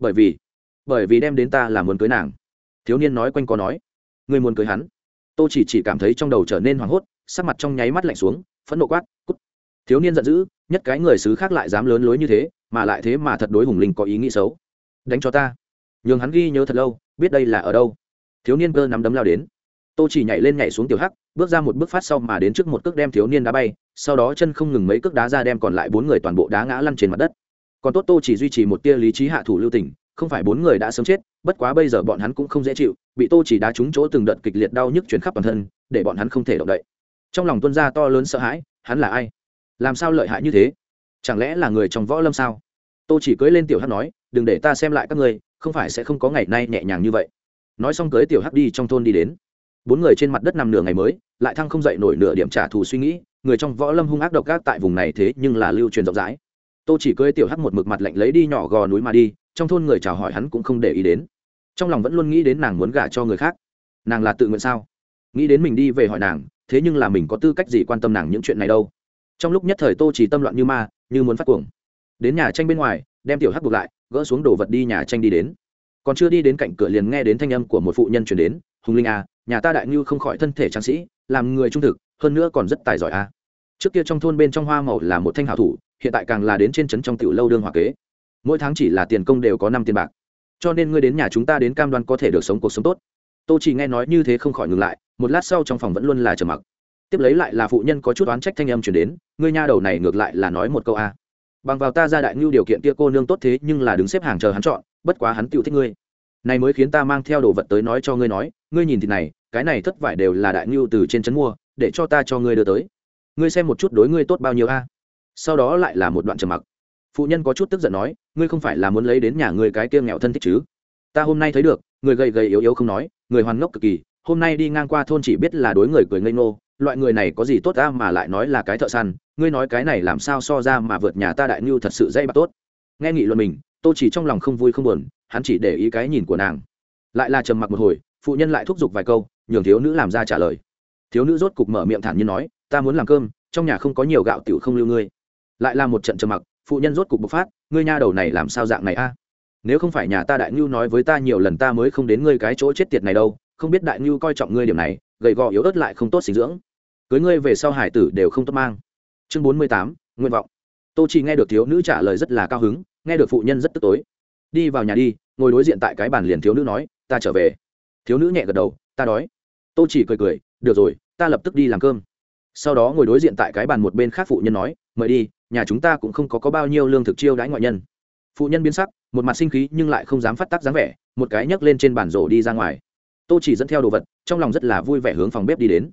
bởi vì bởi vì đem đến ta là muốn cưới nàng. Thiếu niên nói quanh có nói, ngươi muốn cưới hắn? Tô chỉ chỉ cảm thấy trong đầu trở nên hoảng hốt, sắc mặt trong nháy mắt lạnh xuống, phẫn nộ quát, cút! Thiếu niên giận dữ, nhất cái người xứ khác lại dám lớn lối như thế, mà lại thế mà thật đối hùng linh có ý nghĩ xấu. Đánh cho ta. Nhường hắn ghi nhớ thật lâu, biết đây là ở đâu. Thiếu niên cơ nắm đấm lao đến. Tô chỉ nhảy lên nhảy xuống tiểu hắc, bước ra một bước phát sau mà đến trước một cước đem thiếu niên đá bay, sau đó chân không ngừng mấy cước đá ra đem còn lại bốn người toàn bộ đá ngã lăn trên mặt đất còn tốt tô chỉ duy trì một tia lý trí hạ thủ lưu tình, không phải bốn người đã sớm chết, bất quá bây giờ bọn hắn cũng không dễ chịu, bị tô chỉ đá trúng chỗ từng đợt kịch liệt đau nhức chuyển khắp toàn thân, để bọn hắn không thể động đậy. Trong lòng tuân gia to lớn sợ hãi, hắn là ai? Làm sao lợi hại như thế? Chẳng lẽ là người trong võ lâm sao? Tô chỉ cưới lên tiểu hắc nói, đừng để ta xem lại các ngươi, không phải sẽ không có ngày nay nhẹ nhàng như vậy. Nói xong cưới tiểu hắc đi trong thôn đi đến. Bốn người trên mặt đất nằm nửa ngày mới, lại thăng không dậy nổi nửa điểm trả thù suy nghĩ, người trong võ lâm hung ác độc ác tại vùng này thế nhưng là lưu truyền rộng rãi tô chỉ cưới tiểu hắc một mực mặt lạnh lấy đi nhỏ gò núi mà đi, trong thôn người chào hỏi hắn cũng không để ý đến. Trong lòng vẫn luôn nghĩ đến nàng muốn gả cho người khác. Nàng là tự nguyện sao? Nghĩ đến mình đi về hỏi nàng, thế nhưng là mình có tư cách gì quan tâm nàng những chuyện này đâu? Trong lúc nhất thời tô chỉ tâm loạn như ma, như muốn phát cuồng. Đến nhà tranh bên ngoài, đem tiểu hắc buộc lại, gỡ xuống đồ vật đi nhà tranh đi đến. Còn chưa đi đến cạnh cửa liền nghe đến thanh âm của một phụ nhân chuyển đến, hùng linh à nhà ta đại ngưu không khỏi thân thể tráng sĩ, làm người trung thực, hơn nữa còn rất tài giỏi à. Trước kia trong thôn bên trong hoa màu là một thanh hảo thủ hiện tại càng là đến trên trấn trong tiểu lâu đương hòa kế. Mỗi tháng chỉ là tiền công đều có năm tiền bạc. Cho nên ngươi đến nhà chúng ta đến cam đoan có thể được sống cuộc sống tốt. Tô chỉ nghe nói như thế không khỏi ngừng lại, một lát sau trong phòng vẫn luôn là trầm mặc. Tiếp lấy lại là phụ nhân có chút oán trách thanh âm chuyển đến, ngươi nha đầu này ngược lại là nói một câu a. Bằng vào ta ra đại ngưu điều kiện kia cô nương tốt thế nhưng là đứng xếp hàng chờ hắn chọn, bất quá hắn tự thích ngươi. Này mới khiến ta mang theo đồ vật tới nói cho ngươi nói, ngươi nhìn thì này, cái này thất vải đều là đại ngưu từ trên trấn mua, để cho ta cho ngươi đưa tới. Ngươi xem một chút đối ngươi tốt bao nhiêu a sau đó lại là một đoạn trầm mặc. Phụ nhân có chút tức giận nói, ngươi không phải là muốn lấy đến nhà ngươi cái kia nghèo thân thích chứ? Ta hôm nay thấy được, người gầy gầy yếu yếu không nói, người hoàn ngốc cực kỳ, hôm nay đi ngang qua thôn chỉ biết là đối người cười ngây ngô, loại người này có gì tốt ta mà lại nói là cái thợ săn, ngươi nói cái này làm sao so ra mà vượt nhà ta đại ngưu thật sự dây bạc tốt. Nghe nghị luận mình, tô chỉ trong lòng không vui không buồn, hắn chỉ để ý cái nhìn của nàng. Lại là trầm mặc một hồi, phụ nhân lại thúc giục vài câu, nhường thiếu nữ làm ra trả lời. Thiếu nữ rốt cục mở miệng thản nhiên nói, ta muốn làm cơm, trong nhà không có nhiều gạo tiểu không lưu ngươi lại là một trận trầm mặc, phụ nhân rốt cục bộc phát, ngươi nha đầu này làm sao dạng này a? Nếu không phải nhà ta đại ngưu nói với ta nhiều lần ta mới không đến ngươi cái chỗ chết tiệt này đâu, không biết đại ngưu coi trọng ngươi điểm này, gầy gò yếu ớt lại không tốt sinh dưỡng. Cưới ngươi về sau hải tử đều không tốt mang. Chương bốn mươi tám, nguyện vọng. Tô chỉ nghe được thiếu nữ trả lời rất là cao hứng, nghe được phụ nhân rất tức tối. Đi vào nhà đi, ngồi đối diện tại cái bàn liền thiếu nữ nói, ta trở về. Thiếu nữ nhẹ gật đầu, ta đói. Tô chỉ cười cười, được rồi, ta lập tức đi làm cơm. Sau đó ngồi đối diện tại cái bàn một bên khác phụ nhân nói, mời đi nhà chúng ta cũng không có, có bao nhiêu lương thực chiêu đãi ngoại nhân. Phụ nhân biến sắc một mặt sinh khí nhưng lại không dám phát tác dáng vẻ một cái nhấc lên trên bàn rổ đi ra ngoài. Tô chỉ dẫn theo đồ vật trong lòng rất là vui vẻ hướng phòng bếp đi đến.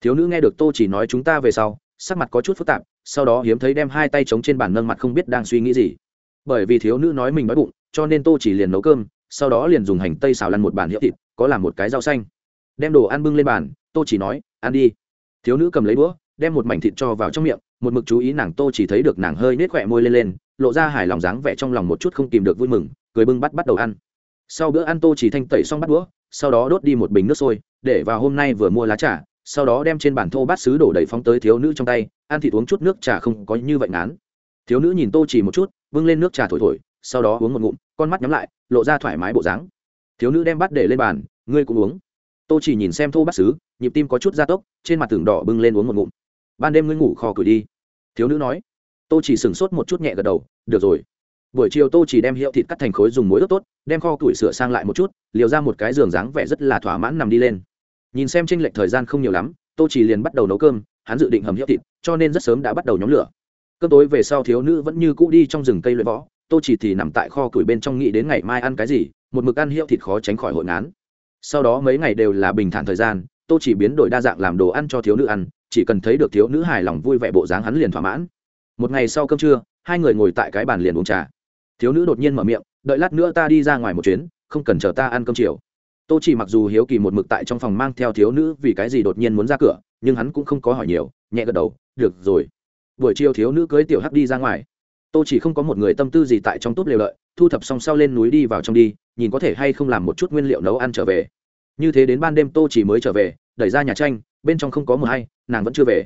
Thiếu nữ nghe được tô chỉ nói chúng ta về sau sắc mặt có chút phức tạp sau đó hiếm thấy đem hai tay chống trên bàn nâng mặt không biết đang suy nghĩ gì. Bởi vì thiếu nữ nói mình đói bụng cho nên tô chỉ liền nấu cơm sau đó liền dùng hành tây xào lăn một bàn hiệu thịt có làm một cái rau xanh. Đem đồ ăn bưng lên bàn tô chỉ nói ăn đi. Thiếu nữ cầm lấy đũa đem một mảnh thịt cho vào trong miệng một mực chú ý nàng tô chỉ thấy được nàng hơi nết khỏe môi lên lên, lộ ra hài lòng dáng vẻ trong lòng một chút không kìm được vui mừng, cười bưng bắt bắt đầu ăn. Sau bữa ăn tô chỉ thanh tẩy xong bắt đũa, sau đó đốt đi một bình nước sôi, để vào hôm nay vừa mua lá trà, sau đó đem trên bàn thô bát xứ đổ đầy phóng tới thiếu nữ trong tay, ăn thịt uống chút nước trà không có như vậy ngán. Thiếu nữ nhìn tô chỉ một chút vâng lên nước trà thổi thổi, sau đó uống một ngụm, con mắt nhắm lại, lộ ra thoải mái bộ dáng. Thiếu nữ đem bắt để lên bàn, ngươi cũng uống. Tô chỉ nhìn xem thô bát xứ nhịp tim có chút gia tốc, trên mặt tường đỏ bưng lên uống một ngụm ban đêm ngươi ngủ kho cửi đi. Thiếu nữ nói. Tô chỉ sửng sốt một chút nhẹ gật đầu, được rồi. Buổi chiều tô chỉ đem hiệu thịt cắt thành khối dùng muối ướp tốt, đem kho củi sửa sang lại một chút, liều ra một cái giường dáng vẻ rất là thỏa mãn nằm đi lên. Nhìn xem tranh lệch thời gian không nhiều lắm, tô chỉ liền bắt đầu nấu cơm, hắn dự định hầm hiệu thịt, cho nên rất sớm đã bắt đầu nhóm lửa. Cơm tối về sau thiếu nữ vẫn như cũ đi trong rừng cây luyện võ, tô chỉ thì nằm tại kho củi bên trong nghĩ đến ngày mai ăn cái gì, một mực ăn hiệu thịt khó tránh khỏi hội ngán. Sau đó mấy ngày đều là bình thản thời gian, tô chỉ biến đổi đa dạng làm đồ ăn cho thiếu nữ ăn chỉ cần thấy được thiếu nữ hài lòng vui vẻ bộ dáng hắn liền thỏa mãn. Một ngày sau cơm trưa, hai người ngồi tại cái bàn liền uống trà. Thiếu nữ đột nhiên mở miệng, đợi lát nữa ta đi ra ngoài một chuyến, không cần chờ ta ăn cơm chiều. Tô chỉ mặc dù hiếu kỳ một mực tại trong phòng mang theo thiếu nữ vì cái gì đột nhiên muốn ra cửa, nhưng hắn cũng không có hỏi nhiều, nhẹ gật đầu, được rồi. Buổi chiều thiếu nữ cưới tiểu hắc đi ra ngoài. Tô chỉ không có một người tâm tư gì tại trong túp lều lợi, thu thập xong sau lên núi đi vào trong đi, nhìn có thể hay không làm một chút nguyên liệu nấu ăn trở về. Như thế đến ban đêm tô chỉ mới trở về, đẩy ra nhà tranh, bên trong không có mờ hay nàng vẫn chưa về.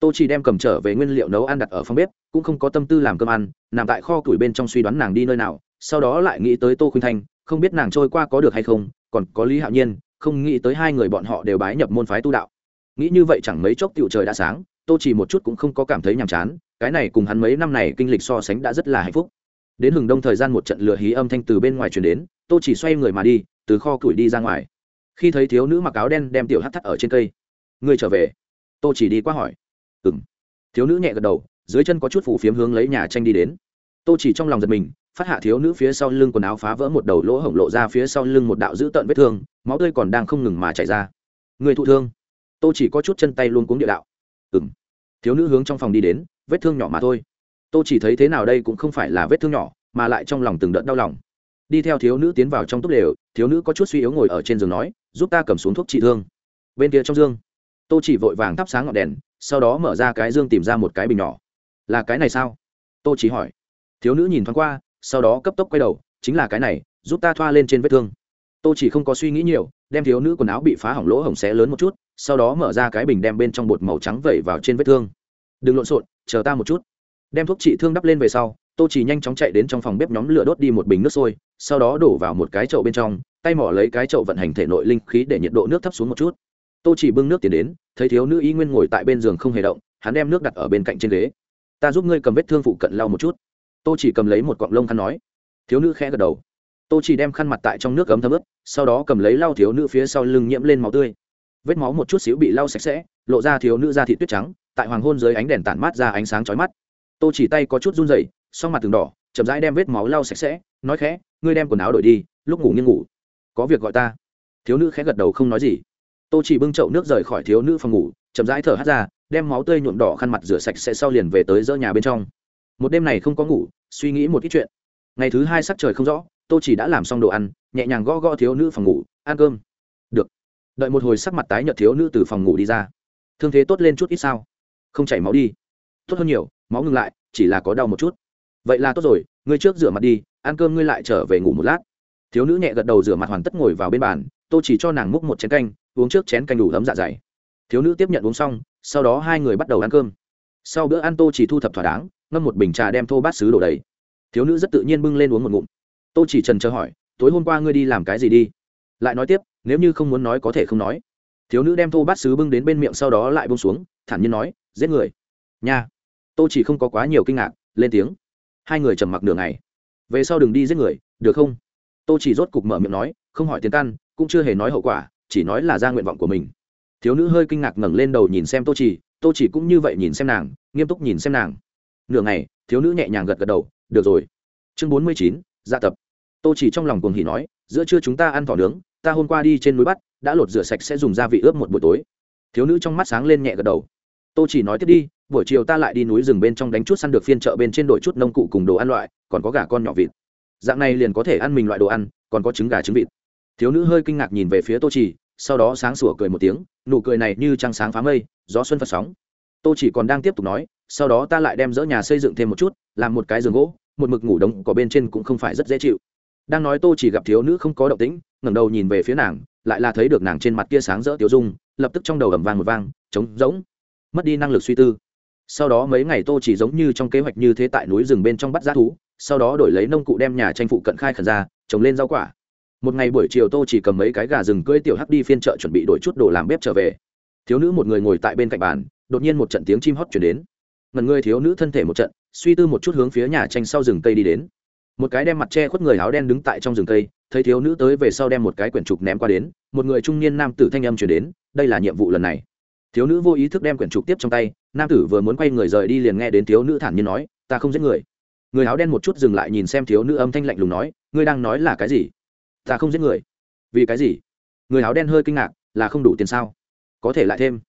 Tô chỉ đem cầm trở về nguyên liệu nấu ăn đặt ở phòng bếp, cũng không có tâm tư làm cơm ăn, nằm tại kho củi bên trong suy đoán nàng đi nơi nào, sau đó lại nghĩ tới tô khuynh thanh, không biết nàng trôi qua có được hay không, còn có lý hạo nhiên, không nghĩ tới hai người bọn họ đều bái nhập môn phái tu đạo. Nghĩ như vậy chẳng mấy chốc tiểu trời đã sáng, tô chỉ một chút cũng không có cảm thấy nhàm chán, cái này cùng hắn mấy năm này kinh lịch so sánh đã rất là hạnh phúc. Đến hừng đông thời gian một trận lửa hí âm thanh từ bên ngoài truyền đến, tô chỉ xoay người mà đi, từ kho củi đi ra ngoài. Khi thấy thiếu nữ mặc áo đen đem tiểu hát thắt ở trên cây, ngươi trở về tô chỉ đi qua hỏi. Ừng thiếu nữ nhẹ gật đầu, dưới chân có chút phủ phiếm hướng lấy nhà tranh đi đến. Tô chỉ trong lòng giật mình, phát hạ thiếu nữ phía sau lưng quần áo phá vỡ một đầu lỗ hổng lộ ra phía sau lưng một đạo dữ tợn vết thương, máu tươi còn đang không ngừng mà chảy ra. Người thụ thương. Tô chỉ có chút chân tay luôn cuống địa đạo. Ừng thiếu nữ hướng trong phòng đi đến, vết thương nhỏ mà thôi. Tô chỉ thấy thế nào đây cũng không phải là vết thương nhỏ, mà lại trong lòng từng đợt đau lòng. Đi theo thiếu nữ tiến vào trong túp lều, thiếu nữ có chút suy yếu ngồi ở trên giường nói, giúp ta cầm xuống thuốc trị thương. Bên kia trong dương tô chỉ vội vàng thắp sáng ngọn đèn, sau đó mở ra cái dương tìm ra một cái bình nhỏ. Là cái này sao? Tô chỉ hỏi. Thiếu nữ nhìn thoáng qua, sau đó cấp tốc quay đầu, chính là cái này, giúp ta thoa lên trên vết thương. Tô chỉ không có suy nghĩ nhiều, đem thiếu nữ quần áo bị phá hỏng lỗ hổng xé lớn một chút, sau đó mở ra cái bình đem bên trong bột màu trắng vẩy vào trên vết thương. Đừng lộn xộn, chờ ta một chút. Đem thuốc trị thương đắp lên về sau, tô chỉ nhanh chóng chạy đến trong phòng bếp nhóm lửa đốt đi một bình nước sôi, sau đó đổ vào một cái chậu bên trong, tay mỏ lấy cái chậu vận hành thể nội linh khí để nhiệt độ nước thấp xuống một chút tô chỉ bưng nước tiến đến, thấy thiếu nữ y nguyên ngồi tại bên giường không hề động, hắn đem nước đặt ở bên cạnh trên ghế. Ta giúp ngươi cầm vết thương phụ cận lau một chút. Tô chỉ cầm lấy một cọng lông khăn nói. Thiếu nữ khẽ gật đầu. Tô chỉ đem khăn mặt tại trong nước ấm thấm ướt, sau đó cầm lấy lau thiếu nữ phía sau lưng nhiễm lên máu tươi. Vết máu một chút xíu bị lau sạch sẽ, lộ ra thiếu nữ da thị tuyết trắng, tại hoàng hôn dưới ánh đèn tản mát ra ánh sáng chói mắt. Tô chỉ tay có chút run rẩy sau mặt từng đỏ, chậm rãi đem vết máu lau sạch sẽ, nói khẽ, ngươi đem quần áo đổi đi, lúc ngủ nghiêng ngủ. Có việc gọi ta. Thiếu nữ khẽ gật đầu không nói gì tô chỉ bưng chậu nước rời khỏi thiếu nữ phòng ngủ, chậm rãi thở hắt ra, đem máu tươi nhuộm đỏ khăn mặt rửa sạch sẽ sau liền về tới dỡ nhà bên trong. Một đêm này không có ngủ, suy nghĩ một ít chuyện. Ngày thứ hai sắc trời không rõ, tô chỉ đã làm xong đồ ăn, nhẹ nhàng gõ gõ thiếu nữ phòng ngủ, ăn cơm. Được. Đợi một hồi sắc mặt tái nhợt thiếu nữ từ phòng ngủ đi ra. Thương thế tốt lên chút ít sao? Không chảy máu đi. Tốt hơn nhiều, máu ngừng lại, chỉ là có đau một chút. Vậy là tốt rồi, ngươi trước rửa mặt đi, ăn cơm ngươi lại trở về ngủ một lát. Thiếu nữ nhẹ gật đầu rửa mặt hoàn tất ngồi vào bên bàn, tô chỉ cho nàng múc một chén canh uống trước chén canh đủ ấm dạ dày. Thiếu nữ tiếp nhận uống xong, sau đó hai người bắt đầu ăn cơm. Sau bữa ăn tô chỉ thu thập thỏa đáng, ngâm một bình trà đem thô bát xứ đổ đầy. Thiếu nữ rất tự nhiên bưng lên uống một ngụm. Tô chỉ trần chờ hỏi, tối hôm qua ngươi đi làm cái gì đi? Lại nói tiếp, nếu như không muốn nói có thể không nói. Thiếu nữ đem thô bát xứ bưng đến bên miệng sau đó lại bông xuống, thản nhiên nói, giết người. Nha. Tô chỉ không có quá nhiều kinh ngạc, lên tiếng. Hai người trầm mặc nửa ngày. Về sau đừng đi giết người, được không? Tô chỉ rốt cục mở miệng nói, không hỏi tiền căn, cũng chưa hề nói hậu quả chỉ nói là ra nguyện vọng của mình. Thiếu nữ hơi kinh ngạc ngẩng lên đầu nhìn xem tô chỉ tô chỉ cũng như vậy nhìn xem nàng, nghiêm túc nhìn xem nàng. Nửa ngày, thiếu nữ nhẹ nhàng gật gật đầu, được rồi. Chương bốn mươi chín dạ tập. Tô chỉ trong lòng cuồng hỉ nói, giữa trưa chúng ta ăn thỏ nướng, ta hôm qua đi trên núi bắt, đã lột rửa sạch sẽ dùng gia vị ướp một buổi tối. Thiếu nữ trong mắt sáng lên nhẹ gật đầu. Tô chỉ nói, tiếp đi, buổi chiều ta lại đi núi rừng bên trong đánh chút săn được phiên chợ bên trên đội chút nông cụ cùng đồ ăn loại, còn có gà con nhỏ vịt. Dạng này liền có thể ăn mình loại đồ ăn, còn có trứng gà trứng vịt. Thiếu nữ hơi kinh ngạc nhìn về phía tô chỉ sau đó sáng sủa cười một tiếng, nụ cười này như trăng sáng phá mây, gió xuân phật sóng. Tô chỉ còn đang tiếp tục nói, sau đó ta lại đem dỡ nhà xây dựng thêm một chút, làm một cái giường gỗ, một mực ngủ đống có bên trên cũng không phải rất dễ chịu. Đang nói tô chỉ gặp thiếu nữ không có động tĩnh, ngẩng đầu nhìn về phía nàng, lại là thấy được nàng trên mặt kia sáng rỡ tiêu dung, lập tức trong đầu ầm vang một vang, trống rỗng, mất đi năng lực suy tư. Sau đó mấy ngày tô chỉ giống như trong kế hoạch như thế tại núi rừng bên trong bắt giá thú, sau đó đổi lấy nông cụ đem nhà tranh phụ cận khai khẩn ra, trồng lên rau quả một ngày buổi chiều tô chỉ cầm mấy cái gà rừng cưỡi tiểu hắc đi phiên chợ chuẩn bị đổi chút đồ làm bếp trở về. Thiếu nữ một người ngồi tại bên cạnh bàn, đột nhiên một trận tiếng chim hót chuyển đến. Ngần người thiếu nữ thân thể một trận, suy tư một chút hướng phía nhà tranh sau rừng cây đi đến. Một cái đem mặt che khuất người áo đen đứng tại trong rừng cây, thấy thiếu nữ tới về sau đem một cái quyển trục ném qua đến, một người trung niên nam tử thanh âm chuyển đến, đây là nhiệm vụ lần này. Thiếu nữ vô ý thức đem quyển trục tiếp trong tay, nam tử vừa muốn quay người rời đi liền nghe đến thiếu nữ thản nhiên nói, ta không giết người. Người áo đen một chút dừng lại nhìn xem thiếu nữ âm thanh lạnh lùng nói, ngươi đang nói là cái gì? Ta không giết người. Vì cái gì? Người áo đen hơi kinh ngạc, là không đủ tiền sao? Có thể lại thêm.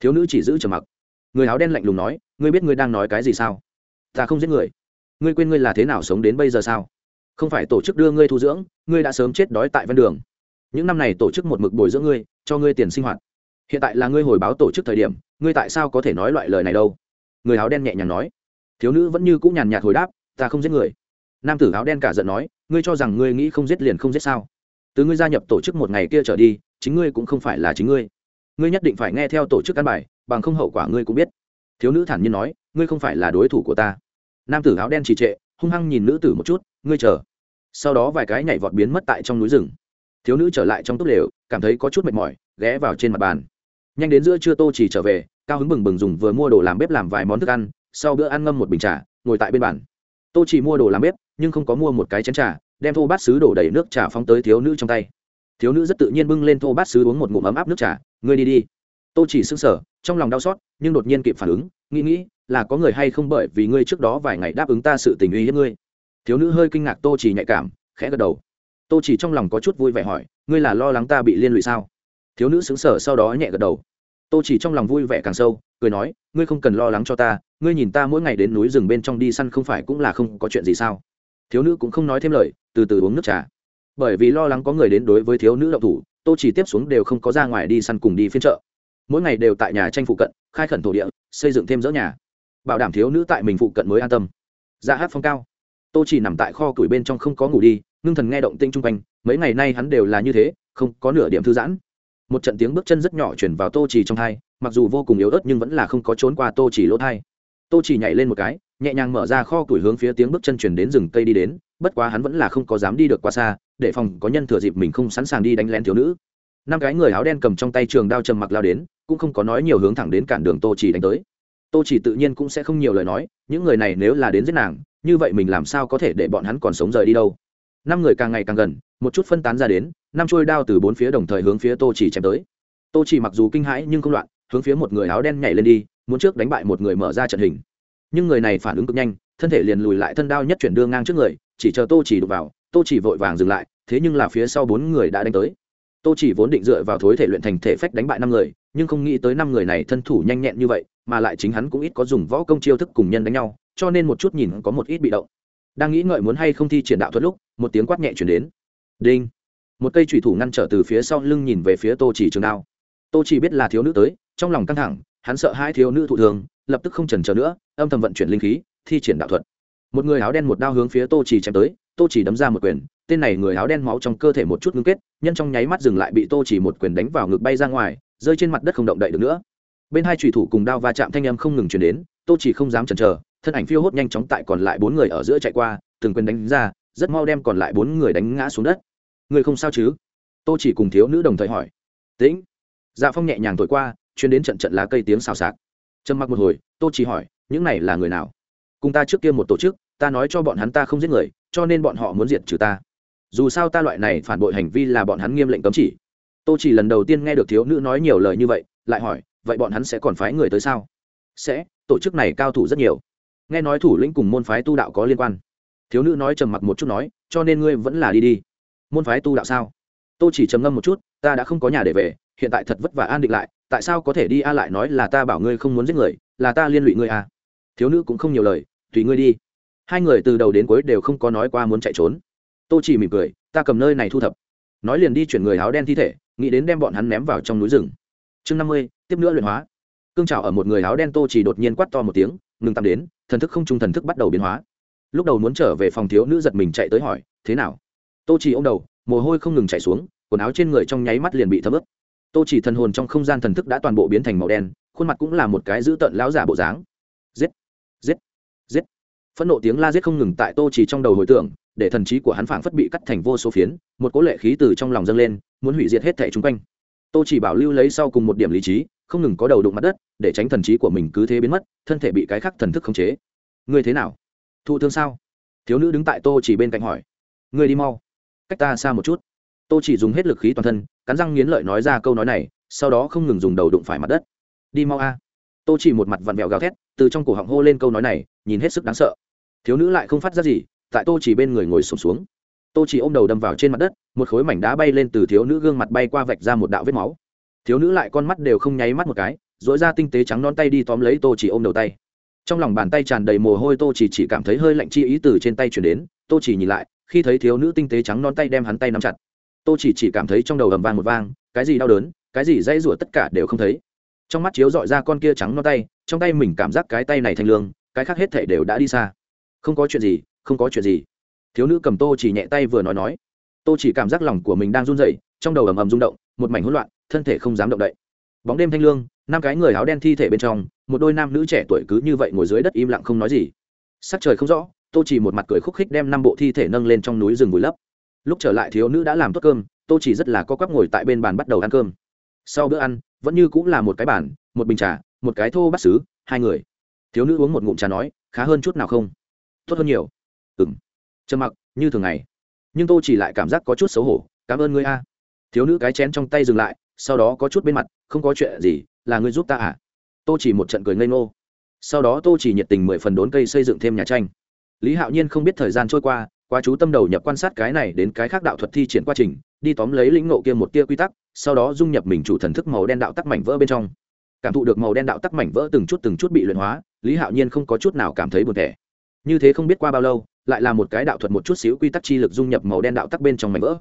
Thiếu nữ chỉ giữ trầm mặc. Người áo đen lạnh lùng nói, ngươi biết ngươi đang nói cái gì sao? Ta không giết người. Ngươi quên ngươi là thế nào sống đến bây giờ sao? Không phải tổ chức đưa ngươi thu dưỡng, ngươi đã sớm chết đói tại ven đường. Những năm này tổ chức một mực bồi dưỡng ngươi, cho ngươi tiền sinh hoạt. Hiện tại là ngươi hồi báo tổ chức thời điểm, ngươi tại sao có thể nói loại lời này đâu? Người áo đen nhẹ nhàng nói. Thiếu nữ vẫn như cũng nhàn nhạt hồi đáp, ta không giết người nam tử áo đen cả giận nói, ngươi cho rằng ngươi nghĩ không giết liền không giết sao? Từ ngươi gia nhập tổ chức một ngày kia trở đi, chính ngươi cũng không phải là chính ngươi. Ngươi nhất định phải nghe theo tổ chức căn bài, bằng không hậu quả ngươi cũng biết. Thiếu nữ thản nhiên nói, ngươi không phải là đối thủ của ta. Nam tử áo đen trì trệ, hung hăng nhìn nữ tử một chút, ngươi chờ. Sau đó vài cái nhảy vọt biến mất tại trong núi rừng. Thiếu nữ trở lại trong túp lều, cảm thấy có chút mệt mỏi, ghé vào trên mặt bàn. Nhanh đến giữa trưa tô chỉ trở về, cao hứng bừng bừng dùng vừa mua đồ làm bếp làm vài món thức ăn, sau bữa ăn ngâm một bình trà, ngồi tại bên bàn. Tô chỉ mua đồ làm bếp nhưng không có mua một cái chén trà, đem thô bát sứ đổ đầy nước trà phóng tới thiếu nữ trong tay. Thiếu nữ rất tự nhiên bưng lên thô bát sứ uống một ngụm ấm áp nước trà, ngươi đi đi. Tô chỉ sững sờ, trong lòng đau xót, nhưng đột nhiên kịp phản ứng, nghĩ nghĩ, là có người hay không bởi vì ngươi trước đó vài ngày đáp ứng ta sự tình uy hiếp ngươi? Thiếu nữ hơi kinh ngạc, tô chỉ nhạy cảm, khẽ gật đầu. Tô chỉ trong lòng có chút vui vẻ hỏi, ngươi là lo lắng ta bị liên lụy sao? Thiếu nữ sững sờ, sau đó nhẹ gật đầu. Tô chỉ trong lòng vui vẻ càng sâu, cười nói, ngươi không cần lo lắng cho ta, ngươi nhìn ta mỗi ngày đến núi rừng bên trong đi săn không phải cũng là không có chuyện gì sao? Thiếu nữ cũng không nói thêm lời, từ từ uống nước trà. Bởi vì lo lắng có người đến đối với thiếu nữ đậu thủ, tô chỉ tiếp xuống đều không có ra ngoài đi săn cùng đi phiên chợ. Mỗi ngày đều tại nhà tranh phụ cận, khai khẩn thổ địa, xây dựng thêm dỡ nhà. Bảo đảm thiếu nữ tại mình phụ cận mới an tâm. Ra hát phong cao. Tô chỉ nằm tại kho củi bên trong không có ngủ đi, ngưng thần nghe động tinh chung quanh, mấy ngày nay hắn đều là như thế, không có nửa điểm thư giãn. Một trận tiếng bước chân rất nhỏ chuyển vào tô chỉ trong thai mặc dù vô cùng yếu ớt nhưng vẫn là không có trốn qua tô chỉ lỗ thai tô chỉ nhảy lên một cái, nhẹ nhàng mở ra kho củi hướng phía tiếng bước chân chuyển đến rừng cây đi đến, bất quá hắn vẫn là không có dám đi được quá xa, để phòng có nhân thừa dịp mình không sẵn sàng đi đánh lén thiếu nữ. Năm cái người áo đen cầm trong tay trường đao trầm mặc lao đến, cũng không có nói nhiều hướng thẳng đến cản đường tô chỉ đánh tới. Tô chỉ tự nhiên cũng sẽ không nhiều lời nói, những người này nếu là đến giết nàng, như vậy mình làm sao có thể để bọn hắn còn sống rời đi đâu. Năm người càng ngày càng gần, một chút phân tán ra đến, năm trôi đao từ bốn phía đồng thời hướng phía tô chỉ chém tới. Tô chỉ mặc dù kinh hãi nhưng không loạn, hướng phía một người áo đen nhảy lên đi muốn trước đánh bại một người mở ra trận hình. Nhưng người này phản ứng cực nhanh, thân thể liền lùi lại thân đao nhất chuyển đưa ngang trước người, chỉ chờ tô chỉ đục vào, tô chỉ vội vàng dừng lại, thế nhưng là phía sau bốn người đã đánh tới. Tô chỉ vốn định dựa vào thối thể luyện thành thể phách đánh bại năm người, nhưng không nghĩ tới năm người này thân thủ nhanh nhẹn như vậy, mà lại chính hắn cũng ít có dùng võ công chiêu thức cùng nhân đánh nhau, cho nên một chút nhìn có một ít bị động. Đang nghĩ ngợi muốn hay không thi triển đạo thuật lúc, một tiếng quát nhẹ chuyển đến. Đinh! Một cây thủy thủ ngăn trở từ phía sau lưng nhìn về phía tô chỉ trường đao. Tô chỉ biết là thiếu nữ tới, trong lòng căng thẳng hắn sợ hai thiếu nữ thụ thường lập tức không chần chờ nữa, âm thầm vận chuyển linh khí, thi triển đạo thuật. Một người áo đen một đao hướng phía tô trì chém tới, tô trì đấm ra một quyền, tên này người áo đen máu trong cơ thể một chút ngưng kết, nhân trong nháy mắt dừng lại bị tô trì một quyền đánh vào ngực bay ra ngoài, rơi trên mặt đất không động đậy được nữa. Bên hai trùy thủ cùng đao va chạm thanh em không ngừng chuyển đến, tô trì không dám chần chờ, thân ảnh phiêu hốt nhanh chóng tại còn lại bốn người ở giữa chạy qua, từng quyền đánh ra, rất mau đem còn lại bốn người đánh ngã xuống đất. Người không sao chứ? Tô chỉ cùng thiếu nữ đồng thời hỏi. Tĩnh. Dạ phong nhẹ nhàng thổi qua chuyến đến trận trận lá cây tiếng xào xạc. Trầm mặc một hồi, tô chỉ hỏi, những này là người nào? Cùng ta trước kia một tổ chức, ta nói cho bọn hắn ta không giết người, cho nên bọn họ muốn diệt trừ ta. Dù sao ta loại này phản bội hành vi là bọn hắn nghiêm lệnh cấm chỉ. Tô chỉ lần đầu tiên nghe được thiếu nữ nói nhiều lời như vậy, lại hỏi, vậy bọn hắn sẽ còn phái người tới sao? Sẽ, tổ chức này cao thủ rất nhiều. Nghe nói thủ lĩnh cùng môn phái tu đạo có liên quan. Thiếu nữ nói trầm mặc một chút nói, cho nên ngươi vẫn là đi đi. Môn phái tu đạo sao? Tô chỉ trầm ngâm một chút, ta đã không có nhà để về, hiện tại thật vất vả an định lại tại sao có thể đi a lại nói là ta bảo ngươi không muốn giết người, là ta liên lụy ngươi à? Thiếu nữ cũng không nhiều lời, tùy ngươi đi. Hai người từ đầu đến cuối đều không có nói qua muốn chạy trốn. Tô chỉ mỉm cười, ta cầm nơi này thu thập. Nói liền đi chuyển người áo đen thi thể, nghĩ đến đem bọn hắn ném vào trong núi rừng. Chương năm mươi, tiếp nữa luyện hóa. Cương trào ở một người áo đen tô chỉ đột nhiên quát to một tiếng, ngừng tạm đến, thần thức không trung thần thức bắt đầu biến hóa. Lúc đầu muốn trở về phòng thiếu nữ giật mình chạy tới hỏi, thế nào? Tô chỉ ô đầu, mồ hôi không ngừng chạy xuống, quần áo trên người trong nháy mắt liền bị thấm ướt tô chỉ thần hồn trong không gian thần thức đã toàn bộ biến thành màu đen, khuôn mặt cũng là một cái dữ tợn lão giả bộ dáng. Giết! Giết! Giết! Phẫn nộ tiếng la giết không ngừng tại tô chỉ trong đầu hồi tưởng, để thần trí của hắn phảng phất bị cắt thành vô số phiến, một cỗ lệ khí từ trong lòng dâng lên, muốn hủy diệt hết thảy chung quanh. Tô chỉ bảo lưu lấy sau cùng một điểm lý trí, không ngừng có đầu đụng mặt đất, để tránh thần trí của mình cứ thế biến mất, thân thể bị cái khác thần thức khống chế. Ngươi thế nào? Thụ thương sao? Thiếu nữ đứng tại tô chỉ bên cạnh hỏi. Ngươi đi mau. Cách ta xa một chút. Tô chỉ dùng hết lực khí toàn thân cắn răng nghiến lợi nói ra câu nói này sau đó không ngừng dùng đầu đụng phải mặt đất. Đi mau a. Tô chỉ một mặt vặn vẹo gào thét từ trong cổ họng hô lên câu nói này nhìn hết sức đáng sợ. Thiếu nữ lại không phát ra gì tại tô chỉ bên người ngồi sụp xuống, xuống tô chỉ ôm đầu đâm vào trên mặt đất một khối mảnh đá bay lên từ thiếu nữ gương mặt bay qua vạch ra một đạo vết máu. Thiếu nữ lại con mắt đều không nháy mắt một cái dỗi ra tinh tế trắng non tay đi tóm lấy tô chỉ ôm đầu tay. Trong lòng bàn tay tràn đầy mồ hôi tô chỉ chỉ cảm thấy hơi lạnh chi ý từ trên tay chuyển đến. Tô chỉ nhìn lại khi thấy thiếu nữ tinh tế trắng non tay đem hắn tay nắm chặt tô chỉ chỉ cảm thấy trong đầu ầm vang một vang, cái gì đau đớn, cái gì dây rủa tất cả đều không thấy. Trong mắt chiếu dọi ra con kia trắng non tay, trong tay mình cảm giác cái tay này thanh lương, cái khác hết thể đều đã đi xa. Không có chuyện gì, không có chuyện gì. Thiếu nữ cầm tô chỉ nhẹ tay vừa nói nói. Tô chỉ cảm giác lòng của mình đang run rẩy, trong đầu ầm ầm rung động, một mảnh hỗn loạn, thân thể không dám động đậy. Bóng đêm thanh lương, năm cái người áo đen thi thể bên trong, một đôi nam nữ trẻ tuổi cứ như vậy ngồi dưới đất im lặng không nói gì. Sắc trời không rõ, tô chỉ một mặt cười khúc khích đem năm bộ thi thể nâng lên trong núi rừng vùi lấp lúc trở lại thiếu nữ đã làm tốt cơm, tô chỉ rất là co quắp ngồi tại bên bàn bắt đầu ăn cơm. Sau bữa ăn, vẫn như cũng là một cái bàn, một bình trà, một cái thô bát xứ hai người. Thiếu nữ uống một ngụm trà nói, khá hơn chút nào không? Tốt hơn nhiều. Ừ m trầm mặc, như thường ngày. Nhưng tô chỉ lại cảm giác có chút xấu hổ, cảm ơn ngươi a. Thiếu nữ cái chén trong tay dừng lại, sau đó có chút bên mặt, không có chuyện gì, là ngươi giúp ta à? Tô chỉ một trận cười ngây ngô. Sau đó tô chỉ nhiệt tình mười phần đốn cây xây dựng thêm nhà tranh. Lý hạo nhiên không biết thời gian trôi qua qua chú tâm đầu nhập quan sát cái này đến cái khác đạo thuật thi triển quá trình, đi tóm lấy lĩnh ngộ kia một tia quy tắc, sau đó dung nhập mình chủ thần thức màu đen đạo tắc mảnh vỡ bên trong. Cảm thụ được màu đen đạo tắc mảnh vỡ từng chút từng chút bị luyện hóa, lý hạo nhiên không có chút nào cảm thấy buồn thẻ như thế không biết qua bao lâu, lại là một cái đạo thuật một chút xíu quy tắc chi lực dung nhập màu đen đạo tắc bên trong mảnh vỡ.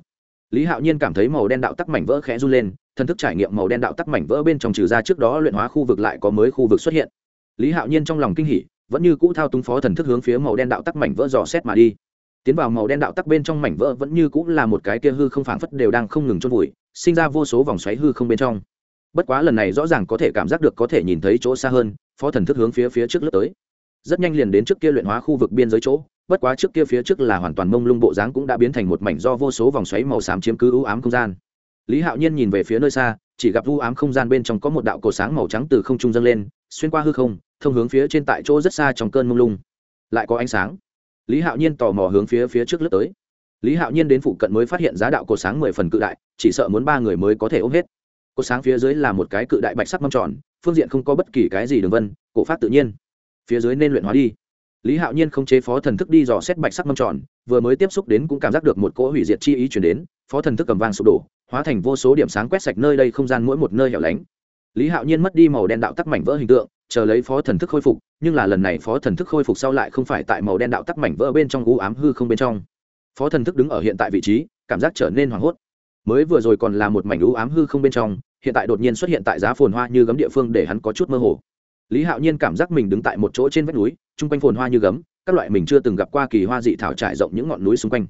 Lý hạo nhiên cảm thấy màu đen đạo tắc mảnh vỡ khẽ run lên, thần thức trải nghiệm màu đen đạo tắc mảnh vỡ bên trong trừ ra trước đó luyện hóa khu vực lại có mới khu vực xuất hiện. Lý hạo nhiên trong lòng kinh hỉ, vẫn như cũ thao túng phó thần thức hướng phía màu đen đạo tắc mảnh vỡ dò xét mà đi tiến vào màu đen đạo tắc bên trong mảnh vỡ vẫn như cũng là một cái kia hư không phảng phất đều đang không ngừng chôn vùi, sinh ra vô số vòng xoáy hư không bên trong. Bất quá lần này rõ ràng có thể cảm giác được có thể nhìn thấy chỗ xa hơn, phó thần thức hướng phía phía trước lướt tới. Rất nhanh liền đến trước kia luyện hóa khu vực biên giới chỗ, bất quá trước kia phía trước là hoàn toàn mông lung bộ dáng cũng đã biến thành một mảnh do vô số vòng xoáy màu xám chiếm cứ ưu ám không gian. Lý hạo nhiên nhìn về phía nơi xa, chỉ gặp ưu ám không gian bên trong có một đạo cổ sáng màu trắng từ không trung dâng lên, xuyên qua hư không, thông hướng phía trên tại chỗ rất xa trong cơn mông lung. Lại có ánh sáng lý hạo nhiên tò mò hướng phía phía trước lướt tới. Lý hạo nhiên đến phụ cận mới phát hiện giá đạo cổ sáng mười phần cự đại, chỉ sợ muốn ba người mới có thể ôm hết. Cổ sáng phía dưới là một cái cự đại bạch sắc mâm tròn, phương diện không có bất kỳ cái gì đường vân, cổ phát tự nhiên. Phía dưới nên luyện hóa đi. Lý hạo nhiên không chế phó thần thức đi dò xét bạch sắc mâm tròn, vừa mới tiếp xúc đến cũng cảm giác được một cỗ hủy diệt chi ý chuyển đến, phó thần thức cầm vang sụp đổ, hóa thành vô số điểm sáng quét sạch nơi đây không gian mỗi một nơi hẻo lánh. Lý hạo nhiên mất đi màu đen đạo tắc mảnh vỡ hình tượng chờ lấy phó thần thức khôi phục, nhưng là lần này phó thần thức khôi phục sau lại không phải tại màu đen đạo tắc mảnh vỡ bên trong u ám hư không bên trong. Phó thần thức đứng ở hiện tại vị trí, cảm giác trở nên hoảng hốt. Mới vừa rồi còn là một mảnh u ám hư không bên trong, hiện tại đột nhiên xuất hiện tại giá phồn hoa như gấm địa phương để hắn có chút mơ hồ. Lý hạo nhiên cảm giác mình đứng tại một chỗ trên vách núi, chung quanh phồn hoa như gấm, các loại mình chưa từng gặp qua kỳ hoa dị thảo trải rộng những ngọn núi xung quanh.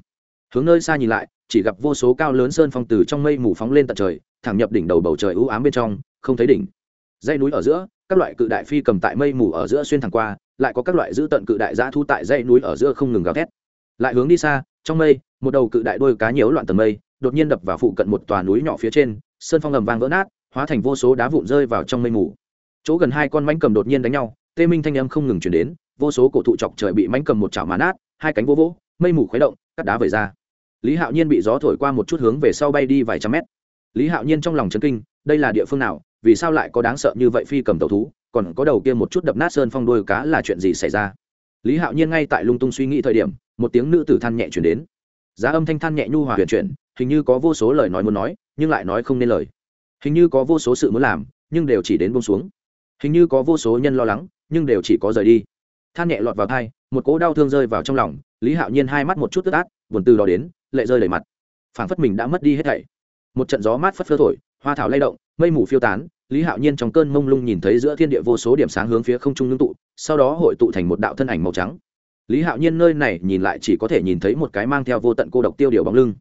Hướng nơi xa nhìn lại, chỉ gặp vô số cao lớn sơn phong từ trong mây mù phóng lên tận trời, thẳng nhập đỉnh đầu bầu trời ưu ám bên trong, không thấy đỉnh. Dãy núi ở giữa các loại cự đại phi cầm tại mây mù ở giữa xuyên thẳng qua, lại có các loại giữ tận cự đại giã thu tại dãy núi ở giữa không ngừng gào thét. Lại hướng đi xa, trong mây, một đầu cự đại đôi cá nhiễu loạn tầng mây, đột nhiên đập vào phụ cận một tòa núi nhỏ phía trên, sơn phong ầm vang vỡ nát, hóa thành vô số đá vụn rơi vào trong mây mù. Chỗ gần hai con mánh cầm đột nhiên đánh nhau, tê minh thanh âm không ngừng chuyển đến, vô số cổ thụ chọc trời bị mánh cầm một chảo mà nát, hai cánh vô vỗ, mây mù khuấy động, cắt đá vẩy ra. Lý hạo nhiên bị gió thổi qua một chút hướng về sau bay đi vài trăm mét. Lý hạo nhiên trong lòng chấn kinh, đây là địa phương nào? Vì sao lại có đáng sợ như vậy phi cầm tàu thú, còn có đầu kia một chút đập nát sơn phong đôi cá là chuyện gì xảy ra? Lý hạo nhiên ngay tại lung tung suy nghĩ thời điểm, một tiếng nữ tử than nhẹ chuyển đến. Giá âm thanh than nhẹ nhu hòa huyền chuyển, hình như có vô số lời nói muốn nói, nhưng lại nói không nên lời. Hình như có vô số sự muốn làm, nhưng đều chỉ đến bông xuống. Hình như có vô số nhân lo lắng, nhưng đều chỉ có rời đi. Than nhẹ lọt vào thai, một cỗ đau thương rơi vào trong lòng, lý hạo nhiên hai mắt một chút tức át buồn từ đó đến, lệ rơi đầy mặt. Phảng phất mình đã mất đi hết thảy. Một trận gió mát phất phơ thổi hoa thảo lay động, mây mù phiêu tán, lý hạo nhiên trong cơn mông lung nhìn thấy giữa thiên địa vô số điểm sáng hướng phía không trung ngưng tụ, sau đó hội tụ thành một đạo thân ảnh màu trắng. Lý hạo nhiên nơi này nhìn lại chỉ có thể nhìn thấy một cái mang theo vô tận cô độc tiêu điều bóng lưng.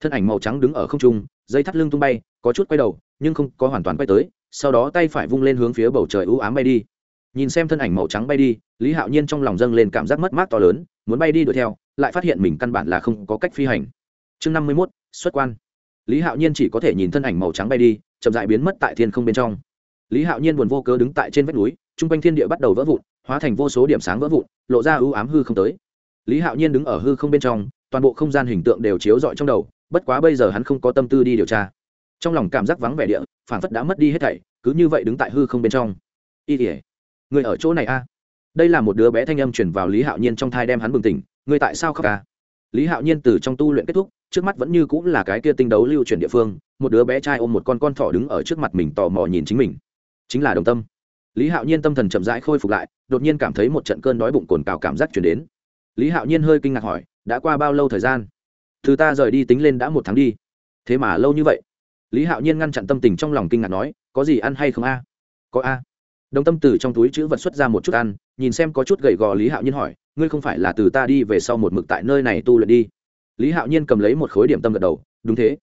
Thân ảnh màu trắng đứng ở không trung, dây thắt lưng tung bay, có chút quay đầu, nhưng không có hoàn toàn quay tới, sau đó tay phải vung lên hướng phía bầu trời ưu ám bay đi. Nhìn xem thân ảnh màu trắng bay đi, lý hạo nhiên trong lòng dâng lên cảm giác mất mát to lớn, muốn bay đi đuổi theo, lại phát hiện mình căn bản là không có cách phi hành. Chương năm mươi mốt, xuất quan lý hạo nhiên chỉ có thể nhìn thân ảnh màu trắng bay đi, chậm dại biến mất tại thiên không bên trong. Lý hạo nhiên buồn vô cớ đứng tại trên vách núi t r u n g quanh thiên địa bắt đầu vỡ vụn, hóa thành vô số điểm sáng vỡ vụn, lộ ra ưu ám hư không tới. Lý hạo nhiên đứng ở hư không bên trong, toàn bộ không gian hình tượng đều chiếu rọi trong đầu, bất quá bây giờ hắn không có tâm tư đi điều tra. Trong lòng cảm giác vắng vẻ địa phản phất đã mất đi hết thảy, cứ như vậy đứng tại hư không bên trong. Y tỉa người ở chỗ này a? Đây là một đứa bé thanh âm chuyển vào lý hạo nhiên trong thai đem hắn bừng tỉnh người tại sao khóc ca lý hạo nhiên từ trong tu luyện kết thúc, trước mắt vẫn như cũng là cái kia tinh đấu lưu chuyển địa phương, một đứa bé trai ôm một con con thỏ đứng ở trước mặt mình tò mò nhìn chính mình. Chính là đồng tâm. Lý hạo nhiên tâm thần chậm rãi khôi phục lại, đột nhiên cảm thấy một trận cơn đói bụng cồn cào cảm giác chuyển đến. Lý hạo nhiên hơi kinh ngạc hỏi, đã qua bao lâu thời gian? Từ ta rời đi tính lên đã một tháng đi. Thế mà lâu như vậy? Lý hạo nhiên ngăn chặn tâm tình trong lòng kinh ngạc nói, có gì ăn hay không a? Có a. Đồng tâm từ trong túi chữ vật xuất ra một chút ăn, nhìn xem có chút gầy gò lý hạo nhiên hỏi ngươi không phải là từ ta đi về sau một mực tại nơi này tu luyện đi. Lý hạo nhiên cầm lấy một khối điểm tâm gật đầu, đúng thế.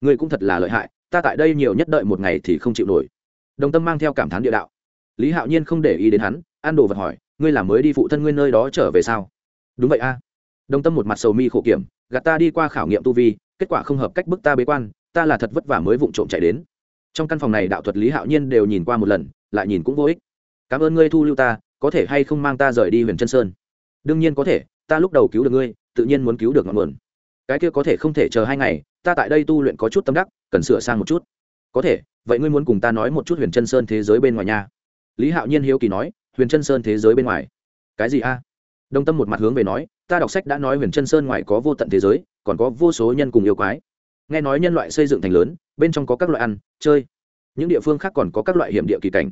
Ngươi cũng thật là lợi hại, ta tại đây nhiều nhất đợi một ngày thì không chịu nổi. Đồng tâm mang theo cảm thán địa đạo. Lý hạo nhiên không để ý đến hắn an đồ vật hỏi, ngươi làm mới đi phụ thân ngươi nơi đó trở về sao? Đúng vậy a. Đồng tâm một mặt sầu mi khổ kiểm, gạt ta đi qua khảo nghiệm tu vi, kết quả không hợp cách bức ta bế quan, ta là thật vất vả mới vụng trộm chạy đến. Trong căn phòng này đạo thuật lý hạo nhiên đều nhìn qua một lần, lại nhìn cũng vô ích. Cảm ơn ngươi thu lưu ta, có thể hay không mang ta rời đi huyền chân sơn? Đương nhiên có thể, ta lúc đầu cứu được ngươi, tự nhiên muốn cứu được ngọn nguồn. Cái kia có thể không thể chờ hai ngày, ta tại đây tu luyện có chút tâm đắc, cần sửa sang một chút. Có thể, vậy ngươi muốn cùng ta nói một chút huyền chân sơn thế giới bên ngoài nhà lý hạo nhiên hiếu kỳ nói, huyền chân sơn thế giới bên ngoài? Cái gì a? Đông tâm một mặt hướng về nói, ta đọc sách đã nói huyền chân sơn ngoài có vô tận thế giới, còn có vô số nhân cùng yêu quái. Nghe nói nhân loại xây dựng thành lớn, bên trong có các loại ăn, chơi. Những địa phương khác còn có các loại hiểm địa kỳ cảnh.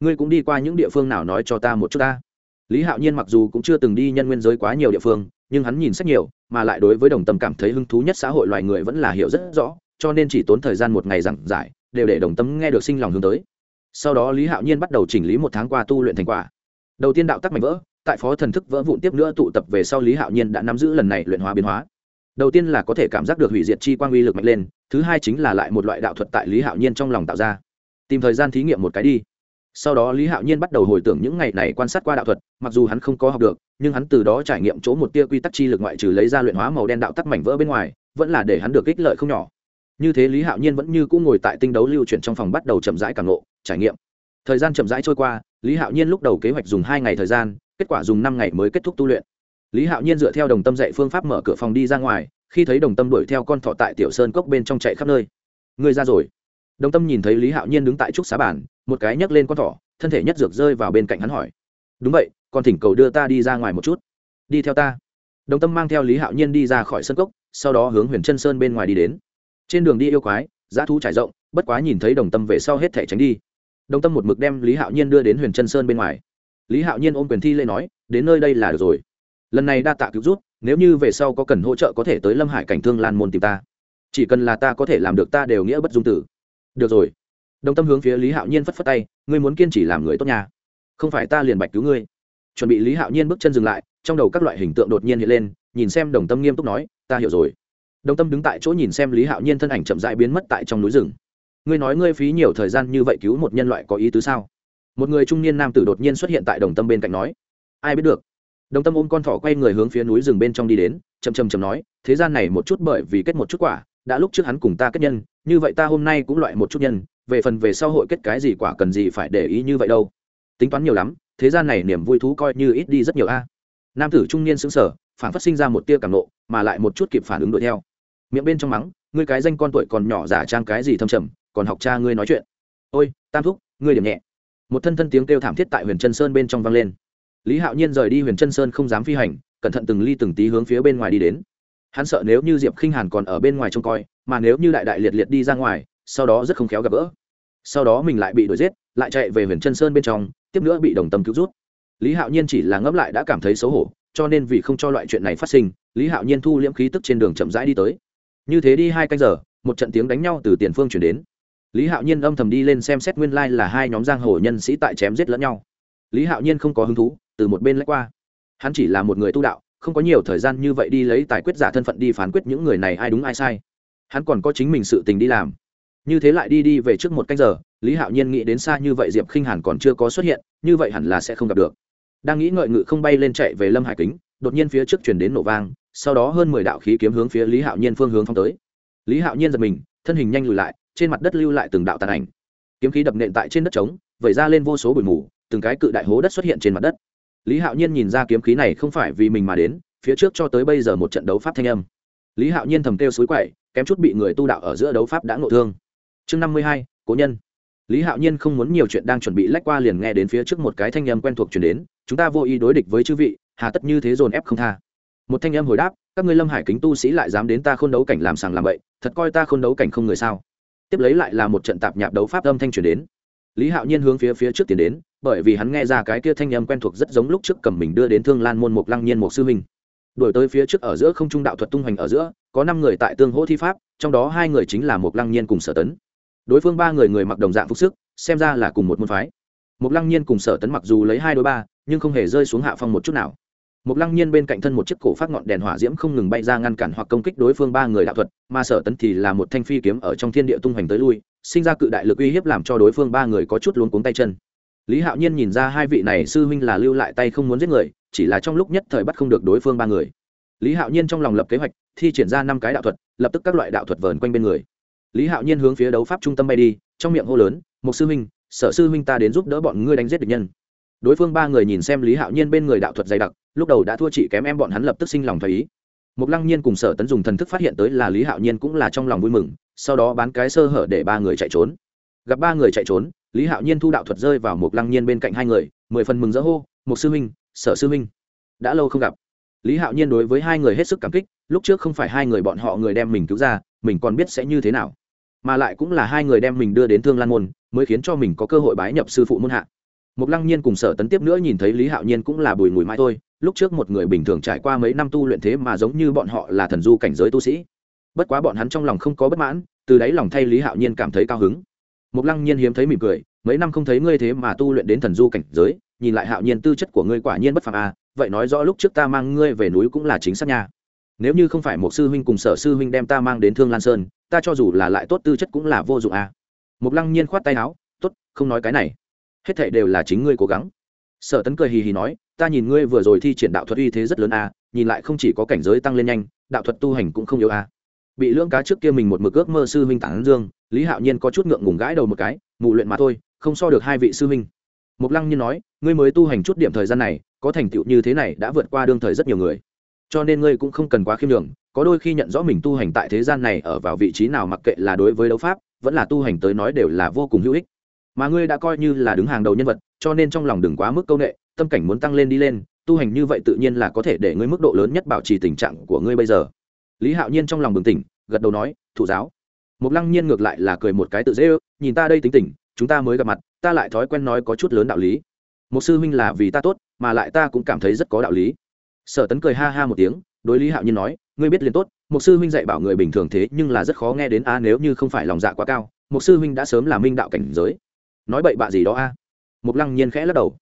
Ngươi cũng đi qua những địa phương nào nói cho ta một chút ta? Lý hạo nhiên mặc dù cũng chưa từng đi nhân nguyên giới quá nhiều địa phương, nhưng hắn nhìn sách nhiều, mà lại đối với đồng tâm cảm thấy hứng thú nhất xã hội loài người vẫn là hiểu rất rõ, cho nên chỉ tốn thời gian một ngày giảng giải, đều để đồng tâm nghe được sinh lòng hướng tới. Sau đó lý hạo nhiên bắt đầu chỉnh lý một tháng qua tu luyện thành quả. Đầu tiên đạo tắc mạnh vỡ, tại phó thần thức vỡ vụn tiếp nữa tụ tập về sau lý hạo nhiên đã nắm giữ lần này luyện hóa biến hóa. Đầu tiên là có thể cảm giác được hủy diệt chi quan uy lực mạnh lên, thứ hai chính là lại một loại đạo thuật tại lý hạo nhiên trong lòng tạo ra. Tìm thời gian thí nghiệm một cái đi sau đó lý hạo nhiên bắt đầu hồi tưởng những ngày này quan sát qua đạo thuật, mặc dù hắn không có học được, nhưng hắn từ đó trải nghiệm chỗ một tia quy tắc chi lực ngoại trừ lấy ra luyện hóa màu đen đạo tắc mảnh vỡ bên ngoài, vẫn là để hắn được ích lợi không nhỏ. Như thế lý hạo nhiên vẫn như cũng ngồi tại tinh đấu lưu chuyển trong phòng bắt đầu chậm rãi càng lộ trải nghiệm. Thời gian chậm rãi trôi qua, lý hạo nhiên lúc đầu kế hoạch dùng hai ngày thời gian, kết quả dùng năm ngày mới kết thúc tu luyện. Lý hạo nhiên dựa theo đồng tâm dạy phương pháp mở cửa phòng đi ra ngoài, khi thấy đồng tâm đuổi theo con thọ tại tiểu sơn cốc bên trong chạy khắp nơi. Người ra rồi đồng tâm nhìn thấy lý hạo nhiên đứng tại trúc xá bản một cái nhấc lên con thỏ, thân thể nhất dược rơi vào bên cạnh hắn hỏi. Đúng vậy, còn thỉnh cầu đưa ta đi ra ngoài một chút. Đi theo ta. Đồng tâm mang theo lý hạo nhiên đi ra khỏi sân cốc, sau đó hướng huyền chân sơn bên ngoài đi đến. Trên đường đi yêu quái giá thú trải rộng, bất quá nhìn thấy đồng tâm về sau hết thể tránh đi. Đồng tâm một mực đem lý hạo nhiên đưa đến huyền chân sơn bên ngoài. Lý hạo nhiên ôm quyền thi lê nói, đến nơi đây là được rồi. Lần này đa tạ cứu rút nếu như về sau có cần hỗ trợ có thể tới lâm hải cảnh thương lan môn tìm ta. Chỉ cần là ta có thể làm được ta đều nghĩa bất dung tử được rồi. Đồng tâm hướng phía lý hạo nhiên phất phất tay, ngươi muốn kiên trì làm người tốt nhà. Không phải ta liền bạch cứu ngươi. Chuẩn bị lý hạo nhiên bước chân dừng lại, trong đầu các loại hình tượng đột nhiên hiện lên, nhìn xem đồng tâm nghiêm túc nói, ta hiểu rồi. Đồng tâm đứng tại chỗ nhìn xem lý hạo nhiên thân ảnh chậm dại biến mất tại trong núi rừng. Ngươi nói ngươi phí nhiều thời gian như vậy cứu một nhân loại có ý tứ sao? Một người trung niên nam tử đột nhiên xuất hiện tại đồng tâm bên cạnh nói, ai biết được? Đồng tâm ôm con thỏ quay người hướng phía núi rừng bên trong đi đến chầm chầm chầm nói, thế gian này một chút bởi vì kết một chút quả, đã lúc trước hắn cùng ta kết nhân như vậy ta hôm nay cũng loại một chút nhân, về phần về sau hội kết cái gì quả cần gì phải để ý như vậy đâu. Tính toán nhiều lắm, thế gian này niềm vui thú coi như ít đi rất nhiều a. Nam tử trung niên xứng sở phản phát sinh ra một tia cảm nộ, mà lại một chút kịp phản ứng đuổi theo. Miệng bên trong mắng, ngươi cái danh con tuổi còn nhỏ giả trang cái gì thâm trầm, còn học cha ngươi nói chuyện. Ôi, tam thúc, ngươi điểm nhẹ. Một thân thân tiếng kêu thảm thiết tại huyền chân sơn bên trong vang lên. Lý hạo nhiên rời đi huyền chân sơn không dám phi hành, cẩn thận từng ly từng tí hướng phía bên ngoài đi đến. Hắn sợ nếu như diệp khinh hàn còn ở bên ngoài trông coi mà nếu như đại đại liệt liệt đi ra ngoài, sau đó rất không khéo gặp gỡ. Sau đó mình lại bị đuổi giết, lại chạy về huyền chân sơn bên trong, tiếp nữa bị đồng tâm cứu rút. Lý hạo nhiên chỉ là ngẫm lại đã cảm thấy xấu hổ, cho nên vì không cho loại chuyện này phát sinh, lý hạo nhiên thu liễm khí tức trên đường chậm rãi đi tới. Như thế đi hai canh giờ, một trận tiếng đánh nhau từ tiền phương chuyển đến. Lý hạo nhiên âm thầm đi lên xem xét nguyên lai là hai nhóm giang hồ nhân sĩ tại chém giết lẫn nhau. Lý hạo nhiên không có hứng thú, từ một bên lách qua. Hắn chỉ là một người tu đạo, không có nhiều thời gian như vậy đi lấy tài quyết giả thân phận đi phán quyết những người này ai đúng ai sai hắn còn có chính mình sự tình đi làm. Như thế lại đi đi về trước một canh giờ, lý hạo nhiên nghĩ đến xa như vậy diệp khinh hàn còn chưa có xuất hiện, như vậy hẳn là sẽ không gặp được. Đang nghĩ ngợi ngự không bay lên chạy về lâm hải kính, đột nhiên phía trước chuyển đến nổ vang, sau đó hơn mười đạo khí kiếm hướng phía lý hạo nhiên phương hướng phong tới. Lý hạo nhiên giật mình, thân hình nhanh lùi lại, trên mặt đất lưu lại từng đạo tàn ảnh. Kiếm khí đập nện tại trên đất trống, vẩy ra lên vô số bụi mù, từng cái cự đại hố đất xuất hiện trên mặt đất. Lý hạo nhiên nhìn ra kiếm khí này không phải vì mình mà đến, phía trước cho tới bây giờ một trận đấu pháp thanh âm. Lý hạo nhiên thầm kêu suối quậy kém chút bị người tu đạo ở giữa đấu pháp đã ngộ thương. Chương năm mươi hai, cố nhân. Lý hạo nhiên không muốn nhiều chuyện đang chuẩn bị lách qua liền nghe đến phía trước một cái thanh âm quen thuộc chuyển đến, chúng ta vô ý đối địch với chư vị, hà tất như thế dồn ép không tha. Một thanh âm hồi đáp, các ngươi lâm hải kính tu sĩ lại dám đến ta k h ô n đấu cảnh làm sàng làm bậy, thật coi ta k h ô n đấu cảnh không người sao? Tiếp lấy lại là một trận tạp nhạp đấu pháp âm thanh chuyển đến. Lý hạo nhiên hướng phía phía trước tiến đến, bởi vì hắn nghe ra cái kia thanh âm quen thuộc rất giống lúc trước cầm mình đưa đến thương lan môn mục lăng nhiên một sư huynh đổi tới phía trước ở giữa không trung đạo thuật tung hoành ở giữa, có năm người tại tương hỗ thi pháp, trong đó hai người chính là mục lăng nhiên cùng sở tấn. Đối phương ba người người mặc đồng dạng phục sức, xem ra là cùng một môn phái. Mục lăng nhiên cùng sở tấn mặc dù lấy hai đôi ba, nhưng không hề rơi xuống hạ phong một chút nào. Một lăng nhiên bên cạnh thân một chiếc cổ phát ngọn đèn hỏa diễm không ngừng bay ra ngăn cản hoặc công kích đối phương ba người đạo thuật, mà sở tấn thì là một thanh phi kiếm ở trong thiên địa tung hoành tới lui, sinh ra cự đại lực uy hiếp làm cho đối phương ba người có chút luống cuống tay chân lý hạo nhiên nhìn ra hai vị này sư huynh là lưu lại tay không muốn giết người, chỉ là trong lúc nhất thời bắt không được đối phương ba người. Lý hạo nhiên trong lòng lập kế hoạch, thi triển ra năm cái đạo thuật, lập tức các loại đạo thuật vờn quanh bên người. Lý hạo nhiên hướng phía đấu pháp trung tâm bay đi, trong miệng hô lớn một sư huynh, sở sư huynh ta đến giúp đỡ bọn ngươi đánh giết địch nhân. Đối phương ba người nhìn xem lý hạo nhiên bên người đạo thuật dày đặc, lúc đầu đã thua chị kém em bọn hắn lập tức sinh lòng thấy ý. Mục lăng nhiên cùng sở tấn dùng thần thức phát hiện tới là lý hạo nhiên cũng là trong lòng vui mừng, sau đó bán cái sơ hở để ba người chạy trốn. Gặp ba người chạy trốn lý hạo nhiên thu đạo thuật rơi vào một lăng nhiên bên cạnh hai người, mười phần mừng rỡ hô một sư huynh, sở sư huynh, đã lâu không gặp. Lý hạo nhiên đối với hai người hết sức cảm kích, lúc trước không phải hai người bọn họ người đem mình cứu ra, mình còn biết sẽ như thế nào. Mà lại cũng là hai người đem mình đưa đến thương lan môn, mới khiến cho mình có cơ hội bái nhập sư phụ môn hạ. Một lăng nhiên cùng sở tấn tiếp nữa nhìn thấy lý hạo nhiên cũng là bùi mùi mai thôi, lúc trước một người bình thường trải qua mấy năm tu luyện thế mà giống như bọn họ là thần du cảnh giới tu sĩ. Bất quá bọn hắn trong lòng không có bất mãn, từ đáy lòng thay lý hạo nhiên cảm thấy cao hứng. Mộc lăng nhiên hiếm thấy mỉm cười, mấy năm không thấy ngươi thế mà tu luyện đến thần du cảnh giới, nhìn lại hạo nhiên tư chất của ngươi quả nhiên bất phàm à vậy nói rõ lúc trước ta mang ngươi về núi cũng là chính xác nha. Nếu như không phải một sư huynh cùng sở sư huynh đem ta mang đến thương lan sơn, ta cho dù là lại tốt tư chất cũng là vô dụng à. Mộc lăng nhiên khoát tay áo, tốt, không nói cái này. Hết thảy đều là chính ngươi cố gắng. Sở tấn cười hì hì nói, ta nhìn ngươi vừa rồi thi triển đạo thuật uy thế rất lớn à nhìn lại không chỉ có cảnh giới tăng lên nhanh, đạo thuật tu hành cũng không yếu à bị lưỡng cá trước kia mình một mực ước mơ sư huynh tản dương, lý hạo nhiên có chút ngượng ngùng gãi đầu một cái mụ luyện mà thôi, không so được hai vị sư huynh. Mục lăng nhiên nói, ngươi mới tu hành chút điểm thời gian này, có thành tựu như thế này đã vượt qua đương thời rất nhiều người. Cho nên ngươi cũng không cần quá khiêm đường có đôi khi nhận rõ mình tu hành tại thế gian này ở vào vị trí nào mặc kệ là đối với đấu pháp, vẫn là tu hành tới nói đều là vô cùng hữu ích. Mà ngươi đã coi như là đứng hàng đầu nhân vật, cho nên trong lòng đừng quá mức công nghệ tâm cảnh muốn tăng lên đi lên, tu hành như vậy tự nhiên là có thể để ngươi mức độ lớn nhất bảo trì tình trạng của ngươi bây giờ lý hạo nhiên trong lòng bừng tỉnh, gật đầu nói thụ giáo. Mục lăng nhiên ngược lại là cười một cái tự dễ ư nhìn ta đây tính tỉnh chúng ta mới gặp mặt, ta lại thói quen nói có chút lớn đạo lý. Một sư huynh là vì ta tốt, mà lại ta cũng cảm thấy rất có đạo lý. Sở tấn cười ha ha một tiếng, đối lý hạo nhiên nói, ngươi biết liền tốt một sư huynh dạy bảo người bình thường thế nhưng là rất khó nghe đến a, nếu như không phải lòng dạ quá cao một sư huynh đã sớm là minh đạo cảnh giới. Nói bậy bạ gì đó a? À? lăng nhiên khẽ lắc đầu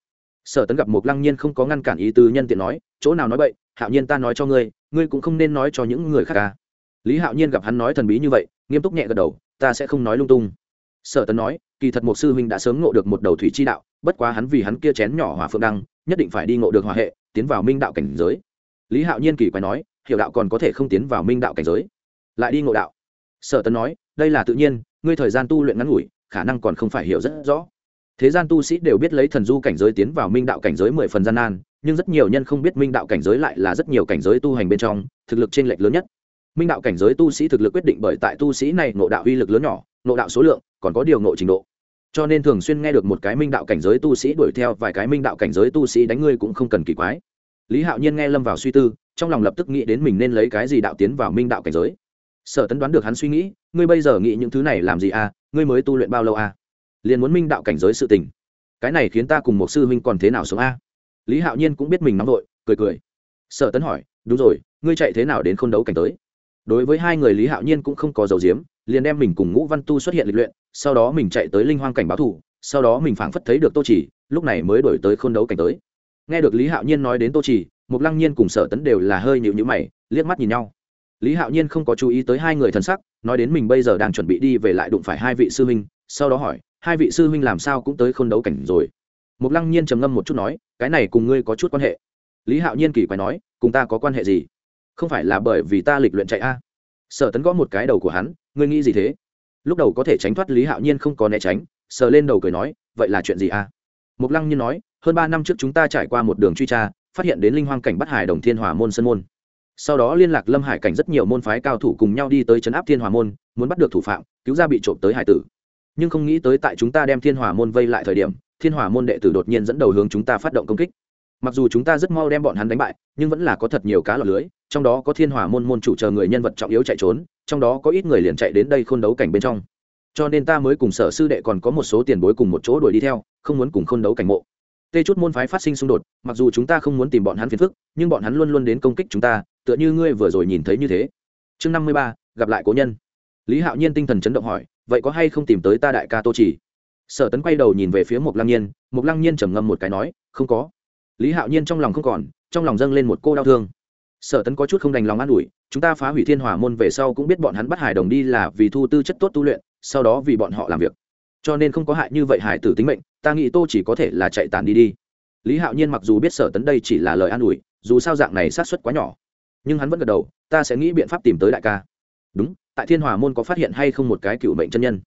sở tấn gặp một lăng nhiên không có ngăn cản ý tứ nhân tiện nói, chỗ nào nói bậy, hạo nhiên ta nói cho ngươi ngươi cũng không nên nói cho những người khác ca lý hạo nhiên gặp hắn nói thần bí như vậy, nghiêm túc nhẹ gật đầu, ta sẽ không nói lung tung. Sở tấn nói, kỳ thật một sư huynh đã sớm ngộ được một đầu thủy chi đạo, bất quá hắn vì hắn kia chén nhỏ hỏa phượng đăng, nhất định phải đi ngộ được hòa hệ, tiến vào minh đạo cảnh giới. Lý hạo nhiên kỳ quái nói, hiểu đạo còn có thể không tiến vào minh đạo cảnh giới, lại đi ngộ đạo. Sở tấn nói, đây là tự nhiên, ngươi thời gian tu luyện ngắn ngủi, khả năng còn không phải hiểu rất rõ thế gian tu sĩ đều biết lấy thần du cảnh giới tiến vào minh đạo cảnh giới mười phần gian nan, nhưng rất nhiều nhân không biết minh đạo cảnh giới lại là rất nhiều cảnh giới tu hành bên trong, thực lực t r ê n lệch lớn nhất. Minh đạo cảnh giới tu sĩ thực lực quyết định bởi tại tu sĩ này nộ đạo uy lực lớn nhỏ nộ đạo số lượng, còn có điều nộ trình độ. Cho nên thường xuyên nghe được một cái minh đạo cảnh giới tu sĩ đuổi theo vài cái minh đạo cảnh giới tu sĩ đánh ngươi cũng không cần kỳ quái. Lý hạo nhiên nghe lâm vào suy tư, trong lòng lập tức nghĩ đến mình nên lấy cái gì đạo tiến vào minh đạo cảnh giới. Sở tấn đoán được hắn suy nghĩ, ngươi bây giờ nghĩ những thứ này làm gì à? Ngươi mới tu luyện bao lâu à? Liền muốn minh đạo cảnh giới sự tình. Cái này khiến ta cùng một sư huynh còn thế nào sống a? Lý hạo nhiên cũng biết mình nóng vội, cười cười. Sở tấn hỏi, đúng rồi, ngươi chạy thế nào đến k h ô n đấu cảnh tới? Đối với hai người lý hạo nhiên cũng không có dầu diếm liền đem mình cùng ngũ văn tu xuất hiện lịch luyện, sau đó mình chạy tới linh hoang cảnh báo thủ, sau đó mình phảng phất thấy được tô trì lúc này mới đổi tới k h ô n đấu cảnh tới. Nghe được lý hạo nhiên nói đến tô trì mục lăng nhiên cùng sở tấn đều là hơi nhịu nhữ mày, liếc mắt nhìn nhau. Lý hạo nhiên không có chú ý tới hai người thân sắc, nói đến mình bây giờ đang chuẩn bị đi về lại đụng phải hai vị sư huynh, sau đó hỏi hai vị sư huynh làm sao cũng tới khôn đấu cảnh rồi. Mục lăng nhiên trầm ngâm một chút nói, cái này cùng ngươi có chút quan hệ. Lý hạo nhiên kỳ quái nói, cùng ta có quan hệ gì? Không phải là bởi vì ta lịch luyện chạy a? Sở tấn gõ một cái đầu của hắn, ngươi nghĩ gì thế? Lúc đầu có thể tránh thoát lý hạo nhiên không có né tránh, sờ lên đầu cười nói, vậy là chuyện gì a? Mục lăng nhiên nói, hơn ba năm trước chúng ta trải qua một đường truy tra, phát hiện đến linh hoang cảnh bắt hải đồng thiên hòa môn sân môn. Sau đó liên lạc lâm hải cảnh rất nhiều môn phái cao thủ cùng nhau đi tới trấn áp thiên hòa môn, muốn bắt được thủ phạm, cứu ra bị trộm tới hải tử nhưng không nghĩ tới tại chúng ta đem thiên hỏa môn vây lại thời điểm, thiên hỏa môn đệ tử đột nhiên dẫn đầu hướng chúng ta phát động công kích. Mặc dù chúng ta rất mau đem bọn hắn đánh bại, nhưng vẫn là có thật nhiều cá lọt lưới, trong đó có thiên hỏa môn môn chủ chờ người nhân vật trọng yếu chạy trốn, trong đó có ít người liền chạy đến đây khôn đấu cảnh bên trong. Cho nên ta mới cùng sở sư đệ còn có một số tiền bối cùng một chỗ đuổi đi theo, không muốn cùng khôn đấu cảnh mộ. Tê chút môn phái phát sinh xung đột, mặc dù chúng ta không muốn tìm bọn hắn phiền phức, nhưng bọn hắn luôn luôn đến công kích chúng ta, tựa như ngươi vừa rồi nhìn thấy như thế. Chương năm mươi ba, gặp lại cố nhân. Lý hạo nhiên tinh thần chấn động hỏi vậy có hay không tìm tới ta đại ca tô chỉ? Sở tấn quay đầu nhìn về phía một lăng nhiên một lăng nhiên trầm ngâm một cái nói, không có. Lý hạo nhiên trong lòng không còn, trong lòng dâng lên một cô đau thương. Sở tấn có chút không đành lòng an ủi, chúng ta phá hủy thiên hỏa môn về sau cũng biết bọn hắn bắt hải đồng đi là vì thu tư chất tốt tu luyện, sau đó vì bọn họ làm việc. Cho nên không có hại như vậy hải tử tính mệnh, ta nghĩ tô chỉ có thể là chạy tàn đi đi. Lý hạo nhiên mặc dù biết sở tấn đây chỉ là lời an ủi, dù sao dạng này sát xuất quá nhỏ. Nhưng hắn vẫn gật đầu, ta sẽ nghĩ biện pháp tìm tới đại ca. Đúng tại thiên hòa môn có phát hiện hay không một cái cựu mệnh chân nhân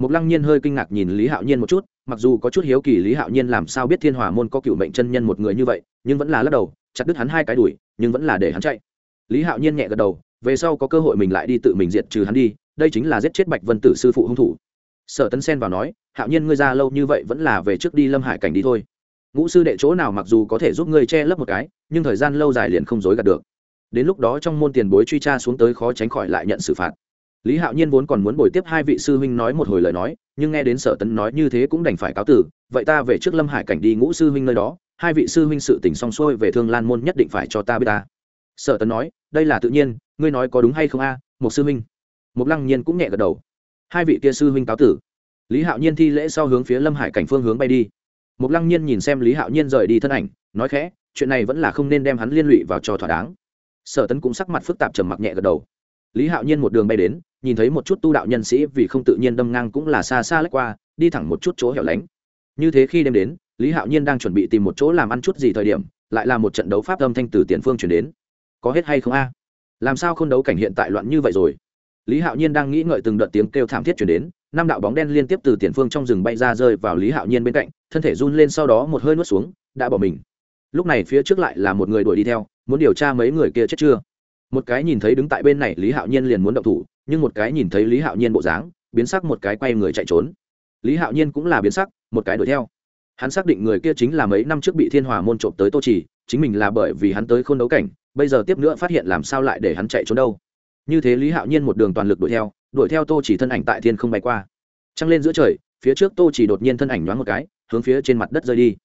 Mục Lăng Nhiên hơi kinh ngạc nhìn Lý Hạo Nhiên một chút, mặc dù có chút hiếu kỳ Lý Hạo Nhiên làm sao biết Thiên Hòa môn có cựu mệnh chân nhân một người như vậy, nhưng vẫn là lắc đầu, chặt đứt hắn hai cái đuổi, nhưng vẫn là để hắn chạy. Lý Hạo Nhiên nhẹ gật đầu, về sau có cơ hội mình lại đi tự mình diệt trừ hắn đi, đây chính là giết chết Bạch Vân Tử sư phụ hung thủ. Sở Tấn Sen vào nói, Hạo Nhiên ngươi ra lâu như vậy vẫn là về trước đi Lâm Hải cảnh đi thôi. Ngũ sư đệ chỗ nào mặc dù có thể giúp ngươi che lấp một cái, nhưng thời gian lâu dài liền không dối gạt được. Đến lúc đó trong môn tiền bối truy tra xuống tới khó tránh khỏi lại nhận xử phạt lý hạo nhiên vốn còn muốn bồi tiếp hai vị sư huynh nói một hồi lời nói, nhưng nghe đến sở tấn nói như thế cũng đành phải cáo tử, vậy ta về trước lâm hải cảnh đi ngũ sư huynh nơi đó, hai vị sư huynh sự tình xong xuôi về thương lan môn nhất định phải cho ta biết ta. Sở tấn nói, đây là tự nhiên, ngươi nói có đúng hay không a, một sư huynh? Một lăng nhiên cũng nhẹ gật đầu. Hai vị kia sư huynh cáo tử. Lý hạo nhiên thi lễ sau hướng phía lâm hải cảnh phương hướng bay đi. Một lăng nhiên nhìn xem lý hạo nhiên rời đi thân ảnh, nói khẽ, chuyện này vẫn là không nên đem hắn liên lụy vào cho thỏa đáng. Sở tấn cũng sắc mặt phức tạp trầm mặc nhẹ gật đầu. Lý hạo nhiên một đường bay đến nhìn thấy một chút tu đạo nhân sĩ vì không tự nhiên đâm ngang cũng là xa xa lách qua, đi thẳng một chút chỗ hẻo lánh. Như thế khi đêm đến, lý hạo nhiên đang chuẩn bị tìm một chỗ làm ăn chút gì thời điểm, lại là một trận đấu pháp âm thanh từ tiền phương chuyển đến. Có hết hay không a? Làm sao không đấu cảnh hiện tại loạn như vậy rồi? Lý hạo nhiên đang nghĩ ngợi từng đợt tiếng kêu thảm thiết chuyển đến, năm đạo bóng đen liên tiếp từ tiền phương trong rừng bay ra rơi vào lý hạo nhiên bên cạnh, thân thể run lên sau đó một hơi nuốt xuống, đã bỏ mình. Lúc này phía trước lại là một người đuổi đi theo, muốn điều tra mấy người kia chết chưa? Một cái nhìn thấy đứng tại bên này lý hạo nhiên liền muốn động thủ nhưng một cái nhìn thấy lý hạo nhiên bộ dáng, biến sắc một cái quay người chạy trốn. Lý hạo nhiên cũng là biến sắc, một cái đuổi theo. Hắn xác định người kia chính là mấy năm trước bị thiên hòa môn trộm tới tô trì, chính mình là bởi vì hắn tới k h ô n đấu cảnh, bây giờ tiếp nữa phát hiện làm sao lại để hắn chạy trốn đâu. Như thế lý hạo nhiên một đường toàn lực đuổi theo đuổi theo tô chỉ thân ảnh tại thiên không bay qua. Trăng lên giữa trời, phía trước tô chỉ đột nhiên thân ảnh nhoáng một cái, hướng phía trên mặt đất rơi đi.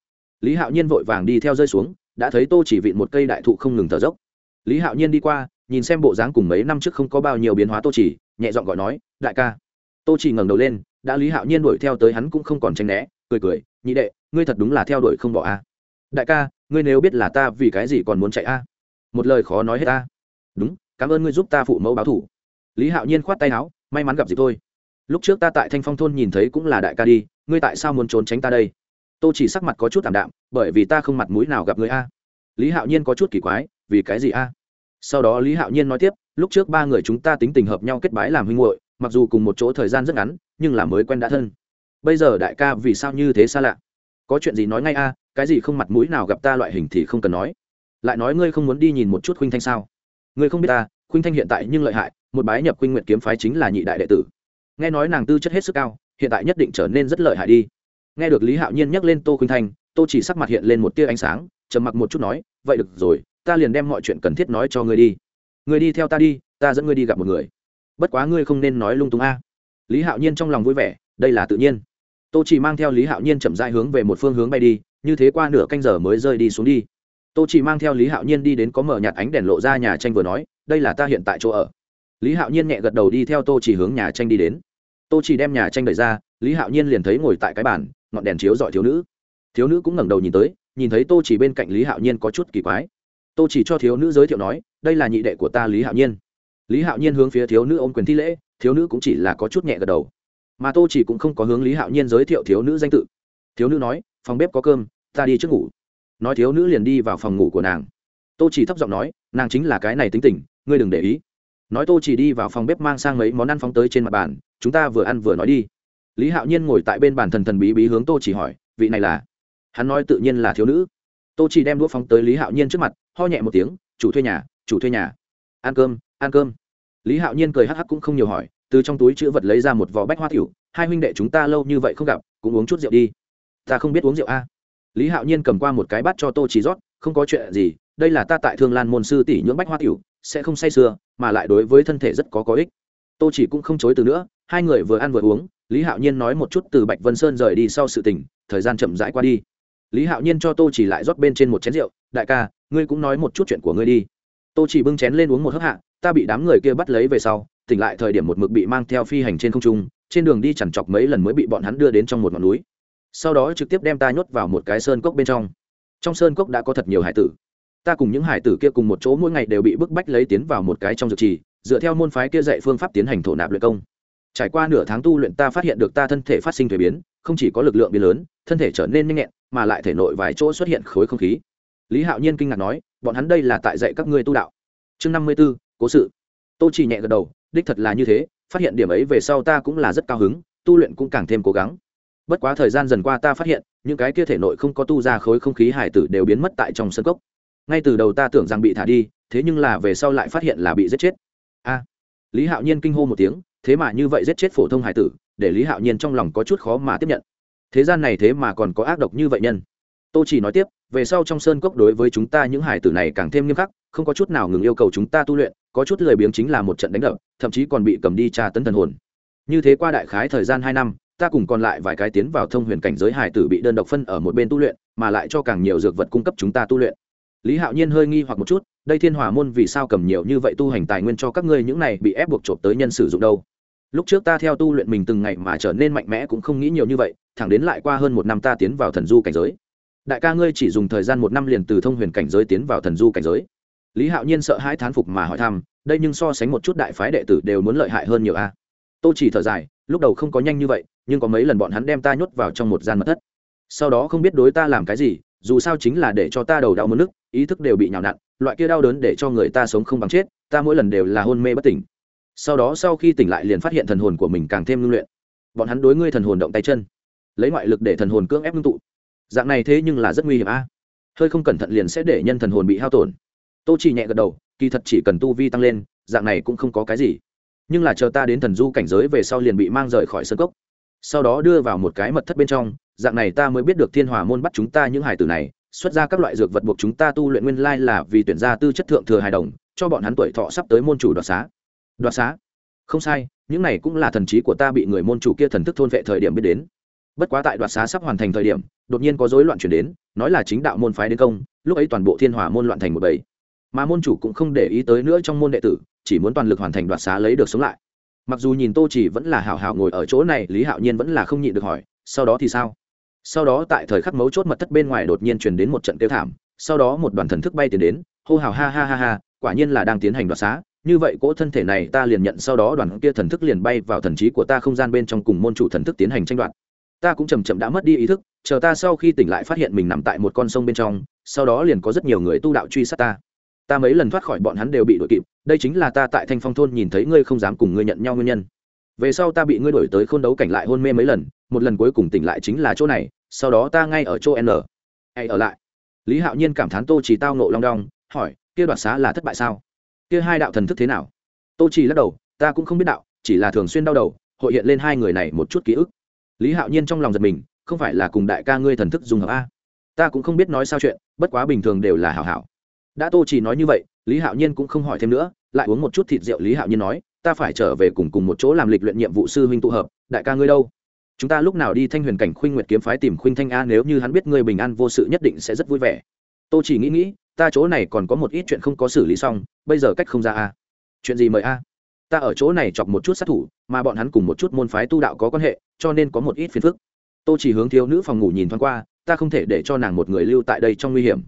Lý hạo nhiên vội vàng đi theo rơi xuống, đã thấy tô chỉ vịn một cây đại thụ không ngừng thở dốc. Lý hạo nhiên đi qua nhìn xem bộ dáng cùng mấy năm trước không có bao nhiêu biến hóa tô chỉ, nhẹ giọng gọi nói, đại ca. Tô chỉ ngẩng đầu lên, đã lý hạo nhiên đuổi theo tới hắn cũng không còn tranh né, cười cười, nhị đệ, ngươi thật đúng là theo đuổi không bỏ a. Đại ca, ngươi nếu biết là ta vì cái gì còn muốn chạy a? Một lời khó nói hết ta. Đúng, cảm ơn ngươi giúp ta phụ mẫu báo thủ. Lý hạo nhiên khoát tay áo, may mắn gặp gì thôi. Lúc trước ta tại thanh phong thôn nhìn thấy cũng là đại ca đi, ngươi tại sao muốn trốn tránh ta đây? Tô chỉ sắc mặt có chút tạm đạm, bởi vì ta không mặt mũi nào gặp ngươi a. Lý hạo nhiên có chút kỳ quái, vì cái gì a? Sau đó lý hạo nhiên nói tiếp, lúc trước ba người chúng ta tính tình hợp nhau kết bái làm huynh hội mặc dù cùng một chỗ thời gian rất ngắn, nhưng là mới quen đã thân. Bây giờ đại ca vì sao như thế xa lạ? Có chuyện gì nói ngay a, cái gì không mặt mũi nào gặp ta loại hình thì không cần nói. Lại nói ngươi không muốn đi nhìn một chút khuynh thanh sao? Ngươi không biết ta, khuynh thanh hiện tại nhưng lợi hại, một bái nhập khuynh nguyện kiếm phái chính là nhị đại đệ tử. Nghe nói nàng tư chất hết sức cao, hiện tại nhất định trở nên rất lợi hại đi. Nghe được lý hạo nhiên nhắc lên tô khuynh thanh, tô chỉ sắc mặt hiện lên một tia ánh sáng, trầm mặc một chút nói, vậy được rồi ta liền đem mọi chuyện cần thiết nói cho ngươi đi. Ngươi đi theo ta đi, ta dẫn ngươi đi gặp một người. Bất quá ngươi không nên nói lung tung a. Lý hạo nhiên trong lòng vui vẻ, đây là tự nhiên. Tô chỉ mang theo lý hạo nhiên chậm rãi hướng về một phương hướng bay đi, như thế qua nửa canh giờ mới rơi đi xuống đi. Tô chỉ mang theo lý hạo nhiên đi đến có mở nhạt ánh đèn lộ ra nhà tranh vừa nói, đây là ta hiện tại chỗ ở. Lý hạo nhiên nhẹ gật đầu đi theo tô chỉ hướng nhà tranh đi đến. Tô chỉ đem nhà tranh đẩy ra, lý hạo nhiên liền thấy ngồi tại cái bàn, ngọn đèn chiếu dọi thiếu nữ. Thiếu nữ cũng ngẩng đầu nhìn tới, nhìn thấy tô chỉ bên cạnh lý hạo nhiên có chút kỳ quái. Tôi chỉ cho thiếu nữ giới thiệu nói, đây là nhị đệ của ta lý hạo nhiên. Lý hạo nhiên hướng phía thiếu nữ ôm quyền thi lễ, thiếu nữ cũng chỉ là có chút nhẹ gật đầu. Mà tôi chỉ cũng không có hướng lý hạo nhiên giới thiệu thiếu nữ danh tự. Thiếu nữ nói, phòng bếp có cơm, ta đi trước ngủ. Nói thiếu nữ liền đi vào phòng ngủ của nàng. Tôi chỉ thấp giọng nói, nàng chính là cái này tính tình, ngươi đừng để ý. Nói tôi chỉ đi vào phòng bếp mang sang mấy món ăn phóng tới trên mặt bàn, chúng ta vừa ăn vừa nói đi. Lý hạo nhiên ngồi tại bên bàn thần thần bí bí hướng tôi chỉ hỏi, vị này là? Hắn nói tự nhiên là thiếu nữ. Tôi chỉ đem đũa phóng tới lý hạo nhiên trước mặt ho nhẹ một tiếng, chủ thuê nhà, chủ thuê nhà. Ăn cơm ăn cơm. Lý hạo nhiên cười hắc hắc cũng không nhiều hỏi, từ trong túi chữ vật lấy ra một vò bách hoa tiểu, hai huynh đệ chúng ta lâu như vậy không gặp, cũng uống chút rượu đi. Ta không biết uống rượu a. Lý hạo nhiên cầm qua một cái bát cho tô chỉ rót, không có chuyện gì, đây là ta tại thương lan môn sư tỷ nhưỡng bách hoa tiểu, sẽ không say sưa, mà lại đối với thân thể rất có có ích. Tô chỉ cũng không chối từ nữa, hai người vừa ăn vừa uống, lý hạo nhiên nói một chút từ bạch vân sơn rời đi sau sự tình, thời gian chậm rãi qua đi. Lý hạo nhiên cho tô chỉ lại rót bên trên một chén rượu, đại ca ngươi cũng nói một chút chuyện của ngươi đi. Tô chỉ bưng chén lên uống một hớp hạ, ta bị đám người kia bắt lấy về sau, tỉnh lại thời điểm một mực bị mang theo phi hành trên không trung, trên đường đi chẳng chọc mấy lần mới bị bọn hắn đưa đến trong một ngọn núi. Sau đó trực tiếp đem ta nhốt vào một cái sơn cốc bên trong. Trong sơn cốc đã có thật nhiều hải tử. Ta cùng những hải tử kia cùng một chỗ mỗi ngày đều bị bức bách lấy tiến vào một cái trong dược trì, dựa theo môn phái kia dạy phương pháp tiến hành thổ nạp luyện công. Trải qua nửa tháng tu luyện ta phát hiện được ta thân thể phát sinh thuế biến, không chỉ có lực lượng biến lớn, thân thể trở nên nhanh nhẹn, mà lại thể nội vài chỗ xuất hiện khối không khí lý hạo nhiên kinh ngạc nói, bọn hắn đây là tại dạy các ngươi tu đạo. Chương năm mươi b ố cố sự. Tô chỉ nhẹ gật đầu, đích thật là như thế, phát hiện điểm ấy về sau ta cũng là rất cao hứng, tu luyện cũng càng thêm cố gắng. Bất quá thời gian dần qua ta phát hiện, những cái kia thể nội không có tu ra khối không khí hải tử đều biến mất tại trong sân cốc. Ngay từ đầu ta tưởng rằng bị thả đi, thế nhưng là về sau lại phát hiện là bị giết chết. A. Lý hạo nhiên kinh hô một tiếng, thế mà như vậy giết chết phổ thông hải tử, để lý hạo nhiên trong lòng có chút khó mà tiếp nhận. Thế gian này thế mà còn có ác độc như vậy nhân. Tô chỉ nói tiếp về sau trong sơn cốc đối với chúng ta những hải tử này càng thêm nghiêm khắc, không có chút nào ngừng yêu cầu chúng ta tu luyện, có chút lười biếng chính là một trận đánh đập, thậm chí còn bị cầm đi tra tấn thần hồn. Như thế qua đại khái thời gian hai năm, ta cùng còn lại vài cái tiến vào thông huyền cảnh giới hải tử bị đơn độc phân ở một bên tu luyện, mà lại cho càng nhiều dược vật cung cấp chúng ta tu luyện. Lý hạo nhiên hơi nghi hoặc một chút, đây thiên hòa môn vì sao cầm nhiều như vậy tu hành tài nguyên cho các ngươi những này bị ép buộc trộm tới nhân sử dụng đâu? Lúc trước ta theo tu luyện mình từng ngày mà trở nên mạnh mẽ cũng không nghĩ nhiều như vậy, thẳng đến lại qua hơn một năm ta tiến vào thần du cảnh giới đại ca ngươi chỉ dùng thời gian một năm liền từ thông huyền cảnh giới tiến vào thần du cảnh giới. Lý hạo nhiên sợ hãi thán phục mà hỏi thăm, đây nhưng so sánh một chút đại phái đệ tử đều muốn lợi hại hơn nhiều a. Tô chỉ thở dài, lúc đầu không có nhanh như vậy, nhưng có mấy lần bọn hắn đem ta nhốt vào trong một gian mật thất. Sau đó không biết đối ta làm cái gì, dù sao chính là để cho ta đầu đau mất nước, ý thức đều bị nhào nặn, loại kia đau đớn để cho người ta sống không bằng chết, ta mỗi lần đều là hôn mê bất tỉnh. Sau đó sau khi tỉnh lại liền phát hiện thần hồn của mình càng thêm ngưng luyện. Bọn hắn đối ngươi thần hồn động tay chân, lấy ngoại lực để thần hồn cưỡng ép ngưng tụ dạng này thế nhưng là rất nguy hiểm a. Hơi không cẩn thận liền sẽ để nhân thần hồn bị hao tổn. Tô chỉ nhẹ gật đầu, kỳ thật chỉ cần tu vi tăng lên, dạng này cũng không có cái gì. Nhưng là chờ ta đến thần du cảnh giới về sau liền bị mang rời khỏi sân cốc. Sau đó đưa vào một cái mật thất bên trong, dạng này ta mới biết được thiên hòa môn bắt chúng ta những hải tử này, xuất ra các loại dược vật buộc chúng ta tu luyện nguyên lai là vì tuyển ra tư chất thượng thừa hài đồng, cho bọn hắn tuổi thọ sắp tới môn chủ đoạt xá. Đoạt xá? Không sai, những này cũng là thần trí của ta bị người môn chủ kia thần thức thôn vệ thời điểm biết đến bất quá tại đoạt xá sắp hoàn thành thời điểm, đột nhiên có dối loạn chuyển đến, nói là chính đạo môn phái đến công, lúc ấy toàn bộ thiên hòa môn loạn thành một bầy. Mà môn chủ cũng không để ý tới nữa trong môn đệ tử, chỉ muốn toàn lực hoàn thành đoạt xá lấy được sống lại. Mặc dù nhìn tô chỉ vẫn là hảo hảo ngồi ở chỗ này, lý hạo nhiên vẫn là không nhịn được hỏi, sau đó thì sao? Sau đó tại thời khắc mấu chốt mật thất bên ngoài đột nhiên truyền đến một trận kêu thảm, sau đó một đoàn thần thức bay tiến đến, hô hào ha ha ha ha, quả nhiên là đang tiến hành đoạt xá. Như vậy cỗ thân thể này ta liền nhận, sau đó đoàn kia thần thức liền bay vào thần trí của ta không gian bên trong cùng môn chủ thần thức tiến hành tranh đoạt ta cũng chầm chậm đã mất đi ý thức, chờ ta sau khi tỉnh lại phát hiện mình nằm tại một con sông bên trong, sau đó liền có rất nhiều người tu đạo truy sát ta. Ta mấy lần thoát khỏi bọn hắn đều bị đuổi kịp, đây chính là ta tại thanh phong thôn nhìn thấy ngươi không dám cùng ngươi nhận nhau nguyên nhân. Về sau ta bị ngươi đổi tới khôn đấu cảnh lại hôn mê mấy lần, một lần cuối cùng tỉnh lại chính là chỗ này, sau đó ta ngay ở chỗ n. Hay ở lại. Lý hạo nhiên cảm thán tô chỉ tao nộ long đong, hỏi, kia đoạt xá là thất bại sao? Kia hai đạo thần thức thế nào? Tô chỉ lắc đầu, ta cũng không biết đạo, chỉ là thường xuyên đau đầu, hội hiện lên hai người này một chút ký ức lý hạo nhiên trong lòng giật mình, không phải là cùng đại ca ngươi thần thức dùng hợp a? Ta cũng không biết nói sao chuyện, bất quá bình thường đều là hảo hảo. Đã tô chỉ nói như vậy, lý hạo nhiên cũng không hỏi thêm nữa, lại uống một chút thịt rượu lý hạo nhiên nói, ta phải trở về cùng cùng một chỗ làm lịch luyện nhiệm vụ sư huynh tụ hợp, đại ca ngươi đâu? Chúng ta lúc nào đi thanh huyền cảnh khuynh nguyệt kiếm phái tìm khuynh thanh a, nếu như hắn biết ngươi bình an vô sự nhất định sẽ rất vui vẻ. Tô chỉ nghĩ nghĩ, ta chỗ này còn có một ít chuyện không có xử lý xong, bây giờ cách không ra a. Chuyện gì mời a? Ta ở chỗ này chọc một chút sát thủ, mà bọn hắn cùng một chút môn phái tu đạo có quan hệ cho nên có một ít phiền phức. Tô chỉ hướng thiếu nữ phòng ngủ nhìn thoáng qua, ta không thể để cho nàng một người lưu tại đây trong nguy hiểm.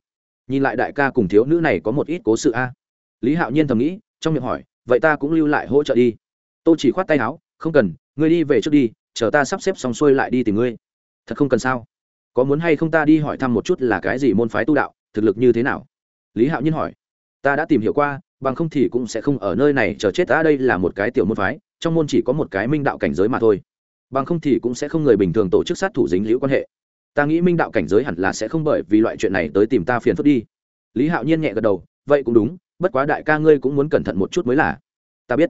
Nhìn lại đại ca cùng thiếu nữ này có một ít cố sự a. Lý hạo nhiên thầm nghĩ, trong miệng hỏi, vậy ta cũng lưu lại hỗ trợ đi. Tô chỉ khoát tay áo, không cần, ngươi đi về trước đi, chờ ta sắp xếp xong xuôi lại đi tìm ngươi. Thật không cần sao? Có muốn hay không ta đi hỏi thăm một chút là cái gì môn phái tu đạo, thực lực như thế nào? Lý hạo nhiên hỏi, ta đã tìm hiểu qua, bằng không thì cũng sẽ không ở nơi này chờ chết, ta đây là một cái tiểu môn phái, trong môn chỉ có một cái minh đạo cảnh giới mà thôi bằng không thì cũng sẽ không người bình thường tổ chức sát thủ dính liễu quan hệ. Ta nghĩ minh đạo cảnh giới hẳn là sẽ không bởi vì loại chuyện này tới tìm ta phiền phức đi. Lý hạo nhiên nhẹ gật đầu, vậy cũng đúng, bất quá đại ca ngươi cũng muốn cẩn thận một chút mới là. Ta biết.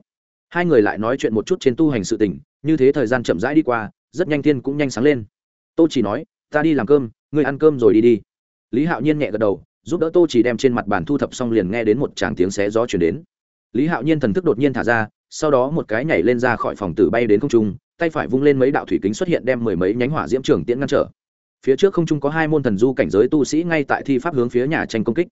Hai người lại nói chuyện một chút trên tu hành sự tình, như thế thời gian chậm rãi đi qua, rất nhanh thiên cũng nhanh sáng lên. Tô chỉ nói, ta đi làm cơm, ngươi ăn cơm rồi đi đi. Lý hạo nhiên nhẹ gật đầu, giúp đỡ tô chỉ đem trên mặt bàn thu thập xong liền nghe đến một tràng tiếng xé gió chuyển đến. Lý hạo nhiên thần thức đột nhiên thả ra, sau đó một cái nhảy lên ra khỏi phòng tử bay đến không trung tay phải vung lên mấy đạo thủy kính xuất hiện đem mười mấy nhánh hỏa diễm trường tiễn ngăn trở. Phía trước không trung có hai môn thần du cảnh giới tu sĩ ngay tại thi pháp hướng phía nhà tranh công kích.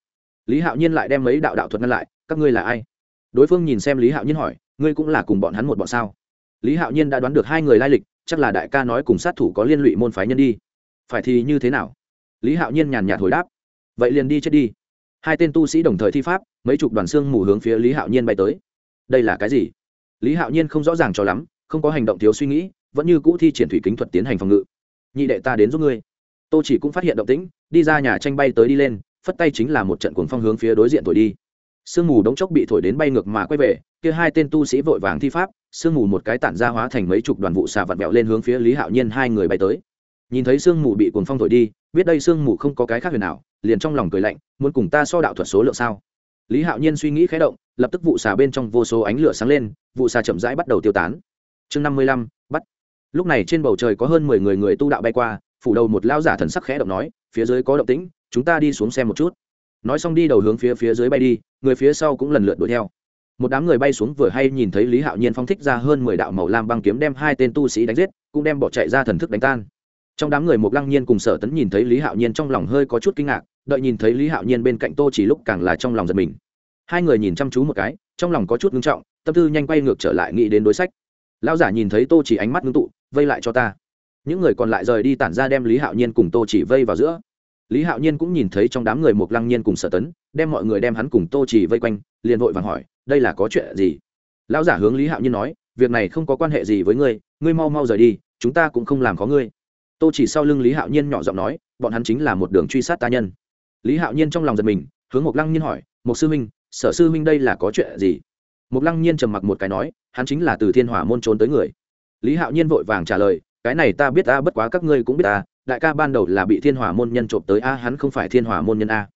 Lý hạo nhiên lại đem mấy đạo đạo thuật ngăn lại, các ngươi là ai? Đối phương nhìn xem lý hạo nhiên hỏi, ngươi cũng là cùng bọn hắn một bọn sao? Lý hạo nhiên đã đoán được hai người lai lịch, chắc là đại ca nói cùng sát thủ có liên lụy môn phái nhân đi. Phải thì như thế nào? Lý hạo nhiên nhàn nhạt hồi đáp, vậy liền đi chết đi. Hai tên tu sĩ đồng thời thi pháp, mấy chục đoàn xương mù hướng phía lý hạo nhiên bay tới. Đây là cái gì? Lý hạo nhiên không rõ ràng cho lắm không có hành động thiếu suy nghĩ, vẫn như cũ thi triển thủy kính thuật tiến hành phòng ngự. Nhị đệ ta đến giúp ngươi. Tô chỉ cũng phát hiện động tĩnh, đi ra nhà tranh bay tới đi lên, phất tay chính là một trận cuồng phong hướng phía đối diện thổi đi. Sương mù đống chốc bị thổi đến bay ngược mà quay về, kia hai tên tu sĩ vội vàng thi pháp, sương mù một cái tản ra hóa thành mấy chục đoàn vụ xà vặn vẹo lên hướng phía lý hạo nhiên hai người bay tới. Nhìn thấy sương mù bị cuồng phong thổi đi, biết đây sương mù không có cái khác huyền nào liền trong lòng cười lạnh, muốn cùng ta so đạo thuật số lượng sao? Lý hạo nhiên suy nghĩ khé động, lập tức vụ xà bên trong vô số ánh lửa sáng lên, vụ xà chậm rãi bắt đầu tiêu tán chương năm mươi lăm, bắt. Lúc này trên bầu trời có hơn mười người người tu đạo bay qua, phủ đầu một lao giả thần sắc khẽ động nói, phía dưới có động tĩnh, chúng ta đi xuống xem một chút. Nói xong đi đầu hướng phía phía dưới bay đi, người phía sau cũng lần lượt đuổi theo. Một đám người bay xuống vừa hay nhìn thấy lý hạo nhiên phong thích ra hơn mười đạo màu lam băng kiếm đem hai tên tu sĩ đánh giết, cũng đem bỏ chạy ra thần thức đánh tan. Trong đám người một lăng nhiên cùng sở tấn nhìn thấy lý hạo nhiên trong lòng hơi có chút kinh ngạc, đợi nhìn thấy lý hạo nhiên bên cạnh tô chỉ lúc càng là trong lòng giật mình. Hai người nhìn chăm chú một cái, trong lòng có chút ngưng trọng, tâm tư nhanh quay ngược trở lại nghĩ đến đối sách lão giả nhìn thấy tô chỉ ánh mắt ngưng tụ, vây lại cho ta. Những người còn lại rời đi tản ra đem lý hạo nhiên cùng tô chỉ vây vào giữa. Lý hạo nhiên cũng nhìn thấy trong đám người một lăng nhiên cùng sở tấn, đem mọi người đem hắn cùng tô chỉ vây quanh, liền vội vàng hỏi, đây là có chuyện gì? Lão giả hướng lý hạo nhiên nói, việc này không có quan hệ gì với ngươi ngươi mau mau rời đi, chúng ta cũng không làm có ngươi. Tô chỉ sau lưng lý hạo nhiên nhỏ giọng nói, bọn hắn chính là một đường truy sát ta nhân. Lý hạo nhiên trong lòng giật mình, hướng một lăng nhiên hỏi một sư minh sở sư minh đây là có chuyện gì? Mục lăng nhiên trầm mặc một cái nói, hắn chính là từ thiên hỏa môn trốn tới người. Lý hạo nhiên vội vàng trả lời, cái này ta biết ta bất quá các ngươi cũng biết ta đại ca ban đầu là bị thiên hỏa môn nhân trộm tới a, hắn không phải thiên hỏa môn nhân a.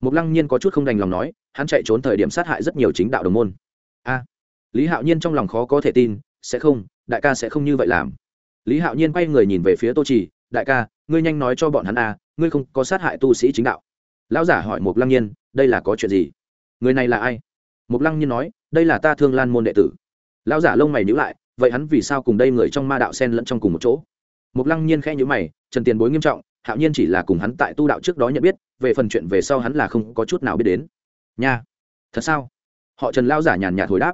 Mục lăng nhiên có chút không đành lòng nói, hắn chạy trốn thời điểm sát hại rất nhiều chính đạo đồng môn. A. Lý hạo nhiên trong lòng khó có thể tin, sẽ không, đại ca sẽ không như vậy làm. Lý hạo nhiên quay người nhìn về phía tô trì, đại ca, ngươi nhanh nói cho bọn hắn a, ngươi không có sát hại tu sĩ chính đạo. Lão giả hỏi Mục lăng nhiên, đây là có chuyện gì? Người này là ai? Mục lăng nhiên nói, đây là ta thương lan môn đệ tử. Lão giả lông mày nhữ lại, vậy hắn vì sao cùng đây người trong ma đạo sen lẫn trong cùng một chỗ? Mục lăng nhiên khẽ nhữ mày, trần tiền bối nghiêm trọng, hạo nhiên chỉ là cùng hắn tại tu đạo trước đó nhận biết, về phần chuyện về sau hắn là không có chút nào biết đến. Nha, thật sao? Họ trần lao giả nhàn nhạt hồi đáp.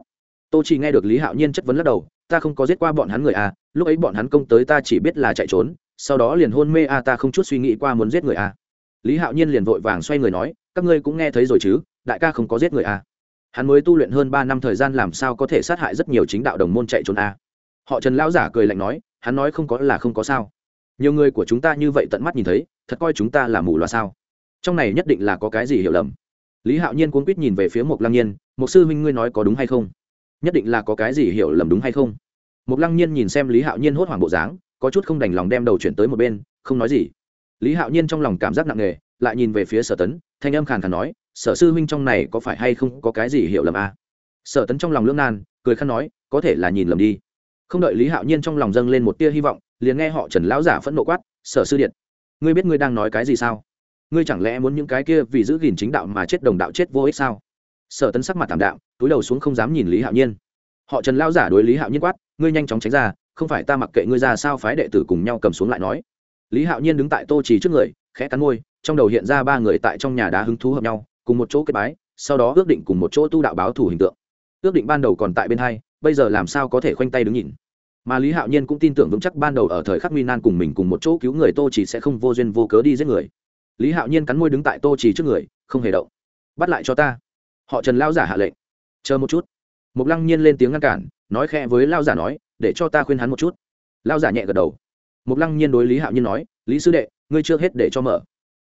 Tô chỉ nghe được lý hạo nhiên chất vấn lắc đầu, ta không có giết qua bọn hắn người à lúc ấy bọn hắn công tới ta chỉ biết là chạy trốn, sau đó liền hôn mê a ta không chút suy nghĩ qua muốn giết người a lý hạo nhiên liền vội vàng xoay người nói, các ngươi cũng nghe thấy rồi chứ, đại ca không có giết người a hắn mới tu luyện hơn ba năm thời gian làm sao có thể sát hại rất nhiều chính đạo đồng môn chạy trốn a. Họ trần lão giả cười lạnh nói, hắn nói không có là không có sao. Nhiều người của chúng ta như vậy tận mắt nhìn thấy, thật coi chúng ta là mù loà sao. Trong này nhất định là có cái gì hiểu lầm. Lý hạo nhiên cuốn quýt nhìn về phía mộc lăng nhiên Mục sư huynh ngươi nói có đúng hay không? Nhất định là có cái gì hiểu lầm đúng hay không? Mục lăng nhiên nhìn xem lý hạo nhiên hốt hoảng bộ dáng, có chút không đành lòng đem đầu chuyển tới một bên, không nói gì. Lý hạo nhiên trong lòng cảm giác nặng nề, lại nhìn về phía sở tấn, thanh âm khàn khàn nói sở sư huynh trong này có phải hay không có cái gì hiểu lầm à? sở tấn trong lòng lưỡng nan, cười khăn nói, có thể là nhìn lầm đi. Không đợi lý hạo nhiên trong lòng dâng lên một tia hy vọng, liền nghe họ trần lão giả phẫn nộ quát, sở sư điện, ngươi biết ngươi đang nói cái gì sao? Ngươi chẳng lẽ muốn những cái kia vì giữ gìn chính đạo mà chết đồng đạo chết vô ích sao? Sở tấn sắc mặt thảm đạo túi đầu xuống không dám nhìn lý hạo nhiên. Họ trần lão giả đối lý hạo nhiên quát, ngươi nhanh chóng tránh ra, không phải ta mặc kệ ngươi ra sao phái đệ tử cùng nhau cầm xuống lại nói. Lý hạo nhiên đứng tại tô trì trước người, khẽ cắn môi, trong đầu hiện ra ba người tại trong nhà đá hứng thú hợp nhau cùng một chỗ kết bái, sau đó ước định cùng một chỗ tu đạo báo thủ hình tượng. Ước định ban đầu còn tại bên hai, bây giờ làm sao có thể khoanh tay đứng nhìn? Mà lý hạo nhiên cũng tin tưởng vững chắc ban đầu ở thời khắc nguy nan cùng mình cùng một chỗ cứu người tô chỉ sẽ không vô duyên vô cớ đi giết người. Lý hạo nhiên cắn môi đứng tại tô chỉ trước người, không hề động. Bắt lại cho ta. Họ trần lao giả hạ lệnh. Chờ một chút. Mục lăng nhiên lên tiếng ngăn cản, nói khẽ với lao giả nói, để cho ta khuyên hắn một chút. Lao giả nhẹ gật đầu. Mục lăng nhiên đối lý hạo nhiên nói, lý sư đệ, ngươi chưa hết để cho mở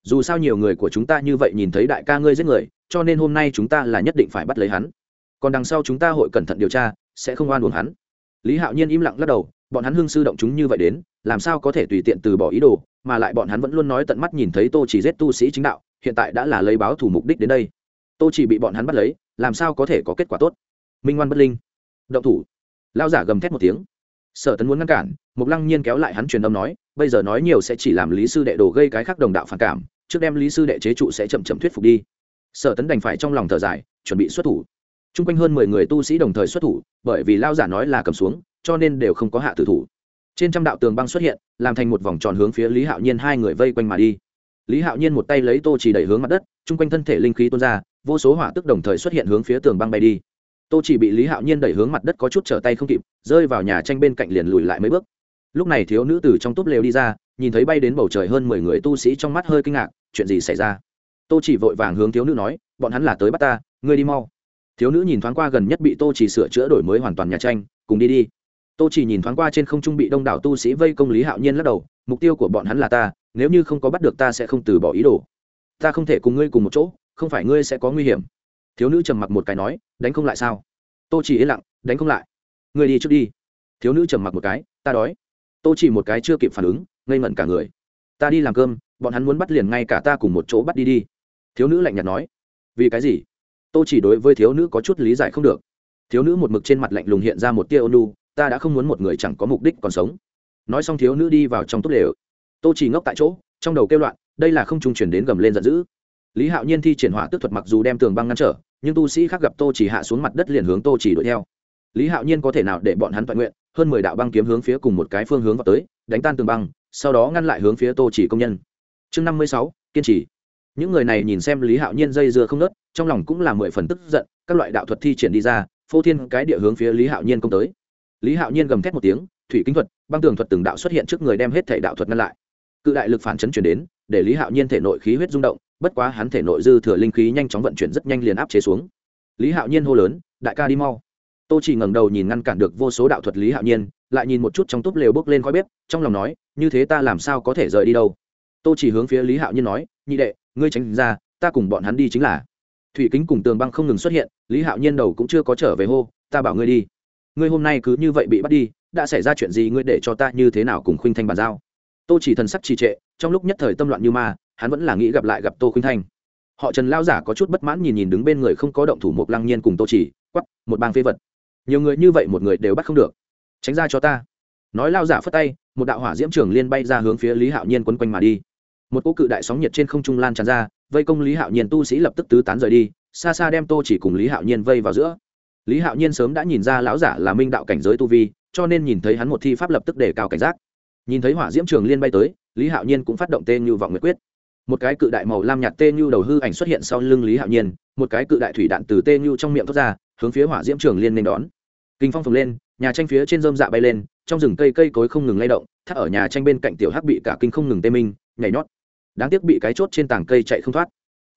dù sao nhiều người của chúng ta như vậy nhìn thấy đại ca ngươi giết người, cho nên hôm nay chúng ta là nhất định phải bắt lấy hắn. Còn đằng sau chúng ta hội cẩn thận điều tra, sẽ không oan uổng hắn. Lý hạo nhiên im lặng lắc đầu, bọn hắn hưng sư động chúng như vậy đến, làm sao có thể tùy tiện từ bỏ ý đồ, mà lại bọn hắn vẫn luôn nói tận mắt nhìn thấy tô chỉ giết tu sĩ chính đạo, hiện tại đã là lấy báo thủ mục đích đến đây. Tô chỉ bị bọn hắn bắt lấy, làm sao có thể có kết quả tốt? Minh ngoan bất linh. Động thủ. Lao giả gầm thét một tiếng. Sở tấn muốn ngăn cản, mục lăng nhiên kéo lại hắn truyền âm nói bây giờ nói nhiều sẽ chỉ làm lý sư đệ đồ gây cái khác đồng đạo phản cảm, trước đem lý sư đệ chế trụ sẽ chậm chậm thuyết phục đi. Sở tấn đành phải trong lòng thở dài, chuẩn bị xuất thủ. T r u n g quanh hơn mười người tu sĩ đồng thời xuất thủ, bởi vì lao giả nói là cầm xuống, cho nên đều không có hạ tử thủ. Trên trăm đạo tường băng xuất hiện, làm thành một vòng tròn hướng phía lý hạo nhiên hai người vây quanh mà đi. Lý hạo nhiên một tay lấy tô chỉ đẩy hướng mặt đất chung quanh thân thể linh khí tuôn ra, vô số hỏa tức đồng thời xuất hiện hướng phía tường băng bay đi. Tô chỉ bị lý hạo nhiên đẩy hướng mặt đất có chút trở tay không kịp, rơi vào nhà tranh bên cạnh liền lùi lại mấy bước lúc này thiếu nữ từ trong túp lều đi ra, nhìn thấy bay đến bầu trời hơn mười người tu sĩ trong mắt hơi kinh ngạc, chuyện gì xảy ra? Tô chỉ vội vàng hướng thiếu nữ nói, bọn hắn là tới bắt ta, ngươi đi mau. Thiếu nữ nhìn thoáng qua gần nhất bị tô chỉ sửa chữa đổi mới hoàn toàn nhà tranh, cùng đi đi. Tô chỉ nhìn thoáng qua trên không trung bị đông đảo tu sĩ vây công lý hạo nhiên lắc đầu, mục tiêu của bọn hắn là ta, nếu như không có bắt được ta sẽ không từ bỏ ý đồ. Ta không thể cùng ngươi cùng một chỗ, không phải ngươi sẽ có nguy hiểm. Thiếu nữ trầm mặc một cái nói, đánh không lại sao? Tô chỉ yên lặng, đánh không lại. Ngươi đi trước đi. Thiếu nữ trầm mặc một cái, ta đói tô chỉ một cái chưa kịp phản ứng, ngây ngẩn cả người. Ta đi làm cơm, bọn hắn muốn bắt liền ngay cả ta cùng một chỗ bắt đi đi. Thiếu nữ lạnh nhạt nói. Vì cái gì? Tô chỉ đối với thiếu nữ có chút lý giải không được. Thiếu nữ một mực trên mặt lạnh lùng hiện ra một tia ônu ta đã không muốn một người chẳng có mục đích còn sống. Nói xong thiếu nữ đi vào trong tốt lều. Tô chỉ ngốc tại chỗ, trong đầu kêu loạn, đây là không trung chuyển đến gầm lên giận dữ. Lý hạo nhiên thi triển hỏa tước thuật mặc dù đem tường băng ngăn trở, nhưng tu sĩ khác gặp tô chỉ hạ xuống mặt đất liền hướng tô chỉ đuổi theo. Lý hạo nhiên có thể nào để bọn hắn toàn nguyện hơn mười đạo băng kiếm hướng phía cùng một cái phương hướng vào tới, đánh tan tường băng, sau đó ngăn lại hướng phía tô chỉ công nhân. Chương năm mươi sáu, kiên trì. Những người này nhìn xem lý hạo nhiên dây dưa không nớt trong lòng cũng là mười phần tức giận, các loại đạo thuật thi triển đi ra, phô thiên cái địa hướng phía lý hạo nhiên công tới. Lý hạo nhiên gầm thét một tiếng, thủy kính thuật, băng tường thuật từng đạo xuất hiện trước người đem hết thể đạo thuật ngăn lại. Cự đại lực phản chấn chuyển đến, để lý hạo nhiên thể nội khí huyết rung động, bất quá hắn thể nội dư thừa linh khí nhanh chóng vận chuyển rất nhanh liền áp chế xuống. Lý hạo nhiên hô lớn, đại ca đi mau tô chỉ ngẩng đầu nhìn ngăn cản được vô số đạo thuật lý hạo nhiên, lại nhìn một chút trong túp lều bốc lên khói bếp, trong lòng nói, như thế ta làm sao có thể rời đi đâu? Tô chỉ hướng phía lý hạo nhiên nói, nhị đệ, ngươi tránh ra, ta cùng bọn hắn đi chính là. Thủy kính cùng tường băng không ngừng xuất hiện, lý hạo nhiên đầu cũng chưa có trở về hô, ta bảo ngươi đi. Ngươi hôm nay cứ như vậy bị bắt đi, đã xảy ra chuyện gì ngươi để cho ta như thế nào cùng khuynh thanh bàn giao? Tô chỉ thần sắc trì trệ, trong lúc nhất thời tâm loạn như ma, hắn vẫn là nghĩ gặp lại gặp tô khuynh thanh. Họ trần lao giả có chút bất mãn nhìn nhìn đứng bên người không có động thủ một lăng nhiên cùng tô chỉ quắp một bang phế vật nhiều người như vậy một người đều bắt không được. Tránh ra cho ta. Nói lao giả phất tay, một đạo hỏa diễm trường liên bay ra hướng phía lý hạo nhiên quấn quanh mà đi. Một cỗ cự đại sóng nhiệt trên không trung lan tràn ra, vây công lý hạo nhiên tu sĩ lập tức tứ tán rời đi, xa xa đem tô chỉ cùng lý hạo nhiên vây vào giữa. Lý hạo nhiên sớm đã nhìn ra lão giả là minh đạo cảnh giới tu vi, cho nên nhìn thấy hắn một thi pháp lập tức đề cao cảnh giác. Nhìn thấy hỏa diễm trường liên bay tới, lý hạo nhiên cũng phát động tên như vọng nguyệt quyết. Một cái cự đại màu lam nhạt tên như đầu hư ảnh xuất hiện sau lưng lý hạo nhiên, một cái cự đại thủy đạn từ tên như trong miệng thoát ra hướng phía hỏa diễm trường liên nên đón. Kinh phong phồng lên, nhà tranh phía trên dơm dạ bay lên, trong rừng cây cây cối không ngừng lay động thắt ở nhà tranh bên cạnh tiểu hắc bị cả kinh không ngừng tê minh, nhảy nhót. Đáng tiếc bị cái chốt trên tảng cây chạy không thoát.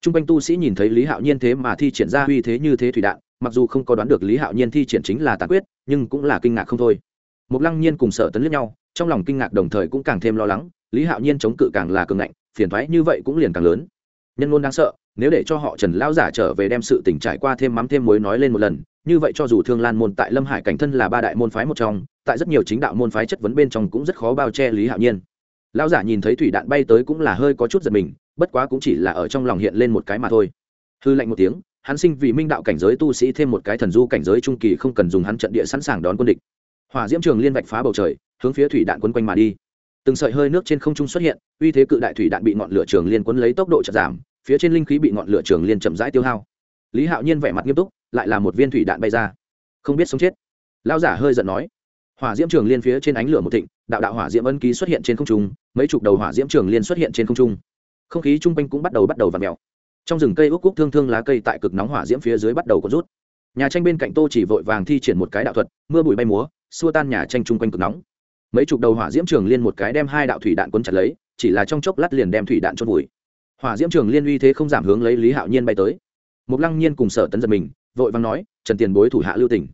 T r u n g quanh tu sĩ nhìn thấy lý hạo nhiên thế mà thi triển ra uy thế như thế thủy đạn, mặc dù không có đoán được lý hạo nhiên thi triển chính là tàn quyết, nhưng cũng là kinh ngạc không thôi. Một lăng nhiên cùng sở tấn lướt nhau, trong lòng kinh ngạc đồng thời cũng càng thêm lo lắng, lý hạo nhiên chống cự càng là cường ngạnh, phiền thoái như vậy cũng liền càng lớn. Nhân ngôn đáng sợ nếu để cho họ trần lão giả trở về đem sự tình trải qua thêm mắm thêm muối nói lên một lần, như vậy cho dù thương lan môn tại lâm hải cảnh thân là ba đại môn phái một trong, tại rất nhiều chính đạo môn phái chất vấn bên trong cũng rất khó bao che lý hạo nhiên. Lão giả nhìn thấy thủy đạn bay tới cũng là hơi có chút giật mình, bất quá cũng chỉ là ở trong lòng hiện lên một cái mà thôi. Hư lạnh một tiếng, hắn sinh vì minh đạo cảnh giới tu sĩ thêm một cái thần du cảnh giới trung kỳ không cần dùng hắn trận địa sẵn sàng đón quân địch. Hỏa diễm trường liên vạch phá bầu trời, hướng phía thủy đạn quấn quanh mà đi. Từng sợi hơi nước trên không trung xuất hiện, uy thế cự đại thủy đạn bị ngọn lửa trường liên quấn lấy tốc độ chật giảm phía trên linh khí bị ngọn lửa trường liên chậm rãi tiêu hao. Lý hạo nhiên vẻ mặt nghiêm túc, lại là một viên thủy đạn bay ra. Không biết sống chết. Lao giả hơi giận nói. Hỏa diễm trường liên phía trên ánh lửa một thịnh, đạo đạo hỏa diễm ân ký xuất hiện trên không trung, mấy chục đầu hỏa diễm trường liên xuất hiện trên không trung. Không khí chung quanh cũng bắt đầu bắt đầu v ặ mèo. Trong rừng cây úc cúc thương thương lá cây tại cực nóng hỏa diễm phía dưới bắt đầu có rút. Nhà tranh bên cạnh tô chỉ vội vàng thi triển một cái đạo thuật, mưa bụi bay múa, xua tan nhà tranh chung quanh cực nóng. Mấy chục đầu hỏa diễm trường liên một cái đem hai đạo thủy đạn quân chặt lấy, chỉ là trong chốc lát liền đem thủy đạn chôn vùi hỏa diễm trường liên uy thế không giảm hướng lấy lý hạo nhiên bay tới một lăng nhiên cùng sở tấn giật mình vội vàng nói trần tiền bối thủ hạ lưu tỉnh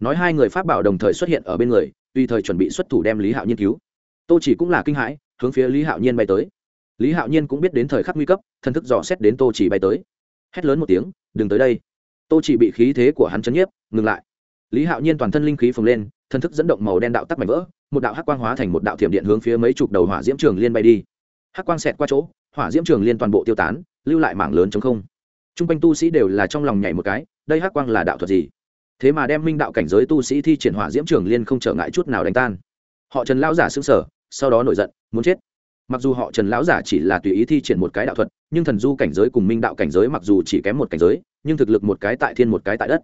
nói hai người pháp bảo đồng thời xuất hiện ở bên người tùy thời chuẩn bị xuất thủ đem lý hạo nhiên cứu tô chỉ cũng là kinh hãi hướng phía lý hạo nhiên bay tới lý hạo nhiên cũng biết đến thời khắc nguy cấp thần thức dò xét đến tô chỉ bay tới hét lớn một tiếng đừng tới đây tô chỉ bị khí thế của hắn chấn nhiếp ngừng lại lý hạo nhiên toàn thân linh khí phồng lên thần thức dẫn động màu đen đạo tắc mảnh vỡ một đạo hắc quang hóa thành một đạo thiểm điện hướng phía mấy chục đầu hỏa diễm trường liên bay đi hắc quang xẹt qua chỗ hỏa diễm trường liên toàn bộ tiêu tán, lưu lại mảng lớn chống không. T r u n g quanh tu sĩ đều là trong lòng nhảy một cái, đây hắc quang là đạo thuật gì? Thế mà đem minh đạo cảnh giới tu sĩ thi triển hỏa diễm trường liên không trở ngại chút nào đánh tan. Họ trần lão giả xưng sở sau đó nổi giận, muốn chết. Mặc dù họ trần lão giả chỉ là tùy ý thi triển một cái đạo thuật, nhưng thần du cảnh giới cùng minh đạo cảnh giới mặc dù chỉ kém một cảnh giới, nhưng thực lực một cái tại thiên một cái tại đất.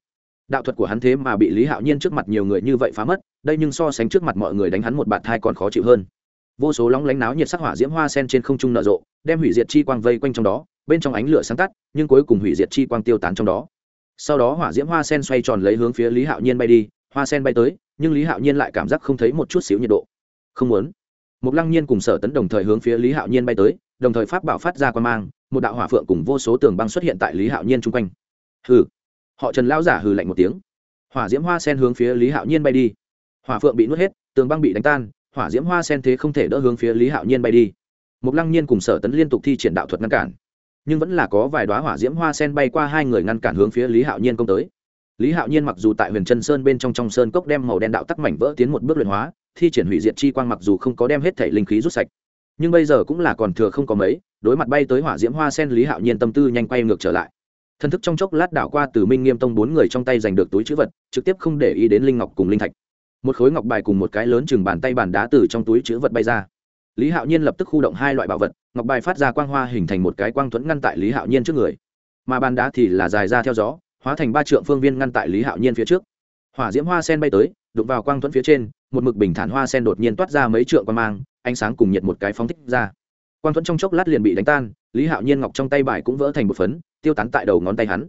Đạo thuật của hắn thế mà bị lý hạo nhiên trước mặt nhiều người như vậy phá mất, đây nhưng so sánh trước mặt mọi người đánh hắn một bạt thai còn khó chịu hơn vô số lóng lánh náo nhiệt sắc hỏa diễm hoa sen trên không trung nở rộ, đem hủy diệt chi quang vây quanh trong đó, bên trong ánh lửa sáng tắt, nhưng cuối cùng hủy diệt chi quang tiêu tán trong đó. Sau đó hỏa diễm hoa sen xoay tròn lấy hướng phía lý hạo nhiên bay đi, hoa sen bay tới, nhưng lý hạo nhiên lại cảm giác không thấy một chút xíu nhiệt độ. Không muốn. Một lăng nhiên cùng sở tấn đồng thời hướng phía lý hạo nhiên bay tới, đồng thời pháp bảo phát ra quan mang, một đạo hỏa phượng cùng vô số tường băng xuất hiện tại lý hạo nhiên chung quanh. Hừ. Họ trần lão giả hừ lạnh một tiếng. Hỏa diễm hoa sen hướng phía lý hạo nhiên bay đi. Hỏa phượng bị nuốt hết, tường băng bị đánh tan hỏa diễm hoa sen thế không thể đỡ hướng phía lý hạo nhiên bay đi. Một lăng nhiên cùng sở tấn liên tục thi triển đạo thuật ngăn cản. Nhưng vẫn là có vài đoá hỏa diễm hoa sen bay qua hai người ngăn cản hướng phía lý hạo nhiên công tới. Lý hạo nhiên mặc dù tại huyền chân sơn bên trong trong sơn cốc đem màu đen đạo tắc mảnh vỡ tiến một bước luyện hóa, thi triển hủy diệt chi quang mặc dù không có đem hết thể linh khí rút sạch, nhưng bây giờ cũng là còn thừa không có mấy, đối mặt bay tới hỏa diễm hoa sen lý hạo nhiên tâm tư nhanh quay ngược trở lại. Thân thức trong chốc lát đảo qua từ minh nghiêm tông bốn người trong tay giành được túi chữ vật, trực tiếp không để ý đến linh ngọc cùng linh thạch một khối ngọc bài cùng một cái lớn chừng bàn tay bàn đá từ trong túi chữ vật bay ra. Lý hạo nhiên lập tức khu động hai loại bảo vật, ngọc bài phát ra quang hoa hình thành một cái quang thuẫn ngăn tại lý hạo nhiên trước người. Mà bàn đá thì là dài ra theo gió, hóa thành ba trượng phương viên ngăn tại lý hạo nhiên phía trước. Hỏa diễm hoa sen bay tới, đụng vào quang thuẫn phía trên, một mực bình thản hoa sen đột nhiên toát ra mấy trượng quang mang, ánh sáng cùng nhiệt một cái phóng thích ra. Quang thuẫn trong chốc lát liền bị đánh tan, lý hạo nhiên ngọc trong tay bài cũng vỡ thành một phấn, tiêu tán tại đầu ngón tay hắn.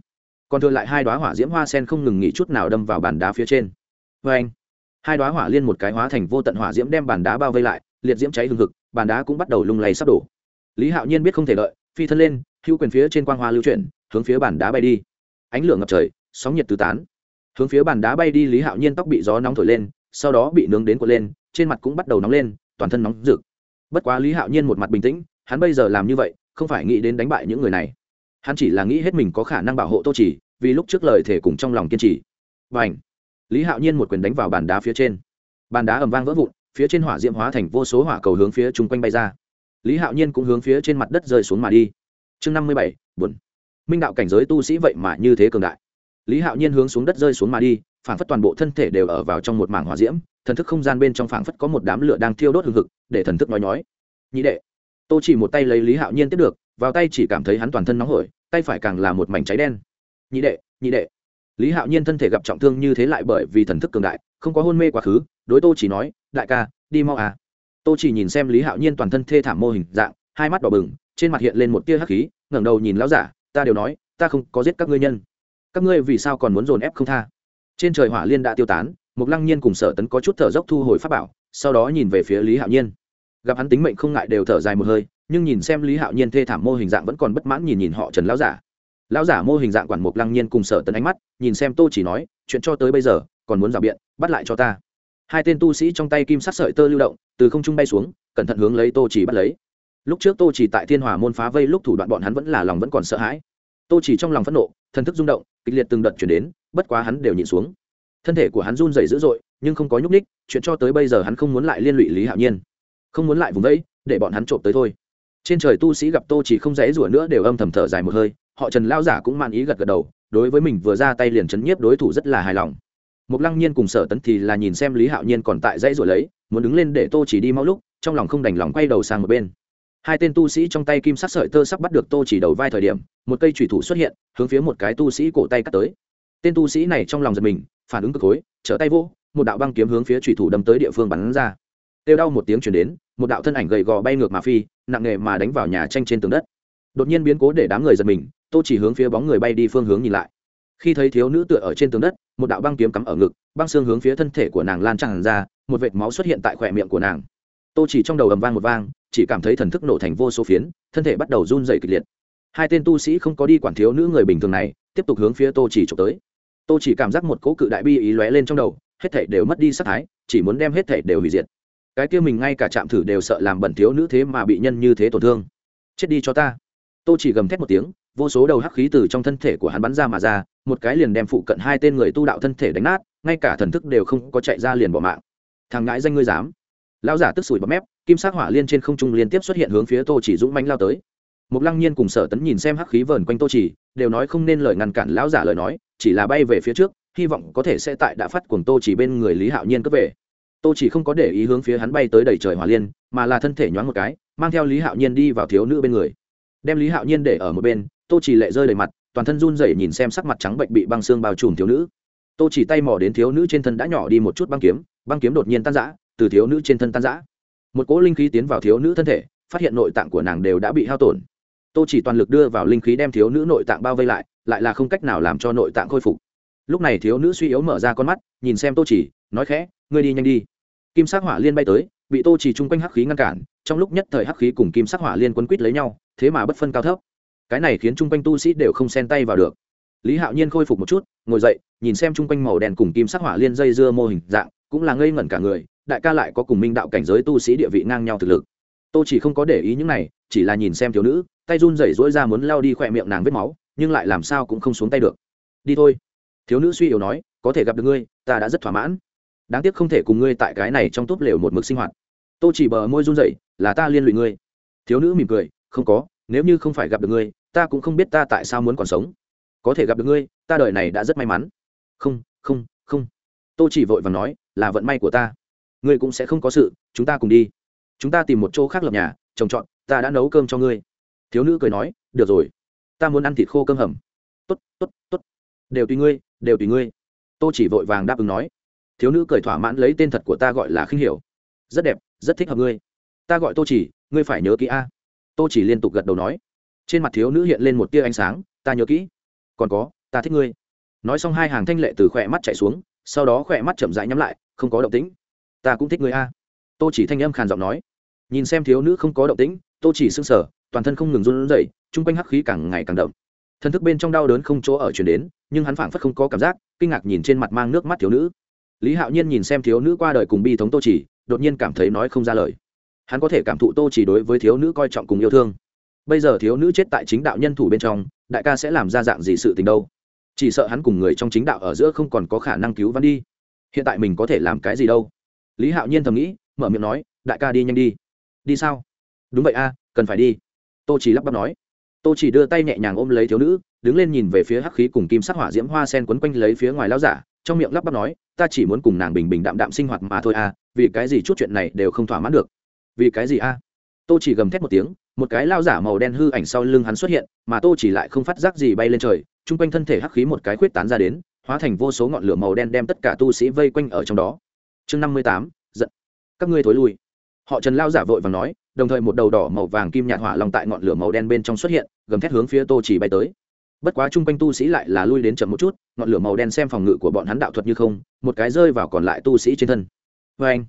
Còn thừa lại hai đoá hỏa diễm hoa sen không ngừng nghỉ chút nào đâm vào bàn đá phía trên. Vê anh hai đoá hỏa liên một cái hóa thành vô tận hỏa diễm đem bàn đá bao vây lại, liệt diễm cháy hừng hực, bàn đá cũng bắt đầu lung lay sắp đổ. Lý hạo nhiên biết không thể lợi phi thân lên, hữu quyền phía trên quang hoa lưu chuyển, hướng phía bàn đá bay đi. Ánh lửa ngập trời, sóng nhiệt tứ tán. Hướng phía bàn đá bay đi, lý hạo nhiên tóc bị gió nóng thổi lên, sau đó bị nướng đến cuộn lên, trên mặt cũng bắt đầu nóng lên, toàn thân nóng rực. Bất quá lý hạo nhiên một mặt bình tĩnh, hắn bây giờ làm như vậy, không phải nghĩ đến đánh bại những người này. Hắn chỉ là nghĩ hết mình có khả năng bảo hộ tô chỉ, vì lúc trước lời thể cùng trong lòng kiên trì. Và ảnh lý hạo nhiên một quyền đánh vào bàn đá phía trên. Bàn đá ầm vang vỡ vụn, phía trên hỏa diễm hóa thành vô số hỏa cầu hướng phía chung quanh bay ra. Lý hạo nhiên cũng hướng phía trên mặt đất rơi xuống mà đi. Chương năm mươi bảy, buồn. Minh đạo cảnh giới tu sĩ vậy mà như thế cường đại. Lý hạo nhiên hướng xuống đất rơi xuống mà đi, phảng phất toàn bộ thân thể đều ở vào trong một mảng hỏa diễm, thần thức không gian bên trong phảng phất có một đám lửa đang thiêu đốt hừng hực, để thần thức nói nhói. Nhị đệ, tô chỉ một tay lấy lý hạo nhiên tiếp được, vào tay chỉ cảm thấy hắn toàn thân nóng hổi, tay phải càng là một mảnh cháy đen. Nhị đệ nhị đệ lý hạo nhiên thân thể gặp trọng thương như thế lại bởi vì thần thức cường đại, không có hôn mê quá khứ, đối tô chỉ nói, đại ca, đi mau à. Tô chỉ nhìn xem lý hạo nhiên toàn thân thê thảm mô hình dạng, hai mắt đỏ bừng, trên mặt hiện lên một tia hắc khí, ngẩng đầu nhìn lão giả, ta đều nói, ta không có giết các ngươi nhân. Các ngươi vì sao còn muốn dồn ép không tha? Trên trời hỏa liên đã tiêu tán, mục lăng nhiên cùng sở tấn có chút thở dốc thu hồi pháp bảo, sau đó nhìn về phía lý hạo nhiên. Gặp hắn tính mệnh không ngại đều thở dài một hơi, nhưng nhìn xem lý hạo nhiên thê thảm mô hình dạng vẫn còn bất mãn nhìn nhìn họ trần lão giả lão giả mô hình dạng quản mục lăng nhiên cùng sở tấn ánh mắt, nhìn xem tô chỉ nói, chuyện cho tới bây giờ, còn muốn rào biện, bắt lại cho ta. Hai tên tu sĩ trong tay kim sắc sợi tơ lưu động, từ không trung bay xuống, cẩn thận hướng lấy tô chỉ bắt lấy. Lúc trước tô chỉ tại thiên hòa môn phá vây lúc thủ đoạn bọn hắn vẫn là lòng vẫn còn sợ hãi. Tô chỉ trong lòng phẫn nộ, thần thức rung động, kịch liệt từng đợt chuyển đến, bất quá hắn đều nhịn xuống. Thân thể của hắn run dày dữ dội, nhưng không có nhúc ních chuyện cho tới bây giờ hắn không muốn lại liên lụy lý hạo nhiên. Không muốn lại vùng vẫy, để bọn hắn trộm tới thôi. Trên trời tu sĩ gặp tô chỉ không dễ rủa nữa đều âm thầm thở dài một hơi họ trần lao giả cũng man ý gật gật đầu, đối với mình vừa ra tay liền chấn nhiếp đối thủ rất là hài lòng. Một lăng nhiên cùng sở tấn thì là nhìn xem lý hạo nhiên còn tại dãy rồi lấy, muốn đứng lên để tô chỉ đi mau lúc, trong lòng không đành lòng quay đầu sang một bên. Hai tên tu sĩ trong tay kim sắc sợi tơ sắp bắt được tô chỉ đầu vai thời điểm, một cây thủy thủ xuất hiện, hướng phía một cái tu sĩ cổ tay cắt tới. Tên tu sĩ này trong lòng giật mình, phản ứng cực khối, trở tay vô một đạo băng kiếm hướng phía thủy thủ đâm tới địa phương bắn ra. Kêu đau một tiếng chuyển đến, một đạo thân ảnh gầy gò bay ngược mà phi, nặng nề mà đánh vào nhà tranh trên tường đất. Đột nhiên biến cố để đám người giật mình tô chỉ hướng phía bóng người bay đi phương hướng nhìn lại. Khi thấy thiếu nữ tựa ở trên tường đất, một đạo băng kiếm cắm ở ngực, băng xương hướng phía thân thể của nàng lan tràn ra, một vệt máu xuất hiện tại khỏe miệng của nàng. Tô chỉ trong đầu ầm vang một vang, chỉ cảm thấy thần thức nổ thành vô số phiến, thân thể bắt đầu run dày kịch liệt. Hai tên tu sĩ không có đi quản thiếu nữ người bình thường này, tiếp tục hướng phía tô chỉ trộm tới. Tô chỉ cảm giác một cỗ cự đại bi ý lóe lên trong đầu, hết thể đều mất đi sắc thái, chỉ muốn đem hết thể đều hủy diệt. Cái kia mình ngay cả chạm thử đều sợ làm bẩn thiếu nữ thế mà bị nhân như thế tổn thương. Chết đi cho ta. Tô chỉ gầm thét một tiếng vô số đầu hắc khí từ trong thân thể của hắn bắn ra mà ra, một cái liền đem phụ cận hai tên người tu đạo thân thể đánh nát, ngay cả thần thức đều không có chạy ra liền bỏ mạng. Thằng ngãi danh ngươi dám. Lão giả tức sủi bọt mép, kim sắc hỏa liên trên không trung liên tiếp xuất hiện hướng phía tô chỉ dũng mánh lao tới. Một lăng nhiên cùng sở tấn nhìn xem hắc khí vờn quanh tô chỉ, đều nói không nên lời ngăn cản lão giả lời nói, chỉ là bay về phía trước, hy vọng có thể sẽ tại đã phát cuồng tô chỉ bên người lý hạo nhiên cướp về. Tô chỉ không có để ý hướng phía hắn bay tới đầy trời hỏa liên, mà là thân thể nhoáng một cái, mang theo lý hạo nhiên đi vào thiếu nữ bên người. Đem lý hạo nhiên để ở một bên tô chỉ lệ rơi đầy mặt, toàn thân run rẩy nhìn xem sắc mặt trắng bệnh bị băng xương bao trùm thiếu nữ. Tô chỉ tay mò đến thiếu nữ trên thân đã nhỏ đi một chút băng kiếm băng kiếm đột nhiên tan rã, từ thiếu nữ trên thân tan rã. Một cỗ linh khí tiến vào thiếu nữ thân thể, phát hiện nội tạng của nàng đều đã bị hao tổn. Tô chỉ toàn lực đưa vào linh khí đem thiếu nữ nội tạng bao vây lại lại là không cách nào làm cho nội tạng khôi phục. Lúc này thiếu nữ suy yếu mở ra con mắt, nhìn xem tô chỉ, nói khẽ, ngươi đi nhanh đi. Kim sắc hỏa liên bay tới, bị tô chỉ chung quanh hắc khí ngăn cản, trong lúc nhất thời hắc khí cùng kim sắc hỏa liên quấn quýt lấy nhau, thế mà bất phân cao thấp cái này khiến chung quanh tu sĩ đều không xen tay vào được. Lý hạo nhiên khôi phục một chút, ngồi dậy, nhìn xem chung quanh màu đen cùng kim sắc hỏa liên dây dưa mô hình dạng, cũng là ngây ngẩn cả người, đại ca lại có cùng minh đạo cảnh giới tu sĩ địa vị ngang nhau thực lực. Tôi chỉ không có để ý những này, chỉ là nhìn xem thiếu nữ, tay run rẩy rỗi ra muốn lao đi khỏe miệng nàng vết máu, nhưng lại làm sao cũng không xuống tay được. Đi thôi. Thiếu nữ suy yếu nói, có thể gặp được ngươi, ta đã rất thỏa mãn. Đáng tiếc không thể cùng ngươi tại cái này trong túp lều một mực sinh hoạt. Tôi chỉ bờ môi run rẩy, là ta liên lụy ngươi. Thiếu nữ mỉm cười, không có, nếu như không phải gặp được ngươi ta cũng không biết ta tại sao muốn còn sống. Có thể gặp được ngươi, ta đời này đã rất may mắn. Không không không. Tô chỉ vội vàng nói, là vận may của ta. Ngươi cũng sẽ không có sự, chúng ta cùng đi. Chúng ta tìm một chỗ khác lập nhà, trồng trọt, ta đã nấu cơm cho ngươi. Thiếu nữ cười nói, được rồi. Ta muốn ăn thịt khô cơm hầm. Tốt tốt tốt. Đều tùy ngươi, đều tùy ngươi. Tô chỉ vội vàng đáp ứng nói. Thiếu nữ cười thỏa mãn lấy tên thật của ta gọi là khinh hiểu. Rất đẹp, rất thích hợp ngươi. Ta gọi tô chỉ, ngươi phải nhớ kỹ a. Tô chỉ liên tục gật đầu nói trên mặt thiếu nữ hiện lên một tia ánh sáng, ta nhớ kỹ. Còn có, ta thích ngươi. Nói xong hai hàng thanh lệ từ khỏe mắt chạy xuống, sau đó khỏe mắt chậm rãi nhắm lại, không có động tĩnh. Ta cũng thích ngươi a. Tô chỉ thanh âm khàn giọng nói. Nhìn xem thiếu nữ không có động tĩnh, tô chỉ sưng sờ, toàn thân không ngừng run rẩy, chung quanh hắc khí càng ngày càng đậm. Thân thức bên trong đau đớn không chỗ ở chuyển đến, nhưng hắn phảng phất không có cảm giác, kinh ngạc nhìn trên mặt mang nước mắt thiếu nữ. Lý hạo nhiên nhìn xem thiếu nữ qua đời cùng bi thống tô chỉ, đột nhiên cảm thấy nói không ra lời. Hắn có thể cảm thụ tô chỉ đối với thiếu nữ coi trọng cùng yêu thương bây giờ thiếu nữ chết tại chính đạo nhân thủ bên trong, đại ca sẽ làm ra dạng gì sự tình đâu? Chỉ sợ hắn cùng người trong chính đạo ở giữa không còn có khả năng cứu văn đi. Hiện tại mình có thể làm cái gì đâu? Lý hạo nhiên thầm nghĩ, mở miệng nói, đại ca đi nhanh đi. Đi sao? Đúng vậy a, cần phải đi. Tô chỉ lắp bắp nói. Tô chỉ đưa tay nhẹ nhàng ôm lấy thiếu nữ, đứng lên nhìn về phía hắc khí cùng kim sắc hỏa diễm hoa sen quấn quanh lấy phía ngoài lao giả, trong miệng lắp bắp nói, ta chỉ muốn cùng nàng bình bình đạm đạm sinh hoạt mà thôi a, vì cái gì chút chuyện này đều không thỏa mãn được? Vì cái gì a? Tô chỉ gầm thét một tiếng một cái lao giả màu đen hư ảnh sau lưng hắn xuất hiện, mà tô chỉ lại không phát giác gì bay lên trời, chung quanh thân thể hắc khí một cái khuyết tán ra đến, hóa thành vô số ngọn lửa màu đen đem tất cả tu sĩ vây quanh ở trong đó. Chương năm mươi tám, giận. Các ngươi thối lui. Họ trần lao giả vội và nói, đồng thời một đầu đỏ màu vàng kim nhạt hỏa long tại ngọn lửa màu đen bên trong xuất hiện, gầm thét hướng phía tô chỉ bay tới. Bất quá chung quanh tu sĩ lại là lui đến chậm một chút, ngọn lửa màu đen xem phòng ngự của bọn hắn đạo thuật như không, một cái rơi vào còn lại tu sĩ trên thân. Vê anh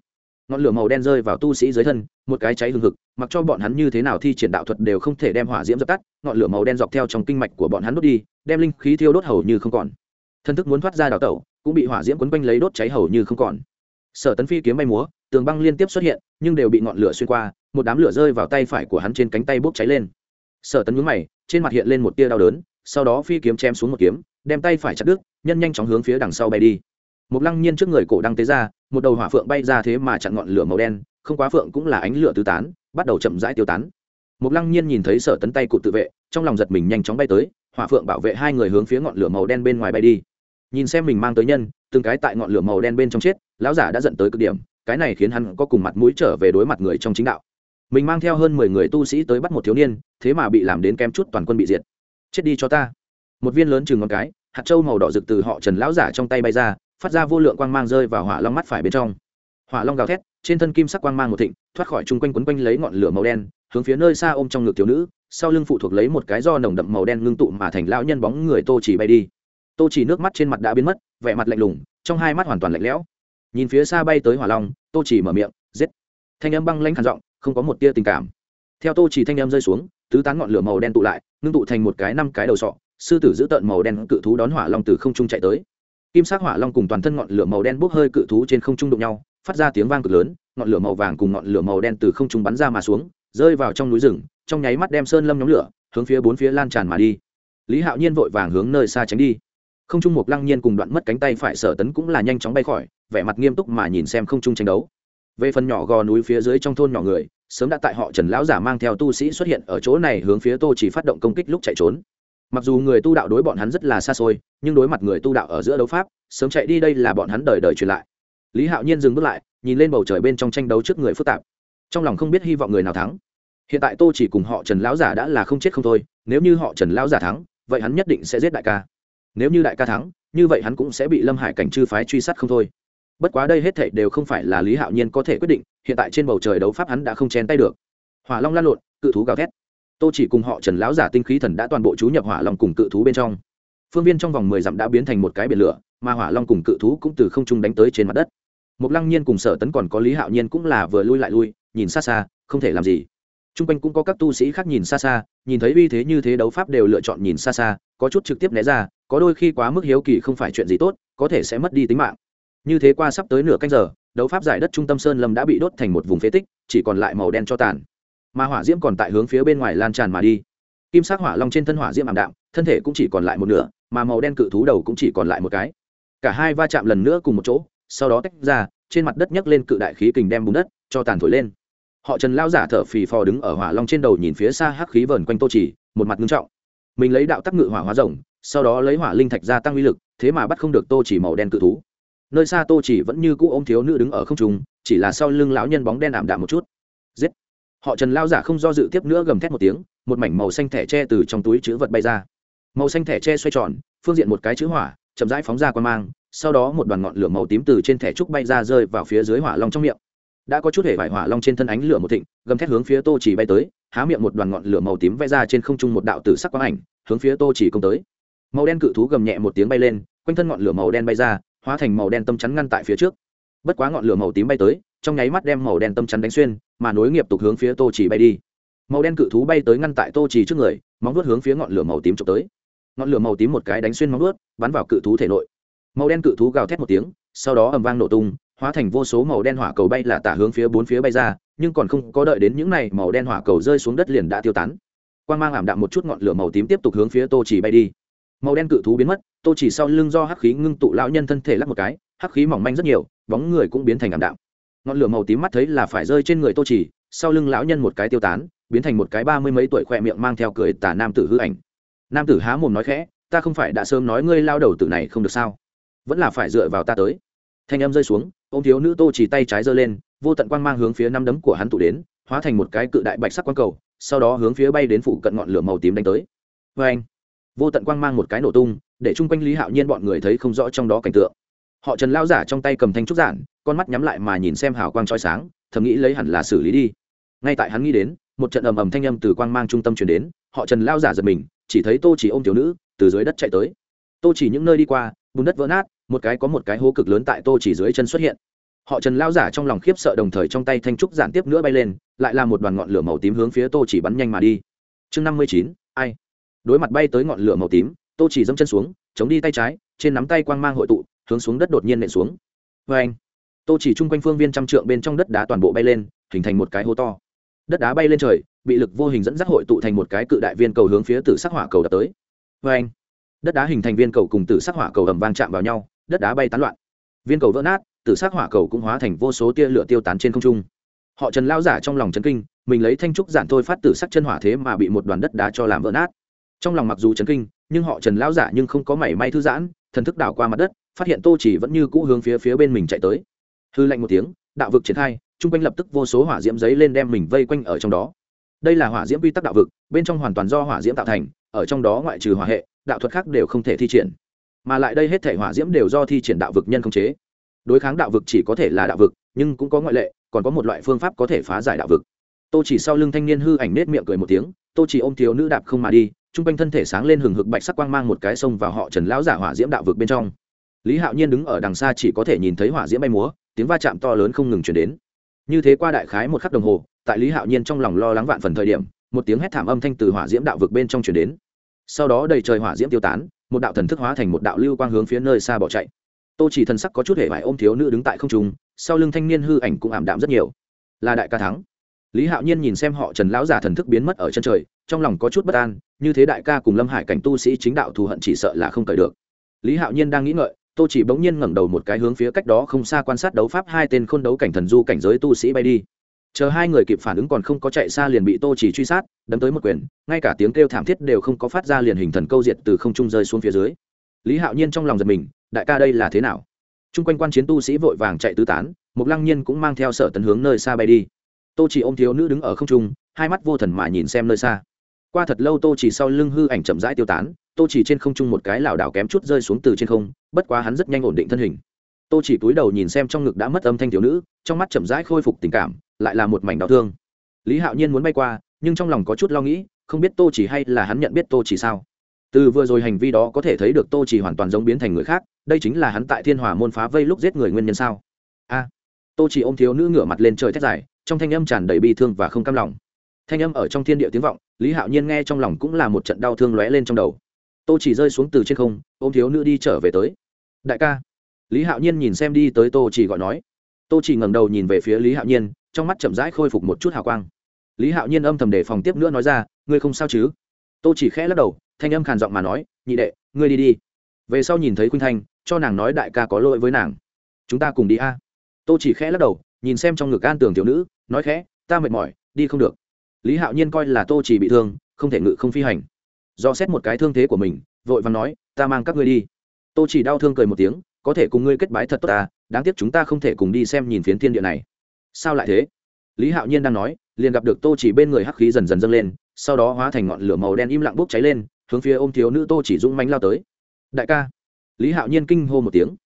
ngọn lửa màu đen rơi vào tu sĩ dưới thân, một cái cháy hừng hực, mặc cho bọn hắn như thế nào thi triển đạo thuật đều không thể đem hỏa diễm dập tắt, ngọn lửa màu đen dọc theo trong kinh mạch của bọn hắn đốt đi, đem linh khí thiêu đốt hầu như không còn. Thân thức muốn thoát ra đào tẩu, cũng bị hỏa diễm quấn quanh lấy đốt cháy hầu như không còn. Sở tấn phi kiếm bay múa, tường băng liên tiếp xuất hiện, nhưng đều bị ngọn lửa xuyên qua, một đám lửa rơi vào tay phải của hắn trên cánh tay bốc cháy lên. Sở tấn nhướng mày, trên mặt hiện lên một tia đau đớn, sau đó phi kiếm chém xuống một kiếm, đem tay phải chặt đứt, nhân nhanh chóng hướng phía đằng sau bay đi một lăng nhiên trước người cổ đăng tế ra, một đầu hỏa phượng bay ra thế mà chặn ngọn lửa màu đen, không quá phượng cũng là ánh lửa tứ tán, bắt đầu chậm rãi tiêu tán. Một lăng nhiên nhìn thấy sở tấn tay cụt tự vệ, trong lòng giật mình nhanh chóng bay tới, hỏa phượng bảo vệ hai người hướng phía ngọn lửa màu đen bên ngoài bay đi. Nhìn xem mình mang tới nhân, từng cái tại ngọn lửa màu đen bên trong chết, lão giả đã dẫn tới cực điểm, cái này khiến hắn có cùng mặt mũi trở về đối mặt người trong chính đạo. Mình mang theo hơn mười người tu sĩ tới bắt một thiếu niên, thế mà bị làm đến kém chút toàn quân bị diệt. Chết đi cho ta. Một viên lớn chừng ngón cái, hạt trâu màu đỏ rực từ họ trần lão giả trong tay bay ra phát ra vô lượng quang mang rơi vào hỏa long mắt phải bên trong. Hỏa long gào thét, trên thân kim sắc quang mang một thịnh, thoát khỏi chung quanh quấn quanh lấy ngọn lửa màu đen, hướng phía nơi xa ôm trong ngực thiếu nữ, sau lưng phụ thuộc lấy một cái do nồng đậm màu đen ngưng tụ mà thành lão nhân bóng người tô chỉ bay đi. Tô chỉ nước mắt trên mặt đã biến mất, vẻ mặt lạnh lùng, trong hai mắt hoàn toàn lạnh lẽo. Nhìn phía xa bay tới hỏa long, tô chỉ mở miệng, giết. Thanh âm băng lãnh khàn giọng, không có một tia tình cảm. Theo tô chỉ thanh âm rơi xuống, tứ tán ngọn lửa màu đen tụ lại, ngưng tụ thành một cái năm cái đầu sọ, sư tử giữ tợn màu đen cự thú đón hỏa long từ không trung chạy tới kim sắc hỏa long cùng toàn thân ngọn lửa màu đen bốc hơi cự thú trên không trung đụng nhau, phát ra tiếng vang cực lớn, ngọn lửa màu vàng cùng ngọn lửa màu đen từ không trung bắn ra mà xuống, rơi vào trong núi rừng, trong nháy mắt đem sơn lâm nhóm lửa, hướng phía bốn phía lan tràn mà đi. Lý hạo nhiên vội vàng hướng nơi xa tránh đi. Không trung một lăng nhiên cùng đoạn mất cánh tay phải sở tấn cũng là nhanh chóng bay khỏi, vẻ mặt nghiêm túc mà nhìn xem không trung tranh đấu. Về phần nhỏ gò núi phía dưới trong thôn nhỏ người, sớm đã tại họ trần lão giả mang theo tu sĩ xuất hiện ở chỗ này hướng phía tô chỉ phát động công kích lúc chạy trốn mặc dù người tu đạo đối bọn hắn rất là xa xôi, nhưng đối mặt người tu đạo ở giữa đấu pháp, sớm chạy đi đây là bọn hắn đời đời truyền lại. Lý hạo nhiên dừng bước lại, nhìn lên bầu trời bên trong tranh đấu trước người phức tạp. Trong lòng không biết hy vọng người nào thắng. Hiện tại tô chỉ cùng họ trần lão giả đã là không chết không thôi, nếu như họ trần lão giả thắng, vậy hắn nhất định sẽ giết đại ca. Nếu như đại ca thắng, như vậy hắn cũng sẽ bị lâm hải cảnh chư phái truy sát không thôi. Bất quá đây hết thảy đều không phải là lý hạo nhiên có thể quyết định, hiện tại trên bầu trời đấu pháp hắn đã không chén tay được. Hỏa long lan lộn, cự thú gào thét tô chỉ cùng họ trần lão giả tinh khí thần đã toàn bộ chú nhập hỏa long cùng cự thú bên trong. Phương viên trong vòng mười dặm đã biến thành một cái biển lửa, mà hỏa long cùng cự thú cũng từ không trung đánh tới trên mặt đất. Một lăng nhiên cùng sở tấn còn có lý hạo nhiên cũng là vừa lui lại lui, nhìn xa xa, không thể làm gì. T r u n g quanh cũng có các tu sĩ khác nhìn xa xa, nhìn thấy uy thế như thế đấu pháp đều lựa chọn nhìn xa xa, có chút trực tiếp né ra, có đôi khi quá mức hiếu kỳ không phải chuyện gì tốt, có thể sẽ mất đi tính mạng. Như thế qua sắp tới nửa canh giờ, đấu pháp giải đất trung tâm sơn lâm đã bị đốt thành một vùng phế tích, chỉ còn lại màu đen cho tàn mà hỏa diễm còn tại hướng phía bên ngoài lan tràn mà đi. Kim sắc hỏa long trên thân hỏa diễm ảm đạm, thân thể cũng chỉ còn lại một nửa, mà màu đen cự thú đầu cũng chỉ còn lại một cái. Cả hai va chạm lần nữa cùng một chỗ, sau đó tách ra, trên mặt đất nhấc lên cự đại khí kình đem bùn đất cho tàn thổi lên. Họ trần lao giả thở phì phò đứng ở hỏa long trên đầu nhìn phía xa hắc khí vờn quanh tô chỉ một mặt ngưng trọng. Mình lấy đạo tắc ngự hỏa hóa rồng, sau đó lấy hỏa linh thạch ra tăng uy lực, thế mà bắt không được tô chỉ màu đen cự thú. Nơi xa tô chỉ vẫn như cũ ôm thiếu nữ đứng ở không trung, chỉ là sau lưng lão nhân bóng đen ảm đạm một chút. Giết! Họ trần lao giả không do dự tiếp nữa gầm thét một tiếng, một mảnh màu xanh thẻ tre từ trong túi chữ vật bay ra. Màu xanh thẻ tre xoay tròn, phương diện một cái chữ hỏa, chậm rãi phóng ra qua mang, sau đó một đoàn ngọn lửa màu tím từ trên thẻ trúc bay ra rơi vào phía dưới hỏa long trong miệng. Đã có chút hệ vải hỏa long trên thân ánh lửa một thịnh, gầm thét hướng phía tô chỉ bay tới, há miệng một đoàn ngọn lửa màu tím vẽ ra trên không trung một đạo tử sắc quang ảnh, hướng phía tô chỉ công tới. Màu đen cự thú gầm nhẹ một tiếng bay lên, quanh thân ngọn lửa màu đen bay ra, hóa thành màu đen tâm chắn ngăn tại phía trước. Bất quá ngọn lửa màu tím bay tới trong nháy mắt đem màu đen tâm chắn đánh xuyên, mà nối nghiệp tục hướng phía tô chỉ bay đi. Màu đen cự thú bay tới ngăn tại tô chỉ trước người, móng vuốt hướng phía ngọn lửa màu tím trộm tới. Ngọn lửa màu tím một cái đánh xuyên móng vuốt, bắn vào cự thú thể nội. Màu đen cự thú gào thét một tiếng, sau đó ầm vang nổ tung, hóa thành vô số màu đen hỏa cầu bay là tả hướng phía bốn phía bay ra, nhưng còn không có đợi đến những này màu đen hỏa cầu rơi xuống đất liền đã tiêu tán. Quan mang ảm đạm một chút ngọn lửa màu tím tiếp tục hướng phía tô chỉ bay đi. Màu đen cự thú biến mất, tô chỉ sau lưng do hắc khí ngưng tụ, lão nhân thân thể lắc một cái, hắc khí mỏng manh rất nhiều, bóng người cũng biến thành ảm đạm ngọn lửa màu tím mắt thấy là phải rơi trên người tô chỉ, sau lưng lão nhân một cái tiêu tán, biến thành một cái ba mươi mấy tuổi khỏe miệng mang theo cười tả nam tử hư ảnh. Nam tử há mồm nói khẽ, ta không phải đã sớm nói ngươi lao đầu tử này không được sao? Vẫn là phải dựa vào ta tới. Thanh âm rơi xuống ô m thiếu nữ tô chỉ tay trái giơ lên, vô tận quang mang hướng phía năm đấm của hắn tụ đến, hóa thành một cái cự đại bạch sắc quang cầu, sau đó hướng phía bay đến phụ cận ngọn lửa màu tím đánh tới. Vê anh vô tận quang mang một cái nổ tung, để chung quanh lý hạo nhiên bọn người thấy không rõ trong đó cảnh tượng họ trần lao giả trong tay cầm thanh trúc giản, con mắt nhắm lại mà nhìn xem hào quang trói sáng, thầm nghĩ lấy hẳn là xử lý đi. Ngay tại hắn nghĩ đến, một trận ầm ầm thanh âm từ quang mang trung tâm chuyển đến, họ trần lao giả giật mình, chỉ thấy tô chỉ ôm thiếu nữ, từ dưới đất chạy tới. Tô chỉ những nơi đi qua, bùn đất vỡ nát, một cái có một cái hố cực lớn tại tô chỉ dưới chân xuất hiện. Họ trần lao giả trong lòng khiếp sợ đồng thời trong tay thanh trúc giản tiếp nữa bay lên, lại là một đoàn ngọn lửa màu tím hướng phía tô chỉ bắn nhanh mà đi. Chương năm mươi chín, ai? Đối mặt bay tới ngọn lửa màu tím, tô chỉ dâm chân xuống, chống đi tay trái, trên nắm tay quang mang hội tụ hướng xuống đất đột nhiên nện xuống. Vê anh, tô chỉ chung quanh phương viên trăm trượng bên trong đất đá toàn bộ bay lên, hình thành một cái hố to. Đất đá bay lên trời, bị lực vô hình dẫn dắt hội tụ thành một cái cự đại viên cầu hướng phía tử sắc hỏa cầu đập tới. Vê anh, đất đá hình thành viên cầu cùng tử sắc hỏa cầu ầm vang chạm vào nhau, đất đá bay tán loạn. Viên cầu vỡ nát, tử sắc hỏa cầu cũng hóa thành vô số tia lửa tiêu tán trên không trung. Họ trần lao giả trong lòng chấn kinh, mình lấy thanh trúc giản thôi phát tử sắc chân hỏa thế mà bị một đoàn đất đá cho làm vỡ nát. Trong lòng mặc dù chấn kinh, nhưng họ trần lao giả nhưng không có mảy may thư giãn, thần thức đảo qua mặt đất phát hiện tô chỉ vẫn như cũ hướng phía phía bên mình chạy tới. Hư lạnh một tiếng, đạo vực triển khai, chung quanh lập tức vô số hỏa diễm giấy lên đem mình vây quanh ở trong đó. Đây là hỏa diễm quy tắc đạo vực, bên trong hoàn toàn do hỏa diễm tạo thành, ở trong đó ngoại trừ hỏa hệ, đạo thuật khác đều không thể thi triển. Mà lại đây hết thể hỏa diễm đều do thi triển đạo vực nhân không chế. Đối kháng đạo vực chỉ có thể là đạo vực, nhưng cũng có ngoại lệ, còn có một loại phương pháp có thể phá giải đạo vực. Tô chỉ sau lưng thanh niên hư ảnh nết miệng cười một tiếng, tô chỉ ôm thiếu nữ đạp không mà đi, chung quanh thân thể sáng lên hừng hực bạch sắc quang mang một cái sông vào họ trần lão giả hỏa diễm đạo vực bên trong lý hạo nhiên đứng ở đằng xa chỉ có thể nhìn thấy hỏa diễm bay múa, tiếng va chạm to lớn không ngừng chuyển đến. Như thế qua đại khái một khắc đồng hồ, tại lý hạo nhiên trong lòng lo lắng vạn phần thời điểm, một tiếng hét thảm âm thanh từ hỏa diễm đạo vực bên trong chuyển đến. Sau đó đầy trời hỏa diễm tiêu tán, một đạo thần thức hóa thành một đạo lưu quang hướng phía nơi xa bỏ chạy. Tô chỉ thần sắc có chút hề vải ôm thiếu nữ đứng tại không trung, sau lưng thanh niên hư ảnh cũng ảm đạm rất nhiều. Là đại ca thắng. Lý hạo nhiên nhìn xem họ trần lão giả thần thức biến mất ở chân trời, trong lòng có chút bất an, như thế đại ca cùng lâm hải cảnh tu sĩ chính đạo thù hận chỉ sợ là không cởi được. Lý hạo nhiên đang nghĩ ngợi tô chỉ bỗng nhiên ngẩng đầu một cái hướng phía cách đó không xa quan sát đấu pháp hai tên khôn đấu cảnh thần du cảnh giới tu sĩ bay đi. Chờ hai người kịp phản ứng còn không có chạy xa liền bị tô chỉ truy sát đâm tới một quyền, ngay cả tiếng kêu thảm thiết đều không có phát ra liền hình thần câu diệt từ không trung rơi xuống phía dưới. Lý hạo nhiên trong lòng giật mình, đại ca đây là thế nào? Chung quanh quan chiến tu sĩ vội vàng chạy tứ tán, mục lăng nhiên cũng mang theo sở tấn hướng nơi xa bay đi. Tô chỉ ôm thiếu nữ đứng ở không trung, hai mắt vô thần mà nhìn xem nơi xa. Qua thật lâu tô chỉ sau lưng hư ảnh chậm rãi tiêu tán tô chỉ trên không trung một cái lảo đảo kém chút rơi xuống từ trên không, bất quá hắn rất nhanh ổn định thân hình. Tô chỉ cúi đầu nhìn xem trong ngực đã mất âm thanh thiếu nữ, trong mắt chậm rãi khôi phục tình cảm, lại là một mảnh đau thương. Lý hạo nhiên muốn bay qua, nhưng trong lòng có chút lo nghĩ, không biết tô chỉ hay là hắn nhận biết tô chỉ sao. Từ vừa rồi hành vi đó có thể thấy được tô chỉ hoàn toàn giống biến thành người khác, đây chính là hắn tại thiên hòa môn phá vây lúc giết người nguyên nhân sao? A! Tô chỉ ôm thiếu nữ ngửa mặt lên trời thét dài, trong thanh âm tràn đầy bi thương và không cam lòng. Thanh âm ở trong thiên địa tiếng vọng, lý hạo nhiên nghe trong lòng cũng là một trận đau thương lóe lên trong đầu tô chỉ rơi xuống từ trên không, ôm thiếu nữ đi trở về tới. Đại ca. Lý hạo nhiên nhìn xem đi tới tô chỉ gọi nói. Tô chỉ ngẩng đầu nhìn về phía lý hạo nhiên, trong mắt chậm rãi khôi phục một chút hào quang. Lý hạo nhiên âm thầm đề phòng tiếp nữa nói ra, ngươi không sao chứ? Tô chỉ khẽ lắc đầu, thanh âm khàn giọng mà nói, nhị đệ, ngươi đi đi. Về sau nhìn thấy khuynh thanh, cho nàng nói, đại ca có lỗi với nàng. Chúng ta cùng đi a. Tô chỉ khẽ lắc đầu, nhìn xem trong ngực an tường tiểu nữ, nói khẽ, ta mệt mỏi, đi không được. Lý hạo nhiên coi là tô chỉ bị thương, không thể ngự không phi hành do xét một cái thương thế của mình, vội vàng nói, ta mang các ngươi đi. Tô chỉ đau thương cười một tiếng, có thể cùng ngươi kết bái thật tốt ta, đáng tiếc chúng ta không thể cùng đi xem nhìn phiến thiên địa này. Sao lại thế? Lý hạo nhiên đang nói, liền gặp được tô chỉ bên người hắc khí dần dần dâng lên, sau đó hóa thành ngọn lửa màu đen im lặng bốc cháy lên, hướng phía ôm thiếu nữ tô chỉ dũng mánh lao tới. Đại ca. Lý hạo nhiên kinh hô một tiếng.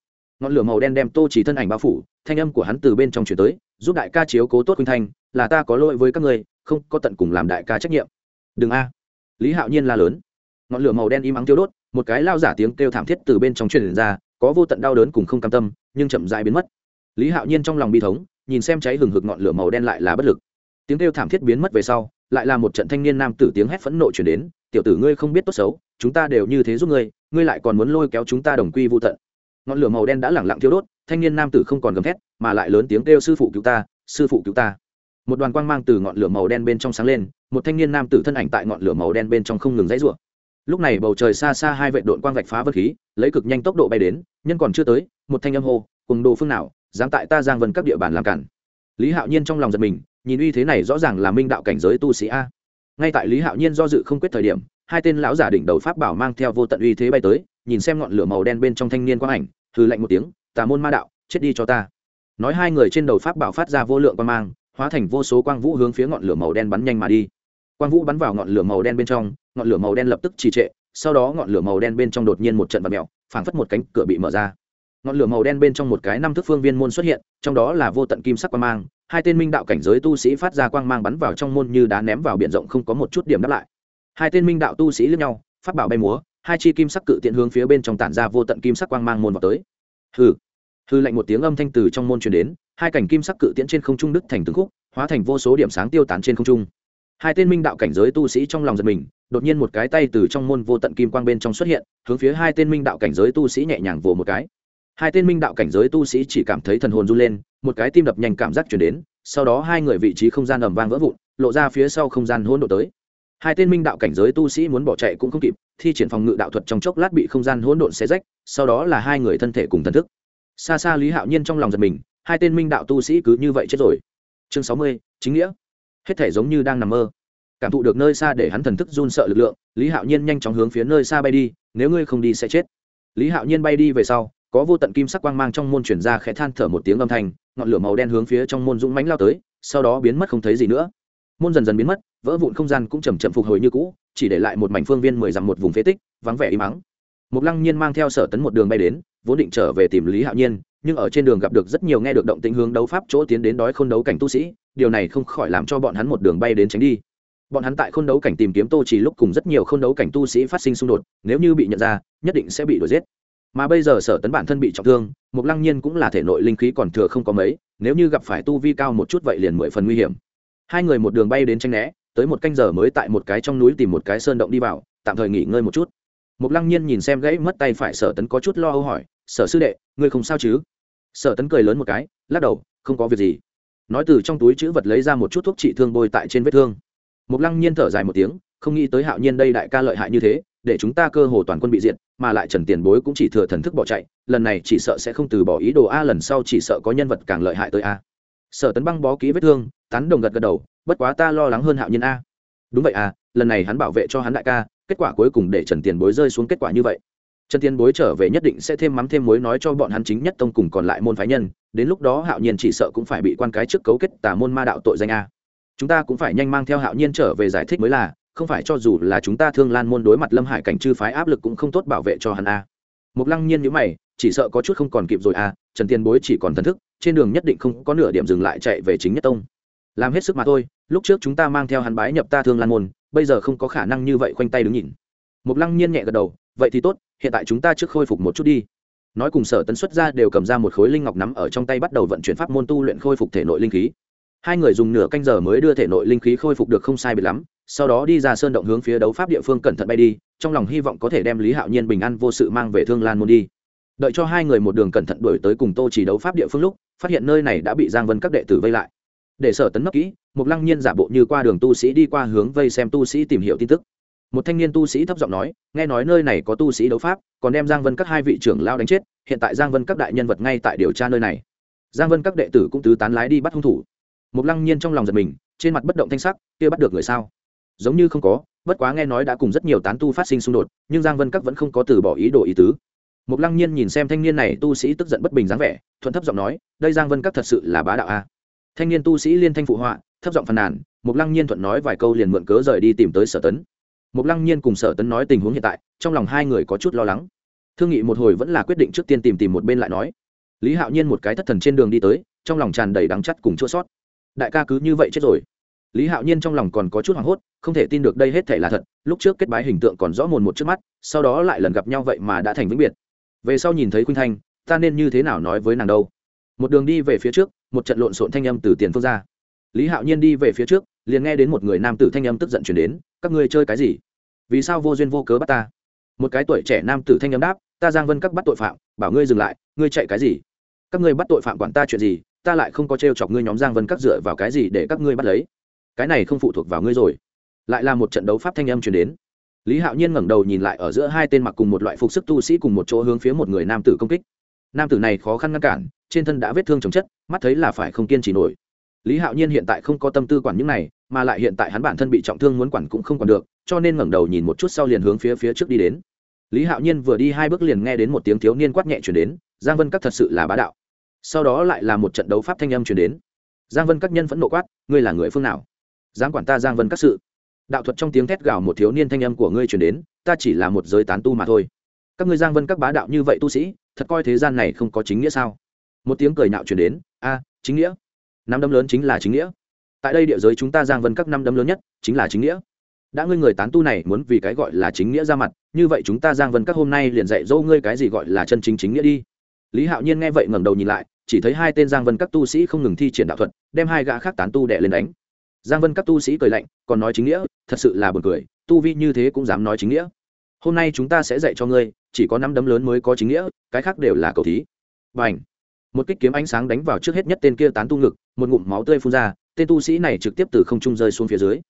Ngọn lửa màu đen đem tô chỉ thân ảnh bao phủ, thanh âm của hắn từ bên trong chuyển tới, giúp đại ca chiếu cố tốt khuynh thanh là ta có lỗi với các ngươi, không có tận cùng làm đại ca trách nhiệm. Đừng a lý hạo nhiên la lớn. Ngọn lửa màu đen im ắng tiêu đốt, một cái lao giả tiếng kêu thảm thiết từ bên trong truyền ra, có vô tận đau đớn cùng không cam tâm, nhưng chậm dại biến mất. Lý hạo nhiên trong lòng bi thống, nhìn xem cháy hừng hực ngọn lửa màu đen lại là bất lực. Tiếng kêu thảm thiết biến mất về sau, lại là một trận thanh niên nam tử tiếng hét phẫn nộ chuyển đến, tiểu tử ngươi không biết tốt xấu, chúng ta đều như thế giúp ngươi ngươi lại còn muốn lôi kéo chúng ta đồng quy vô tận. Ngọn lửa màu đen đã lẳng lặng thiêu đốt, thanh niên nam tử không còn gầm thét, mà lại lớn tiếng kêu, sư phụ cứu ta, sư phụ cứu ta một đoàn quang mang từ ngọn lửa màu đen bên trong sáng lên, một thanh niên nam tử thân ảnh tại ngọn lửa màu đen bên trong không ngừng dãy rủa. Lúc này bầu trời xa xa hai vệ đội quang vạch phá vật khí, lấy cực nhanh tốc độ bay đến, nhân còn chưa tới, một thanh âm hô cùng đồ phương nào, dám tại ta giang vân các địa bàn làm cản. Lý hạo nhiên trong lòng giật mình, nhìn uy thế này rõ ràng là minh đạo cảnh giới tu sĩ a. Ngay tại lý hạo nhiên do dự không quyết thời điểm, hai tên lão giả đỉnh đầu pháp bảo mang theo vô tận uy thế bay tới, nhìn xem ngọn lửa màu đen bên trong thanh niên quang ảnh, hừ lạnh một tiếng, tà môn ma đạo, chết đi cho ta. Nói hai người trên đầu pháp bảo phát ra vô lượng quang mang hóa thành vô số quang vũ hướng phía ngọn lửa màu đen bắn nhanh mà đi. Quang vũ bắn vào ngọn lửa màu đen bên trong, ngọn lửa màu đen lập tức trì trệ, sau đó ngọn lửa màu đen bên trong đột nhiên một trận vật mẹo phảng phất một cánh cửa bị mở ra. Ngọn lửa màu đen bên trong một cái năm thước phương viên môn xuất hiện, trong đó là vô tận kim sắc quang mang, hai tên minh đạo cảnh giới tu sĩ phát ra quang mang bắn vào trong môn như đá ném vào biển rộng không có một chút điểm đáp lại. Hai tên minh đạo tu sĩ lướt nhau, phát bảo bay múa, hai chi kim sắc cự tiện hướng phía bên trong tản ra vô tận kim sắc quang mang môn vào tới. Hừ hư lạnh một tiếng âm thanh từ trong môn truyền đến, hai cảnh kim sắc cự tiễn trên không trung đứt thành từng khúc, hóa thành vô số điểm sáng tiêu tán trên không trung. Hai tên minh đạo cảnh giới tu sĩ trong lòng giật mình, đột nhiên một cái tay từ trong môn vô tận kim quang bên trong xuất hiện, hướng phía hai tên minh đạo cảnh giới tu sĩ nhẹ nhàng vồ một cái. Hai tên minh đạo cảnh giới tu sĩ chỉ cảm thấy thần hồn run lên, một cái tim đập nhanh cảm giác chuyển đến, sau đó hai người vị trí không gian ầm vang vỡ vụn, lộ ra phía sau không gian hỗn độ tới. Hai tên minh đạo cảnh giới tu sĩ muốn bỏ chạy cũng không kịp, thi triển phòng ngự đạo thuật trong chốc lát bị không gian hỗn độn xé rách, sau đó là hai người thân thể cùng thần thức xa xa lý hạo nhiên trong lòng giật mình, hai tên minh đạo tu sĩ cứ như vậy chết rồi. Chương sáu mươi, chính nghĩa. Hết thể giống như đang nằm mơ. Cảm thụ được nơi xa để hắn thần thức run sợ lực lượng, lý hạo nhiên nhanh chóng hướng phía nơi xa bay đi, nếu ngươi không đi sẽ chết. Lý hạo nhiên bay đi về sau, có vô tận kim sắc quang mang trong môn chuyển ra khẽ than thở một tiếng âm thanh, ngọn lửa màu đen hướng phía trong môn dũng mánh lao tới, sau đó biến mất không thấy gì nữa. Môn dần dần biến mất, vỡ vụn không gian cũng chầm chậm phục hồi như cũ, chỉ để lại một mảnh phương viên mười dặm một vùng phế tích, vắng vẻ im ắng. Một lăng nhiên mang theo sở tấn một đường bay đến vốn định trở về tìm lý hạo nhiên, nhưng ở trên đường gặp được rất nhiều nghe được động tĩnh hướng đấu pháp chỗ tiến đến đói khôn đấu cảnh tu sĩ, điều này không khỏi làm cho bọn hắn một đường bay đến tránh đi. Bọn hắn tại khôn đấu cảnh tìm kiếm tô chỉ lúc cùng rất nhiều khôn đấu cảnh tu sĩ phát sinh xung đột, nếu như bị nhận ra, nhất định sẽ bị đuổi giết. Mà bây giờ sở tấn bản thân bị trọng thương, mục lăng nhiên cũng là thể nội linh khí còn thừa không có mấy, nếu như gặp phải tu vi cao một chút vậy liền mười phần nguy hiểm. Hai người một đường bay đến tranh né, tới một canh giờ mới tại một cái trong núi tìm một cái sơn động đi vào, tạm thời nghỉ ngơi một chút mục lăng nhiên nhìn xem gãy mất tay phải sở tấn có chút lo âu hỏi, sở sư đệ, ngươi không sao chứ? Sở tấn cười lớn một cái, lắc đầu, không có việc gì. Nói từ trong túi chữ vật lấy ra một chút thuốc trị thương bôi tại trên vết thương. Mục lăng nhiên thở dài một tiếng, không nghĩ tới hạo nhiên đây đại ca lợi hại như thế, để chúng ta cơ hồ toàn quân bị diệt, mà lại trần tiền bối cũng chỉ thừa thần thức bỏ chạy, lần này chỉ sợ sẽ không từ bỏ ý đồ a, lần sau chỉ sợ có nhân vật càng lợi hại tới a. Sở tấn băng bó kỹ vết thương, tán đồng gật gật đầu, bất quá ta lo lắng hơn hạo nhiên a. Đúng vậy à lần này hắn bảo vệ cho hắn đại ca kết quả cuối cùng để trần tiền bối rơi xuống kết quả như vậy. Trần tiền bối trở về nhất định sẽ thêm mắm thêm muối nói cho bọn hắn chính nhất tông cùng còn lại môn phái nhân, đến lúc đó hạo nhiên chỉ sợ cũng phải bị quan cái trước cấu kết tà môn ma đạo tội danh a. Chúng ta cũng phải nhanh mang theo hạo nhiên trở về giải thích mới là, không phải cho dù là chúng ta thương lan môn đối mặt lâm hải cảnh chư phái áp lực cũng không tốt bảo vệ cho hắn a. Mục lăng nhiên nhữ mày, chỉ sợ có chút không còn kịp rồi a, trần tiên bối chỉ còn thần thức, trên đường nhất định không có nửa điểm dừng lại chạy về chính nhất tông. Làm hết sức mà thôi, lúc trước chúng ta mang theo hắn bái nhập ta thương lan môn bây giờ không có khả năng như vậy khoanh tay đứng nhìn. Mục lăng nhiên nhẹ gật đầu, vậy thì tốt, hiện tại chúng ta trước khôi phục một chút đi. Nói cùng sở tấn xuất ra đều cầm ra một khối linh ngọc nắm ở trong tay bắt đầu vận chuyển pháp môn tu luyện khôi phục thể nội linh khí. Hai người dùng nửa canh giờ mới đưa thể nội linh khí khôi phục được không sai biệt lắm, sau đó đi ra sơn động hướng phía đấu pháp địa phương cẩn thận bay đi, trong lòng hy vọng có thể đem lý hạo nhiên bình an vô sự mang về thương lan môn đi. Đợi cho hai người một đường cẩn thận đuổi tới cùng tô chỉ đấu pháp địa phương lúc, phát hiện nơi này đã bị giang vân các đệ tử vây lại. Để sở tấn nấp kỹ một lăng nhiên giả bộ như qua đường tu sĩ đi qua hướng vây xem tu sĩ tìm hiểu tin tức. Một thanh niên tu sĩ thấp giọng nói, nghe nói nơi này có tu sĩ đấu pháp, còn đem giang vân các hai vị trưởng lao đánh chết, hiện tại giang vân các đại nhân vật ngay tại điều tra nơi này. Giang vân các đệ tử cũng tứ tán lái đi bắt hung thủ. Một lăng nhiên trong lòng giật mình, trên mặt bất động thanh sắc, kia bắt được người sao? Giống như không có, bất quá nghe nói đã cùng rất nhiều tán tu phát sinh xung đột, nhưng giang vân các vẫn không có từ bỏ ý đồ ý tứ. Một lăng nhiên nhìn xem thanh niên này tu sĩ tức giận bất bình dáng vẻ, thuận thấp giọng nói, đây giang vân các thật sự là bá đạo a thanh niên tu sĩ liên thanh phụ họa, thấp giọng phàn nàn mục lăng nhiên thuận nói vài câu liền mượn cớ rời đi tìm tới sở tấn. Mục lăng nhiên cùng sở tấn nói tình huống hiện tại, trong lòng hai người có chút lo lắng. Thương nghị một hồi vẫn là quyết định trước tiên tìm tìm một bên lại nói. Lý hạo nhiên một cái thất thần trên đường đi tới, trong lòng tràn đầy đắng chắt cùng chua sót. Đại ca cứ như vậy chết rồi. Lý hạo nhiên trong lòng còn có chút hoảng hốt, không thể tin được đây hết thể là thật, lúc trước kết bái hình tượng còn rõ mồn một trước mắt, sau đó lại lần gặp nhau vậy mà đã thành vĩnh biệt. Về sau nhìn thấy khuynh thanh, ta nên như thế nào nói với nàng đâu? Một đường đi về phía trước một trận lộn xộn thanh âm từ tiền phương ra. Lý hạo nhiên đi về phía trước, liền nghe đến một người nam tử thanh âm tức giận chuyển đến, các ngươi chơi cái gì? Vì sao vô duyên vô cớ bắt ta? Một cái tuổi trẻ nam tử thanh âm đáp, ta giang vân các bắt tội phạm, bảo ngươi dừng lại, ngươi chạy cái gì? Các ngươi bắt tội phạm quản ta chuyện gì, ta lại không có t r e o chọc ngươi nhóm giang vân các dựa vào cái gì để các ngươi bắt lấy? Cái này không phụ thuộc vào ngươi rồi. Lại là một trận đấu pháp thanh âm chuyển đến. Lý hạo nhiên ngẩng đầu nhìn lại ở giữa hai tên mặc cùng một loại phục sức tu sĩ cùng một chỗ hướng phía một người nam tử công kích. Nam tử này khó khăn ngăn cản trên thân đã vết thương chồng chất, mắt thấy là phải không kiên trì nổi. Lý hạo nhiên hiện tại không có tâm tư quản những này, mà lại hiện tại hắn bản thân bị trọng thương muốn quản cũng không quản được, cho nên ngẩng đầu nhìn một chút sau liền hướng phía phía trước đi đến. Lý hạo nhiên vừa đi hai bước liền nghe đến một tiếng thiếu niên quát nhẹ chuyển đến, giang vân các thật sự là bá đạo. Sau đó lại là một trận đấu pháp thanh âm chuyển đến. Giang vân các nhân vẫn nộ quát, ngươi là người phương nào? Giang quản ta giang vân các sự? Đạo thuật trong tiếng thét gào một thiếu niên thanh âm của ngươi chuyển đến, ta chỉ là một giới tán tu mà thôi. Các ngươi giang vân các bá đạo như vậy tu sĩ, thật coi thế gian này không có chính nghĩa sao? Một tiếng cười nạo chuyển đến, a, chính nghĩa. Năm đấm lớn chính là chính nghĩa. Tại đây địa giới chúng ta giang vân các năm đấm lớn nhất chính là chính nghĩa. Đã ngươi người tán tu này muốn vì cái gọi là chính nghĩa ra mặt, như vậy chúng ta giang vân các hôm nay liền dạy dỗ ngươi cái gì gọi là chân chính chính nghĩa đi. Lý hạo nhiên nghe vậy ngẩng đầu nhìn lại, chỉ thấy hai tên giang vân các tu sĩ không ngừng thi triển đạo thuật, đem hai gã khác tán tu đệ lên đánh. Giang vân các tu sĩ cười lạnh, còn nói chính nghĩa, thật sự là b u ồ n cười, tu vi như thế cũng dám nói chính nghĩa. Hôm nay chúng ta sẽ dạy cho ngươi, chỉ có năm đấm lớn mới có chính nghĩa, cái khác đều là cầu thí. B à n h một kích kiếm ánh sáng đánh vào trước hết nhất tên kia tán tu ngực, một ngụm máu tươi phun ra, tên tu sĩ này trực tiếp từ không trung rơi xuống phía dưới.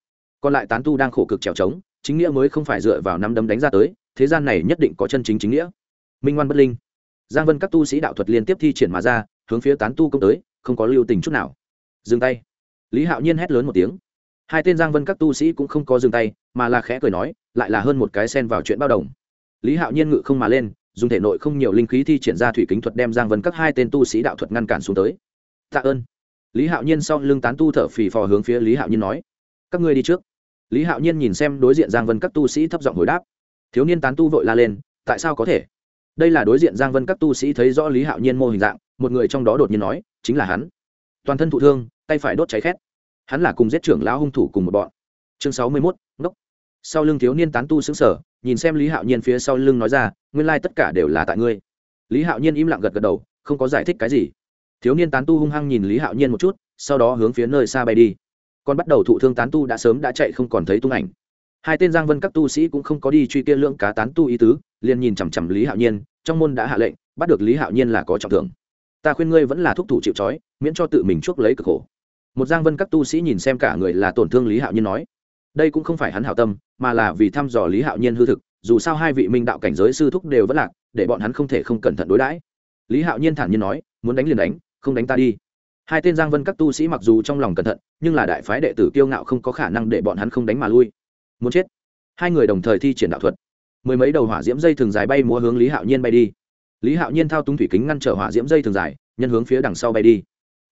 Còn lại tán tu đang khổ cực trèo trống, chính nghĩa mới không phải dựa vào năm đấm đánh ra tới, thế gian này nhất định có chân chính chính nghĩa. Minh ngoan bất linh. Giang vân các tu sĩ đạo thuật liên tiếp thi triển mà ra, hướng phía tán tu công tới, không có lưu tình chút nào. Dừng tay. Lý hạo nhiên hét lớn một tiếng. Hai tên giang vân các tu sĩ cũng không có dừng tay, mà là khẽ cười nói, lại là hơn một cái sen vào chuyện bao đồng. Lý hạo nhiên ngự không mà lên dùng thể nội không nhiều linh khí thi triển ra thủy kính thuật đem giang vân các hai tên tu sĩ đạo thuật ngăn cản xuống tới. Tạ ơn. Lý hạo nhiên sau lưng tán tu thở phì phò hướng phía lý hạo nhiên nói, các ngươi đi trước. Lý hạo nhiên nhìn xem đối diện giang vân các tu sĩ thấp giọng hồi đáp, thiếu niên tán tu vội la lên, tại sao có thể? Đây là đối diện giang vân các tu sĩ thấy rõ lý hạo nhiên mô hình dạng, một người trong đó đột nhiên nói, chính là hắn. Toàn thân thụ thương, tay phải đốt cháy khét. Hắn là cùng giết trưởng lão hung thủ cùng một bọn. Chương sáu mươi mốt, ngốc. Sau lưng thiếu niên tán tu xứng sở nhìn xem lý hạo nhiên phía sau lưng nói ra, nguyên lai tất cả đều là tại ngươi. Lý hạo nhiên im lặng gật gật đầu, không có giải thích cái gì. Thiếu niên tán tu hung hăng nhìn lý hạo nhiên một chút, sau đó hướng phía nơi xa bay đi. Còn bắt đầu thụ thương tán tu đã sớm đã chạy không còn thấy tung ảnh. Hai tên giang vân các tu sĩ cũng không có đi truy kia lượng cá tán tu ý tứ, liền nhìn chằm chằm lý hạo nhiên, trong môn đã hạ lệnh, bắt được lý hạo nhiên là có trọng thưởng. Ta khuyên ngươi vẫn là thúc thủ chịu trói, miễn cho tự mình chuốc lấy cực khổ. Một giang vân các tu sĩ nhìn xem cả người là tổn thương lý hạo nhiên nói đây cũng không phải hắn hảo tâm, mà là vì thăm dò lý hạo nhiên hư thực, dù sao hai vị minh đạo cảnh giới sư thúc đều vẫn lạc, để bọn hắn không thể không cẩn thận đối đãi. Lý hạo nhiên thản nhiên nói, muốn đánh liền đánh, không đánh ta đi. Hai tên giang vân các tu sĩ mặc dù trong lòng cẩn thận, nhưng là đại phái đệ tử kiêu ngạo không có khả năng để bọn hắn không đánh mà lui. Muốn chết? Hai người đồng thời thi triển đạo thuật. Mười mấy đầu hỏa diễm dây thường dài bay múa hướng lý hạo nhiên bay đi. Lý hạo nhiên thao túng thủy kính ngăn trở hỏa diễm dây thường dài, nhân hướng phía đằng sau bay đi.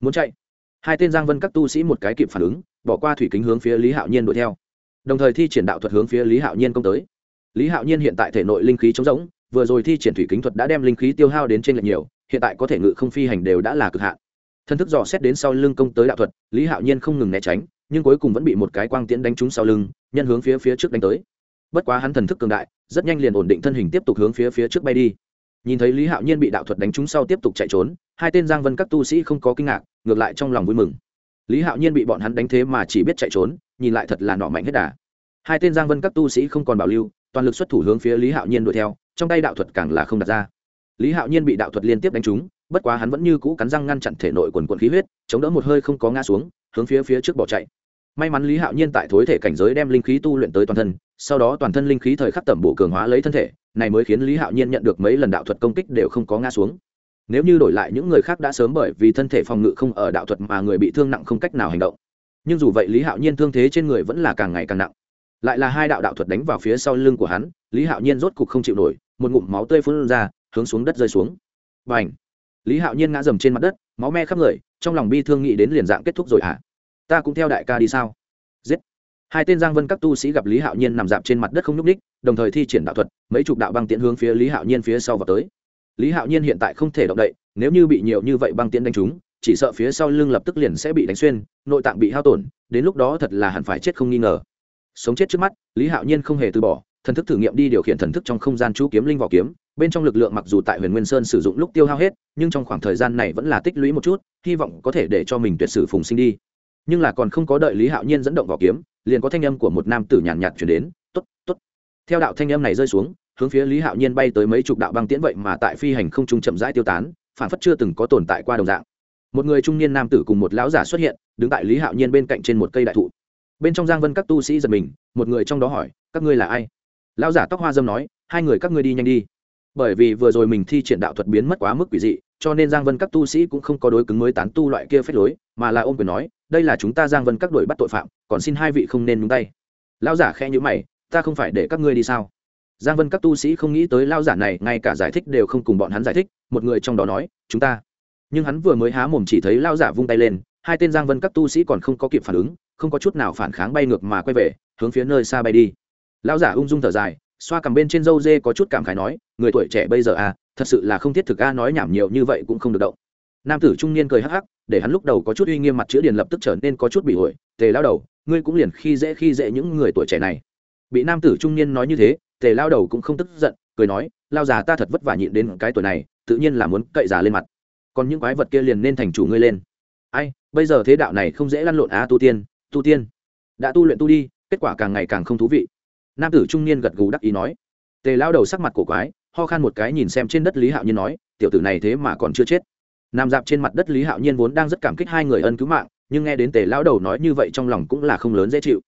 Muốn chạy? Hai tên giang vân các tu sĩ một cái kịp phản ứng, bỏ qua thủy kính hướng phía lý hạo nhiên đuổi theo đồng thời thi triển đạo thuật hướng phía lý hạo nhiên công tới. Lý hạo nhiên hiện tại thể nội linh khí trống rỗng, vừa rồi thi triển thủy kính thuật đã đem linh khí tiêu hao đến trên lệch nhiều, hiện tại có thể ngự không phi hành đều đã là cực hạn. Thân thức dò xét đến sau lưng công tới đạo thuật, lý hạo nhiên không ngừng né tránh, nhưng cuối cùng vẫn bị một cái quang tiễn đánh trúng sau lưng, nhân hướng phía phía trước đánh tới. Bất quá hắn thần thức cường đại, rất nhanh liền ổn định thân hình tiếp tục hướng phía phía trước bay đi. Nhìn thấy lý hạo nhiên bị đạo thuật đánh trúng sau tiếp tục chạy trốn, hai tên giang vân các tu sĩ không có kinh ngạc, ngược lại trong lòng vui mừng. Lý hạo nhiên bị bọn hắn đánh thế mà chỉ biết chạy trốn nhìn lại thật là nọ mạnh hết đà. Hai tên giang vân các tu sĩ không còn bảo lưu, toàn lực xuất thủ hướng phía lý hạo nhiên đuổi theo, trong tay đạo thuật càng là không đặt ra. Lý hạo nhiên bị đạo thuật liên tiếp đánh trúng, bất quá hắn vẫn như cũ cắn răng ngăn chặn thể nội quần quần khí huyết, chống đỡ một hơi không có ngã xuống, hướng phía phía trước bỏ chạy. May mắn lý hạo nhiên tại thối thể cảnh giới đem linh khí tu luyện tới toàn thân, sau đó toàn thân linh khí thời khắc tẩm bổ cường hóa lấy thân thể, này mới khiến lý hạo nhiên nhận được mấy lần đạo thuật công kích đều không có ngã xuống. Nếu như đổi lại những người khác đã sớm bởi vì thân thể phòng ngự không ở đạo thuật mà người bị thương nặng không cách nào hành động nhưng dù vậy lý hạo nhiên thương thế trên người vẫn là càng ngày càng nặng lại là hai đạo đạo thuật đánh vào phía sau lưng của hắn lý hạo nhiên rốt cục không chịu nổi một ngụm máu tươi phun ra hướng xuống đất rơi xuống và h lý hạo nhiên ngã dầm trên mặt đất máu me khắp người trong lòng bi thương nghĩ đến liền dạng kết thúc rồi hả à? ta cũng theo đại ca đi sao giết hai tên giang vân các tu sĩ gặp lý hạo nhiên nằm dạp trên mặt đất không nhúc ních đồng thời thi triển đạo thuật mấy chục đạo băng tiễn hướng phía lý hạo nhiên phía sau vào tới lý hạo nhiên hiện tại không thể động đậy nếu như bị nhiều như vậy băng tiễn đánh trúng chỉ sợ phía sau lưng lập tức liền sẽ bị đánh xuyên nội tạng bị hao tổn đến lúc đó thật là hẳn phải chết không nghi ngờ. Sống chết trước mắt lý hạo nhiên không hề từ bỏ thần thức thử nghiệm đi điều khiển thần thức trong không gian chú kiếm linh vỏ kiếm bên trong lực lượng mặc dù tại huyền nguyên sơn sử dụng lúc tiêu hao hết nhưng trong khoảng thời gian này vẫn là tích lũy một chút hy vọng có thể để cho mình tuyệt sử phùng sinh đi. Nhưng là còn không có đợi lý hạo nhiên dẫn động vỏ kiếm liền có thanh âm của một nam tử nhàn nhạt, chuyển đến t ố t t ố t theo đạo thanh âm này rơi xuống hướng phía lý hạo nhiên bay tới mấy chục đạo băng tiễn vậy mà tại phi hành không trung chậm rãi tiêu tán phản phất chưa từng có tồn tại qua đồng dạng một người trung niên nam tử cùng một lão giả xuất hiện, đứng tại lý hạo nhiên bên cạnh trên một cây đại thụ. Bên trong giang vân các tu sĩ giật mình, một người trong đó hỏi, các ngươi là ai? Lão giả tóc hoa dâm nói, hai người các ngươi đi nhanh đi. Bởi vì vừa rồi mình thi triển đạo thuật biến mất quá mức quỷ dị, cho nên giang vân các tu sĩ cũng không có đối cứng mới tán tu loại kia phép lối, mà là ôm quyền nói, đây là chúng ta giang vân các đội bắt tội phạm, còn xin hai vị không nên nhúng tay. Lão giả khe nhữ mày, ta không phải để các ngươi đi sao? Giang vân các tu sĩ không nghĩ tới lao giả này, ngay cả giải thích đều không cùng bọn hắn giải thích, một người trong đó nói, chúng ta nhưng hắn vừa mới há mồm chỉ thấy lao giả vung tay lên, hai tên giang vân các tu sĩ còn không có kịp phản ứng, không có chút nào phản kháng bay ngược mà quay về, hướng phía nơi xa bay đi. Lao giả ung dung thở dài, xoa cầm bên trên râu dê có chút cảm khái nói, người tuổi trẻ bây giờ à thật sự là không thiết thực a, nói nhảm nhiều như vậy cũng không được động. Nam tử trung niên cười hắc hắc, để hắn lúc đầu có chút uy nghiêm mặt chữ điền lập tức trở nên có chút bị ổi tề lao đầu, ngươi cũng liền khi dễ khi dễ những người tuổi trẻ này. Bị nam tử trung niên nói như thế, tề lao đầu cũng không tức giận, cười nói, lao già ta thật vất vả nhịn đến cái tuổi này, tự nhiên là muốn cậy già lên mặt còn những quái vật kia liền nên thành chủ ngươi lên. Ai, bây giờ thế đạo này không dễ lăn lộn á, tu tiên tu tiên. Đã tu luyện tu đi, kết quả càng ngày càng không thú vị. Nam tử trung niên gật gù đắc ý nói. Tề lao đầu sắc mặt cổ quái, ho khan một cái nhìn xem trên đất lý hạo nhiên nói, tiểu tử này thế mà còn chưa chết. Nằm dạp trên mặt đất lý hạo nhiên vốn đang rất cảm kích hai người ân cứu mạng, nhưng nghe đến tề lao đầu nói như vậy trong lòng cũng là không lớn dễ chịu.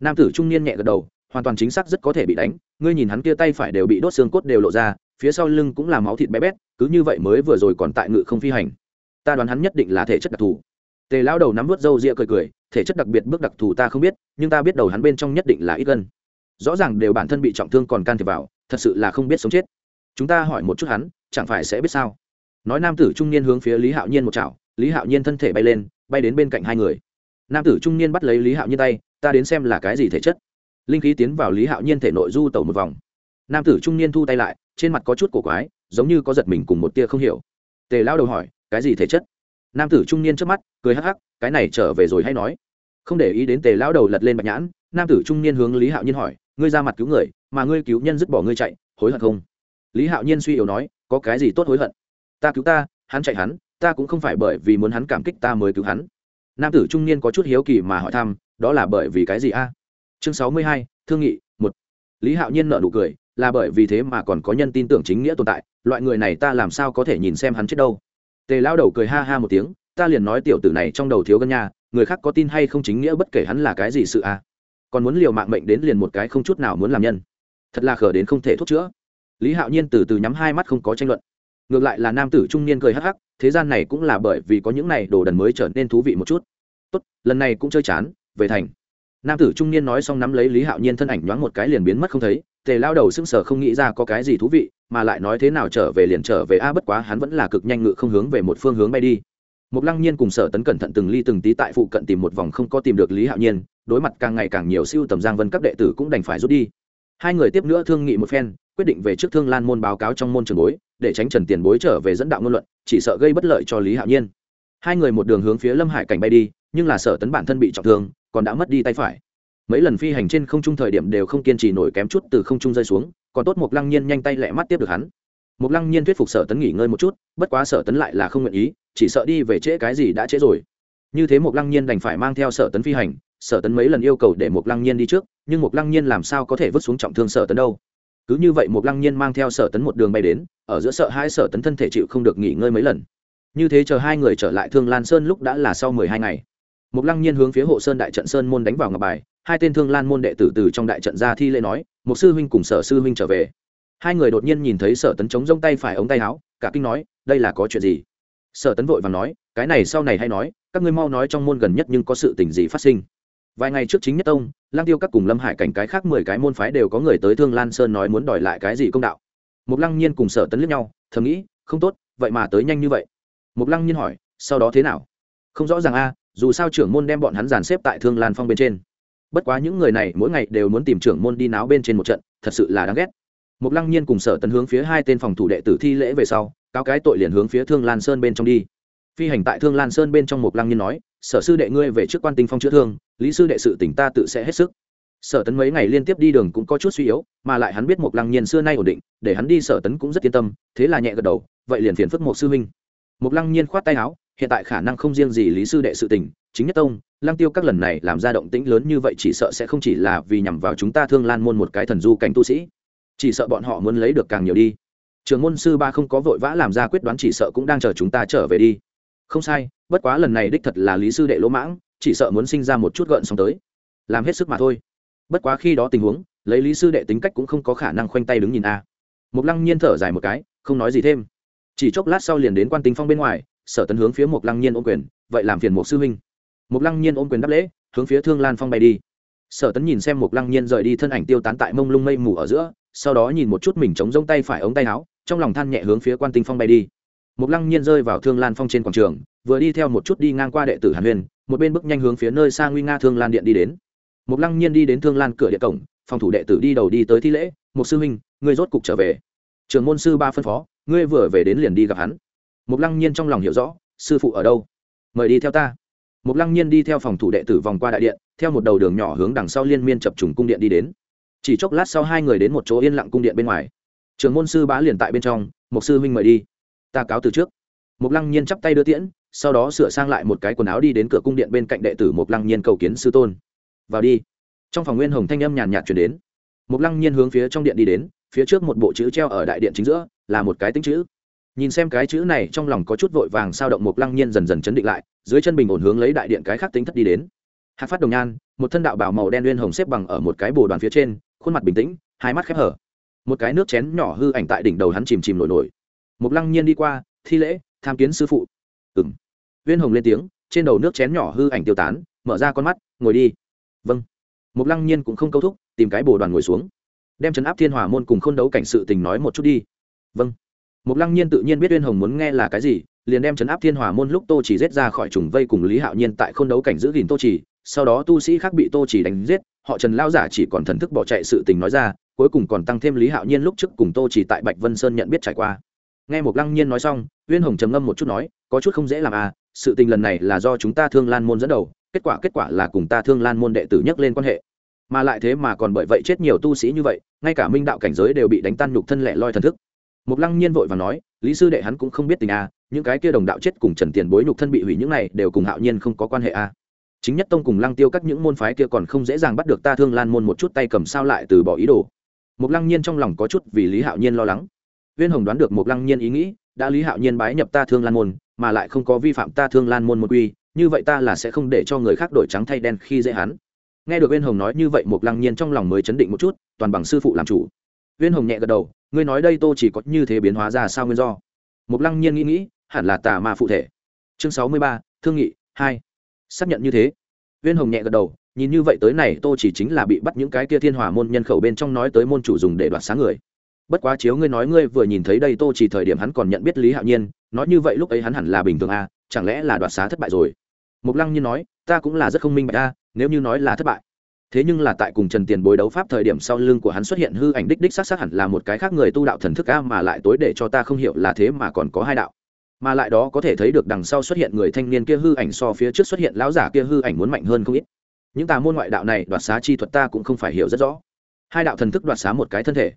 Nam tử trung niên nhẹ gật đầu, hoàn toàn chính xác rất có thể bị đánh, ngươi nhìn hắn kia tay phải đều bị đốt xương cốt đều lộ ra phía sau lưng cũng là máu thịt bé bét, cứ như vậy mới vừa rồi còn tại ngự không phi hành. Ta đoán hắn nhất định là thể chất đặc thù. Tề lão đầu nắm vớt râu ria cười cười, thể chất đặc biệt bước đặc thù ta không biết, nhưng ta biết đầu hắn bên trong nhất định là ít gân. Rõ ràng đều bản thân bị trọng thương còn can thiệp vào, thật sự là không biết sống chết. Chúng ta hỏi một chút hắn, chẳng phải sẽ biết sao? Nói nam tử trung niên hướng phía lý hạo nhiên một chảo, lý hạo nhiên thân thể bay lên, bay đến bên cạnh hai người. Nam tử trung niên bắt lấy lý hạo nhiên tay, ta đến xem là cái gì thể chất. Linh khí tiến vào lý hạo nhiên thể nội du tẩu một vòng. Nam tử trung niên thu tay lại trên mặt có chút cổ quái, giống như có giật mình cùng một tia không hiểu. Tề lao đầu hỏi, cái gì thể chất? Nam tử trung niên trước mắt, cười hắc hắc, cái này trở về rồi hay nói? Không để ý đến tề lao đầu lật lên bạch nhãn, nam tử trung niên hướng lý hạo nhiên hỏi, ngươi ra mặt cứu người, mà ngươi cứu nhân dứt bỏ ngươi chạy, hối hận không? Lý hạo nhiên suy yếu nói, có cái gì tốt hối hận? Ta cứu ta, hắn chạy hắn, ta cũng không phải bởi vì muốn hắn cảm kích ta mới cứu hắn. Nam tử trung niên có chút hiếu kỳ mà hỏi thăm, đó là bởi vì cái gì a? Chương sáu mươi hai, thương nghị, một. Lý hạo nhiên nợ nụ cười là bởi vì thế mà còn có nhân tin tưởng chính nghĩa tồn tại, loại người này ta làm sao có thể nhìn xem hắn chết đâu. Tề lao đầu cười ha ha một tiếng, ta liền nói tiểu tử này trong đầu thiếu gân nha, người khác có tin hay không chính nghĩa bất kể hắn là cái gì sự à. Còn muốn liều mạng mệnh đến liền một cái không chút nào muốn làm nhân. Thật là khờ đến không thể thuốc chữa. Lý hạo nhiên từ từ nhắm hai mắt không có tranh luận. Ngược lại là nam tử trung niên cười hắc hắc, thế gian này cũng là bởi vì có những này đồ đần mới trở nên thú vị một chút. Tốt, lần này cũng chơi chán, về thành. Nam tử trung niên nói xong nắm lấy lý hạo nhiên thân ảnh nhoáng một cái liền biến mất không thấy tề lao đầu sững sờ không nghĩ ra có cái gì thú vị, mà lại nói thế nào trở về liền trở về. A, bất quá hắn vẫn là cực nhanh ngự không hướng về một phương hướng bay đi. Mục lăng nhiên cùng sở tấn cẩn thận từng ly từng tí tại phụ cận tìm một vòng không có tìm được lý hạo nhiên, đối mặt càng ngày càng nhiều siêu tầm giang vân các đệ tử cũng đành phải rút đi. Hai người tiếp nữa thương nghị một phen, quyết định về trước thương lan môn báo cáo trong môn trường bối, để tránh trần tiền bối trở về dẫn đạo ngôn luận, chỉ sợ gây bất lợi cho lý hạo nhiên. Hai người một đường hướng phía lâm hải cảnh bay đi, nhưng là sở tấn bản thân bị trọng thương, còn đã mất đi tay phải mấy lần phi hành trên không trung thời điểm đều không kiên trì nổi kém chút từ không trung rơi xuống, còn tốt một lăng nhiên nhanh tay lẹ mắt tiếp được hắn. Một lăng nhiên thuyết phục sở tấn nghỉ ngơi một chút, bất quá sở tấn lại là không nguyện ý, chỉ sợ đi về trễ cái gì đã trễ rồi. Như thế một lăng nhiên đành phải mang theo sở tấn phi hành, sở tấn mấy lần yêu cầu để một lăng nhiên đi trước, nhưng một lăng nhiên làm sao có thể vứt xuống trọng thương sở tấn đâu. Cứ như vậy một lăng nhiên mang theo sở tấn một đường bay đến, ở giữa sợ hai sở tấn thân thể chịu không được nghỉ ngơi mấy lần. Như thế chờ hai người trở lại thương lan sơn lúc đã là sau mười hai ngày. Một lăng nhiên hướng phía hộ sơn đại trận sơn môn đánh vào ngọc bài hai tên thương lan môn đệ tử từ trong đại trận ra thi lễ nói một sư huynh cùng sở sư huynh trở về. Hai người đột nhiên nhìn thấy sở tấn chống rông tay phải ống tay áo, cả kinh nói, đây là có chuyện gì? Sở tấn vội và nói, cái này sau này hay nói, các ngươi mau nói trong môn gần nhất nhưng có sự tình gì phát sinh. Vài ngày trước chính nhất tông, lang tiêu các cùng lâm hải cảnh cái khác mười cái môn phái đều có người tới thương lan sơn nói muốn đòi lại cái gì công đạo. Mục lăng nhiên cùng sở tấn lướt nhau, thầm nghĩ, không tốt, vậy mà tới nhanh như vậy. Mục lăng nhiên hỏi, sau đó thế nào? Không rõ ràng a, dù sao trưởng môn đem bọn hắn dàn xếp tại thương lan phong bên trên bất quá những người này mỗi ngày đều muốn tìm trưởng môn đi náo bên trên một trận thật sự là đáng ghét. Mục lăng nhiên cùng sở tấn hướng phía hai tên phòng thủ đệ tử thi lễ về sau cáo cái tội liền hướng phía thương lan sơn bên trong đi. Phi hành tại thương lan sơn bên trong mục lăng nhiên nói sở sư đệ ngươi về trước quan tinh phong chữa thương lý sư đệ sự tỉnh ta tự sẽ hết sức. Sở tấn mấy ngày liên tiếp đi đường cũng có chút suy yếu mà lại hắn biết Mục lăng nhiên xưa nay ổn định để hắn đi sở tấn cũng rất yên tâm thế là nhẹ gật đầu vậy liền phiền phức một sư huynh. Mục lăng nhiên khoát tay áo hiện tại khả năng không riêng gì lý sư đệ sự tỉnh, chính nhất tông lăng tiêu các lần này làm ra động tĩnh lớn như vậy chỉ sợ sẽ không chỉ là vì nhằm vào chúng ta thương lan môn một cái thần du cảnh tu sĩ. Chỉ sợ bọn họ muốn lấy được càng nhiều đi. Trường môn sư ba không có vội vã làm ra quyết đoán chỉ sợ cũng đang chờ chúng ta trở về đi. Không sai, bất quá lần này đích thật là lý sư đệ lỗ mãng, chỉ sợ muốn sinh ra một chút gợn xong tới. Làm hết sức mà thôi. Bất quá khi đó tình huống, lấy lý sư đệ tính cách cũng không có khả năng khoanh tay đứng nhìn a. À. mục lăng nhiên thở dài một cái, không nói gì thêm. Chỉ chốc lát sau liền đến quan tinh phong bên ngoài, sở tấn hướng phía mục lăng nhiên ôm quyền, vậy làm phiền Mục sư huynh mục lăng nhiên ôm quyền đáp lễ, hướng phía thương lan phong bay đi. Sở tấn nhìn xem mục lăng nhiên rời đi thân ảnh tiêu tán tại mông lung mây mù ở giữa, sau đó nhìn một chút mình chống rông tay phải ống tay áo, trong lòng than nhẹ hướng phía quan tinh phong bay đi. Mục lăng nhiên rơi vào thương lan phong trên quảng trường, vừa đi theo một chút đi ngang qua đệ tử hàn huyền, một bên bước nhanh hướng phía nơi xa nguy nga thương lan điện đi đến. Mục lăng nhiên đi đến thương lan cửa địa cổng, phòng thủ đệ tử đi đầu đi tới thi lễ một sư huynh, ngươi rốt cục trở về. Trường môn sư ba phân phó, ngươi vừa về đến liền đi gặp hắn. Mục lăng nhiên trong lòng hiểu rõ, sư phụ ở đâu? Mời đi theo ta một lăng nhiên đi theo phòng thủ đệ tử vòng qua đại điện, theo một đầu đường nhỏ hướng đằng sau liên miên chập trùng cung điện đi đến. Chỉ chốc lát sau hai người đến một chỗ yên lặng cung điện bên ngoài. Trường môn sư bá liền tại bên trong một sư huynh mời đi, ta cáo từ trước. Một lăng nhiên chắp tay đưa tiễn, sau đó sửa sang lại một cái quần áo đi đến cửa cung điện bên cạnh đệ tử một lăng nhiên cầu kiến sư tôn. Vào đi. Trong phòng nguyên hồng thanh âm nhàn nhạt truyền đến. Một lăng nhiên hướng phía trong điện đi đến, phía trước một bộ chữ treo ở đại điện chính giữa, là một cái tính chữ nhìn xem cái chữ này trong lòng có chút vội vàng, sao động một lăng nhiên dần dần chấn định lại, dưới chân bình ổn hướng lấy đại điện cái khác tính thất đi đến. Hạc phát đồng nhan, một thân đạo bảo màu đen nguyên hồng xếp bằng ở một cái bồ đoàn phía trên, khuôn mặt bình tĩnh, hai mắt khép hở. Một cái nước chén nhỏ hư ảnh tại đỉnh đầu hắn chìm chìm nổi nổi. Một lăng nhiên đi qua, thi lễ, tham kiến sư phụ. Ừng viên hồng lên tiếng, trên đầu nước chén nhỏ hư ảnh tiêu tán, mở ra con mắt, ngồi đi. Vâng. Mục lăng nhiên cũng không câu thúc, tìm cái bồ đoàn ngồi xuống. Đem chấn áp thiên hòa môn cùng k h ô n đấu cảnh sự tình nói một chút đi. Vâng mục lăng nhiên tự nhiên biết uyên hồng muốn nghe là cái gì, liền đem chấn áp thiên hỏa môn lúc tô chỉ giết ra khỏi trùng vây cùng lý hạo nhiên tại khôn đấu cảnh giữ gìn tô chỉ, sau đó tu sĩ khác bị tô chỉ đánh giết, họ trần lao giả chỉ còn thần thức bỏ chạy sự tình nói ra, cuối cùng còn tăng thêm lý hạo nhiên lúc trước cùng tô chỉ tại bạch vân sơn nhận biết trải qua. Nghe mục lăng nhiên nói xong, uyên hồng trầm ngâm một chút nói, có chút không dễ làm à sự tình lần này là do chúng ta thương lan môn dẫn đầu, kết quả kết quả là cùng ta thương lan môn đệ tử nhắc lên quan hệ. Mà lại thế mà còn bởi vậy chết nhiều tu sĩ như vậy, ngay cả minh đạo cảnh giới đều bị đánh tan nhục thân lẻ loi thần thức mục lăng nhiên vội và nói lý sư đệ hắn cũng không biết tình a à, những cái kia đồng đạo chết cùng trần tiền bối nhục thân bị hủy những này đều cùng hạo nhiên không có quan hệ a. À. chính nhất tông cùng lăng tiêu các những môn phái kia còn không dễ dàng bắt được ta thương lan môn một chút tay cầm sao lại từ bỏ ý đồ. Mục lăng nhiên trong lòng có chút vì lý hạo nhiên lo lắng. Viên hồng đoán được mục lăng nhiên ý nghĩ đã lý hạo nhiên bái nhập ta thương lan môn mà lại không có vi phạm ta thương lan môn một quy như vậy ta là sẽ không để cho người khác đổi trắng thay đen khi dễ hắn. Nghe được viên hồng nói như vậy Mục lăng nhiên trong lòng mới chấn định một chút toàn bằng sư phụ làm chủ viên hồng nhẹ gật đầu, ngươi nói đây tô chỉ có như thế biến hóa ra sao nguyên do? Mục lăng nhiên nghĩ nghĩ, hẳn là tà ma phụ thể. Chương sáu mươi ba, thương nghị hai. Xác nhận như thế. Viên hồng nhẹ gật đầu, nhìn như vậy tới này tô chỉ chính là bị bắt những cái kia thiên hòa môn nhân khẩu bên trong nói tới môn chủ dùng để đoạt sáng người. Bất quá chiếu ngươi nói ngươi vừa nhìn thấy đây tô chỉ thời điểm hắn còn nhận biết lý hạo nhiên, nói như vậy lúc ấy hắn hẳn là bình thường à chẳng lẽ là đoạt xá thất bại rồi? Mục lăng nhiên nói, ta cũng là rất không minh bạch a nếu như nói là thất bại thế nhưng là tại cùng trần tiền bối đấu pháp thời điểm sau lưng của hắn xuất hiện hư ảnh đích đích xác xác hẳn là một cái khác người tu đạo thần thức a mà lại tối để cho ta không hiểu là thế mà còn có hai đạo. Mà lại đó có thể thấy được đằng sau xuất hiện người thanh niên kia hư ảnh so phía trước xuất hiện lão giả kia hư ảnh muốn mạnh hơn không ít. Những tà môn ngoại đạo này đoạt xá chi thuật ta cũng không phải hiểu rất rõ. Hai đạo thần thức đoạt xá một cái thân thể.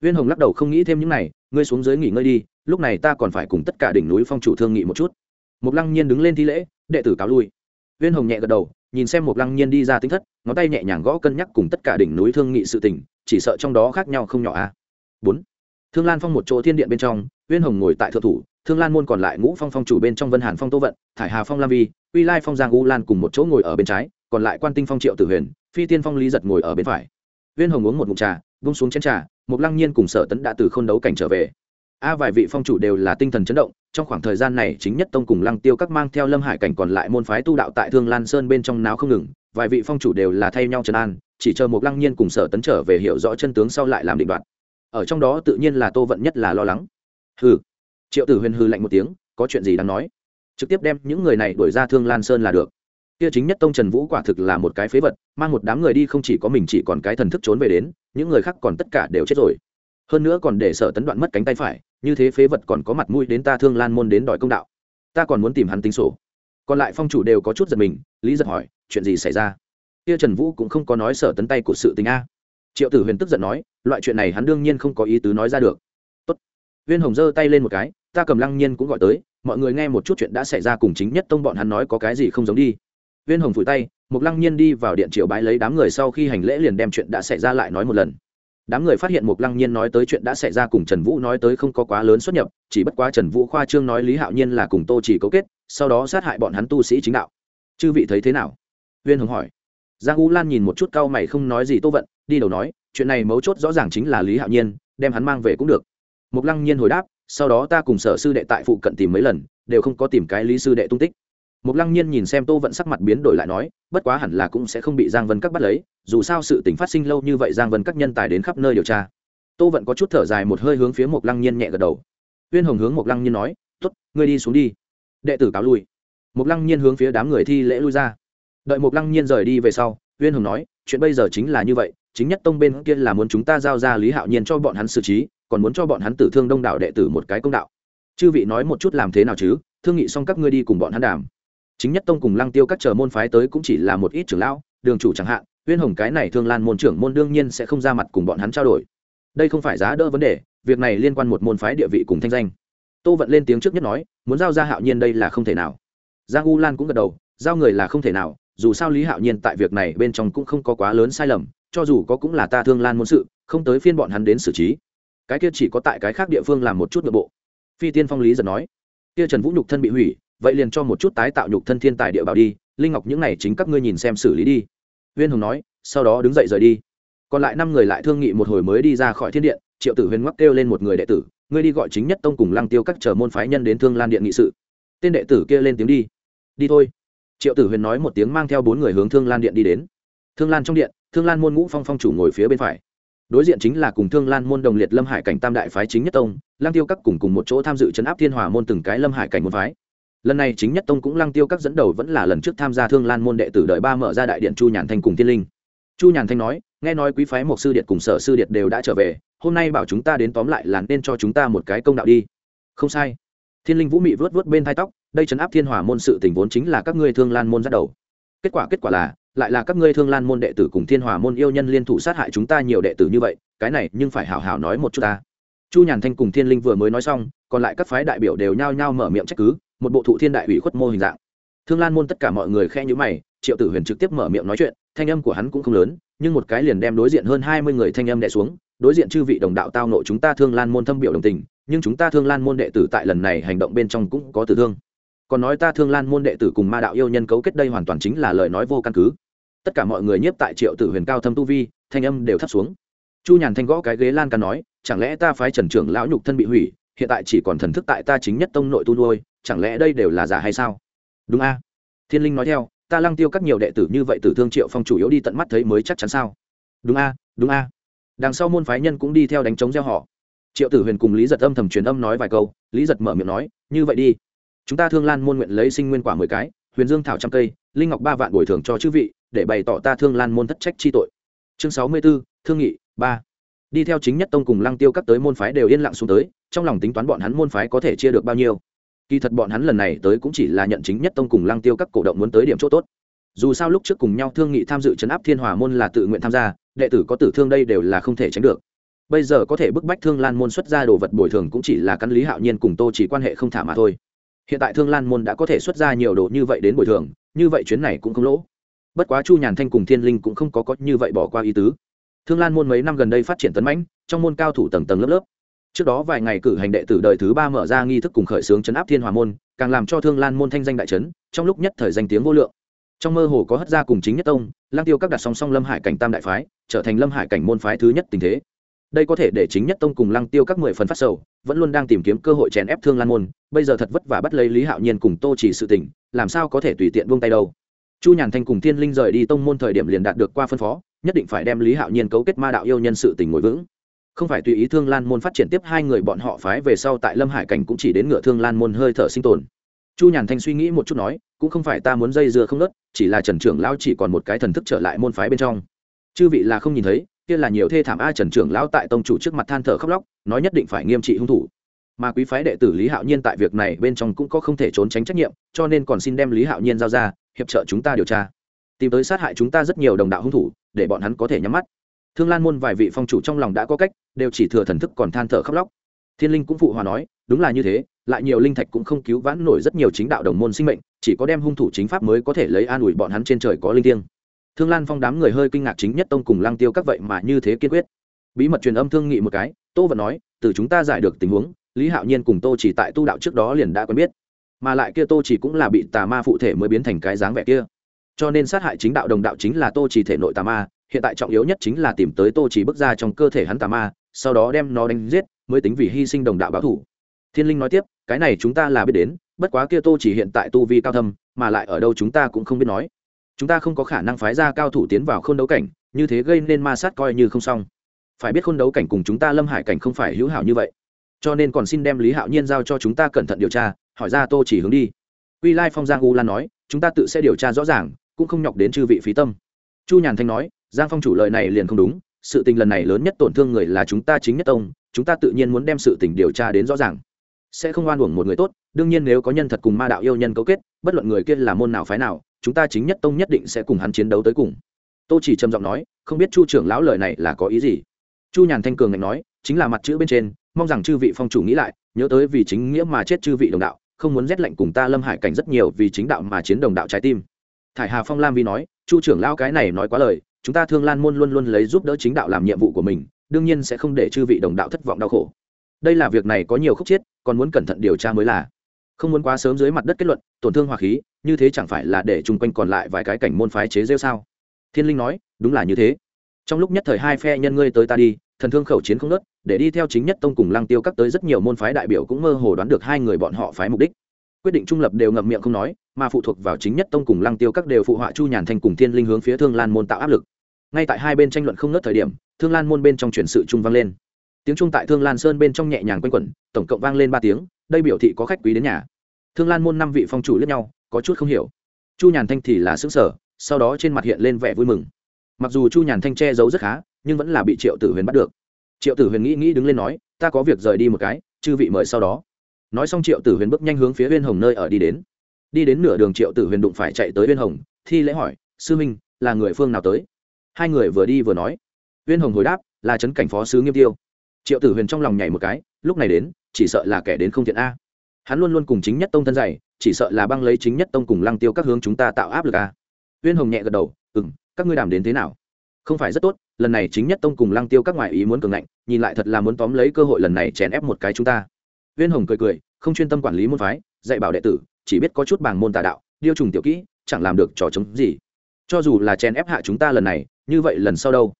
Viên hồng lắc đầu không nghĩ thêm những này, ngươi xuống dưới nghỉ ngơi đi, lúc này ta còn phải cùng tất cả đỉnh núi phong chủ thương nghị một chút. Mục lăng nhiên đứng lên thi lễ, đệ tử cáo lui viên hồng nhẹ gật đầu, nhìn xem một lăng nhiên đi ra tính thất, ngón tay nhẹ nhàng gõ cân nhắc cùng tất cả đỉnh núi thương nghị sự tình, chỉ sợ trong đó khác nhau không nhỏ a à. bốn. Thương lan phong một chỗ thiên điện bên trong, Viên hồng ngồi tại thượng thủ, thương lan môn còn lại ngũ phong phong chủ bên trong vân hàn phong tô vận, thải hà phong lam vi, uy lai phong giang u lan cùng một chỗ ngồi ở bên trái, còn lại quan tinh phong triệu tử huyền, phi tiên phong lý giật ngồi ở bên phải. Viên hồng uống một ngụm trà bung xuống chén trà một lăng nhiên cùng sở tấn đã từ k h ô n đấu cảnh trở về a vài vị phong chủ đều là tinh thần chấn động, trong khoảng thời gian này chính nhất tông cùng lăng tiêu các mang theo lâm hải cảnh còn lại môn phái tu đạo tại thương lan sơn bên trong náo không ngừng, vài vị phong chủ đều là thay nhau trấn an, chỉ chờ một lăng nhiên cùng sở tấn trở về hiểu rõ chân tướng sau lại làm định đoạt. Ở trong đó tự nhiên là tô vận nhất là lo lắng. Hừ. Triệu tử huyền hư lạnh một tiếng, có chuyện gì đáng nói? Trực tiếp đem những người này đuổi ra thương lan sơn là được. Kia chính nhất tông trần vũ quả thực là một cái phế vật, mang một đám người đi không chỉ có mình chỉ còn cái thần thức trốn về đến, những người khác còn tất cả đều chết rồi. Hơn nữa còn để sở tấn đoạn mất cánh tay phải như thế phế vật còn có mặt mũi đến ta thương lan môn đến đòi công đạo. Ta còn muốn tìm hắn tính sổ. Còn lại phong chủ đều có chút giật mình, lý giật hỏi, chuyện gì xảy ra? Kia trần vũ cũng không có nói sở tấn tay của sự tình a. Triệu tử huyền tức giận nói, loại chuyện này hắn đương nhiên không có ý tứ nói ra được. Tốt. viên hồng giơ tay lên một cái, ta cầm lăng nhiên cũng gọi tới, mọi người nghe một chút chuyện đã xảy ra cùng chính nhất tông bọn hắn nói có cái gì không giống đi. Viên hồng phủi tay, một lăng nhiên đi vào điện triệu bái lấy đám người sau khi hành lễ liền đem chuyện đã xảy ra lại nói một lần đám người phát hiện mục lăng nhiên nói tới chuyện đã xảy ra cùng trần vũ nói tới không có quá lớn xuất nhập, chỉ bất quá trần vũ khoa trương nói lý hạo nhiên là cùng tô chỉ cấu kết, sau đó sát hại bọn hắn tu sĩ chính đạo. Chư vị thấy thế nào? Viên hồng hỏi. Giang u lan nhìn một chút cau mày không nói gì tô vận, đi đầu nói, chuyện này mấu chốt rõ ràng chính là lý hạo nhiên, đem hắn mang về cũng được. Mục lăng nhiên hồi đáp, sau đó ta cùng sở sư đệ tại phụ cận tìm mấy lần, đều không có tìm cái lý sư đệ tung tích một lăng nhiên nhìn xem tô vận sắc mặt biến đổi lại nói bất quá hẳn là cũng sẽ không bị giang vân các bắt lấy dù sao sự tình phát sinh lâu như vậy giang vân các nhân tài đến khắp nơi điều tra. Tô vận có chút thở dài một hơi hướng phía một lăng nhiên nhẹ gật đầu. Uyên hồng hướng một lăng nhiên nói tốt, ngươi đi xuống đi. Đệ tử cáo lui. Một lăng nhiên hướng phía đám người thi lễ lui ra. Đợi một lăng nhiên rời đi về sau uyên hồng nói chuyện bây giờ chính là như vậy chính nhất tông bên kia là muốn chúng ta giao ra lý hạo nhiên cho bọn hắn xử trí còn muốn cho bọn hắn tử thương đông đảo đệ tử một cái công đạo. Chư vị nói một chút làm thế nào chứ? Thương nghị xong các ngươi đi cùng bọn hắn đàm chính nhất tông cùng lăng tiêu các chờ môn phái tới cũng chỉ là một ít trưởng lão, đường chủ chẳng hạn, uyên hồng cái này thương lan môn trưởng môn đương nhiên sẽ không ra mặt cùng bọn hắn trao đổi. Đây không phải giá đỡ vấn đề, việc này liên quan một môn phái địa vị cùng thanh danh. Tô vận lên tiếng trước nhất nói, muốn giao ra hạo nhiên đây là không thể nào. Giang u lan cũng gật đầu, giao người là không thể nào, dù sao lý hạo nhiên tại việc này bên trong cũng không có quá lớn sai lầm, cho dù có cũng là ta thương lan môn sự, không tới phiên bọn hắn đến xử trí. Cái kia chỉ có tại cái khác địa phương làm một chút nội bộ. Phi tiên phong lý giật nói, kia trần vũ nhục thân bị hủy vậy liền cho một chút tái tạo nhục thân thiên tài địa bảo đi, linh ngọc những này chính các ngươi nhìn xem xử lý đi. Huyên hồng nói, sau đó đứng dậy rời đi. Còn lại năm người lại thương nghị một hồi mới đi ra khỏi thiên điện, triệu tử huyền ngoắc kêu lên một người đệ tử, ngươi đi gọi chính nhất tông cùng lăng tiêu các chờ môn phái nhân đến thương lan điện nghị sự. Tên đệ tử kia lên tiếng đi. Đi thôi. Triệu tử huyền nói một tiếng mang theo bốn người hướng thương lan điện đi đến. Thương lan trong điện, thương lan môn ngũ phong phong chủ ngồi phía bên phải. Đối diện chính là cùng thương lan môn đồng liệt lâm hải cảnh tam đại phái chính nhất tông, lăng tiêu các cùng cùng một chỗ tham dự chấn áp thiên hòa môn từng cái lâm hải cảnh môn phái lần này chính nhất tông cũng lăng tiêu các dẫn đầu vẫn là lần trước tham gia thương lan môn đệ tử đợi ba mở ra đại điện chu nhàn thanh cùng tiên linh. Chu nhàn thanh nói, nghe nói quý phái một sư điện cùng sở sư điện đều đã trở về, hôm nay bảo chúng ta đến tóm lại là nên cho chúng ta một cái công đạo đi. Không sai. Thiên linh vũ mị vớt vớt bên thai tóc, đây chấn áp thiên hòa môn sự tình vốn chính là các ngươi thương lan môn dẫn đầu. Kết quả kết quả là, lại là các ngươi thương lan môn đệ tử cùng thiên hòa môn yêu nhân liên thủ sát hại chúng ta nhiều đệ tử như vậy, cái này nhưng phải hảo hảo nói một chút ta. Chu nhàn thanh cùng thiên linh vừa mới nói xong, còn lại các phái đại biểu đều nhao nhao mở miệng trách cứ một bộ thụ thiên đại ủy khuất mô hình dạng. Thương lan môn tất cả mọi người khe nhữ mày, triệu tử huyền trực tiếp mở miệng nói chuyện, thanh âm của hắn cũng không lớn, nhưng một cái liền đem đối diện hơn hai mươi người thanh âm đẻ xuống, đối diện chư vị đồng đạo tao nộ chúng ta thương lan môn thâm biểu đồng tình, nhưng chúng ta thương lan môn đệ tử tại lần này hành động bên trong cũng có tử thương. Còn nói ta thương lan môn đệ tử cùng ma đạo yêu nhân cấu kết đây hoàn toàn chính là lời nói vô căn cứ. Tất cả mọi người nhiếp tại triệu tử huyền cao thâm tu vi, thanh âm đều thấp xuống. Chu nhàn thanh gõ cái ghế lan can nói, chẳng lẽ ta phái trần trưởng lão nhục thân bị hủy, hiện tại chỉ còn thần thức tại ta chính nhất tông nội tu nuôi chẳng lẽ đây đều là giả hay sao? Đúng a. Thiên linh nói theo, ta lăng tiêu các nhiều đệ tử như vậy tử thương triệu phong chủ yếu đi tận mắt thấy mới chắc chắn sao? Đúng a đúng a. Đằng sau môn phái nhân cũng đi theo đánh trống gieo họ. Triệu tử huyền cùng lý giật âm thầm truyền âm nói vài câu, lý giật mở miệng nói, như vậy đi. Chúng ta thương lan môn nguyện lấy sinh nguyên quả mười cái, huyền dương thảo trăm cây, linh ngọc ba vạn bồi thường cho chư vị, để bày tỏ ta thương lan môn thất trách chi tội. Chương sáu mươi b ố thương nghị, ba. Đi theo chính nhất tông cùng lăng tiêu các tới môn phái đều yên lặng xuống tới, trong lòng tính toán bọn hắn môn phái có thể chia được bao nhiêu kỳ thật bọn hắn lần này tới cũng chỉ là nhận chính nhất tông cùng lăng tiêu các cổ động muốn tới điểm chỗ tốt. Dù sao lúc trước cùng nhau thương nghị tham dự chấn áp thiên hòa môn là tự nguyện tham gia, đệ tử có tử thương đây đều là không thể tránh được. Bây giờ có thể bức bách thương lan môn xuất ra đồ vật bồi thường cũng chỉ là căn lý hạo nhiên cùng tô chỉ quan hệ không thả mà thôi. Hiện tại thương lan môn đã có thể xuất ra nhiều đồ như vậy đến bồi thường, như vậy chuyến này cũng không lỗ. Bất quá chu nhàn thanh cùng thiên linh cũng không có có như vậy bỏ qua ý tứ. Thương lan môn mấy năm gần đây phát triển tấn mãnh, trong môn cao thủ tầng tầng lớp lớp trước đó vài ngày cử hành đệ tử đời thứ ba mở ra nghi thức cùng khởi xướng chấn áp thiên hòa môn, càng làm cho thương lan môn thanh danh đại trấn trong lúc nhất thời danh tiếng vô lượng. Trong mơ hồ có hất ra cùng chính nhất tông lang tiêu các đặt song song lâm hải cảnh tam đại phái, trở thành lâm hải cảnh môn phái thứ nhất tình thế. Đây có thể để chính nhất tông cùng lăng tiêu các mười phần phát sầu, vẫn luôn đang tìm kiếm cơ hội chèn ép thương lan môn, bây giờ thật vất vả bắt lấy lý hạo nhiên cùng tô chỉ sự tình làm sao có thể tùy tiện buông tay đâu. Chu nhàn thanh cùng thiên linh rời đi tông môn thời điểm liền đạt được qua phân phó, nhất định phải đem lý hạo nhiên cấu kết ma đạo yêu nhân sự tình ngồi vững không phải tùy ý thương lan môn phát triển tiếp hai người bọn họ phái về sau tại lâm hải cảnh cũng chỉ đến ngựa thương lan môn hơi thở sinh tồn. Chu nhàn thanh suy nghĩ một chút nói, cũng không phải ta muốn dây dưa không nớt, chỉ là trần trưởng lão chỉ còn một cái thần thức trở lại môn phái bên trong. Chư vị là không nhìn thấy, kia là nhiều thê thảm a trần trưởng lão tại tông chủ trước mặt than thở khóc lóc, nói nhất định phải nghiêm trị hung thủ. Mà quý phái đệ tử lý hạo nhiên tại việc này bên trong cũng có không thể trốn tránh trách nhiệm, cho nên còn xin đem lý hạo nhiên giao ra, hiệp trợ chúng ta điều tra. Tìm tới sát hại chúng ta rất nhiều đồng đạo hung thủ, để bọn hắn có thể nhắm mắt thương lan môn vài vị phong chủ trong lòng đã có cách, đều chỉ thừa thần thức còn than thở khóc lóc. Thiên linh cũng phụ hòa nói, đúng là như thế, lại nhiều linh thạch cũng không cứu vãn nổi rất nhiều chính đạo đồng môn sinh mệnh, chỉ có đem hung thủ chính pháp mới có thể lấy an ủi bọn hắn trên trời có linh thiêng. Thương lan phong đám người hơi kinh ngạc chính nhất tông cùng lăng tiêu các vậy mà như thế kiên quyết. Bí mật truyền âm thương nghị một cái, tô vẫn nói, từ chúng ta giải được tình huống, lý hạo nhiên cùng tô chỉ tại tu đạo trước đó liền đã quen biết. Mà lại kia tô chỉ cũng là bị tà ma phụ thể mới biến thành cái dáng vẻ kia. Cho nên sát hại chính đạo đồng đạo chính là tô chỉ thể nội tà ma hiện tại trọng yếu nhất chính là tìm tới tô chỉ bước ra trong cơ thể hắn tà ma, sau đó đem nó đánh giết, mới tính vì hy sinh đồng đạo báo thủ. Thiên linh nói tiếp, cái này chúng ta là biết đến, bất quá kia tô chỉ hiện tại tu vi cao thâm, mà lại ở đâu chúng ta cũng không biết nói. Chúng ta không có khả năng phái ra cao thủ tiến vào khôn đấu cảnh, như thế gây nên ma sát coi như không xong. Phải biết khôn đấu cảnh cùng chúng ta lâm hải cảnh không phải hữu hảo như vậy. Cho nên còn xin đem lý hạo nhiên giao cho chúng ta cẩn thận điều tra, hỏi ra tô chỉ hướng đi. Quy lai phong giang u lan nói, chúng ta tự sẽ điều tra rõ ràng, cũng không nhọc đến chư vị phí tâm. Chu nhàn thanh nói giang phong chủ lời này liền không đúng, sự tình lần này lớn nhất tổn thương người là chúng ta chính nhất tông, chúng ta tự nhiên muốn đem sự tình điều tra đến rõ ràng. Sẽ không oan uổng một người tốt, đương nhiên nếu có nhân thật cùng ma đạo yêu nhân cấu kết, bất luận người kia là môn nào phái nào, chúng ta chính nhất tông nhất định sẽ cùng hắn chiến đấu tới cùng. Tô chỉ trầm giọng nói, không biết chu trưởng lão lời này là có ý gì. Chu nhàn thanh cường ngạnh nói, chính là mặt chữ bên trên, mong rằng chư vị phong chủ nghĩ lại, nhớ tới vì chính nghĩa mà chết chư vị đồng đạo, không muốn rét lạnh cùng ta lâm hải cảnh rất nhiều vì chính đạo mà chiến đồng đạo trái tim. Thải hà phong lam vi nói, chu trưởng lão cái này nói quá lời chúng ta thương lan môn luôn luôn lấy giúp đỡ chính đạo làm nhiệm vụ của mình, đương nhiên sẽ không để chư vị đồng đạo thất vọng đau khổ. Đây là việc này có nhiều khúc chiết còn muốn cẩn thận điều tra mới là. Không muốn quá sớm dưới mặt đất kết luận, tổn thương hòa khí, như thế chẳng phải là để chung quanh còn lại vài cái cảnh môn phái chế rêu sao? Thiên linh nói, đúng là như thế. Trong lúc nhất thời hai phe nhân ngươi tới ta đi, thần thương khẩu chiến không nớt để đi theo chính nhất tông cùng lăng tiêu các tới rất nhiều môn phái đại biểu cũng mơ hồ đoán được hai người bọn họ phái mục đích quyết định trung lập đều ngậm miệng không nói, mà phụ thuộc vào chính nhất tông cùng lăng tiêu các đều phụ họa chu nhàn thanh cùng thiên linh hướng phía thương lan môn tạo áp lực. Ngay tại hai bên tranh luận không ngớt thời điểm, thương lan môn bên trong chuyển sự trung vang lên. Tiếng trung tại thương lan sơn bên trong nhẹ nhàng quanh quẩn, tổng cộng vang lên ba tiếng, đây biểu thị có khách quý đến nhà. Thương lan môn năm vị phong chủ lẫn nhau, có chút không hiểu. Chu nhàn thanh thì là xứng sở sau đó trên mặt hiện lên vẻ vui mừng. Mặc dù chu nhàn thanh che giấu rất khá, nhưng vẫn là bị triệu tử huyền bắt được. Triệu tử huyền nghĩ nghĩ đứng lên nói, ta có việc rời đi một cái, chư vị mời sau đó nói xong triệu tử huyền bước nhanh hướng phía viên hồng nơi ở đi đến. Đi đến nửa đường triệu tử huyền đụng phải chạy tới viên hồng, thi lễ hỏi, sư minh là người phương nào tới? Hai người vừa đi vừa nói. Viên hồng hồi đáp, là trấn cảnh phó sứ nghiêm tiêu. Triệu tử huyền trong lòng nhảy một cái, lúc này đến, chỉ sợ là kẻ đến không thiện a. Hắn luôn luôn cùng chính nhất tông thân dày chỉ sợ là băng lấy chính nhất tông cùng lăng tiêu các hướng chúng ta tạo áp lực a. Viên hồng nhẹ gật đầu ừ m các ngươi đàm đến thế nào? Không phải rất tốt, lần này chính nhất tông cùng lăng tiêu các ngoại ý muốn cường ngạnh, nhìn lại thật là muốn tóm lấy cơ hội lần này chèn ép một cái chúng ta uyên hồng cười cười, không chuyên tâm quản lý môn phái, dạy bảo đệ tử, chỉ biết có chút bảng môn tà đạo, điêu trùng tiểu kỹ, chẳng làm được trò chống gì. Cho dù là chèn ép hạ chúng ta lần này, như vậy lần sau đâu?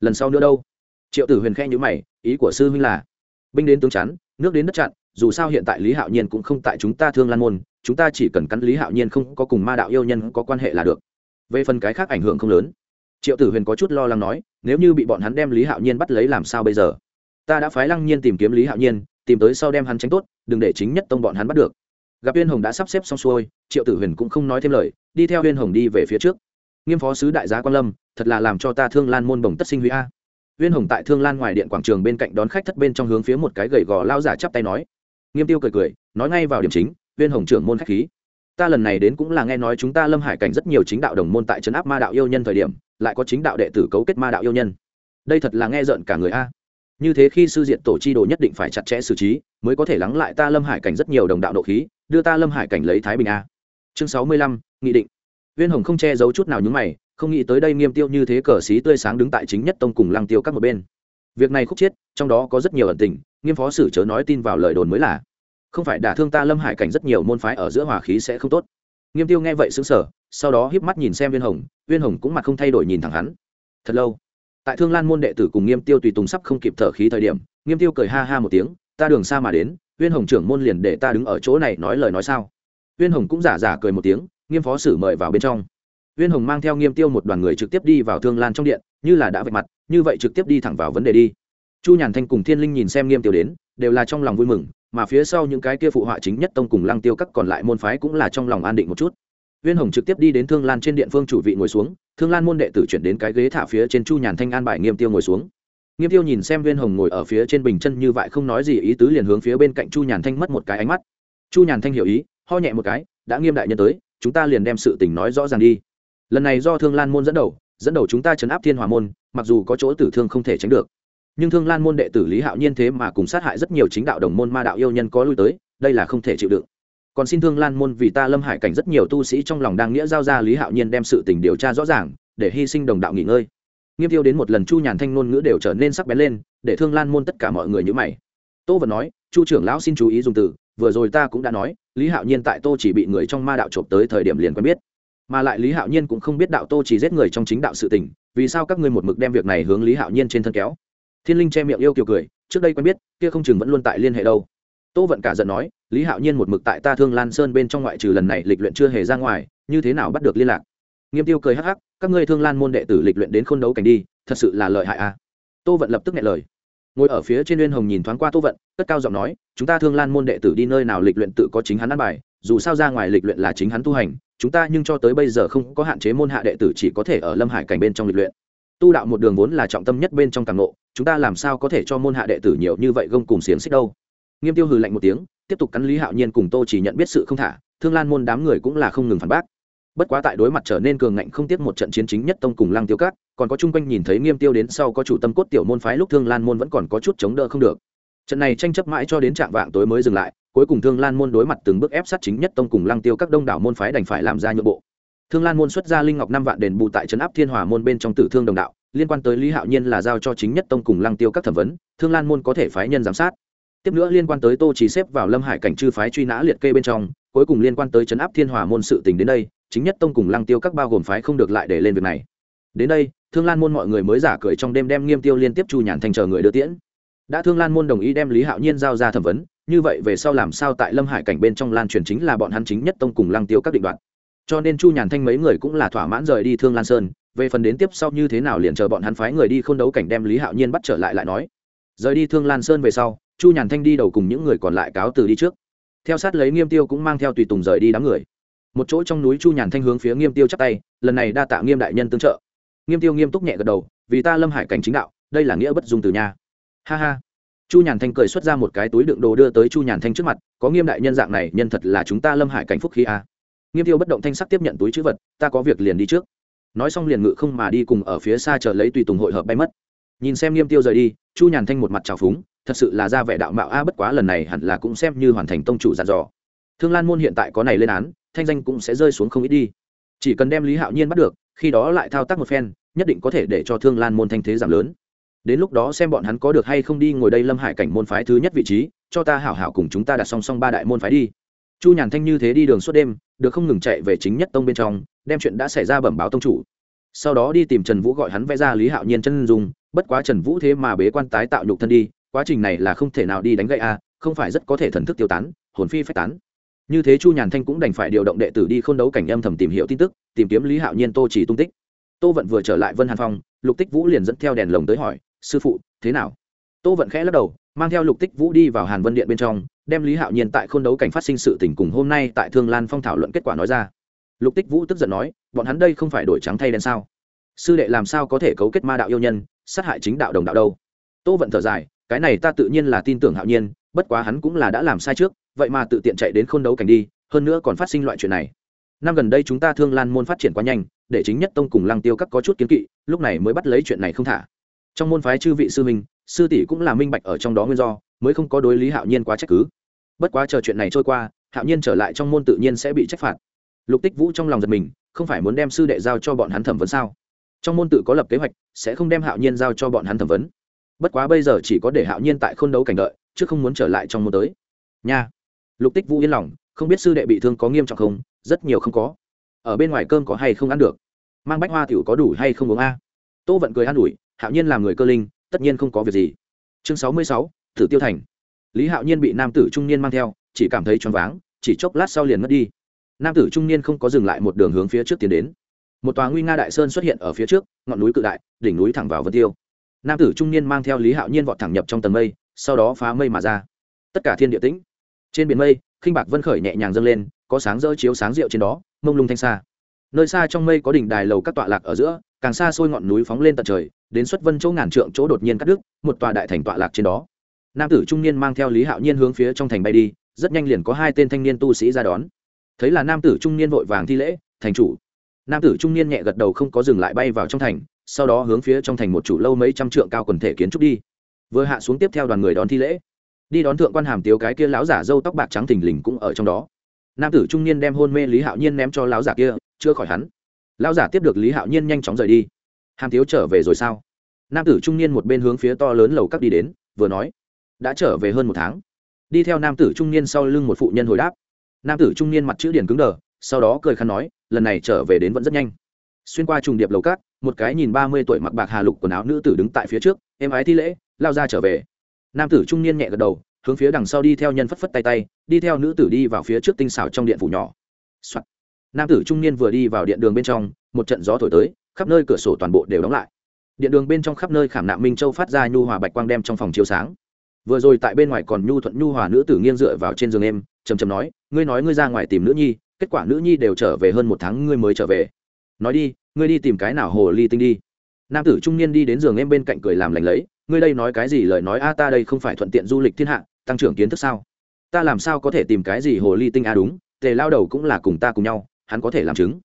Lần sau nữa đâu? Triệu tử huyền khe nhữ mày, ý của sư huynh là, binh đến tướng chắn, nước đến đất chặn, dù sao hiện tại lý hạo nhiên cũng không tại chúng ta thương lan môn, chúng ta chỉ cần cắn lý hạo nhiên không có cùng ma đạo yêu nhân có quan hệ là được. Về phần cái khác ảnh hưởng không lớn. Triệu tử huyền có chút lo lắng nói, nếu như bị bọn hắn đem lý hạo nhiên bắt lấy làm sao bây giờ? Ta đã phái lăng nhiên tìm kiếm lý hạo nhiên tìm tới sau đem hắn tránh tốt, đừng để chính nhất tông bọn hắn bắt được. Gặp uyên hồng đã sắp xếp xong xuôi, triệu tử huyền cũng không nói thêm lời, đi theo uyên hồng đi về phía trước. Nghiêm phó sứ đại gia quan lâm, thật là làm cho ta thương lan môn bồng tất sinh huy a. Uyên hồng tại thương lan ngoài điện quảng trường bên cạnh đón khách thất bên trong hướng phía một cái gầy gò lao giả chắp tay nói. Nghiêm tiêu cười cười, nói ngay vào điểm chính, uyên hồng trưởng môn khách khí. Ta lần này đến cũng là nghe nói chúng ta lâm hải cảnh rất nhiều chính đạo đồng môn tại trấn áp ma đạo yêu nhân thời điểm, lại có chính đạo đệ tử cấu kết ma đạo yêu nhân. Đây thật là nghe rợn cả người a như thế khi sư diện tổ chi đồ nhất định phải chặt chẽ xử trí, mới có thể lắng lại ta lâm hải cảnh rất nhiều đồng đạo nộ khí, đưa ta lâm hải cảnh lấy thái bình a. Chương sáu mươi lăm, nghị định. Viên hồng không che giấu chút nào những mày, không nghĩ tới đây nghiêm tiêu như thế cờ xí tươi sáng đứng tại chính nhất tông cùng lăng tiêu các một bên. Việc này khúc chiết, trong đó có rất nhiều ẩn tình, nghiêm phó sử chớ nói tin vào lời đồn mới là. Không phải đả thương ta lâm hải cảnh rất nhiều môn phái ở giữa hòa khí sẽ không tốt. Nghiêm tiêu nghe vậy xứng sở sau đó híp mắt nhìn xem viên hồng viên hồng cũng mặt không thay đổi nhìn thẳng hắn. Thật lâu tại thương lan môn đệ tử cùng nghiêm tiêu tùy tùng sắp không kịp thở khí thời điểm, nghiêm tiêu cười ha ha một tiếng, ta đường xa mà đến viên hồng trưởng môn liền để ta đứng ở chỗ này nói lời nói sao? Viên hồng cũng giả giả cười một tiếng, nghiêm phó sử mời vào bên trong. Viên hồng mang theo nghiêm tiêu một đoàn người trực tiếp đi vào thương lan trong điện, như là đã vạch mặt, như vậy trực tiếp đi thẳng vào vấn đề đi. Chu nhàn thanh cùng thiên linh nhìn xem nghiêm tiêu đến, đều là trong lòng vui mừng, mà phía sau những cái kia phụ họa chính nhất tông cùng lăng tiêu các còn lại môn phái cũng là trong lòng an định một chút viên hồng trực tiếp đi đến thương lan trên điện phương chủ vị ngồi xuống, thương lan môn đệ tử chuyển đến cái ghế thả phía trên chu nhàn thanh an bài nghiêm tiêu ngồi xuống. Nghiêm tiêu nhìn xem viên hồng ngồi ở phía trên bình chân như vậy không nói gì, ý tứ liền hướng phía bên cạnh chu nhàn thanh mất một cái ánh mắt. Chu nhàn thanh hiểu ý, ho nhẹ một cái, đã nghiêm đại nhân tới, chúng ta liền đem sự tình nói rõ ràng đi. Lần này do thương lan môn dẫn đầu dẫn đầu chúng ta chấn áp thiên Hỏa môn, mặc dù có chỗ tử thương không thể tránh được. Nhưng thương lan môn đệ tử lý hạo nhiên thế mà cùng sát hại rất nhiều chính đạo đồng môn ma đạo yêu nhân có lui tới, đây là không thể chịu đựng còn xin thương lan môn vì ta lâm hải cảnh rất nhiều tu sĩ trong lòng đang nghĩa giao ra lý hạo nhiên đem sự tình điều tra rõ ràng, để hy sinh đồng đạo nghỉ ngơi. Nghiêm tiêu đến một lần chu nhàn thanh ngôn ngữ đều trở nên sắc bén lên, để thương lan môn tất cả mọi người như mày. Tô vẫn nói, chu trưởng lão xin chú ý dùng từ, vừa rồi ta cũng đã nói, lý hạo nhiên tại tô chỉ bị người trong ma đạo trộm tới thời điểm liền quen biết. Mà lại lý hạo nhiên cũng không biết đạo tô chỉ giết người trong chính đạo sự tình, vì sao các ngươi một mực đem việc này hướng lý hạo nhiên trên thân kéo? Thiên linh che miệng yêu kiều cười, trước đây quen biết, kia không chừng vẫn luôn tại liên hệ đâu. Tô vận cả giận nói lý hạo nhiên một mực tại ta thương lan sơn bên trong ngoại trừ lần này lịch luyện chưa hề ra ngoài, như thế nào bắt được liên lạc? Nghiêm tiêu cười hắc hắc, các ngươi thương lan môn đệ tử lịch luyện đến khôn đấu cảnh đi, thật sự là lợi hại a à. tô vận lập tức nghe lời. Ngồi ở phía trên liên hồng nhìn thoáng qua tô vận, cất cao giọng nói, chúng ta thương lan môn đệ tử đi nơi nào lịch luyện tự có chính hắn ăn bài, dù sao ra ngoài lịch luyện là chính hắn tu hành, chúng ta nhưng cho tới bây giờ không có hạn chế môn hạ đệ tử chỉ có thể ở lâm hải cảnh bên trong lịch luyện. Tu đạo một đường vốn là trọng tâm nhất bên trong càng ngộ, chúng ta làm sao có thể cho môn hạ đệ tử nhiều như vậy gông cùng xiềng xích đâu? Nghiêm tiêu hừ lạnh một tiếng, tiếp tục cắn lý hạo nhiên cùng tô chỉ nhận biết sự không thả, thương lan môn đám người cũng là không ngừng phản bác. Bất quá tại đối mặt trở nên cường ngạnh không tiếp một trận chiến chính nhất tông cùng lăng tiêu cát còn có chung quanh nhìn thấy nghiêm tiêu đến sau có chủ tâm cốt tiểu môn phái lúc thương lan môn vẫn còn có chút chống đỡ không được. Trận này tranh chấp mãi cho đến trạng vạng tối mới dừng lại, cuối cùng thương lan môn đối mặt từng bước ép sát chính nhất tông cùng lăng tiêu các đông đảo môn phái đành phải làm ra nhượng bộ. Thương lan môn xuất ra linh ngọc năm vạn đền bù tại trấn áp thiên hòa môn bên trong tử thương đồng đạo, liên quan tới lý hạo nhiên là giao cho chính nhất tông cùng lăng tiêu các thẩm vấn, thương lan môn có thể phái nhân giám sát tiếp nữa liên quan tới tô chỉ xếp vào lâm hải cảnh chư phái truy nã liệt kê bên trong, cuối cùng liên quan tới chấn áp thiên hòa môn sự tình đến đây, chính nhất tông cùng lăng tiêu các bao gồm phái không được lại để lên việc này. Đến đây, thương lan môn mọi người mới giả cười trong đêm đem nghiêm tiêu liên tiếp chu nhàn thành chờ người đưa tiễn. Đã thương lan môn đồng ý đem lý hạo nhiên giao ra thẩm vấn, như vậy về sau làm sao tại lâm hải cảnh bên trong lan truyền chính là bọn hắn chính nhất tông cùng lăng tiêu các định đoạn cho nên chu nhàn thanh mấy người cũng là thỏa mãn rời đi thương lan sơn, về phần đến tiếp sau như thế nào liền chờ bọn hắn phái người đi k h ô n đấu cảnh đem lý hạo nhiên bắt trở lại lại nói. Rời đi thương lan sơn về sau chu nhàn thanh đi đầu cùng những người còn lại cáo từ đi trước. Theo sát lấy nghiêm tiêu cũng mang theo tùy tùng rời đi đám người. Một chỗ trong núi chu nhàn thanh hướng phía nghiêm tiêu chắc tay, lần này đa tạ nghiêm đại nhân tương trợ. Nghiêm tiêu nghiêm túc nhẹ gật đầu, vì ta lâm hải cảnh chính đạo, đây là nghĩa bất dung từ nhà ha ha. Chu nhàn thanh cười xuất ra một cái túi đựng đồ đưa tới chu nhàn thanh trước mặt, có nghiêm đại nhân dạng này, nhân thật là chúng ta lâm hải cảnh phúc khí a. Nghiêm tiêu bất động thanh sắc tiếp nhận túi chữ vật, ta có việc liền đi trước. Nói xong liền ngự không mà đi cùng ở phía xa chờ lấy tùy tùng hội hợp bay mất. Nhìn xem nghiêm tiêu rời đi, chu nhàn thanh một mặt trào phúng thật sự là ra vẻ đạo mạo a, bất quá lần này hẳn là cũng xem như hoàn thành tông chủ dặn dò. Thương lan môn hiện tại có này lên án, thanh danh cũng sẽ rơi xuống không ít đi. Chỉ cần đem lý hạo nhiên bắt được, khi đó lại thao tác một phen, nhất định có thể để cho thương lan môn thanh thế giảm lớn. Đến lúc đó xem bọn hắn có được hay không đi ngồi đây lâm hải cảnh môn phái thứ nhất vị trí, cho ta hảo hảo cùng chúng ta đặt song song ba đại môn phái đi. Chu nhàn thanh như thế đi đường suốt đêm, được không ngừng chạy về chính nhất tông bên trong, đem chuyện đã xảy ra bẩm báo tông chủ. Sau đó đi tìm trần vũ gọi hắn vẽ ra lý hạo nhiên chân dung, bất quá trần vũ thế mà bế quan tái tạo nhục thân đi quá trình này là không thể nào đi đánh gậy a, không phải rất có thể thần thức tiêu tán, hồn phi phách tán. Như thế chu nhàn thanh cũng đành phải điều động đệ tử đi k h ô n đấu cảnh âm thầm tìm hiểu tin tức, tìm kiếm lý hạo nhiên, tô chỉ tung tích. Tô vận vừa trở lại vân hàn phong, lục tích vũ liền dẫn theo đèn lồng tới hỏi, sư phụ, thế nào? Tô vận khẽ lắc đầu, mang theo lục tích vũ đi vào hàn vân điện bên trong, đem lý hạo nhiên tại k h ô n đấu cảnh phát sinh sự tình cùng hôm nay tại thương lan phong thảo luận kết quả nói ra. Lục tích vũ tức giận nói, bọn hắn đây không phải đổi trắng thay đen sao? Sư đệ làm sao có thể cấu kết ma đạo yêu nhân, sát hại chính đạo đồng đạo đâu? Tô vận thở dài cái này ta tự nhiên là tin tưởng hạo nhiên, bất quá hắn cũng là đã làm sai trước, vậy mà tự tiện chạy đến k h ô n đấu cảnh đi, hơn nữa còn phát sinh loại chuyện này. Năm gần đây chúng ta thương lan môn phát triển quá nhanh, để chính nhất tông cùng lăng tiêu các có chút kiến kỵ, lúc này mới bắt lấy chuyện này không thả. Trong môn phái chư vị sư minh sư tỷ cũng là minh bạch ở trong đó nguyên do, mới không có đối lý hạo nhiên quá trách cứ. Bất quá chờ chuyện này trôi qua, hạo nhiên trở lại trong môn tự nhiên sẽ bị trách phạt. Lục tích vũ trong lòng giật mình, không phải muốn đem sư đệ giao cho bọn hắn thẩm vấn sao? Trong môn tự có lập kế hoạch, sẽ không đem hạo nhiên giao cho bọn hắn thẩm vấn bất quá bây giờ chỉ có để hạo nhiên tại k h ô n đấu cảnh đợi, chứ không muốn trở lại trong môn tới. Nha. Lục tích vũ yên lòng, không biết sư đệ bị thương có nghiêm trọng không, rất nhiều không có. Ở bên ngoài cơm có hay không ăn được? Mang bách hoa tiểu có đủ hay không uống a? Tô vận cười an ủi, hạo nhiên làm người cơ linh, tất nhiên không có việc gì. Chương sáu mươi sáu thử tiêu thành. Lý hạo nhiên bị nam tử trung niên mang theo, chỉ cảm thấy choáng váng, chỉ chốc lát sau liền mất đi. Nam tử trung niên không có dừng lại một đường hướng phía trước tiến đến. Một tòa nguy nga đại sơn xuất hiện ở phía trước, ngọn núi cự đại, đỉnh núi thẳng vào vân tiêu nam tử trung niên mang theo lý hạo nhiên vọt thẳng nhập trong tầng mây sau đó phá mây mà ra tất cả thiên địa tĩnh trên biển mây khinh bạc vân khởi nhẹ nhàng dâng lên có sáng rỡ chiếu sáng rượu trên đó mông lung thanh xa nơi xa trong mây có đỉnh đài lầu các tọa lạc ở giữa càng xa xôi ngọn núi phóng lên tận trời đến xuất vân chỗ ngàn trượng chỗ đột nhiên cắt đứt một tòa đại thành tọa lạc trên đó nam tử trung niên mang theo lý hạo nhiên hướng phía trong thành bay đi rất nhanh liền có hai tên thanh niên tu sĩ ra đón thấy là nam tử trung niên vội vàng thi lễ thành chủ nam tử trung niên nhẹ gật đầu không có dừng lại bay vào trong thành sau đó hướng phía trong thành một chủ lâu mấy trăm trượng cao quần thể kiến trúc đi. Vừa hạ xuống tiếp theo đoàn người đón thi lễ. Đi đón thượng quan hàm tiếu cái kia lão giả dâu tóc bạc trắng thình lình cũng ở trong đó. Nam tử trung niên đem hôn mê lý hạo nhiên ném cho lão giả kia chưa khỏi hắn. Lão giả tiếp được lý hạo nhiên nhanh chóng rời đi. Hàm tiếu trở về rồi sao? Nam tử trung niên một bên hướng phía to lớn lầu các đi đến, vừa nói, đã trở về hơn một tháng. Đi theo nam tử trung niên sau lưng một phụ nhân hồi đáp. Nam tử trung niên mặt chữ điển cứng đờ, sau đó cười khăn nói, lần này trở về đến vẫn rất nhanh. Xuyên qua trùng điệp lầu cát một cái nhìn ba mươi tuổi mặc bạc hà lục quần áo nữ tử đứng tại phía trước, em ái thi lễ, lao ra trở về. Nam tử trung niên nhẹ gật đầu, hướng phía đằng sau đi theo nhân phất phất tay tay, đi theo nữ tử đi vào phía trước tinh xảo trong điện phủ nhỏ、Soạn. nam tử trung niên vừa đi vào điện đường bên trong, một trận gió thổi tới, khắp nơi cửa sổ toàn bộ đều đóng lại. Điện đường bên trong khắp nơi khảm nạm minh châu phát ra nhu hòa bạch quang đem trong phòng chiếu sáng. Vừa rồi tại bên ngoài còn nhu thuận nhu hòa nữ tử nghiêng dựa vào trên giường em chầm chầm nói, ngươi nói ngươi ra ngoài tìm nữ nhi, kết quả nữ nhi đều trở về hơn một tháng ngươi mới trở về. Nói đi ngươi đi tìm cái nào hồ ly tinh đi. Nam tử trung niên đi đến giường em bên cạnh cười làm lành lấy, ngươi đây nói cái gì lời nói a, ta đây không phải thuận tiện du lịch thiên hạ, tăng trưởng kiến thức sao? Ta làm sao có thể tìm cái gì hồ ly tinh a, đúng, tề lao đầu cũng là cùng ta cùng nhau, hắn có thể làm chứng.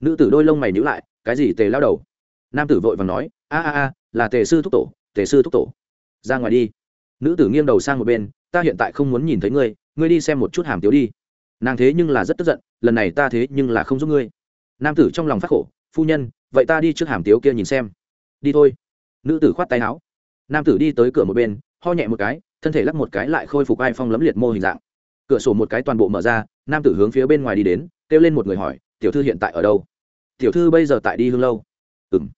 Nữ tử đôi lông mày nhữ lại, cái gì tề lao đầu? Nam tử vội vàng nói, a a a, là tề sư thúc tổ, tề sư thúc tổ. Ra ngoài đi. Nữ tử nghiêng đầu sang một bên, ta hiện tại không muốn nhìn thấy ngươi ngươi đi xem một chút hàm tiếu đi. Nàng thế nhưng là rất tức giận, lần này ta thế nhưng là không giúp ngươi. Nam tử trong lòng phát khổ phu nhân, vậy ta đi trước hàm tiếu kia nhìn xem. Đi thôi. Nữ tử khoát tay áo. Nam tử đi tới cửa một bên, ho nhẹ một cái, thân thể lắc một cái lại khôi phục ai phong lấm liệt mô hình dạng. Cửa sổ một cái toàn bộ mở ra, nam tử hướng phía bên ngoài đi đến, kêu lên một người hỏi, tiểu thư hiện tại ở đâu? Tiểu thư bây giờ tại đi hương lâu. Ừ m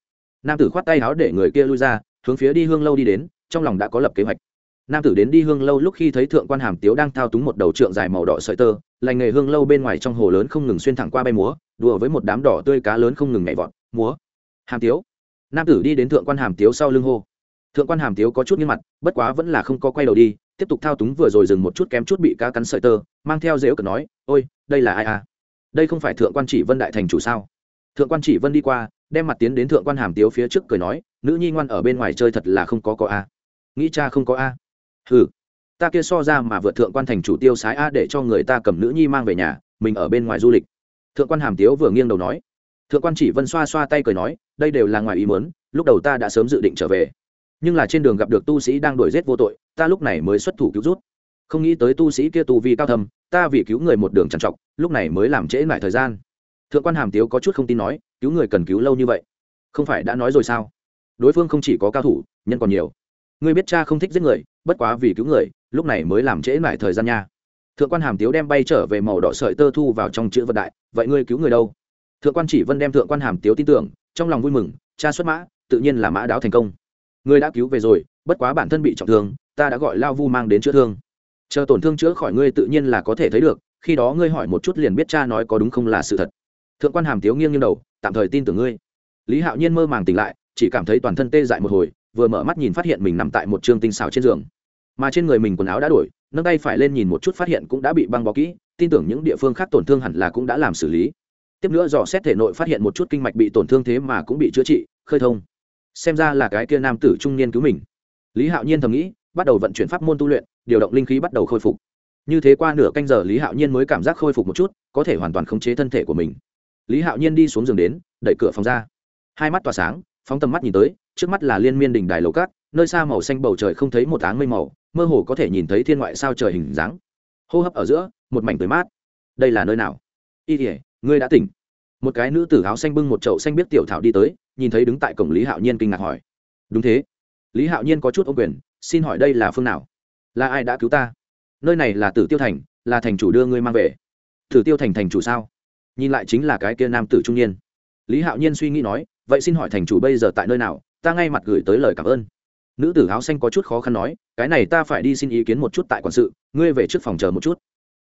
nam tử khoát tay áo để người kia lui ra, hướng phía đi hương lâu đi đến, trong lòng đã có lập kế hoạch. Nam tử đến đi hương lâu lúc khi thấy thượng quan hàm tiếu đang thao túng một đầu trượng dài màu đỏ sợi tơ, lành nghề hương lâu bên ngoài trong hồ lớn không ngừng xuyên thẳng qua bay múa đùa với một đám đỏ tươi cá lớn không ngừng nhảy vọt, múa. Hàm tiếu. Nam tử đi đến thượng quan hàm tiếu sau lưng hô. Thượng quan hàm tiếu có chút nghiêm mặt, bất quá vẫn là không có quay đầu đi, tiếp tục thao túng vừa rồi dừng một chút kém chút bị cá cắn sợi tơ, mang theo dễu cờ nói, ôi, đây là ai à? Đây không phải thượng quan chỉ vân đại thành chủ sao? Thượng quan chỉ vân đi qua, đem mặt tiến đến thượng quan hàm tiếu phía trước cười nói, nữ nhi ngoan ở bên ngoài chơi thật là không có có a. Nghĩ cha không có a. Hừ, ta kia so ra mà vượt thượng quan thành chủ tiêu sái a để cho người ta cầm nữ nhi mang về nhà, mình ở bên ngoài du lịch thượng quan hàm tiếu vừa nghiêng đầu nói. Thượng quan chỉ vân xoa xoa tay cười nói, đây đều là ngoài ý mớn lúc đầu ta đã sớm dự định trở về. Nhưng là trên đường gặp được tu sĩ đang đuổi giết vô tội, ta lúc này mới xuất thủ cứu rút. Không nghĩ tới tu sĩ kia tu vi cao thầm ta vì cứu người một đường trằn trọc, lúc này mới làm trễ lại thời gian. Thượng quan hàm tiếu có chút không tin nói, cứu người cần cứu lâu như vậy? Không phải đã nói rồi sao? Đối phương không chỉ có cao thủ, nhân còn nhiều. Ngươi biết cha không thích giết người, bất quá vì cứu người, lúc này mới làm trễ lại thời gian nha thượng quan hàm tiếu đem bay trở về màu đỏ sợi tơ thu vào trong chữ vật đại, vậy ngươi cứu người đâu? Thượng quan chỉ vân đem thượng quan hàm tiếu tin tưởng, trong lòng vui mừng, cha xuất mã, tự nhiên là mã đáo thành công. Ngươi đã cứu về rồi, bất quá bản thân bị trọng thương, ta đã gọi lao vu mang đến chữa thương. Chờ tổn thương chữa khỏi ngươi tự nhiên là có thể thấy được, khi đó ngươi hỏi một chút liền biết cha nói có đúng không là sự thật. Thượng quan hàm tiếu nghiêng nghiêng đầu, tạm thời tin tưởng ngươi. Lý hạo nhiên mơ màng tỉnh lại, chỉ cảm thấy toàn thân tê dại một hồi, vừa mở mắt nhìn phát hiện mình nằm tại một trường tinh xảo trên giường. Mà trên người mình quần áo đã đổi nâng tay phải lên nhìn một chút phát hiện cũng đã bị băng bó kỹ, tin tưởng những địa phương khác tổn thương hẳn là cũng đã làm xử lý. Tiếp nữa dò xét thể nội phát hiện một chút kinh mạch bị tổn thương thế mà cũng bị chữa trị, khơi thông. Xem ra là cái kia nam tử trung niên cứu mình. Lý hạo nhiên thầm nghĩ, bắt đầu vận chuyển pháp môn tu luyện, điều động linh khí bắt đầu khôi phục. Như thế qua nửa canh giờ lý hạo nhiên mới cảm giác khôi phục một chút, có thể hoàn toàn khống chế thân thể của mình. Lý hạo nhiên đi xuống giường đến, đẩy cửa phòng ra. Hai mắt tỏa sáng, phóng tầm mắt nhìn tới, trước mắt là liên miên đỉnh đài lầu cát, nơi xa màu xanh bầu trời không thấy một áng mây màu mơ hồ có thể nhìn thấy thiên ngoại sao trời hình dáng. Hô hấp ở giữa, một mảnh tươi mát. Đây là nơi nào? Y thể ngươi đã tỉnh. Một cái nữ tử áo xanh bưng một chậu xanh biết tiểu thảo đi tới, nhìn thấy đứng tại cổng lý hạo nhiên kinh ngạc hỏi. Đúng thế. Lý hạo nhiên có chút ô quyền, xin hỏi đây là phương nào? Là ai đã cứu ta? Nơi này là tử tiêu thành, là thành chủ đưa ngươi mang về. Tử tiêu thành thành chủ sao? Nhìn lại chính là cái kia nam tử trung niên. Lý hạo nhiên suy nghĩ nói, vậy xin hỏi thành chủ bây giờ tại nơi nào? Ta ngay mặt gửi tới lời cảm ơn nữ tử áo xanh có chút khó khăn nói, cái này ta phải đi xin ý kiến một chút tại quản sự, ngươi về trước phòng chờ một chút.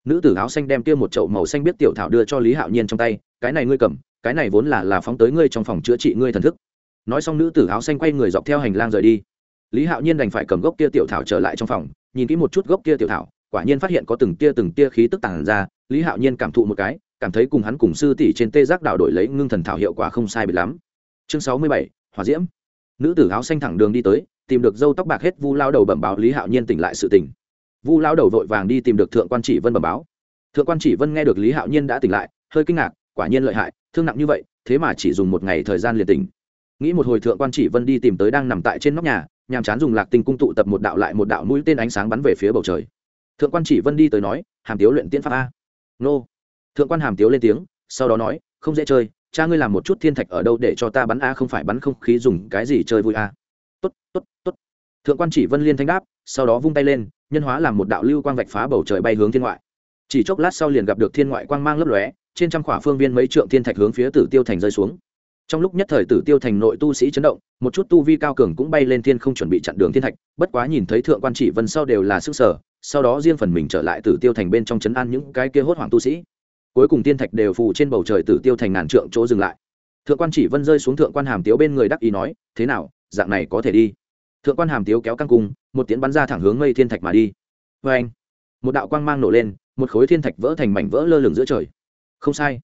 Nữ tử áo xanh đem kia một chậu màu xanh biết tiểu thảo đưa cho lý hạo nhiên trong tay, cái này ngươi cầm, cái này vốn là là phóng tới ngươi trong phòng chữa trị ngươi thần thức. Nói xong nữ tử áo xanh quay người dọc theo hành lang rời đi. Lý hạo nhiên đành phải cầm gốc kia tiểu thảo trở lại trong phòng, nhìn kỹ một chút gốc kia tiểu thảo, quả nhiên phát hiện có từng tia từng tia khí tức tản ra, lý hạo nhiên cảm thụ một cái, cảm thấy cùng hắn cùng sư tỷ trên tê giác đảo đổi lấy ngưng thần thảo hiệu quả không sai biệt lắm. Chương sáu mươi bảy hòa diễm. Nữ tử áo xanh thẳng đường đi tới tìm được dâu tóc bạc hết vu lao đầu bẩm báo lý hạo nhiên tỉnh lại sự tỉnh vu lao đầu vội vàng đi tìm được thượng quan chỉ vân bẩm báo thượng quan chỉ vân nghe được lý hạo nhiên đã tỉnh lại hơi kinh ngạc quả nhiên lợi hại thương nặng như vậy thế mà chỉ dùng một ngày thời gian liền tỉnh nghĩ một hồi thượng quan chỉ vân đi tìm tới đang nằm tại trên nóc nhà nhàm chán dùng lạc tinh cung tụ tập một đạo lại một đạo mũi tên ánh sáng bắn về phía bầu trời thượng quan chỉ vân đi tới nói hàm tiếu luyện tiên pháp a nô thượng quan hàm tiếu lên tiếng sau đó nói không dễ chơi cha ngươi làm một chút thiên thạch ở đâu để cho ta bắn a không phải bắn không khí dùng cái gì chơi vui a tốt tốt tốt. Thượng quan chỉ vân liên thanh đáp, sau đó vung tay lên, nhân hóa làm một đạo lưu quang vạch phá bầu trời bay hướng thiên ngoại. Chỉ chốc lát sau liền gặp được thiên ngoại quang mang lấp lóe, trên trăm khỏa phương viên mấy trượng thiên thạch hướng phía tử tiêu thành rơi xuống. Trong lúc nhất thời tử tiêu thành nội tu sĩ chấn động, một chút tu vi cao cường cũng bay lên thiên không chuẩn bị chặn đường thiên thạch, bất quá nhìn thấy thượng quan chỉ vân sau đều là sức sở, sau đó riêng phần mình trở lại tử tiêu thành bên trong chấn an những cái kia hốt hoảng tu sĩ. Cuối cùng thiên thạch đều phù trên bầu trời tử tiêu thành ngàn trượng chỗ dừng lại. Thượng quan chỉ vân rơi xuống thượng quan hàm tiếu bên người đắc ý nói, thế nào dạng này có thể đi. Thượng quan hàm tiếu kéo căng cung, một tiến bắn ra thẳng hướng mây thiên thạch mà đi. Vê anh, một đạo quang mang nổ lên, một khối thiên thạch vỡ thành mảnh vỡ lơ lửng giữa trời. Không sai.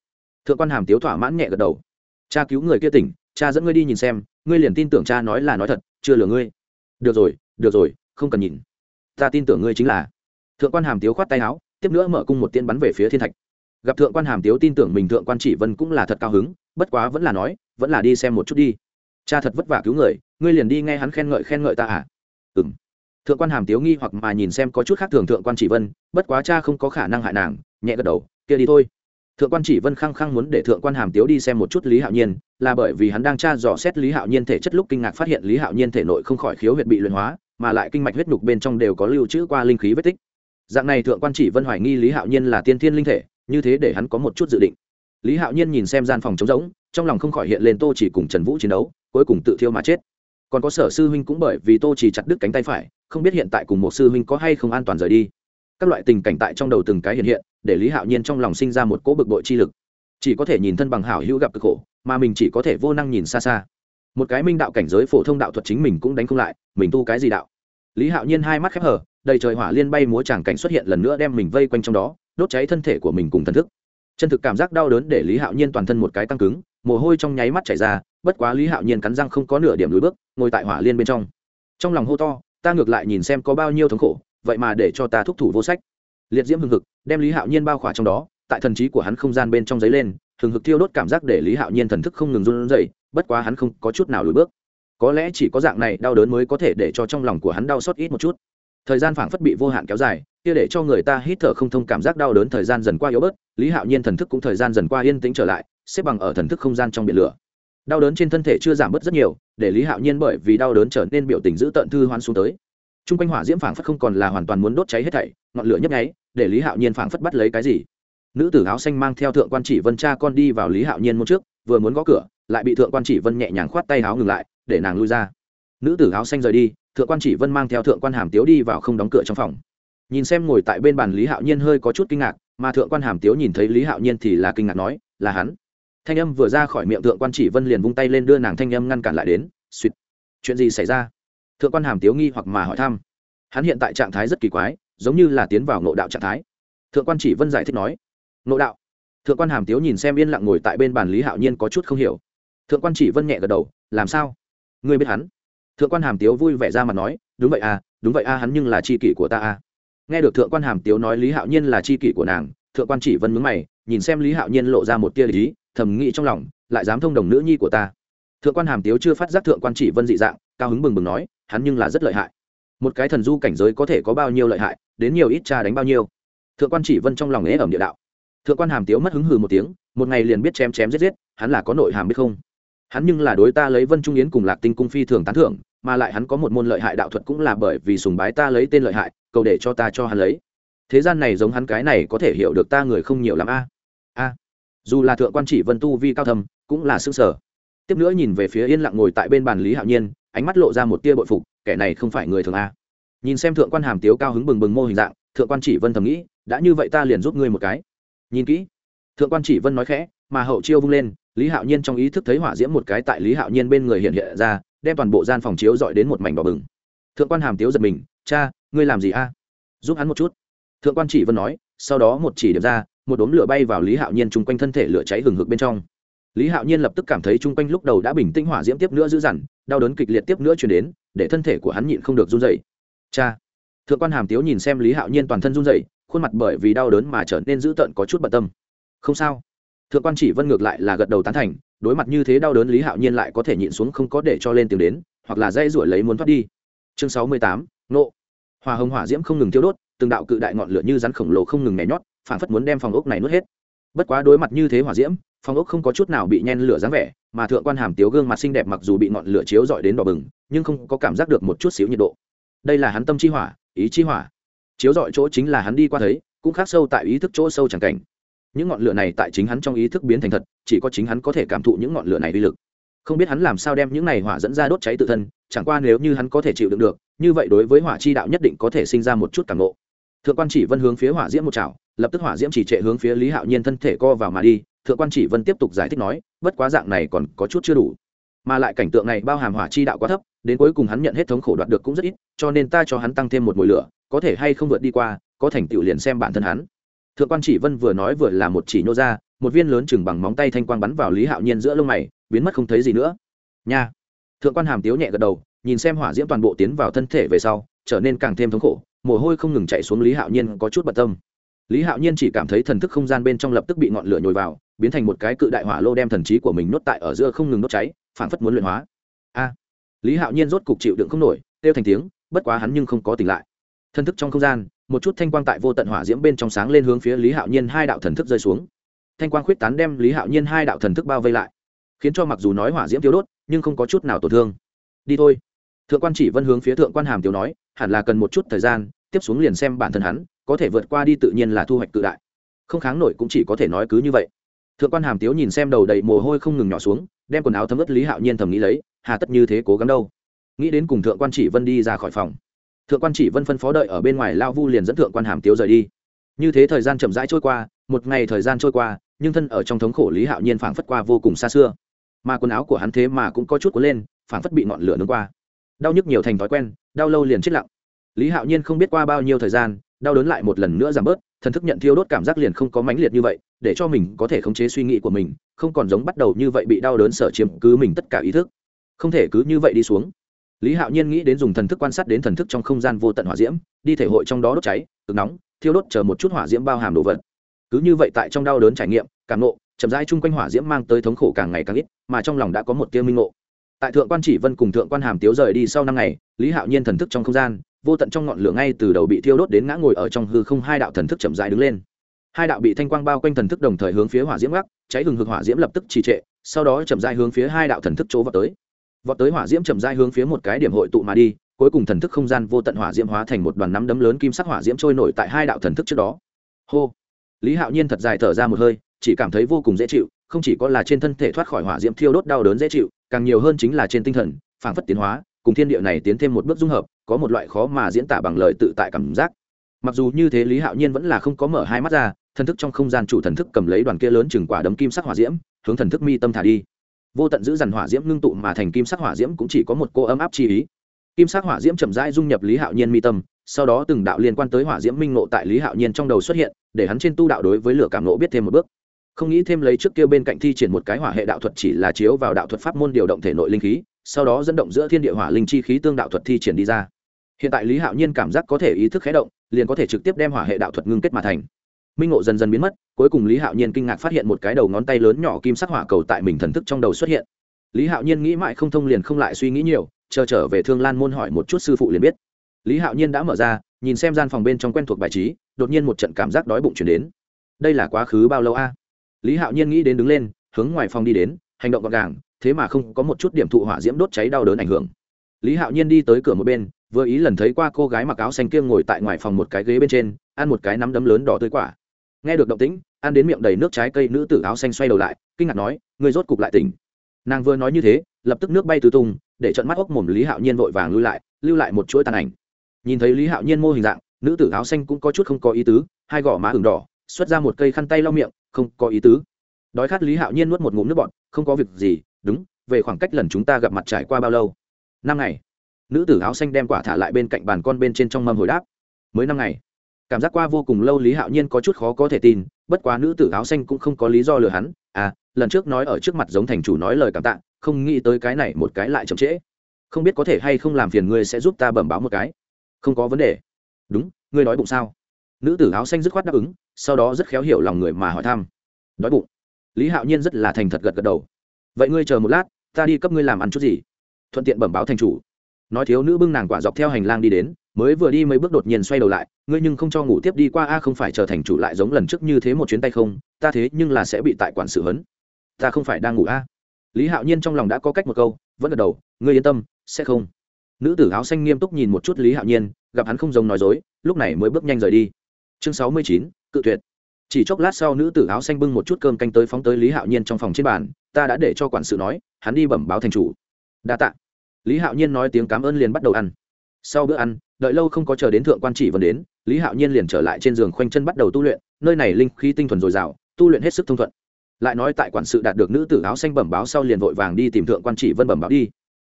Thượng quan hàm tiếu thỏa mãn nhẹ gật đầu. Cha cứu người kia tỉnh, cha dẫn ngươi đi nhìn xem, ngươi liền tin tưởng cha nói là nói thật, chưa lừa ngươi. Được rồi được rồi, không cần nhìn. Ta tin tưởng ngươi chính là. Thượng quan hàm tiếu khoát tay áo, tiếp nữa mở cung một tiên bắn về phía thiên thạch. Gặp thượng quan hàm tiếu tin tưởng mình, thượng quan chỉ vân cũng là thật cao hứng, bất quá vẫn là nói, vẫn là đi xem một chút đi cha thật vất vả cứu người, ngươi liền đi nghe hắn khen ngợi khen ngợi ta à? Ừ m thượng quan hàm tiếu nghi hoặc mà nhìn xem có chút khác thường thượng quan chỉ vân, bất quá cha không có khả năng hại nàng, nhẹ gật đầu, kia đi thôi. Thượng quan chỉ vân khăng khăng muốn để thượng quan hàm tiếu đi xem một chút lý hạo nhiên, là bởi vì hắn đang tra dò xét lý hạo nhiên thể chất lúc kinh ngạc phát hiện lý hạo nhiên thể nội không khỏi khiếu huyệt bị luyện hóa, mà lại kinh mạch huyết nhục bên trong đều có lưu trữ qua linh khí vết tích. Dạng này thượng quan chỉ vân hoài nghi lý hạo nhiên là tiên thiên linh thể, như thế để hắn có một chút dự định lý hạo nhiên nhìn xem gian phòng trống rỗng, trong lòng không khỏi hiện lên tô chỉ cùng trần vũ chiến đấu, cuối cùng tự thiêu mà chết. Còn có sở sư huynh cũng bởi vì tô chỉ chặt đứt cánh tay phải, không biết hiện tại cùng một sư huynh có hay không an toàn rời đi. Các loại tình cảnh tại trong đầu từng cái hiện hiện, để lý hạo nhiên trong lòng sinh ra một cỗ bực bội chi lực. Chỉ có thể nhìn thân bằng hảo hữu gặp cực khổ, mà mình chỉ có thể vô năng nhìn xa xa. Một cái minh đạo cảnh giới phổ thông đạo thuật chính mình cũng đánh không lại, mình tu cái gì đạo? Lý hạo nhiên hai mắt khép hở đầy trời hỏa liên bay múa tràng cảnh xuất hiện lần nữa đem mình vây quanh trong đó, đốt cháy thân thể của mình cùng thần thức chân thực cảm giác đau đớn để lý hạo nhiên toàn thân một cái tăng cứng, mồ hôi trong nháy mắt chảy ra, bất quá lý hạo nhiên cắn răng không có nửa điểm lùi bước, ngồi tại hỏa liên bên trong. Trong lòng hô to, ta ngược lại nhìn xem có bao nhiêu thống khổ, vậy mà để cho ta thúc thủ vô sách. Liệt diễm hừng hực, đem lý hạo nhiên bao khỏa trong đó, tại thần trí của hắn không gian bên trong giấy lên, hừng hực thiêu đốt cảm giác để lý hạo nhiên thần thức không ngừng run rẩy, bất quá hắn không có chút nào lùi bước. Có lẽ chỉ có dạng này đau đớn mới có thể để cho trong lòng của hắn đau xót ít một chút. Thời gian phảng phất bị vô hạn kéo dài kia để cho người ta hít thở không thông cảm giác đau đớn thời gian dần qua yếu bớt, lý hạo nhiên thần thức cũng thời gian dần qua yên tĩnh trở lại, xếp bằng ở thần thức không gian trong biển lửa. Đau đớn trên thân thể chưa giảm bớt rất nhiều, để lý hạo nhiên bởi vì đau đớn trở nên biểu tình giữ tận thư hoan xuống tới. T r u n g quanh hỏa diễm phảng phất không còn là hoàn toàn muốn đốt cháy hết thảy, ngọn lửa nhấp nháy, để lý hạo nhiên phảng phất bắt lấy cái gì. Nữ tử áo xanh mang theo thượng quan chỉ vân cha con đi vào lý hạo nhiên một trước, vừa muốn gõ cửa, lại bị thượng quan chỉ vân nhẹ nhàng khoát tay áo ngừng lại, để nàng lui ra. Nữ tử áo xanh rời đi, thượng quan chỉ vân mang theo thượng quan hàm tiếu đi vào không đóng cửa trong phòng nhìn xem ngồi tại bên bàn lý hạo nhiên hơi có chút kinh ngạc, mà thượng quan hàm tiếu nhìn thấy lý hạo nhiên thì là kinh ngạc nói, là hắn. Thanh âm vừa ra khỏi miệng thượng quan chỉ vân liền vung tay lên đưa nàng thanh âm ngăn cản lại đến suýt chuyện gì xảy ra? Thượng quan hàm tiếu nghi hoặc mà hỏi thăm, hắn hiện tại trạng thái rất kỳ quái, giống như là tiến vào ngộ đạo trạng thái. Thượng quan chỉ vân giải thích nói, ngộ đạo? Thượng quan hàm tiếu nhìn xem yên lặng ngồi tại bên bàn lý hạo nhiên có chút không hiểu. Thượng quan chỉ vân nhẹ gật đầu, làm sao? Ngươi biết hắn? Thượng quan hàm tiếu vui vẻ ra mà nói, đúng vậy à đúng vậy à hắn nhưng là c h i kỷ của ta à nghe được thượng quan hàm tiếu nói lý hạo nhiên là c h i kỷ của nàng, thượng quan chỉ vân mướn mày, nhìn xem lý hạo nhiên lộ ra một tia lý, thầm nghĩ trong lòng, lại dám thông đồng nữ nhi của ta. Thượng quan hàm tiếu chưa phát giác thượng quan chỉ vân dị dạng, cao hứng bừng bừng nói, hắn nhưng là rất lợi hại. Một cái thần du cảnh giới có thể có bao nhiêu lợi hại, đến nhiều ít cha đánh bao nhiêu. Thượng quan chỉ vân trong lòng ế ẩm địa đạo. Thượng quan hàm tiếu mất hứng hừ một tiếng, một ngày liền biết chém chém giết giết, hắn là có nội hàm biết không? Hắn nhưng là đối ta lấy vân trung yến cùng lạc tinh cung phi thường tán thưởng, mà lại hắn có một môn lợi hại đạo thuật cũng là bởi vì sùng bái ta lấy tên lợi hại cầu để cho ta cho hắn lấy. Thế gian này giống hắn cái này có thể hiểu được ta người không nhiều l ắ m a. A. Dù là thượng quan chỉ vân tu vi cao thầm cũng là xương sở tiếp nữa nhìn về phía yên lặng ngồi tại bên bàn lý hạo nhiên, ánh mắt lộ ra một tia bội phục, kẻ này không phải người thường a. Nhìn xem thượng quan hàm tiếu cao hứng bừng bừng mô hình dạng, thượng quan chỉ vân thầm nghĩ, đã như vậy ta liền giúp ngươi một cái. Nhìn kỹ. Thượng quan chỉ vân nói khẽ, mà hậu chiêu vung lên, lý hạo nhiên trong ý thức thấy hỏa diễm một cái tại lý hạo nhiên bên người hiện hiện ra, đem toàn bộ gian phòng chiếu dọi đến một mảnh đỏ bừng. Thượng quan hàm tiếu giật mình, cha ngươi làm gì a? Giúp hắn một chút. Thượng quan chỉ vân nói, sau đó một chỉ điểm ra, một đốm lửa bay vào lý hạo nhiên chung quanh thân thể lửa cháy hừng hực bên trong. Lý hạo nhiên lập tức cảm thấy chung quanh lúc đầu đã bình tĩnh hỏa diễm tiếp nữa dữ dằn, đau đớn kịch liệt tiếp nữa chuyển đến, để thân thể của hắn nhịn không được run dậy cha! Thượng quan hàm tiếu nhìn xem lý hạo nhiên toàn thân run dậy khuôn mặt bởi vì đau đớn mà trở nên dữ tợn có chút bận tâm. Không sao. Thượng quan chỉ vân ngược lại là gật đầu tán thành, đối mặt như thế đau đớn lý hạo nhiên lại có thể nhịn xuống không có để cho lên tiếng đến, hoặc là dây ruổi lấy muốn thoát đi. Chương sáu mươi tám, nộ hòa hồng hỏa diễm không ngừng tiêu đốt, từng đạo cự đại ngọn lửa như rắn khổng lồ không ngừng nhảy nhót phản phất muốn đem phòng ốc này nuốt hết. Bất quá đối mặt như thế hỏa diễm, phòng ốc không có chút nào bị nhen lửa dáng vẻ, mà thượng quan hàm tiếu gương mặt xinh đẹp mặc dù bị ngọn lửa chiếu dọi đến đỏ bừng, nhưng không có cảm giác được một chút xíu nhiệt độ. Đây là hắn tâm chi hỏa, ý chi hỏa. Chiếu dọi chỗ chính là hắn đi qua thấy, cũng khác sâu tại ý thức chỗ sâu chẳng cảnh. Những ngọn lửa này tại chính hắn trong ý thức biến thành thật, chỉ có chính hắn có thể cảm thụ những ngọn lửa này uy lực. Không biết hắn làm sao đem những này hỏa dẫn ra đốt cháy tự thân, chẳng qua nếu như hắn có thể chịu đựng được như vậy đối với hỏa chi đạo nhất định có thể sinh ra một chút cảm ngộ. Thượng quan chỉ vân hướng phía hỏa diễm một chảo, lập tức hỏa diễm chỉ trệ hướng phía lý hạo nhiên thân thể co vào mà đi, thượng quan chỉ vân tiếp tục giải thích nói, bất quá dạng này còn có chút chưa đủ. Mà lại cảnh tượng này bao hàm hỏa chi đạo quá thấp, đến cuối cùng hắn nhận hết thống khổ đoạt được cũng rất ít, cho nên ta cho hắn tăng thêm một mùi lửa, có thể hay không vượt đi qua, có thành tựu liền xem bản thân hắn. Thượng quan chỉ vân vừa nói vừa là một chỉ nhô ra, một viên lớn chừng bằng móng tay thanh quang bắn vào lý hạo nhiên giữa lông mày, biến mất không thấy gì nữa. Nha! Thượng quan hàm tiếu nhẹ gật đầu nhìn xem hỏa diễm toàn bộ tiến vào thân thể về sau, trở nên càng thêm thống khổ, mồ hôi không ngừng chạy xuống lý hạo nhiên có chút bận tâm. Lý hạo nhiên chỉ cảm thấy thần thức không gian bên trong lập tức bị ngọn lửa nhồi vào, biến thành một cái cự đại hỏa lô đem thần trí của mình nuốt tại ở giữa không ngừng đốt cháy phản phất muốn luyện hóa. A! Lý hạo nhiên rốt cục chịu đựng không nổi, kêu thành tiếng, bất quá hắn nhưng không có tỉnh lại. Thần thức trong không gian, một chút thanh quang tại vô tận hỏa diễm bên trong sáng lên hướng phía lý hạo nhiên hai đạo thần thức rơi xuống. Thanh quang khuyết tán đem lý hạo nhiên hai đạo thần thức bao vây lại, khiến cho mặc dù nói hỏa diễm thiếu đốt, nhưng không có chút nào tổn thương. Đi thôi thượng quan chỉ vân hướng phía thượng quan hàm tiểu nói, hẳn là cần một chút thời gian, tiếp xuống liền xem bản thân hắn, có thể vượt qua đi tự nhiên là thu hoạch cự đại. Không kháng nổi cũng chỉ có thể nói cứ như vậy. Thượng quan hàm tiếu nhìn xem đầu đầy mồ hôi không ngừng nhỏ xuống, đem quần áo thấm ướt lý hạo nhiên thầm nghĩ lấy, hà tất như thế cố gắng đâu. Nghĩ đến cùng thượng quan chỉ vân đi ra khỏi phòng. Thượng quan chỉ vân phân phó đợi ở bên ngoài lao vu liền dẫn thượng quan hàm tiếu rời đi. Như thế thời gian chậm rãi trôi qua, một ngày thời gian trôi qua, nhưng thân ở trong thống khổ lý hạo nhiên phảng phất qua vô cùng xa xưa. Mà quần áo của hắn thế mà cũng có chút cuốn lên, phảng phất bị ngọn lửa nướng qua đau nhức nhiều thành thói quen, đau lâu liền chết lặng. Lý hạo nhiên không biết qua bao nhiêu thời gian, đau đớn lại một lần nữa giảm bớt, thần thức nhận thiêu đốt cảm giác liền không có mãnh liệt như vậy, để cho mình có thể khống chế suy nghĩ của mình, không còn giống bắt đầu như vậy bị đau đớn sở chiếm cứ mình tất cả ý thức. Không thể cứ như vậy đi xuống. Lý hạo nhiên nghĩ đến dùng thần thức quan sát đến thần thức trong không gian vô tận hỏa diễm, đi thể hội trong đó đốt cháy, cực nóng, thiêu đốt chờ một chút hỏa diễm bao hàm đồ vật. Cứ như vậy tại trong đau đớn trải nghiệm càng nộ chậm rãi chung quanh hỏa diễm mang tới thống khổ càng ngày càng ít, mà trong lòng đã có một tiêu minh ngộ tại thượng quan chỉ vân cùng thượng quan hàm tiếu rời đi sau năm ngày, lý hạo nhiên thần thức trong không gian, vô tận trong ngọn lửa ngay từ đầu bị thiêu đốt đến ngã ngồi ở trong hư không, hai đạo thần thức chậm rãi đứng lên. Hai đạo bị thanh quang bao quanh thần thức đồng thời hướng phía hỏa diễm gác, cháy hừng hực hỏa diễm lập tức trì trệ, sau đó chậm rãi hướng phía hai đạo thần thức chỗ vào tới. Vọt tới hỏa diễm chậm rãi hướng phía một cái điểm hội tụ mà đi, cuối cùng thần thức không gian vô tận hỏa diễm hóa thành một đoàn nắm đấm lớn kim sắc hỏa diễm trôi nổi tại hai đạo thần thức trước đó. Hô! Lý hạo nhiên thật dài thở ra một hơi, chỉ cảm thấy vô cùng dễ chịu, không chỉ có là trên thân thể thoát khỏi hỏa diễm thiêu đốt đau đớn dễ chịu càng nhiều hơn chính là trên tinh thần, phảng phất tiến hóa, cùng thiên địa này tiến thêm một bước dung hợp, có một loại khó mà diễn tả bằng lời tự tại cảm giác. Mặc dù như thế lý hạo nhiên vẫn là không có mở hai mắt ra, thần thức trong không gian chủ thần thức cầm lấy đoàn kia lớn chừng quả đấm kim sắc hỏa diễm, hướng thần thức mi tâm thả đi. Vô tận giữ dằn hỏa diễm ngưng tụ mà thành kim sắc hỏa diễm cũng chỉ có một cô ấm áp chi ý. Kim sắc hỏa diễm chậm rãi dung nhập lý hạo nhiên mi tâm, sau đó từng đạo liên quan tới hỏa diễm minh nộ tại lý hạo nhiên trong đầu xuất hiện, để hắn trên tu đạo đối với lửa cảm nộ biết thêm một bước không nghĩ thêm lấy trước kia bên cạnh thi triển một cái hỏa hệ đạo thuật chỉ là chiếu vào đạo thuật pháp môn điều động thể nội linh khí, sau đó dẫn động giữa thiên địa hỏa linh chi khí tương đạo thuật thi triển đi ra. Hiện tại lý hạo nhiên cảm giác có thể ý thức khé động, liền có thể trực tiếp đem hỏa hệ đạo thuật ngưng kết mà thành. Minh ngộ dần dần biến mất, cuối cùng lý hạo nhiên kinh ngạc phát hiện một cái đầu ngón tay lớn nhỏ kim sắc hỏa cầu tại mình thần thức trong đầu xuất hiện. Lý hạo nhiên nghĩ mãi không thông liền không lại suy nghĩ nhiều, chờ trở về thương lan môn hỏi một chút sư phụ liền biết. Lý hạo nhiên đã mở ra, nhìn xem gian phòng bên trong quen thuộc bài trí, đột nhiên một trận cảm giác đói bụng chuyển đến. Đây là quá khứ bao lâu a? Lý hạo nhiên nghĩ đến đứng lên, hướng ngoài phòng đi đến, hành động gọn gàng, thế mà không có một chút điểm thụ hỏa diễm đốt cháy đau đớn ảnh hưởng. Lý hạo nhiên đi tới cửa một bên, vừa ý lần thấy qua cô gái mặc áo xanh kia ngồi tại ngoài phòng một cái ghế bên trên, ăn một cái nắm đấm lớn đỏ tươi quả. Nghe được động tĩnh, ăn đến miệng đầy nước trái cây nữ tử áo xanh xoay đầu lại, kinh ngạc nói người rốt cục lại tỉnh. Nàng vừa nói như thế, lập tức nước bay tứ tung, để trận mắt ốc mồm lý hạo nhiên vội vàng lui lại, lưu lại một chuỗi tàn ảnh. Nhìn thấy lý hạo nhiên mô hình dạng, nữ tử áo xanh cũng có chút không có ý tứ, hai gò má ửng đỏ, xuất ra một cây khăn tay lau miệng không có ý tứ. Đói khát lý hạo nhiên nuốt một ngụm nước bọt, không có việc gì, đúng, về khoảng cách lần chúng ta gặp mặt trải qua bao lâu? Năm ngày. Nữ tử áo xanh đem quả thả lại bên cạnh bàn con bên trên trong mâm hồi đáp. Mới năm ngày. Cảm giác qua vô cùng lâu lý hạo nhiên có chút khó có thể tin, bất quá nữ tử áo xanh cũng không có lý do lừa hắn. À lần trước nói ở trước mặt giống thành chủ nói lời cảm tạ, không nghĩ tới cái này một cái lại chậm trễ. Không biết có thể hay không làm phiền ngươi sẽ giúp ta bẩm báo một cái. Không có vấn đề. Đúng, ngươi nói bụng sao? Nữ tử áo xanh dứt khoát đáp ứng, sau đó rất khéo hiểu lòng người mà hỏi thăm. Đói bụng. Lý hạo nhiên rất là thành thật gật gật đầu. Vậy ngươi chờ một lát, ta đi cấp ngươi làm ăn chút gì? Thuận tiện bẩm báo thành chủ. Nói thiếu nữ bưng nàng quả dọc theo hành lang đi đến, mới vừa đi mấy bước đột nhiên xoay đầu lại, ngươi nhưng không cho ngủ tiếp đi qua a, không phải chờ thành chủ lại giống lần trước như thế một chuyến tay không, ta thế nhưng là sẽ bị tại quản sự hấn ta không phải đang ngủ a. Lý hạo nhiên trong lòng đã có cách một câu, vẫn gật đầu, ngươi yên tâm, sẽ không. Nữ tử áo xanh nghiêm túc nhìn một chút lý hạo nhiên, gặp hắn không giống nói dối, lúc này mới bước nhanh rời đi chương sáu mươi chín, cự tuyệt. Chỉ chốc lát sau nữ tử áo xanh bưng một chút cơm canh tới phóng tới lý hạo nhiên trong phòng trên bàn, ta đã để cho quản sự nói, hắn đi bẩm báo thành chủ. Đa t ạ lý hạo nhiên nói tiếng cảm ơn liền bắt đầu ăn. Sau bữa ăn, đợi lâu không có chờ đến thượng quan chỉ vân đến, lý hạo nhiên liền trở lại trên giường khoanh chân bắt đầu tu luyện, nơi này linh khí tinh thuần dồi dào, tu luyện hết sức thông thuận. Lại nói tại quản sự đạt được nữ tử áo xanh bẩm báo sau liền vội vàng đi tìm thượng quan chỉ vân bẩm báo đi.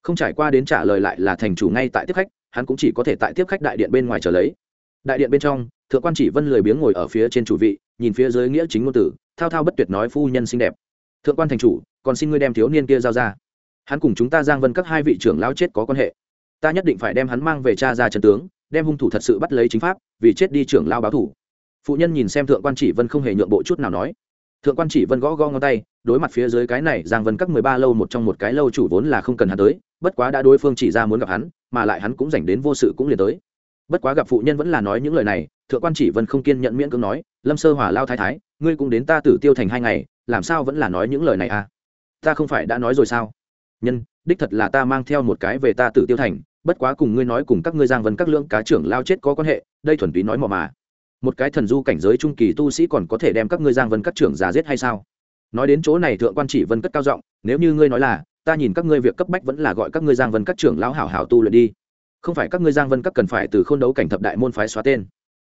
Không trải qua đến trả lời lại là thành chủ ngay tại tiếp khách, hắn cũng chỉ có thể tại tiếp khách đại điện bên ngoài chờ lấy. Đại điện bên trong thượng quan chỉ vân lười biếng ngồi ở phía trên chủ vị, nhìn phía dưới nghĩa chính ngôn tử, thao thao bất tuyệt nói phu nhân xinh đẹp. Thượng quan thành chủ, còn xin ngươi đem thiếu niên kia giao ra. Hắn cùng chúng ta giang vân các hai vị trưởng lao chết có quan hệ. Ta nhất định phải đem hắn mang về cha ra trần tướng, đem hung thủ thật sự bắt lấy chính pháp, vì chết đi trưởng lao báo thủ. Phụ nhân nhìn xem thượng quan chỉ vân không hề nhượng bộ chút nào nói. Thượng quan chỉ vân gõ gõ ngón tay, đối mặt phía dưới cái này, giang vân các mười ba lâu một trong một cái lâu chủ vốn là không cần hắn tới, bất quá đã đối phương chỉ ra muốn gặp hắn, mà lại hắn cũng dành đến vô sự cũng liền tới. Bất quá gặp phụ nhân vẫn là nói những lời này thượng quan chỉ vân không kiên nhận miễn cưỡng nói, lâm sơ hỏa lao thái thái, ngươi cũng đến ta tử tiêu thành hai ngày, làm sao vẫn là nói những lời này à? Ta không phải đã nói rồi sao? Nhân, đích thật là ta mang theo một cái về ta tử tiêu thành, bất quá cùng ngươi nói cùng các ngươi giang vân các lương cá trưởng lao chết có quan hệ, đây thuần túy nói mò mà. Một cái thần du cảnh giới trung kỳ tu sĩ còn có thể đem các ngươi giang vân các trưởng già giết hay sao? Nói đến chỗ này thượng quan chỉ vân cất cao giọng, nếu như ngươi nói là, ta nhìn các ngươi việc cấp bách vẫn là gọi các ngươi giang vân các trưởng lão hảo hảo tu luyện đi. Không phải các ngươi giang vân các cần phải từ k h ô n đấu cảnh thập đại môn phái xóa tên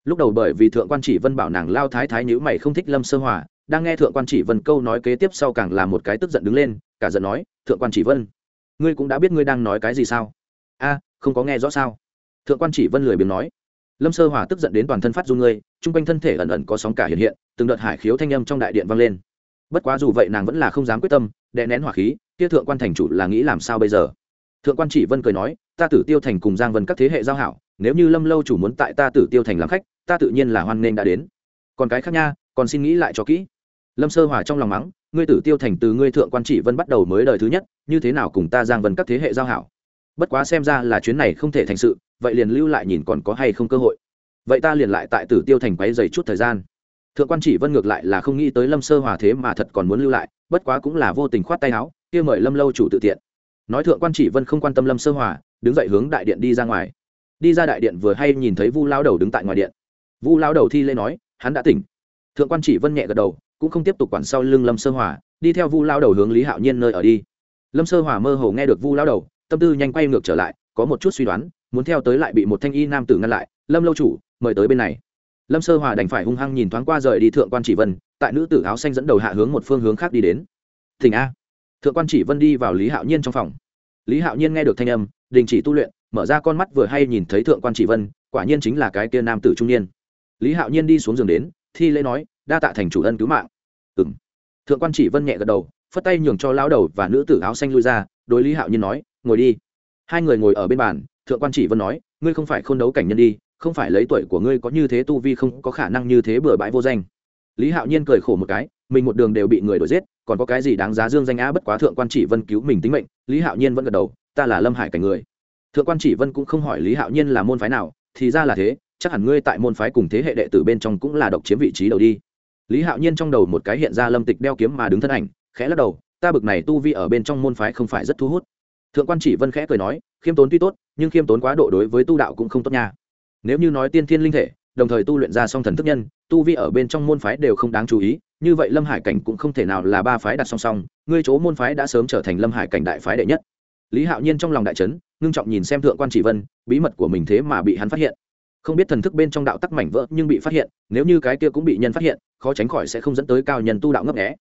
lúc đầu bởi vì thượng quan chỉ vân bảo nàng lao thái thái nhữ mày không thích lâm sơ hòa, đang nghe thượng quan chỉ vân câu nói kế tiếp sau càng là một cái tức giận đứng lên, cả giận nói, thượng quan chỉ vân, ngươi cũng đã biết ngươi đang nói cái gì sao? A, không có nghe rõ sao? Thượng quan chỉ vân lười biếng nói. Lâm sơ hòa tức giận đến toàn thân phát du ngươi, chung quanh thân thể ẩn ẩn có sóng cả hiện hiện, từng đợt hải khiếu thanh âm trong đại điện vang lên. Bất quá dù vậy nàng vẫn là không dám quyết tâm, đè nén hỏa khí, kia thượng quan thành chủ là nghĩ làm sao bây giờ? Thượng quan chỉ vân cười nói, ta tử tiêu thành cùng giang vân các thế hệ giao hảo, nếu như lâm lâu chủ muốn tại ta tử tiêu thành làm khách ta tự nhiên là hoan nghênh đã đến. Còn cái khác nha, còn xin nghĩ lại cho kỹ. Lâm sơ hòa trong lòng mắng, ngươi tử tiêu thành từ ngươi thượng quan chỉ vân bắt đầu mới đời thứ nhất, như thế nào cùng ta giang vân các thế hệ giao hảo? Bất quá xem ra là chuyến này không thể thành sự, vậy liền lưu lại nhìn còn có hay không cơ hội. Vậy ta liền lại tại tử tiêu thành quấy dày chút thời gian. Thượng quan chỉ vân ngược lại là không nghĩ tới lâm sơ hòa thế mà thật còn muốn lưu lại, bất quá cũng là vô tình khoát tay áo, kia mời lâm lâu chủ tự tiện. Nói thượng quan chỉ vân không quan tâm lâm sơ hòa, đứng dậy hướng đại điện đi ra ngoài. Đi ra đại điện vừa hay nhìn thấy vu lao đầu đứng tại ngoài điện vu lao đầu thi lễ nói, hắn đã tỉnh. Thượng quan chỉ vân nhẹ gật đầu, cũng không tiếp tục quản sau lưng lâm sơ hòa, đi theo vu lao đầu hướng lý hạo nhiên nơi ở đi. Lâm sơ hòa mơ hồ nghe được vu lao đầu, tâm tư nhanh quay ngược trở lại, có một chút suy đoán, muốn theo tới lại bị một thanh y nam tử ngăn lại, lâm lâu chủ, mời tới bên này. Lâm sơ hòa đành phải hung hăng nhìn thoáng qua rời đi thượng quan chỉ vân, tại nữ tử áo xanh dẫn đầu hạ hướng một phương hướng khác đi đến. Thỉnh a. Thượng quan chỉ vân đi vào lý hạo nhiên trong phòng. Lý hạo nhiên nghe được thanh âm, đình chỉ tu luyện, mở ra con mắt vừa hay nhìn thấy thượng quan chỉ vân, quả nhiên chính là cái kia nam tử trung niên lý hạo nhiên đi xuống giường đến, thi lễ nói, đa tạ thành chủ ân cứu mạng. Ừ m thượng quan chỉ vân nhẹ gật đầu, phất tay nhường cho lao đầu và nữ tử áo xanh lui ra, đối lý hạo nhiên nói, ngồi đi. Hai người ngồi ở bên bàn, thượng quan chỉ vân nói, ngươi không phải k h ô n đấu cảnh nhân đi, không phải lấy tuổi của ngươi có như thế tu vi không có khả năng như thế bừa bãi vô danh. Lý hạo nhiên cười khổ một cái, mình một đường đều bị người đuổi giết, còn có cái gì đáng giá dương danh á bất quá thượng quan chỉ vân cứu mình tính mệnh, lý hạo nhiên vẫn gật đầu, ta là lâm hải cảnh người. Thượng quan chỉ vân cũng không hỏi lý hạo nhiên là môn phái nào, thì ra là thế chắc hẳn ngươi tại môn phái cùng thế hệ đệ tử bên trong cũng là độc chiếm vị trí đầu đi. Lý hạo nhiên trong đầu một cái hiện ra lâm tịch đeo kiếm mà đứng thân ảnh, khẽ lắc đầu, ta bực này tu vi ở bên trong môn phái không phải rất thu hút. Thượng quan chỉ vân khẽ cười nói, khiêm tốn tuy tốt, nhưng khiêm tốn quá độ đối với tu đạo cũng không tốt nha. Nếu như nói tiên thiên linh thể, đồng thời tu luyện ra song thần thức nhân, tu vi ở bên trong môn phái đều không đáng chú ý, như vậy lâm hải cảnh cũng không thể nào là ba phái đặt song song, ngươi chỗ môn phái đã sớm trở thành lâm hải cảnh đại phái đệ nhất. Lý hạo nhiên trong lòng đại trấn ngưng trọng nhìn xem thượng quan chỉ vân, bí mật của mình thế mà bị hắn phát hiện không biết thần thức bên trong đạo tắc mảnh vỡ nhưng bị phát hiện nếu như cái kia cũng bị nhân phát hiện khó tránh khỏi sẽ không dẫn tới cao nhân tu đạo ngấp nghẽ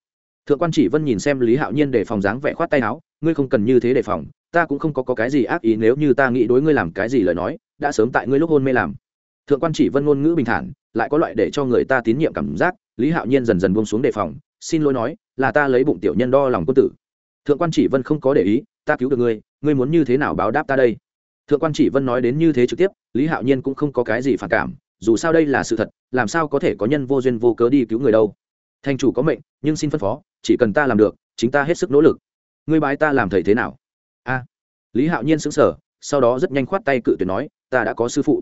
thượng quan chỉ vân nhìn xem lý hạo nhiên để phòng dáng vẻ khoát tay áo ngươi không cần như thế đề phòng ta cũng không có, có cái gì ác ý nếu như ta nghĩ đối ngươi làm cái gì lời nói đã sớm tại ngươi lúc hôn mê làm. Thượng quan chỉ vân ngôn ngữ bình thản lại có loại để cho người ta tín nhiệm cảm giác lý hạo nhiên dần dần buông xuống đề phòng xin lỗi nói là ta lấy bụng tiểu nhân đo lòng quân tử. Thượng quan chỉ vân không có để ý ta cứu được ngươi ngươi muốn như thế nào báo đáp ta đây? Thượng quan chỉ vân nói đến như thế trực tiếp, lý hạo nhiên cũng không có cái gì phản cảm, dù sao đây là sự thật, làm sao có thể có nhân vô duyên vô cớ đi cứu người đâu. Thành chủ có mệnh, nhưng xin phân phó, chỉ cần ta làm được, chính ta hết sức nỗ lực. Ngươi bái ta làm thầy thế nào? A. Lý hạo nhiên xứng sở sau đó rất nhanh khoát tay cự tuyệt nói, ta đã có sư phụ.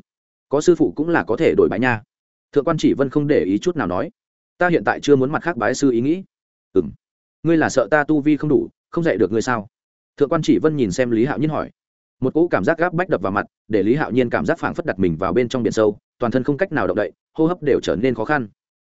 Có sư phụ cũng là có thể đổi bái nha. Thượng quan chỉ vân không để ý chút nào nói, ta hiện tại chưa muốn mặt khác bái sư ý nghĩ. Ừ m ngươi là sợ ta tu vi không đủ, không dạy được ngươi sao? Thượng quan chỉ vân nhìn xem lý hạo nhiên hỏi một cỗ cảm giác gáp bách đập vào mặt, để lý hạo nhiên cảm giác phảng phất đặt mình vào bên trong biển sâu, toàn thân không cách nào động đậy, hô hấp đều trở nên khó khăn.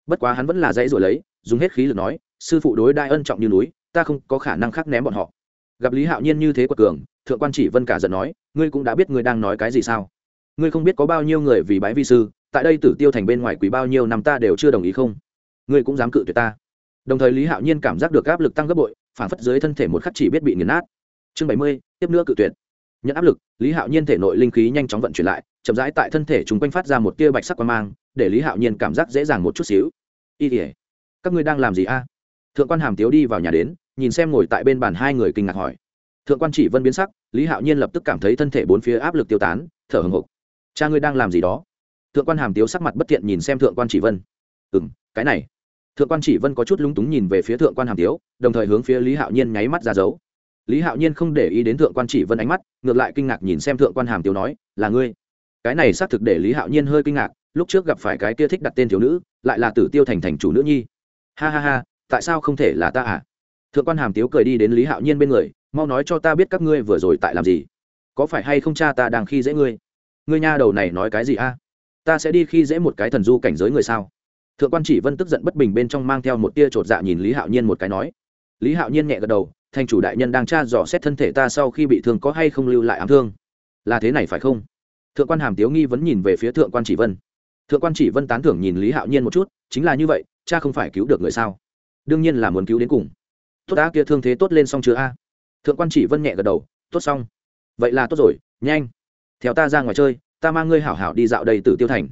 Bất quá hắn vẫn là dãy rồi lấy, dùng hết khí lực nói, sư phụ đối đại ân trọng như núi, ta không có khả năng khác ném bọn họ. Gặp lý hạo nhiên như thế quật cường, thượng quan chỉ vân cả giận nói, ngươi cũng đã biết ngươi đang nói cái gì sao? Ngươi không biết có bao nhiêu người vì bái vi sư, tại đây tử tiêu thành bên ngoài quý bao nhiêu năm ta đều chưa đồng ý không? Ngươi cũng dám cự tuyệt ta. Đồng thời lý hạo nhiên cảm giác được áp lực tăng gấp bội phản phất dưới thân thể một khắc chỉ biết bị nghiền nát. Chương bảy mươi, tiếp nữa cự tuyệt nhận áp lực, lý hạo nhiên thể nội linh khí nhanh chóng vận chuyển lại, chậm rãi tại thân thể chúng quanh phát ra một tia bạch sắc quan mang, để lý hạo nhiên cảm giác dễ dàng một chút xíu. Y tỉa các ngươi đang làm gì a? Thượng quan hàm tiếu đi vào nhà đến, nhìn xem ngồi tại bên bàn hai người kinh ngạc hỏi. Thượng quan chỉ vân biến sắc, lý hạo nhiên lập tức cảm thấy thân thể bốn phía áp lực tiêu tán, thở hồng hộc cha ngươi đang làm gì đó? Thượng quan hàm tiếu sắc mặt bất thiện nhìn xem thượng quan chỉ vân. Ừ m cái này. Thượng quan chỉ vân có chút lúng túng nhìn về phía thượng quan hàm tiếu, đồng thời hướng phía lý hạo nhiên nháy mắt ra dấu lý hạo nhiên không để ý đến thượng quan chỉ vân ánh mắt, ngược lại kinh ngạc nhìn xem thượng quan hàm tiếu nói, là ngươi? Cái này xác thực để lý hạo nhiên hơi kinh ngạc, lúc trước gặp phải cái kia thích đặt tên thiếu nữ, lại là tử tiêu thành thành chủ nữ nhi. Ha ha ha, tại sao không thể là ta à? Thượng quan hàm tiếu cười đi đến lý hạo nhiên bên người, mau nói cho ta biết các ngươi vừa rồi tại làm gì? Có phải hay không cha ta đang khi dễ ngươi? Ngươi nha đầu này nói cái gì a? Ta sẽ đi khi dễ một cái thần du cảnh giới người sao? Thượng quan chỉ vân tức giận bất bình bên trong mang theo một tia chột dạ nhìn lý hạo nhiên một cái nói. Lý hạo nhiên nhẹ gật đầu thành chủ đại nhân đang tra dò xét thân thể ta sau khi bị thương có hay không lưu lại ám thương. Là thế này phải không? Thượng quan hàm tiếu nghi vẫn nhìn về phía thượng quan chỉ vân. Thượng quan chỉ vân tán thưởng nhìn lý hạo nhiên một chút, chính là như vậy, cha không phải cứu được người sao? Đương nhiên là muốn cứu đến cùng. Tốt đã, kia thương thế tốt lên xong chưa a? Thượng quan chỉ vân nhẹ gật đầu, tốt xong. Vậy là tốt rồi, nhanh. Theo ta ra ngoài chơi, ta mang ngươi hảo hảo đi dạo đầy từ tiêu thành.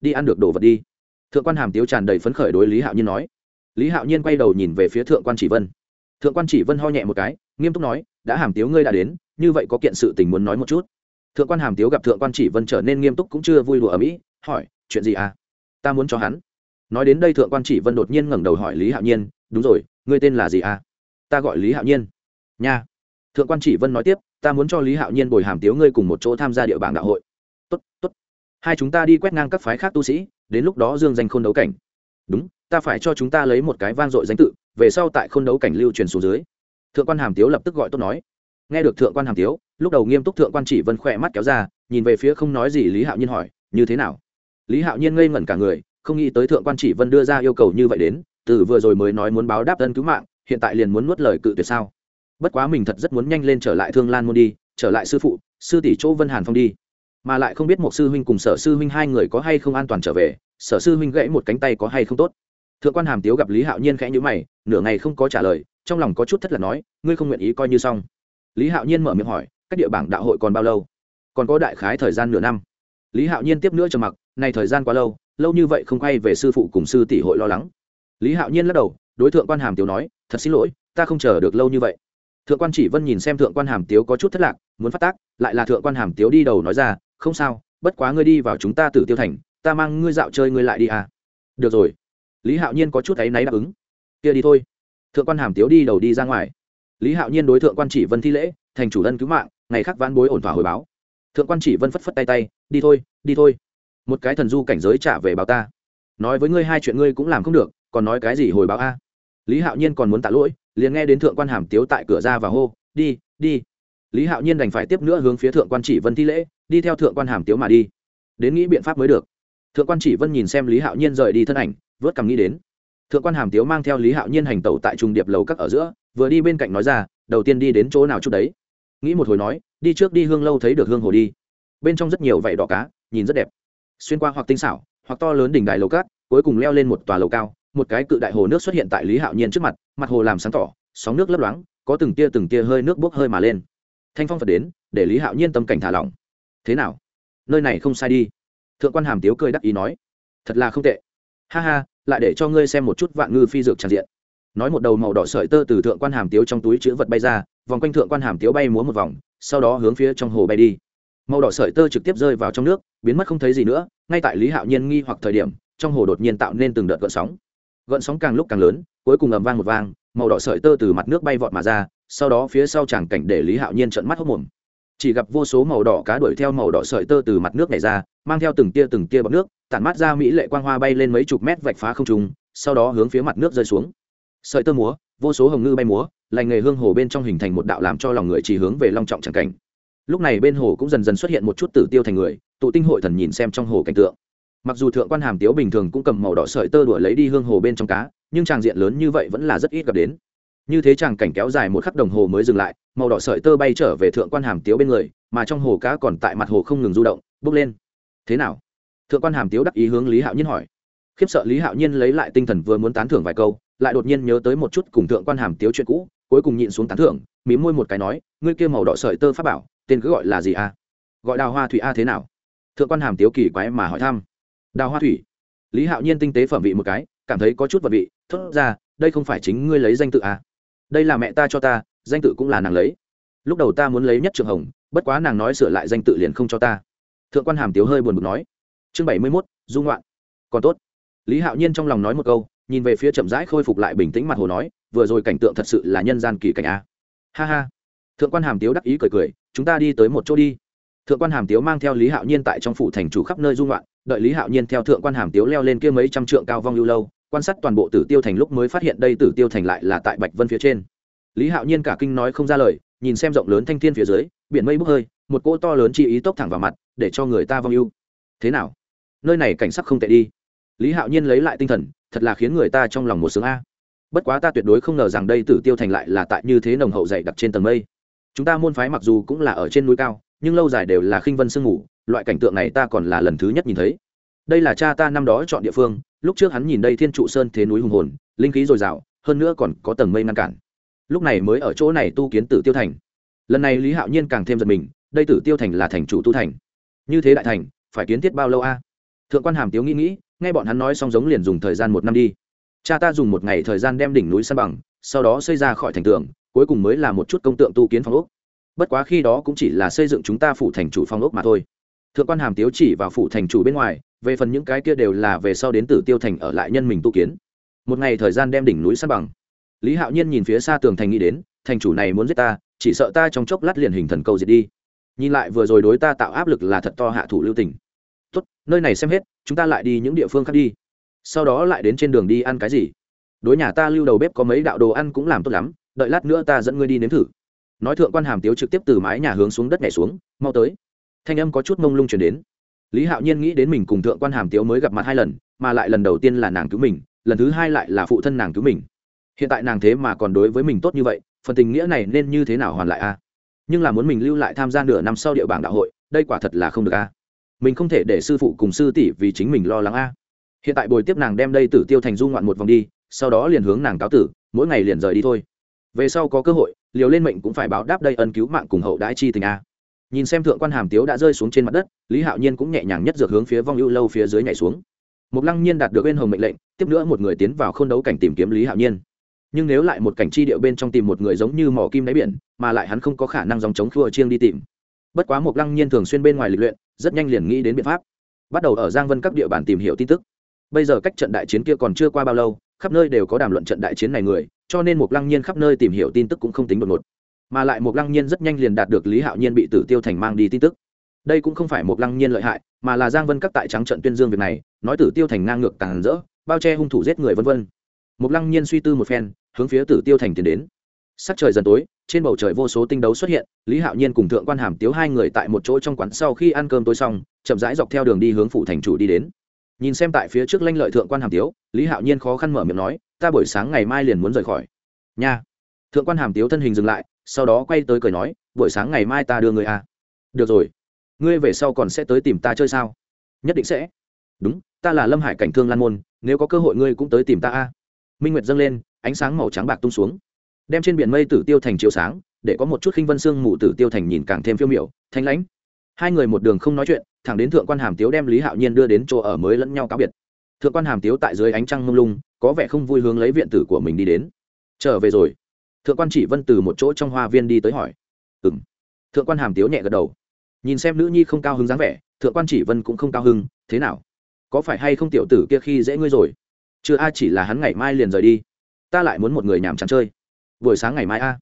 Đi ăn được đồ vật đi. Thượng quan hàm tiếu tràn đầy phấn khởi đối lý hạo nhiên nói. Lý hạo nhiên quay đầu nhìn về phía thượng quan chỉ vân thượng quan chỉ vân ho nhẹ một cái, nghiêm túc nói, đã hàm tiếu ngươi đã đến, như vậy có kiện sự tình muốn nói một chút. Thượng quan hàm tiếu gặp thượng quan chỉ vân trở nên nghiêm túc cũng chưa vui đùa ở mỹ, hỏi, chuyện gì à? Ta muốn cho hắn. Nói đến đây thượng quan chỉ vân đột nhiên ngẩng đầu hỏi lý hạo nhiên, đúng rồi, ngươi tên là gì à? Ta gọi lý hạo nhiên. Nha. Thượng quan chỉ vân nói tiếp, ta muốn cho lý hạo nhiên bồi hàm tiếu ngươi cùng một chỗ tham gia địa bảng đạo hội. Tốt tốt. Hai chúng ta đi quét ngang các phái khác tu sĩ, đến lúc đó dương danh khôn đấu cảnh. Đúng ta phải cho chúng ta lấy một cái vang dội danh tự, về sau tại khôn đấu cảnh lưu truyền xuống dưới. Thượng quan hàm tiếu lập tức gọi tốt nói. Nghe được thượng quan hàm tiếu, lúc đầu nghiêm túc thượng quan chỉ vân khỏe mắt kéo ra, nhìn về phía không nói gì lý hạo nhiên hỏi, như thế nào? Lý hạo nhiên ngây ngẩn cả người, không nghĩ tới thượng quan chỉ vân đưa ra yêu cầu như vậy đến, từ vừa rồi mới nói muốn báo đáp ân cứu mạng, hiện tại liền muốn nuốt lời cự tuyệt sao? Bất quá mình thật rất muốn nhanh lên trở lại thương lan môn đi, trở lại sư phụ, sư tỷ chỗ vân hàn phong đi. Mà lại không biết một sư huynh cùng sở sư huynh hai người có hay không an toàn trở về, sở sư huynh gãy một cánh tay có hay không tốt thượng quan hàm tiếu gặp lý hạo nhiên khẽ nhữ mày, nửa ngày không có trả lời, trong lòng có chút thất là nói, ngươi không nguyện ý coi như xong. Lý hạo nhiên mở miệng hỏi, các địa bảng đạo hội còn bao lâu? Còn có đại khái thời gian nửa năm. Lý hạo nhiên tiếp nữa trầm mặc này thời gian quá lâu lâu như vậy không quay về sư phụ cùng sư tỷ hội lo lắng. Lý hạo nhiên lắc đầu, đối tượng quan hàm tiếu nói, thật xin lỗi, ta không chờ được lâu như vậy. Thượng quan chỉ vân nhìn xem thượng quan hàm tiếu có chút thất lạc, muốn phát tác, lại là thượng quan hàm tiếu đi đầu nói ra, không sao, bất quá ngươi đi vào chúng ta tử tiêu thành, ta mang ngươi dạo chơi ngươi lại đi à. Được rồi lý hạo nhiên có chút áy náy đáp ứng kia đi thôi thượng quan hàm tiếu đi đầu đi ra ngoài lý hạo nhiên đối thượng quan chỉ vân thi lễ thành chủ ân cứu mạng ngày khác vãn bối ổn thỏa hồi báo thượng quan chỉ vân phất phất tay tay đi thôi đi thôi một cái thần du cảnh giới trả về báo ta nói với ngươi hai chuyện ngươi cũng làm không được còn nói cái gì hồi báo a lý hạo nhiên còn muốn tạ lỗi liền nghe đến thượng quan hàm tiếu tại cửa ra và hô đi đi lý hạo nhiên đành phải tiếp nữa hướng phía thượng quan chỉ vân thi lễ đi theo thượng quan hàm tiếu mà đi đến nghĩ biện pháp mới được thượng quan chỉ vân nhìn xem lý hạo nhiên rời đi thân ảnh vớt cằm nghĩ đến. Thượng quan hàm tiếu mang theo lý hạo nhiên hành tẩu tại trung điệp lầu các ở giữa, vừa đi bên cạnh nói ra, đầu tiên đi đến chỗ nào chút đấy? Nghĩ một hồi nói, đi trước đi hương lâu thấy được hương hồ đi. Bên trong rất nhiều vảy đỏ cá, nhìn rất đẹp. Xuyên qua hoặc tinh xảo, hoặc to lớn đỉnh đài lầu cát cuối cùng leo lên một tòa lầu cao, một cái cự đại hồ nước xuất hiện tại lý hạo nhiên trước mặt mặt hồ làm sáng tỏ, sóng nước lấp loáng, có từng tia từng tia hơi nước bốc hơi mà lên. Thanh phong phật đến, để lý hạo nhiên tâm cảnh thả lỏng. Thế nào? Nơi này không sai đi. Thượng quan hàm tiếu cười đắc ý nói, thật là không tệ ha ha, lại để cho ngươi xem một chút vạn ngư phi dược tràn diện. Nói một đầu màu đỏ sợi tơ từ thượng quan hàm tiếu trong túi chữ vật bay ra, vòng quanh thượng quan hàm tiếu bay múa một vòng, sau đó hướng phía trong hồ bay đi. Màu đỏ sợi tơ trực tiếp rơi vào trong nước, biến mất không thấy gì nữa, ngay tại lý hạo nhiên nghi hoặc thời điểm, trong hồ đột nhiên tạo nên từng đợt gợn sóng. Gợn sóng càng lúc càng lớn, cuối cùng ầm vang một vang, màu đỏ sợi tơ từ mặt nước bay vọt mà ra, sau đó phía sau chẳng cảnh để lý hạo nhiên trận mắt hốc mồm chỉ gặp vô số màu đỏ cá đuổi theo màu đỏ sợi tơ từ mặt nước này ra, mang theo từng tia từng tia bọc nước, tản mát ra mỹ lệ quang hoa bay lên mấy chục mét vạch phá không trùng sau đó hướng phía mặt nước rơi xuống. Sợi tơ múa, vô số hồng ngư bay múa, lành nghề hương hồ bên trong hình thành một đạo làm cho lòng người chỉ hướng về long trọng tràng cảnh. Lúc này bên hồ cũng dần dần xuất hiện một chút tử tiêu thành người, tụ tinh hội thần nhìn xem trong hồ cảnh tượng. Mặc dù thượng quan hàm tiếu bình thường cũng cầm màu đỏ sợi tơ đuổi lấy đi hương hồ bên trong cá, nhưng tràng diện lớn như vậy vẫn là rất ít gặp đến. Như thế tràng cảnh kéo dài một khắc đồng hồ mới dừng lại màu đỏ sợi tơ bay trở về thượng quan hàm tiếu bên người, mà trong hồ cá còn tại mặt hồ không ngừng du động bốc lên. Thế nào? Thượng quan hàm tiếu đắc ý hướng lý hạo nhiên hỏi. Khiếp sợ lý hạo nhiên lấy lại tinh thần vừa muốn tán thưởng vài câu, lại đột nhiên nhớ tới một chút cùng thượng quan hàm tiếu chuyện cũ, cuối cùng nhịn xuống tán thưởng mí môi một cái nói, ngươi kia màu đỏ sợi tơ pháp bảo, tên cứ gọi là gì a gọi đào hoa thủy a thế nào? Thượng quan hàm tiếu kỳ quái mà hỏi thăm. Đào hoa thủy. Lý hạo nhiên tinh tế phẩm vị một cái, cảm thấy có chút vật vị, thốt ra, đây không phải chính ngươi lấy danh tự a đây là mẹ ta cho ta danh tự cũng là nàng lấy. Lúc đầu ta muốn lấy nhất trường hồng bất quá nàng nói sửa lại danh tự liền không cho ta. Thượng quan hàm tiếu hơi buồn bực nói. Chương bảy mươi mốt dung ngoạn, còn tốt. Lý hạo nhiên trong lòng nói một câu nhìn về phía chậm rãi khôi phục lại bình tĩnh mặt hồ nói vừa rồi cảnh tượng thật sự là nhân gian kỳ cảnh a. Ha ha. Thượng quan hàm tiếu đắc ý cười cười chúng ta đi tới một chỗ đi. Thượng quan hàm tiếu mang theo lý hạo nhiên tại trong phủ thành chủ khắp nơi dung loạn đợi lý hạo nhiên theo thượng quan hàm tiếu leo lên kia mấy trăm trượng cao vong lưu lâu quan sát toàn bộ tử tiêu thành lúc mới phát hiện đây tử tiêu thành lại là tại bạch vân phía trên lý hạo nhiên cả kinh nói không ra lời, nhìn xem rộng lớn thanh thiên phía dưới, biển mây bốc hơi, một cỗ to lớn chi ý tốc thẳng vào mặt, để cho người ta vong ưu. Thế nào? Nơi này cảnh sắc không tệ đi. Lý hạo nhiên lấy lại tinh thần, thật là khiến người ta trong lòng một sướng a. Bất quá ta tuyệt đối không ngờ rằng đây tử tiêu thành lại là tại như thế nồng hậu dày đặc trên tầng mây. Chúng ta môn phái mặc dù cũng là ở trên núi cao, nhưng lâu dài đều là khinh vân sương ngủ loại cảnh tượng này ta còn là lần thứ nhất nhìn thấy. Đây là cha ta năm đó chọn địa phương, lúc trước hắn nhìn đây thiên trụ sơn thế núi hùng hồn, linh khí dồi dào, hơn nữa còn có tầng mây ngăn cản lúc này mới ở chỗ này tu kiến tử tiêu thành. Lần này lý hạo nhiên càng thêm giật mình, đây tử tiêu thành là thành chủ tu thành. Như thế đại thành, phải kiến thiết bao lâu a? Thượng quan hàm tiếu nghĩ nghĩ, nghe bọn hắn nói xong giống liền dùng thời gian một năm đi. Cha ta dùng một ngày thời gian đem đỉnh núi san bằng, sau đó xây ra khỏi thành tường, cuối cùng mới là một chút công tượng tu kiến phong ốc. Bất quá khi đó cũng chỉ là xây dựng chúng ta phủ thành chủ phong ốc mà thôi. Thượng quan hàm tiếu chỉ vào phủ thành chủ bên ngoài, về phần những cái kia đều là về sau đến tử tiêu thành ở lại nhân mình tu kiến. Một ngày thời gian đem đỉnh núi san bằng lý hạo nhiên nhìn phía xa tường thành nghĩ đến, thành chủ này muốn giết ta, chỉ sợ ta trong chốc lát liền hình thần cầu diệt đi. Nhìn lại vừa rồi đối ta tạo áp lực là thật to hạ thủ lưu tình. Tốt, nơi này xem hết, chúng ta lại đi những địa phương khác đi. Sau đó lại đến trên đường đi ăn cái gì? Đối nhà ta lưu đầu bếp có mấy đạo đồ ăn cũng làm tốt lắm, đợi lát nữa ta dẫn ngươi đi nếm thử. Nói thượng quan hàm tiếu trực tiếp từ mái nhà hướng xuống đất nhảy xuống, mau tới. Thanh âm có chút mông lung chuyển đến. Lý hạo nhiên nghĩ đến mình cùng thượng quan hàm tiếu mới gặp mặt hai lần, mà lại lần đầu tiên là nàng cứu mình, lần thứ hai lại là phụ thân nàng cứu mình hiện tại nàng thế mà còn đối với mình tốt như vậy, phần tình nghĩa này nên như thế nào hoàn lại a? Nhưng là muốn mình lưu lại tham gia nửa năm sau địa bảng đạo hội, đây quả thật là không được a. Mình không thể để sư phụ cùng sư tỷ vì chính mình lo lắng a. Hiện tại bồi tiếp nàng đem đây tử tiêu thành du ngoạn một vòng đi, sau đó liền hướng nàng cáo tử, mỗi ngày liền rời đi thôi. Về sau có cơ hội, liều lên mệnh cũng phải báo đáp đây ân cứu mạng cùng hậu đãi chi tình a. Nhìn xem thượng quan hàm tiếu đã rơi xuống trên mặt đất, lý hạo nhiên cũng nhẹ nhàng nhất dược hướng phía vong ưu lâu phía dưới nhảy xuống. Một lăng nhiên đạt được bên hồng mệnh lệnh, tiếp nữa một người tiến vào k h ô n đấu cảnh tìm kiếm lý hạo nhiên nhưng nếu lại một cảnh chi điệu bên trong tìm một người giống như mỏ kim đáy biển, mà lại hắn không có khả năng dòng chống khua chiêng đi tìm. Bất quá một lăng nhiên thường xuyên bên ngoài lịch luyện, rất nhanh liền nghĩ đến biện pháp. Bắt đầu ở giang vân các địa bàn tìm hiểu tin tức. Bây giờ cách trận đại chiến kia còn chưa qua bao lâu, khắp nơi đều có đàm luận trận đại chiến này người, cho nên một lăng nhiên khắp nơi tìm hiểu tin tức cũng không tính đột ngột. Mà lại một lăng nhiên rất nhanh liền đạt được lý hạo nhiên bị tử tiêu thành mang đi tin tức. Đây cũng không phải một lăng nhiên lợi hại, mà là giang vân các tại trắng trận tuyên dương việc này, nói tử tiêu thành ngang ngược càng rỡ, bao che hung thủ giết người vân vân. Mục lăng nhiên suy tư một phen hướng phía tử tiêu thành tiến đến. Sắc trời dần tối, trên bầu trời vô số tinh đấu xuất hiện, lý hạo nhiên cùng thượng quan hàm tiếu hai người tại một chỗ trong quán sau khi ăn cơm tối xong, chậm rãi dọc theo đường đi hướng phủ thành chủ đi đến. Nhìn xem tại phía trước lanh lợi thượng quan hàm tiếu, lý hạo nhiên khó khăn mở miệng nói, ta buổi sáng ngày mai liền muốn rời khỏi. Nha. Thượng quan hàm tiếu thân hình dừng lại, sau đó quay tới cười nói, buổi sáng ngày mai ta đưa người à. được rồi. Ngươi về sau còn sẽ tới tìm ta chơi sao? Nhất định sẽ. Đúng, ta là lâm hải cảnh thương lan môn, nếu có cơ hội ngươi cũng tới tìm ta a minh nguyệt dâng lên ánh sáng màu trắng bạc tung xuống. Đem trên biển mây tử tiêu thành chiếu sáng, để có một chút khinh vân xương mù tử tiêu thành nhìn càng thêm phiêu miểu, thanh lãnh. Hai người một đường không nói chuyện, thẳng đến thượng quan hàm tiếu đem lý hạo nhiên đưa đến chỗ ở mới lẫn nhau cáo biệt. Thượng quan hàm tiếu tại dưới ánh trăng mông lung, có vẻ không vui hướng lấy viện tử của mình đi đến. Trở về rồi. Thượng quan chỉ vân từ một chỗ trong hoa viên đi tới hỏi. Ừ m thượng quan hàm tiếu nhẹ gật đầu. Nhìn xem nữ nhi không cao hứng dáng vẻ, thượng quan chỉ vân cũng không cao hứng, thế nào? Có phải hay không tiểu tử kia khi dễ ngươi rồi? Chưa ai chỉ là hắn ngày mai liền rời đi ta lại muốn một người nhàm chán chơi. Buổi sáng ngày mai a.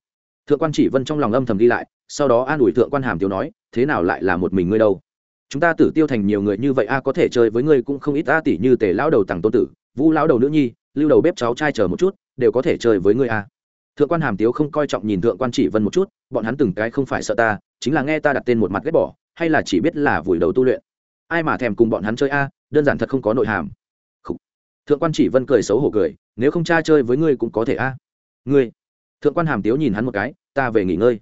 Thượng quan chỉ vân trong lòng âm thầm đi lại, sau đó an ủi thượng quan hàm tiếu nói, thế nào lại là một mình ngươi đâu? Chúng ta tử tiêu thành nhiều người như vậy a, có thể chơi với ngươi cũng không ít a, tỷ như tề lão đầu tàng tôn tử, vũ lão đầu nữ nhi, lưu đầu bếp cháu trai chờ một chút, đều có thể chơi với ngươi a. Thượng quan hàm tiếu không coi trọng nhìn thượng quan chỉ vân một chút, bọn hắn từng cái không phải sợ ta, chính là nghe ta đặt tên một mặt ghét bỏ, hay là chỉ biết là vùi đầu tu luyện. Ai mà thèm cùng bọn hắn chơi a, đơn giản thật không có nội hàm. Thượng quan chỉ vân cười xấu hổ cười nếu không cha chơi với ngươi cũng có thể a. Ngươi, thượng quan hàm tiếu nhìn hắn một cái, ta về nghỉ ngơi.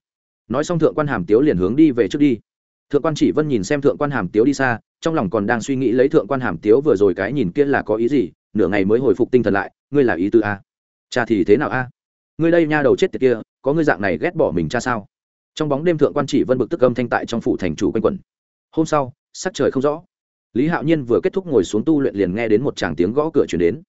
Nói xong thượng quan hàm tiếu liền hướng đi về trước đi. Thượng quan chỉ vân nhìn xem thượng quan hàm tiếu đi xa, trong lòng còn đang suy nghĩ lấy thượng quan hàm tiếu vừa rồi cái nhìn kia là có ý gì, nửa ngày mới hồi phục tinh thần lại, ngươi là ý tư a. Cha thì thế nào a? Ngươi đây nha đầu chết tiệt kia, có ngươi dạng này ghét bỏ mình cha sao? Trong bóng đêm thượng quan chỉ vân bực tức âm thanh tại trong phủ thành chủ quanh quẩn. Hôm sau, sắc trời không rõ. Lý hạo nhiên vừa kết thúc ngồi xuống tu luyện liền nghe đến một tràng tiếng gõ cửa chuyển đến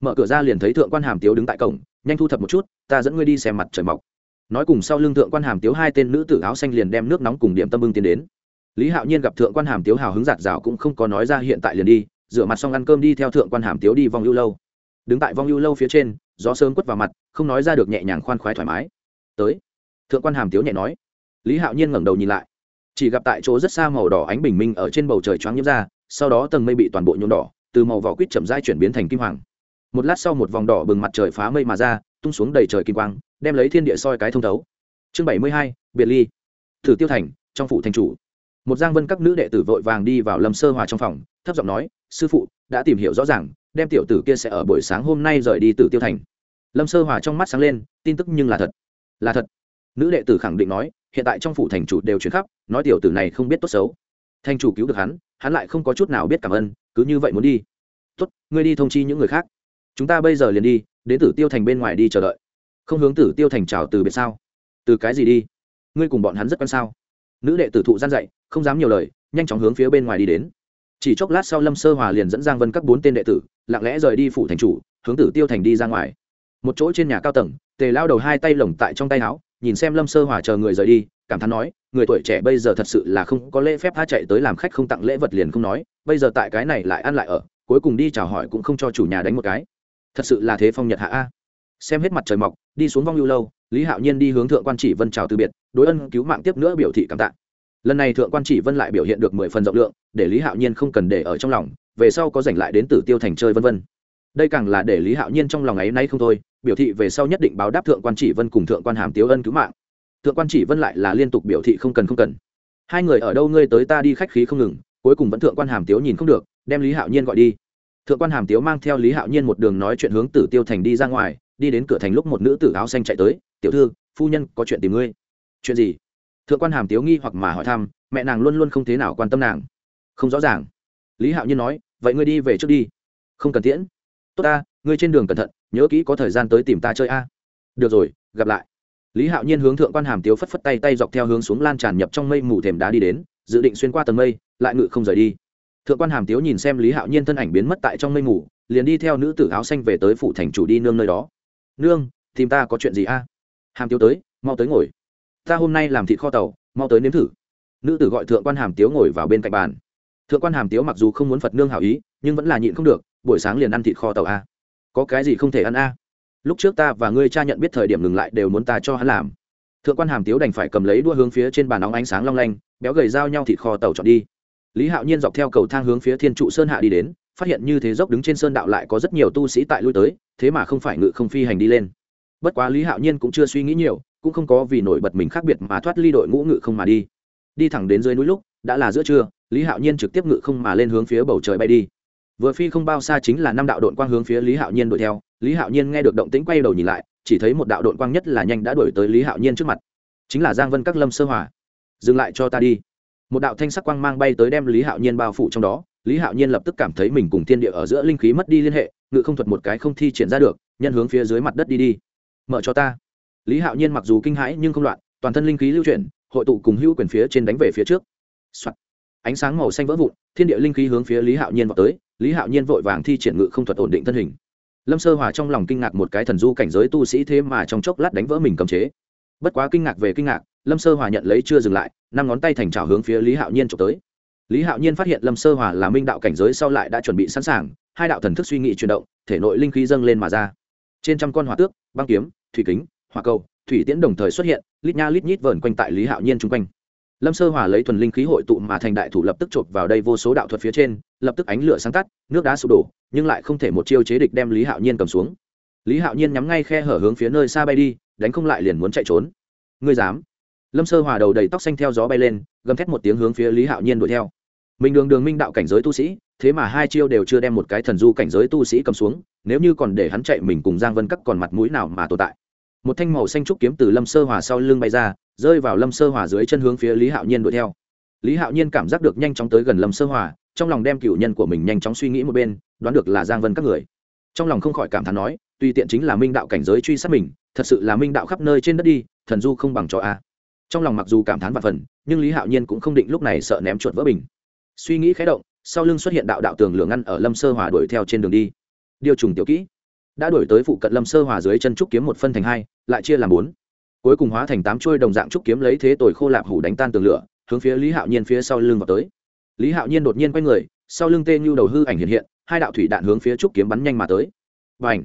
mở cửa ra liền thấy thượng quan hàm tiếu đứng tại cổng, nhanh thu thập một chút, ta dẫn ngươi đi xem mặt trời mọc. Nói cùng sau lưng thượng quan hàm tiếu hai tên nữ tử áo xanh liền đem nước nóng cùng điểm tâm bưng tiến đến. Lý hạo nhiên gặp thượng quan hàm tiếu hào hứng giạt rào cũng không có nói ra hiện tại liền đi, rửa mặt xong ăn cơm đi theo thượng quan hàm tiếu đi vong ưu lâu. Đứng tại vong ưu lâu phía trên, gió sớm quất vào mặt, không nói ra được nhẹ nhàng khoan khoái thoải mái. Tới. Thượng quan hàm tiếu nhẹ nói. Lý hạo nhiên ngẩng đầu nhìn lại. Chỉ gặp tại chỗ rất xa màu đỏ ánh bình minh ở trên bầu trời choáng nhiễm ra, sau đó tầng mây bị toàn bộ nhuộm đỏ, từ màu vỏ quýt chậm rãi chuyển biến thành kim hoàng một lát sau một vòng đỏ bừng mặt trời phá mây mà ra, tung xuống đầy trời kim quang, đem lấy thiên địa soi cái thông thấu. Chương bảy mươi hai, biệt ly. Thử tiêu thành, trong phủ thành chủ. Một giang vân các nữ đệ tử vội vàng đi vào lâm sơ hòa trong phòng, thấp giọng nói, sư phụ, đã tìm hiểu rõ ràng, đem tiểu tử kia sẽ ở buổi sáng hôm nay rời đi từ tiêu thành. Lâm sơ hòa trong mắt sáng lên, tin tức nhưng là thật. Là thật. Nữ đệ tử khẳng định nói, hiện tại trong phủ thành chủ đều chuyển khắp, nói tiểu tử này không biết tốt xấu. Thành chủ cứu được hắn hắn lại không có chút nào biết cảm ơn, cứ như vậy muốn đi. Tốt, ngươi đi thông chi những người khác chúng ta bây giờ liền đi, đến tử tiêu thành bên ngoài đi chờ đợi. Không hướng tử tiêu thành chào từ biệt sao? Từ cái gì đi? Ngươi cùng bọn hắn rất quan sao? Nữ đệ tử thụ gian dạy, không dám nhiều lời, nhanh chóng hướng phía bên ngoài đi đến. Chỉ chốc lát sau lâm sơ hòa liền dẫn giang vân các bốn tên đệ tử, lặng lẽ rời đi phủ thành chủ, hướng tử tiêu thành đi ra ngoài. Một chỗ trên nhà cao tầng, tề lao đầu hai tay lồng tại trong tay áo, nhìn xem lâm sơ hòa chờ người rời đi, cảm thán nói, người tuổi trẻ bây giờ thật sự là không có lễ phép tha chạy tới làm khách không tặng lễ vật liền không nói, bây giờ tại cái này lại ăn lại ở, cuối cùng đi chào hỏi cũng không cho chủ nhà đánh một cái thật sự là thế phong nhật hạ a. Xem hết mặt trời mọc, đi xuống vong lưu lâu, lý hạo nhiên đi hướng thượng quan chỉ vân chào từ biệt, đối ân cứu mạng tiếp nữa biểu thị cảm tạ. Lần này thượng quan chỉ vân lại biểu hiện được mười phần rộng lượng, để lý hạo nhiên không cần để ở trong lòng, về sau có giành lại đến tử tiêu thành chơi vân vân. Đây càng là để lý hạo nhiên trong lòng ấy nay không thôi, biểu thị về sau nhất định báo đáp thượng quan chỉ vân cùng thượng quan hàm tiếu ân cứu mạng. Thượng quan chỉ vân lại là liên tục biểu thị không cần không cần. Hai người ở đâu ngươi tới ta đi khách khí không ngừng, cuối cùng vẫn thượng quan hàm tiếu nhìn không được, đem lý hạo nhiên gọi đi thượng quan hàm tiếu mang theo lý hạo nhiên một đường nói chuyện hướng tử tiêu thành đi ra ngoài, đi đến cửa thành lúc một nữ tử áo xanh chạy tới, tiểu thư, phu nhân có chuyện tìm ngươi. Chuyện gì? Thượng quan hàm tiếu nghi hoặc mà hỏi thăm, mẹ nàng luôn luôn không thế nào quan tâm nàng. Không rõ ràng. Lý hạo nhiên nói, vậy ngươi đi về trước đi. Không cần tiễn. Tốt ta, ngươi trên đường cẩn thận, nhớ kỹ có thời gian tới tìm ta chơi a. Được rồi, gặp lại. Lý hạo nhiên hướng thượng quan hàm tiếu phất phất tay tay dọc theo hướng xuống lan tràn nhập trong mây mù thềm đá đi đến, dự định xuyên qua tầng mây, lại ngự không rời đi thượng quan hàm tiếu nhìn xem lý hạo nhiên thân ảnh biến mất tại trong mây mù, liền đi theo nữ tử áo xanh về tới phủ thành chủ đi nương nơi đó. Nương, tìm ta có chuyện gì a? Hàm tiếu tới, mau tới ngồi. Ta hôm nay làm thịt kho tàu, mau tới nếm thử. Nữ tử gọi thượng quan hàm tiếu ngồi vào bên cạnh bàn. Thượng quan hàm tiếu mặc dù không muốn phật nương hảo ý, nhưng vẫn là nhịn không được, buổi sáng liền ăn thịt kho tàu a. Có cái gì không thể ăn a? Lúc trước ta và ngươi cha nhận biết thời điểm ngừng lại đều muốn ta cho hắn làm. Thượng quan hàm tiếu đành phải cầm lấy đua hướng phía trên bàn nóng ánh sáng long lanh, béo gầy dao nhau thịt kho tàu chọn đi lý hạo nhiên dọc theo cầu thang hướng phía thiên trụ sơn hạ đi đến, phát hiện như thế dốc đứng trên sơn đạo lại có rất nhiều tu sĩ tại lui tới, thế mà không phải ngự không phi hành đi lên. Bất quá lý hạo nhiên cũng chưa suy nghĩ nhiều, cũng không có vì nổi bật mình khác biệt mà thoát ly đội ngũ ngự không mà đi. Đi thẳng đến dưới núi lúc, đã là giữa trưa, lý hạo nhiên trực tiếp ngự không mà lên hướng phía bầu trời bay đi. Vừa phi không bao xa chính là năm đạo đội quang hướng phía lý hạo nhiên đuổi theo, lý hạo nhiên nghe được động tĩnh quay đầu nhìn lại, chỉ thấy một đạo đội quang nhất là nhanh đã đuổi tới lý hạo nhiên trước mặt, chính là giang vân các lâm sơ hòa dừng lại cho ta đi một đạo thanh sắc quang mang bay tới đem lý hạo nhiên bao phủ trong đó. Lý hạo nhiên lập tức cảm thấy mình cùng thiên địa ở giữa linh khí mất đi liên hệ, ngự không thuật một cái không thi triển ra được, nhân hướng phía dưới mặt đất đi đi. Mở cho ta. Lý hạo nhiên mặc dù kinh hãi nhưng không loạn, toàn thân linh khí lưu chuyển, hội tụ cùng hữu quyền phía trên đánh về phía trước、Soạn. ánh sáng màu xanh vỡ vụn, thiên địa linh khí hướng phía lý hạo nhiên vào tới, lý hạo nhiên vội vàng thi triển ngự không thuật ổn định thân hình. Lâm sơ hòa trong lòng kinh ngạc một cái thần du cảnh giới tu sĩ thế mà trong chốc lát đánh vỡ mình cầm chế. Bất quá kinh ngạc về kinh ngạc, lâm sơ hòa nhận lấy chưa dừng lại năm ngón tay thành trào hướng phía lý hạo nhiên trộm tới. Lý hạo nhiên phát hiện lâm sơ hòa là minh đạo cảnh giới sau lại đã chuẩn bị sẵn sàng, hai đạo thần thức suy nghĩ chuyển động, thể nội linh khí dâng lên mà ra. Trên trăm con hỏa tước, băng kiếm, thủy kính, hỏa cầu, thủy tiễn đồng thời xuất hiện, lít nha lít nhít vờn quanh tại lý hạo nhiên chung quanh. Lâm sơ hòa lấy thuần linh khí hội tụ mà thành đại thủ lập tức chộp vào đây vô số đạo thuật phía trên, lập tức ánh lửa sáng tắt, nước đá sụp đổ, nhưng lại không thể một chiêu chế địch đem lý hạo nhiên cầm xuống. Lý hạo nhiên nhắm ngay khe hở hướng phía nơi xa bay đi, đánh không lại liền muốn chạy trốn. Ngươi dám? Lâm sơ hòa đầu đầy tóc xanh theo gió bay lên, gầm thét một tiếng hướng phía lý hạo nhiên đuổi theo. Mình đường đường minh đạo cảnh giới tu sĩ, thế mà hai chiêu đều chưa đem một cái thần du cảnh giới tu sĩ cầm xuống, nếu như còn để hắn chạy mình cùng giang vân cắt còn mặt mũi nào mà tồn tại. Một thanh màu xanh trúc kiếm từ lâm sơ hòa sau lưng bay ra, rơi vào lâm sơ hòa dưới chân hướng phía lý hạo nhiên đuổi theo. Lý hạo nhiên cảm giác được nhanh chóng tới gần lâm sơ hòa, trong lòng đem cựu nhân của mình nhanh chóng suy nghĩ một bên, đoán được là giang vân các người. Trong lòng không khỏi cảm thán nói, tùy tiện chính là minh đạo cảnh giới truy sát mình, thật sự là minh đạo khắp nơi trên đất đi, thần du không bằng cho a trong lòng mặc dù cảm thán và phần, nhưng lý hạo nhiên cũng không định lúc này sợ ném chuột vỡ bình. Suy nghĩ khé động, sau lưng xuất hiện đạo đạo tường lửa ngăn ở lâm sơ hòa đuổi theo trên đường đi. Điều trùng tiểu kỹ. Đã đuổi tới phụ cận lâm sơ hòa dưới chân trúc kiếm một phân thành hai, lại chia làm bốn. Cuối cùng hóa thành tám chuôi đồng dạng trúc kiếm lấy thế tồi khô lạp hủ đánh tan tường lửa, hướng phía lý hạo nhiên phía sau lưng vào tới. Lý hạo nhiên đột nhiên quay người, sau lưng tê nhu đầu hư ảnh hiện hiện, hai đạo thủy đạn hướng phía trúc kiếm bắn nhanh mà tới. Và ảnh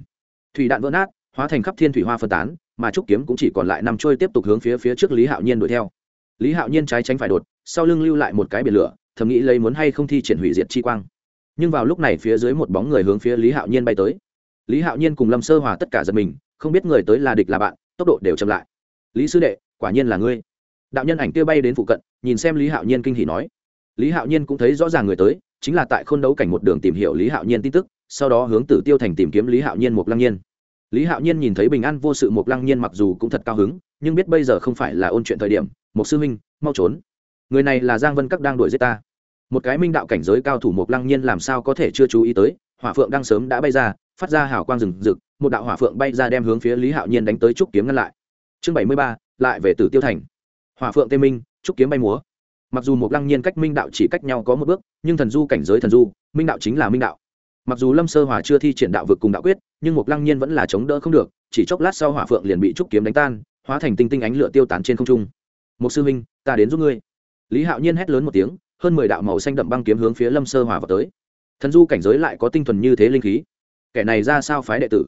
thủy đạn vỡ nát, hóa thành khắp thiên thủy hoa phân tán mà trúc kiếm cũng chỉ còn lại năm trôi tiếp tục hướng phía phía trước lý hạo nhiên đuổi theo. Lý hạo nhiên trái tránh phải đột, sau lưng lưu lại một cái biển lửa, thầm nghĩ lấy muốn hay không thi triển hủy diệt chi quang. Nhưng vào lúc này phía dưới một bóng người hướng phía lý hạo nhiên bay tới. Lý hạo nhiên cùng lâm sơ hòa tất cả giật mình, không biết người tới là địch là bạn, tốc độ đều chậm lại. Lý sư đệ, quả nhiên là ngươi. Đạo nhân ảnh kia bay đến phụ cận, nhìn xem lý hạo nhiên kinh hỉ nói. Lý hạo nhiên cũng thấy rõ ràng người tới, chính là tại k h ô n đấu cảnh một đường tìm hiểu lý hạo nhiên tin tức, sau đó hướng tử tiêu thành tìm kiếm lý hạo nhiên một lăng nhiên lý hạo nhiên nhìn thấy bình an vô sự Mục lăng nhiên mặc dù cũng thật cao hứng, nhưng biết bây giờ không phải là ôn chuyện thời điểm Mục sư huynh mau trốn. Người này là giang vân các đang đuổi giết ta. Một cái minh đạo cảnh giới cao thủ Mục lăng nhiên làm sao có thể chưa chú ý tới, hỏa phượng đang sớm đã bay ra, phát ra hào quang rừng rực, một đạo hỏa phượng bay ra đem hướng phía lý hạo nhiên đánh tới trúc kiếm ngăn lại. Chương bảy mươi ba, lại về tử tiêu thành. Hỏa phượng tê minh, trúc kiếm bay múa. Mặc dù một lăng nhiên cách minh đạo chỉ cách nhau có một bước, nhưng thần du cảnh giới thần du, minh đạo chính là minh đạo mặc dù lâm sơ hòa chưa thi triển đạo vực cùng đạo quyết, nhưng Mục lăng nhiên vẫn là chống đỡ không được, chỉ chốc lát sau hỏa phượng liền bị trúc kiếm đánh tan, hóa thành tinh tinh ánh lửa tiêu tán trên không trung. Một sư minh ta đến giúp ngươi. Lý hạo nhiên hét lớn một tiếng, hơn mười đạo màu xanh đậm băng kiếm hướng phía lâm sơ hòa vào tới. Thần du cảnh giới lại có tinh thuần như thế linh khí. Kẻ này ra sao phái đệ tử?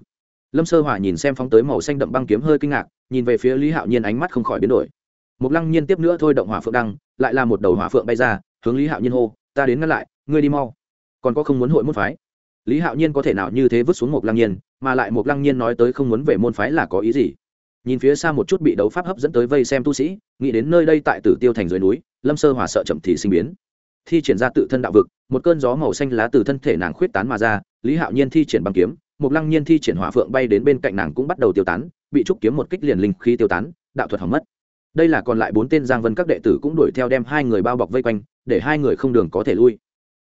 Lâm sơ hòa nhìn xem phóng tới màu xanh đậm băng kiếm hơi kinh ngạc, nhìn về phía lý hạo nhiên ánh mắt không khỏi biến đổi. Mục lăng nhiên tiếp nữa thôi động hỏa phượng đăng, lại là một đầu hỏa phượng bay ra, hướng lý hạo nhiên hô, ta đến ngăn lại, ngươi đi mau. Còn có không muốn hội môn phái lý hạo nhiên có thể nào như thế vứt xuống một lăng nhiên, mà lại một lăng nhiên nói tới không muốn về môn phái là có ý gì? Nhìn phía xa một chút bị đấu pháp hấp dẫn tới vây xem tu sĩ, nghĩ đến nơi đây tại tử tiêu thành dưới núi, lâm sơ hòa sợ chậm thì sinh biến. Thi triển ra tự thân đạo vực, một cơn gió màu xanh lá từ thân thể nàng khuyết tán mà ra, lý hạo nhiên thi triển bằng kiếm một lăng nhiên thi triển hỏa phượng bay đến bên cạnh nàng cũng bắt đầu tiêu tán, bị trúc kiếm một kích liền linh khí tiêu tán, đạo thuật hỏng mất. Đây là còn lại bốn tên giang vân các đệ tử cũng đuổi theo đem hai người bao bọc vây quanh, để hai người không đường có thể lui.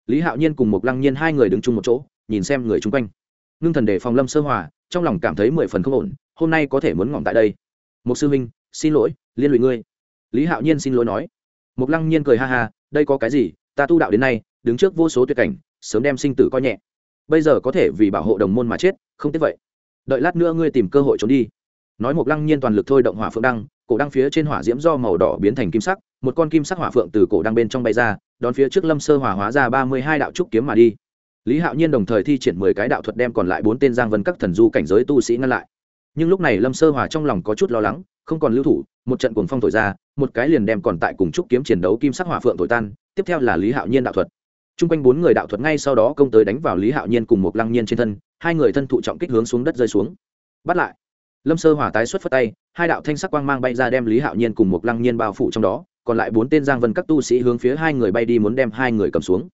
Lý hạo nhiên cùng một lăng nhiên hai người đứng chung một chỗ nhìn xem người chung quanh. Ngưng thần để phòng lâm sơ hòa, trong lòng cảm thấy mười phần không ổn, hôm nay có thể muốn ngỏm tại đây. Một sư huynh, xin lỗi, liên lụy ngươi. Lý hạo nhiên xin lỗi nói. Mục lăng nhiên cười ha ha, đây có cái gì, ta tu đạo đến nay, đứng trước vô số tuyệt cảnh, sớm đem sinh tử coi nhẹ. Bây giờ có thể vì bảo hộ đồng môn mà chết, không tiếc vậy. Đợi lát nữa ngươi tìm cơ hội trốn đi. Nói Mục lăng nhiên toàn lực thôi động hỏa phượng đăng, cổ đăng phía trên hỏa diễm do màu đỏ biến thành kim sắc, một con kim sắc hỏa phượng từ cổ đăng bên trong bay ra, đón phía trước lâm sơ hỏa hóa ra ba mươi hai đạo trúc kiếm mà đi lý hạo nhiên đồng thời thi triển mười cái đạo thuật đem còn lại bốn tên giang vân các thần du cảnh giới tu sĩ ngăn lại. Nhưng lúc này lâm sơ hòa trong lòng có chút lo lắng, không còn lưu thủ, một trận cuồng phong thổi ra, một cái liền đem còn tại cùng trúc kiếm chiến đấu kim sắc hỏa phượng thổi tan, tiếp theo là lý hạo nhiên đạo thuật. Chung quanh bốn người đạo thuật ngay sau đó công tới đánh vào lý hạo nhiên cùng một lăng nhiên trên thân, hai người thân thụ trọng kích hướng xuống đất rơi xuống. Bắt lại. Lâm sơ Hòa tái xuất phất tay, hai đạo thanh sắc quang mang bay ra đem lý hạo nhiên cùng một lăng nhiên bao phủ trong đó, còn lại bốn tên giang vân các tu sĩ hướng phía hai người bay đi muốn đem hai người cầm xuống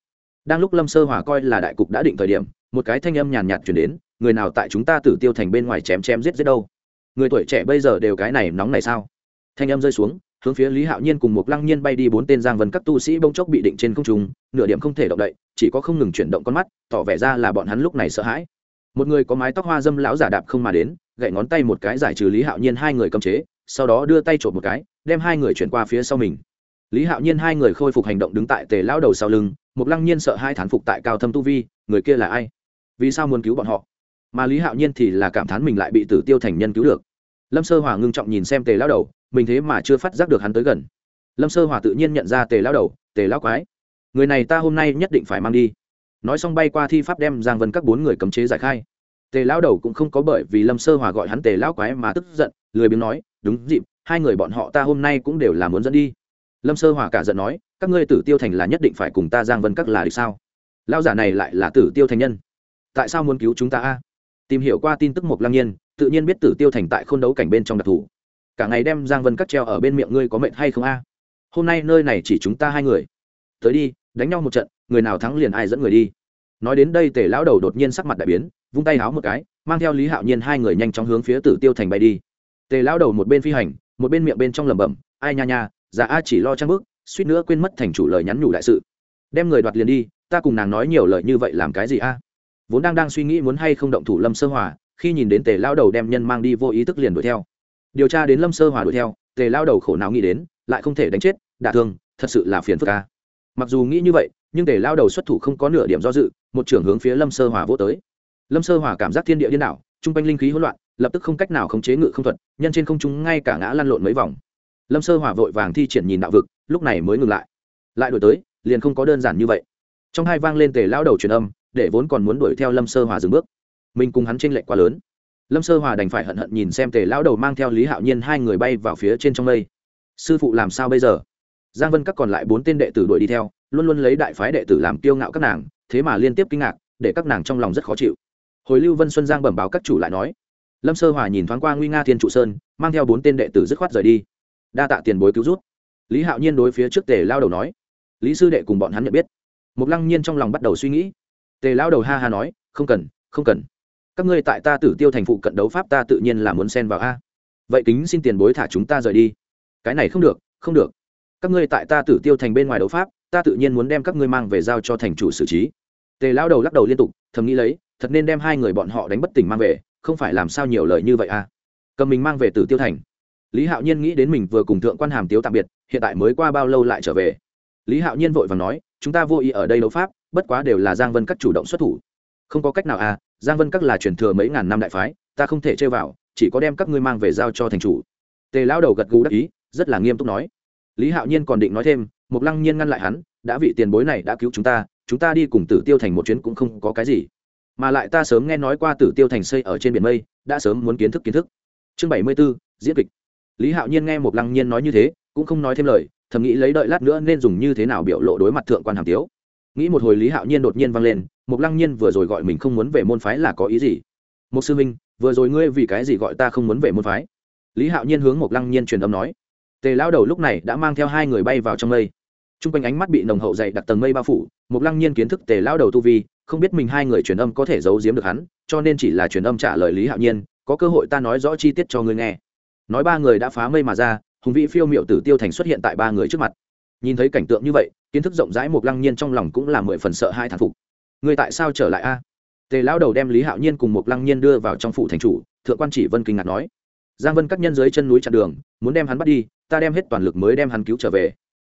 đang lúc lâm sơ hỏa coi là đại cục đã định thời điểm, một cái thanh âm nhàn nhạt chuyển đến, người nào tại chúng ta tử tiêu thành bên ngoài chém chém giết giết đâu? Người tuổi trẻ bây giờ đều cái này nóng này sao? Thanh âm rơi xuống, hướng phía lý hạo nhiên cùng một lăng nhiên bay đi bốn tên giang vân các tu sĩ bông chốc bị định trên không trung, nửa điểm không thể động đậy, chỉ có không ngừng chuyển động con mắt, tỏ vẻ ra là bọn hắn lúc này sợ hãi. Một người có mái tóc hoa dâm lão giả đạp không mà đến, gậy ngón tay một cái giải trừ lý hạo nhiên hai người cầm chế, sau đó đưa tay trộm một cái, đem hai người chuyển qua phía sau mình. Lý hạo nhiên hai người khôi phục hành động đứng tại tề lão đầu sau lưng một lăng nhiên sợ hai thán phục tại cao thâm tu vi, người kia là ai? Vì sao muốn cứu bọn họ? Mà lý hạo nhiên thì là cảm thán mình lại bị tử tiêu thành nhân cứu được. Lâm sơ hòa ngưng trọng nhìn xem tề lão đầu, mình thế mà chưa phát giác được hắn tới gần. Lâm sơ hòa tự nhiên nhận ra tề lão đầu, tề lão quái, người này ta hôm nay nhất định phải mang đi. Nói xong bay qua thi pháp đem giang vân các bốn người cấm chế giải khai. Tề lão đầu cũng không có bởi vì lâm sơ hòa gọi hắn tề lão quái mà tức giận, lười biếng nói, đúng dịp, hai người bọn họ ta hôm nay cũng đều là muốn dẫn đi lâm sơ hòa cả giận nói, các ngươi tử tiêu thành là nhất định phải cùng ta giang vân các là địch sao? Lão giả này lại là tử tiêu thành nhân. Tại sao muốn cứu chúng ta a? Tìm hiểu qua tin tức mộc lăng nhiên, tự nhiên biết tử tiêu thành tại khôn đấu cảnh bên trong đặc thù. Cả ngày đem giang vân cắt treo ở bên miệng ngươi có mệnh hay không a? Hôm nay nơi này chỉ chúng ta hai người. Tới đi, đánh nhau một trận, người nào thắng liền ai dẫn người đi. Nói đến đây tề lão đầu đột nhiên sắc mặt đại biến, vung tay háo một cái, mang theo lý hạo nhiên hai người nhanh chóng hướng phía tử tiêu thành bay đi. Tề lão đầu một bên phi hành, một bên miệng bên trong lẩm bẩm, ai nha nha giả a chỉ lo trang bước suýt nữa quên mất thành chủ lời nhắn nhủ đại sự. Đem người đoạt liền đi, ta cùng nàng nói nhiều lời như vậy làm cái gì a? Vốn đang đang suy nghĩ muốn hay không động thủ lâm sơ hòa, khi nhìn đến tề lao đầu đem nhân mang đi vô ý thức liền đuổi theo. Điều tra đến lâm sơ hòa đuổi theo, tề lao đầu khổ não nghĩ đến, lại không thể đánh chết, đả thương, thật sự là phiền phức ca mặc dù nghĩ như vậy, nhưng tề lao đầu xuất thủ không có nửa điểm do dự, một trưởng hướng phía lâm sơ hòa vô tới. Lâm sơ hòa cảm giác thiên địa điên đảo, trung quanh linh khí hỗn loạn, lập tức không cách nào khống chế ngự không thuật, nhân trên không trung ngay cả ngã lăn lộn mấy vòng lâm sơ hòa vội vàng thi triển nhìn đạo vực, lúc này mới ngừng lại. Lại đổi tới, liền không có đơn giản như vậy. Trong hai vang lên tề lao đầu truyền âm, để vốn còn muốn đuổi theo lâm sơ hòa dừng bước. Mình cùng hắn tranh lệch quá lớn. Lâm sơ hòa đành phải hận hận nhìn xem tề lão đầu mang theo lý hạo nhiên hai người bay vào phía trên trong mây. Sư phụ làm sao bây giờ? Giang vân các còn lại bốn tên đệ tử đuổi đi theo, luôn luôn lấy đại phái đệ tử làm kiêu ngạo các nàng, thế mà liên tiếp kinh ngạc, để các nàng trong lòng rất khó chịu. Hồi lưu vân xuân giang bẩm báo các chủ lại nói. Lâm sơ hòa nhìn thoáng qua nguy nga thiên trụ sơn, mang theo bốn tên đệ tử dứt khoát rời đi đa tạ tiền bối cứu rút lý hạo nhiên đối phía trước tề lao đầu nói. Lý sư đệ cùng bọn hắn nhận biết. Mục lăng nhiên trong lòng bắt đầu suy nghĩ. Tề lao đầu ha ha nói, không cần không cần. Các ngươi tại ta tử tiêu thành phụ cận đấu pháp ta tự nhiên là muốn xen vào a. Vậy kính xin tiền bối thả chúng ta rời đi. Cái này không được không được. Các ngươi tại ta tử tiêu thành bên ngoài đấu pháp, ta tự nhiên muốn đem các ngươi mang về giao cho thành chủ xử trí. Tề lao đầu lắc đầu liên tục, thầm nghĩ lấy, thật nên đem hai người bọn họ đánh bất tỉnh mang về, không phải làm sao nhiều lời như vậy a. Cầm mình mang về tử tiêu thành lý hạo nhiên nghĩ đến mình vừa cùng thượng quan hàm tiếu tạm biệt, hiện tại mới qua bao lâu lại trở về? Lý hạo nhiên vội và nói, chúng ta vô ý ở đây đấu pháp, bất quá đều là giang vân các chủ động xuất thủ. Không có cách nào à giang vân các là truyền thừa mấy ngàn năm đại phái, ta không thể chơi vào, chỉ có đem các ngươi mang về giao cho thành chủ. Tề lão đầu gật gù đắc ý, rất là nghiêm túc nói. Lý hạo nhiên còn định nói thêm, Mục lăng nhiên ngăn lại hắn, đã vị tiền bối này đã cứu chúng ta chúng ta đi cùng tử tiêu thành một chuyến cũng không có cái gì. Mà lại ta sớm nghe nói qua tử tiêu thành xây ở trên biển mây, đã sớm muốn kiến thức kiến thức. Chương bảy mươi b ố diễn kịch lý hạo nhiên nghe một lăng nhiên nói như thế, cũng không nói thêm lời, thầm nghĩ lấy đợi lát nữa nên dùng như thế nào biểu lộ đối mặt thượng quan hàm tiếu. Nghĩ một hồi lý hạo nhiên đột nhiên vang lên một lăng nhiên vừa rồi gọi mình không muốn về môn phái là có ý gì? Một sư minh, vừa rồi ngươi vì cái gì gọi ta không muốn về môn phái? Lý hạo nhiên hướng một lăng nhiên truyền âm nói. Tề lao đầu lúc này đã mang theo hai người bay vào trong mây. T r u n g quanh ánh mắt bị nồng hậu dày đặt tầng mây bao phủ một lăng nhiên kiến thức tề lao đầu tu vi, không biết mình hai người truyền âm có thể giấu giếm được hắn, cho nên chỉ là truyền âm trả lời lý hạo nhiên, có cơ hội ta nói rõ chi tiết cho ngươi nghe nói ba người đã phá mây mà ra, hùng vĩ phiêu m i ệ u tử tiêu thành xuất hiện tại ba người trước mặt. Nhìn thấy cảnh tượng như vậy, kiến thức rộng rãi một lăng nhiên trong lòng cũng là mười phần sợ hai thản phục. Người tại sao trở lại a? Tề lão đầu đem lý hạo nhiên cùng một lăng nhiên đưa vào trong phủ thành chủ, thượng quan chỉ vân kinh ngạc nói. Giang vân các nhân dưới chân núi chặn đường, muốn đem hắn bắt đi, ta đem hết toàn lực mới đem hắn cứu trở về.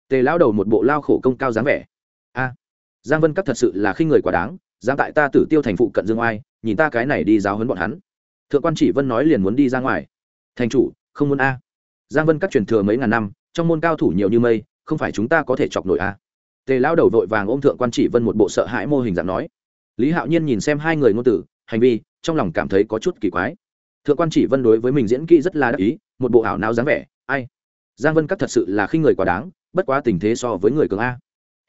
Tề lão đầu một bộ lao khổ công cao dáng vẻ. A, giang vân các thật sự là khi người quá đáng giang tại ta tử tiêu thành phụ cận dương oai, nhìn ta cái này đi giáo hấn bọn hắn. Thượng quan chỉ vân nói liền muốn đi ra ngoài. Thành chủ không muốn a. Giang vân các truyền thừa mấy ngàn năm, trong môn cao thủ nhiều như mây, không phải chúng ta có thể chọc nổi a. Tề lão đầu vội vàng ôm thượng quan chỉ vân một bộ sợ hãi mô hình dạng nói. Lý hạo nhiên nhìn xem hai người ngôn tử, hành vi, trong lòng cảm thấy có chút kỳ quái. Thượng quan chỉ vân đối với mình diễn kỹ rất là đắc ý, một bộ ảo não dáng vẻ, ai? Giang vân các thật sự là khi người quá đáng, bất quá tình thế so với người cường a.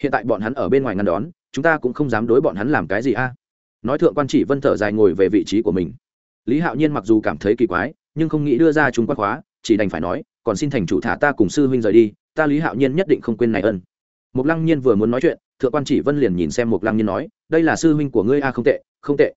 Hiện tại bọn hắn ở bên ngoài ngăn đón, chúng ta cũng không dám đối bọn hắn làm cái gì a. Nói thượng quan chỉ vân thở dài ngồi về vị trí của mình. Lý hạo nhiên mặc dù cảm thấy kỳ quái nhưng không nghĩ đưa ra chúng quan khóa, chỉ đành phải nói, còn xin thành chủ thả ta cùng sư huynh rời đi, ta lý hạo nhiên nhất định không quên này ân. Mục lăng nhiên vừa muốn nói chuyện, thượng quan chỉ vân liền nhìn xem mục lăng nhiên nói, đây là sư huynh của ngươi a, không tệ không tệ.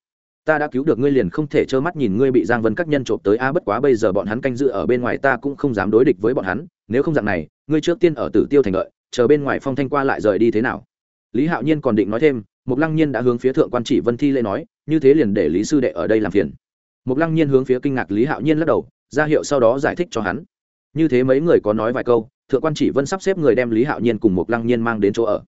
Ta đã cứu được ngươi liền không thể trơ mắt nhìn ngươi bị giang vân các nhân trộm tới a, bất quá bây giờ bọn hắn canh dự ở bên ngoài ta cũng không dám đối địch với bọn hắn, nếu không dạng này, ngươi trước tiên ở tử tiêu thành lợi chờ bên ngoài phong thanh qua lại rời đi thế nào? Lý hạo nhiên còn định nói thêm, mục lăng nhiên đã hướng phía thượng quan chỉ vân thi lễ nói, như thế liền để lý sư đệ ở đây làm phiền mục lăng nhiên hướng phía kinh ngạc lý hạo nhiên lắc đầu, ra hiệu sau đó giải thích cho hắn. Như thế mấy người có nói vài câu, thượng quan chỉ vân sắp xếp người đem lý hạo nhiên cùng mục lăng nhiên mang đến chỗ ở.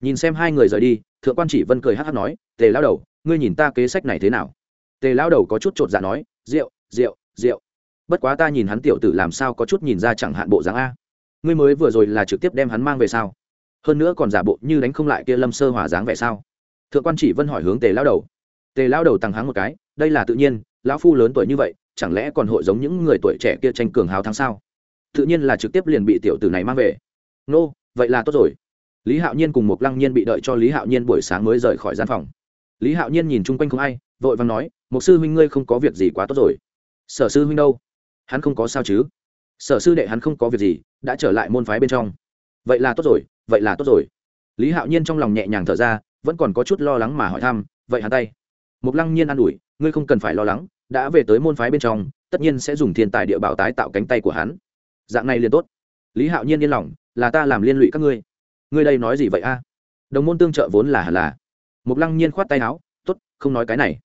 Nhìn xem hai người rời đi, thượng quan chỉ vân cười hát hát nói, tề lao đầu, ngươi nhìn ta kế sách này thế nào? Tề lao đầu có chút chột dạ nói, rượu rượu rượu. Bất quá ta nhìn hắn tiểu tử làm sao có chút nhìn ra chẳng hạn bộ dáng a. Ngươi mới vừa rồi là trực tiếp đem hắn mang về sao? Hơn nữa còn giả bộ như đánh không lại kia lâm sơ hỏa dáng vẻ sao? Thượng quan chỉ vân hỏi hướng tề lao đầu. Tề lao đầu tăng háng một cái, đây là tự nhiên lão phu lớn tuổi như vậy, chẳng lẽ còn hội giống những người tuổi trẻ kia tranh cường hào thắng sao? Tự nhiên là trực tiếp liền bị tiểu tử này mang về. Nô, vậy là tốt rồi. Lý hạo nhiên cùng một lăng nhiên bị đợi cho lý hạo nhiên buổi sáng mới rời khỏi gian phòng. Lý hạo nhiên nhìn chung quanh không ai, vội vàng nói một sư huynh ngươi không có việc gì quá tốt rồi. Sở sư huynh đâu? Hắn không có sao chứ? Sở sư đệ hắn không có việc gì, đã trở lại môn phái bên trong. Vậy là tốt rồi, vậy là tốt rồi. Lý hạo nhiên trong lòng nhẹ nhàng thở ra, vẫn còn có chút lo lắng mà hỏi thăm, vậy hắn tay? Mục lăng nhiên an ủi, ngươi không cần phải lo lắng, đã về tới môn phái bên trong, tất nhiên sẽ dùng thiên tài địa bảo tái tạo cánh tay của hắn. Dạng này liền tốt. Lý hạo nhiên yên lòng, là ta làm liên lụy các ngươi. Ngươi đây nói gì vậy a? Đồng môn tương trợ vốn là hẳn là. Mục lăng nhiên khoát tay áo t ố t không nói cái này.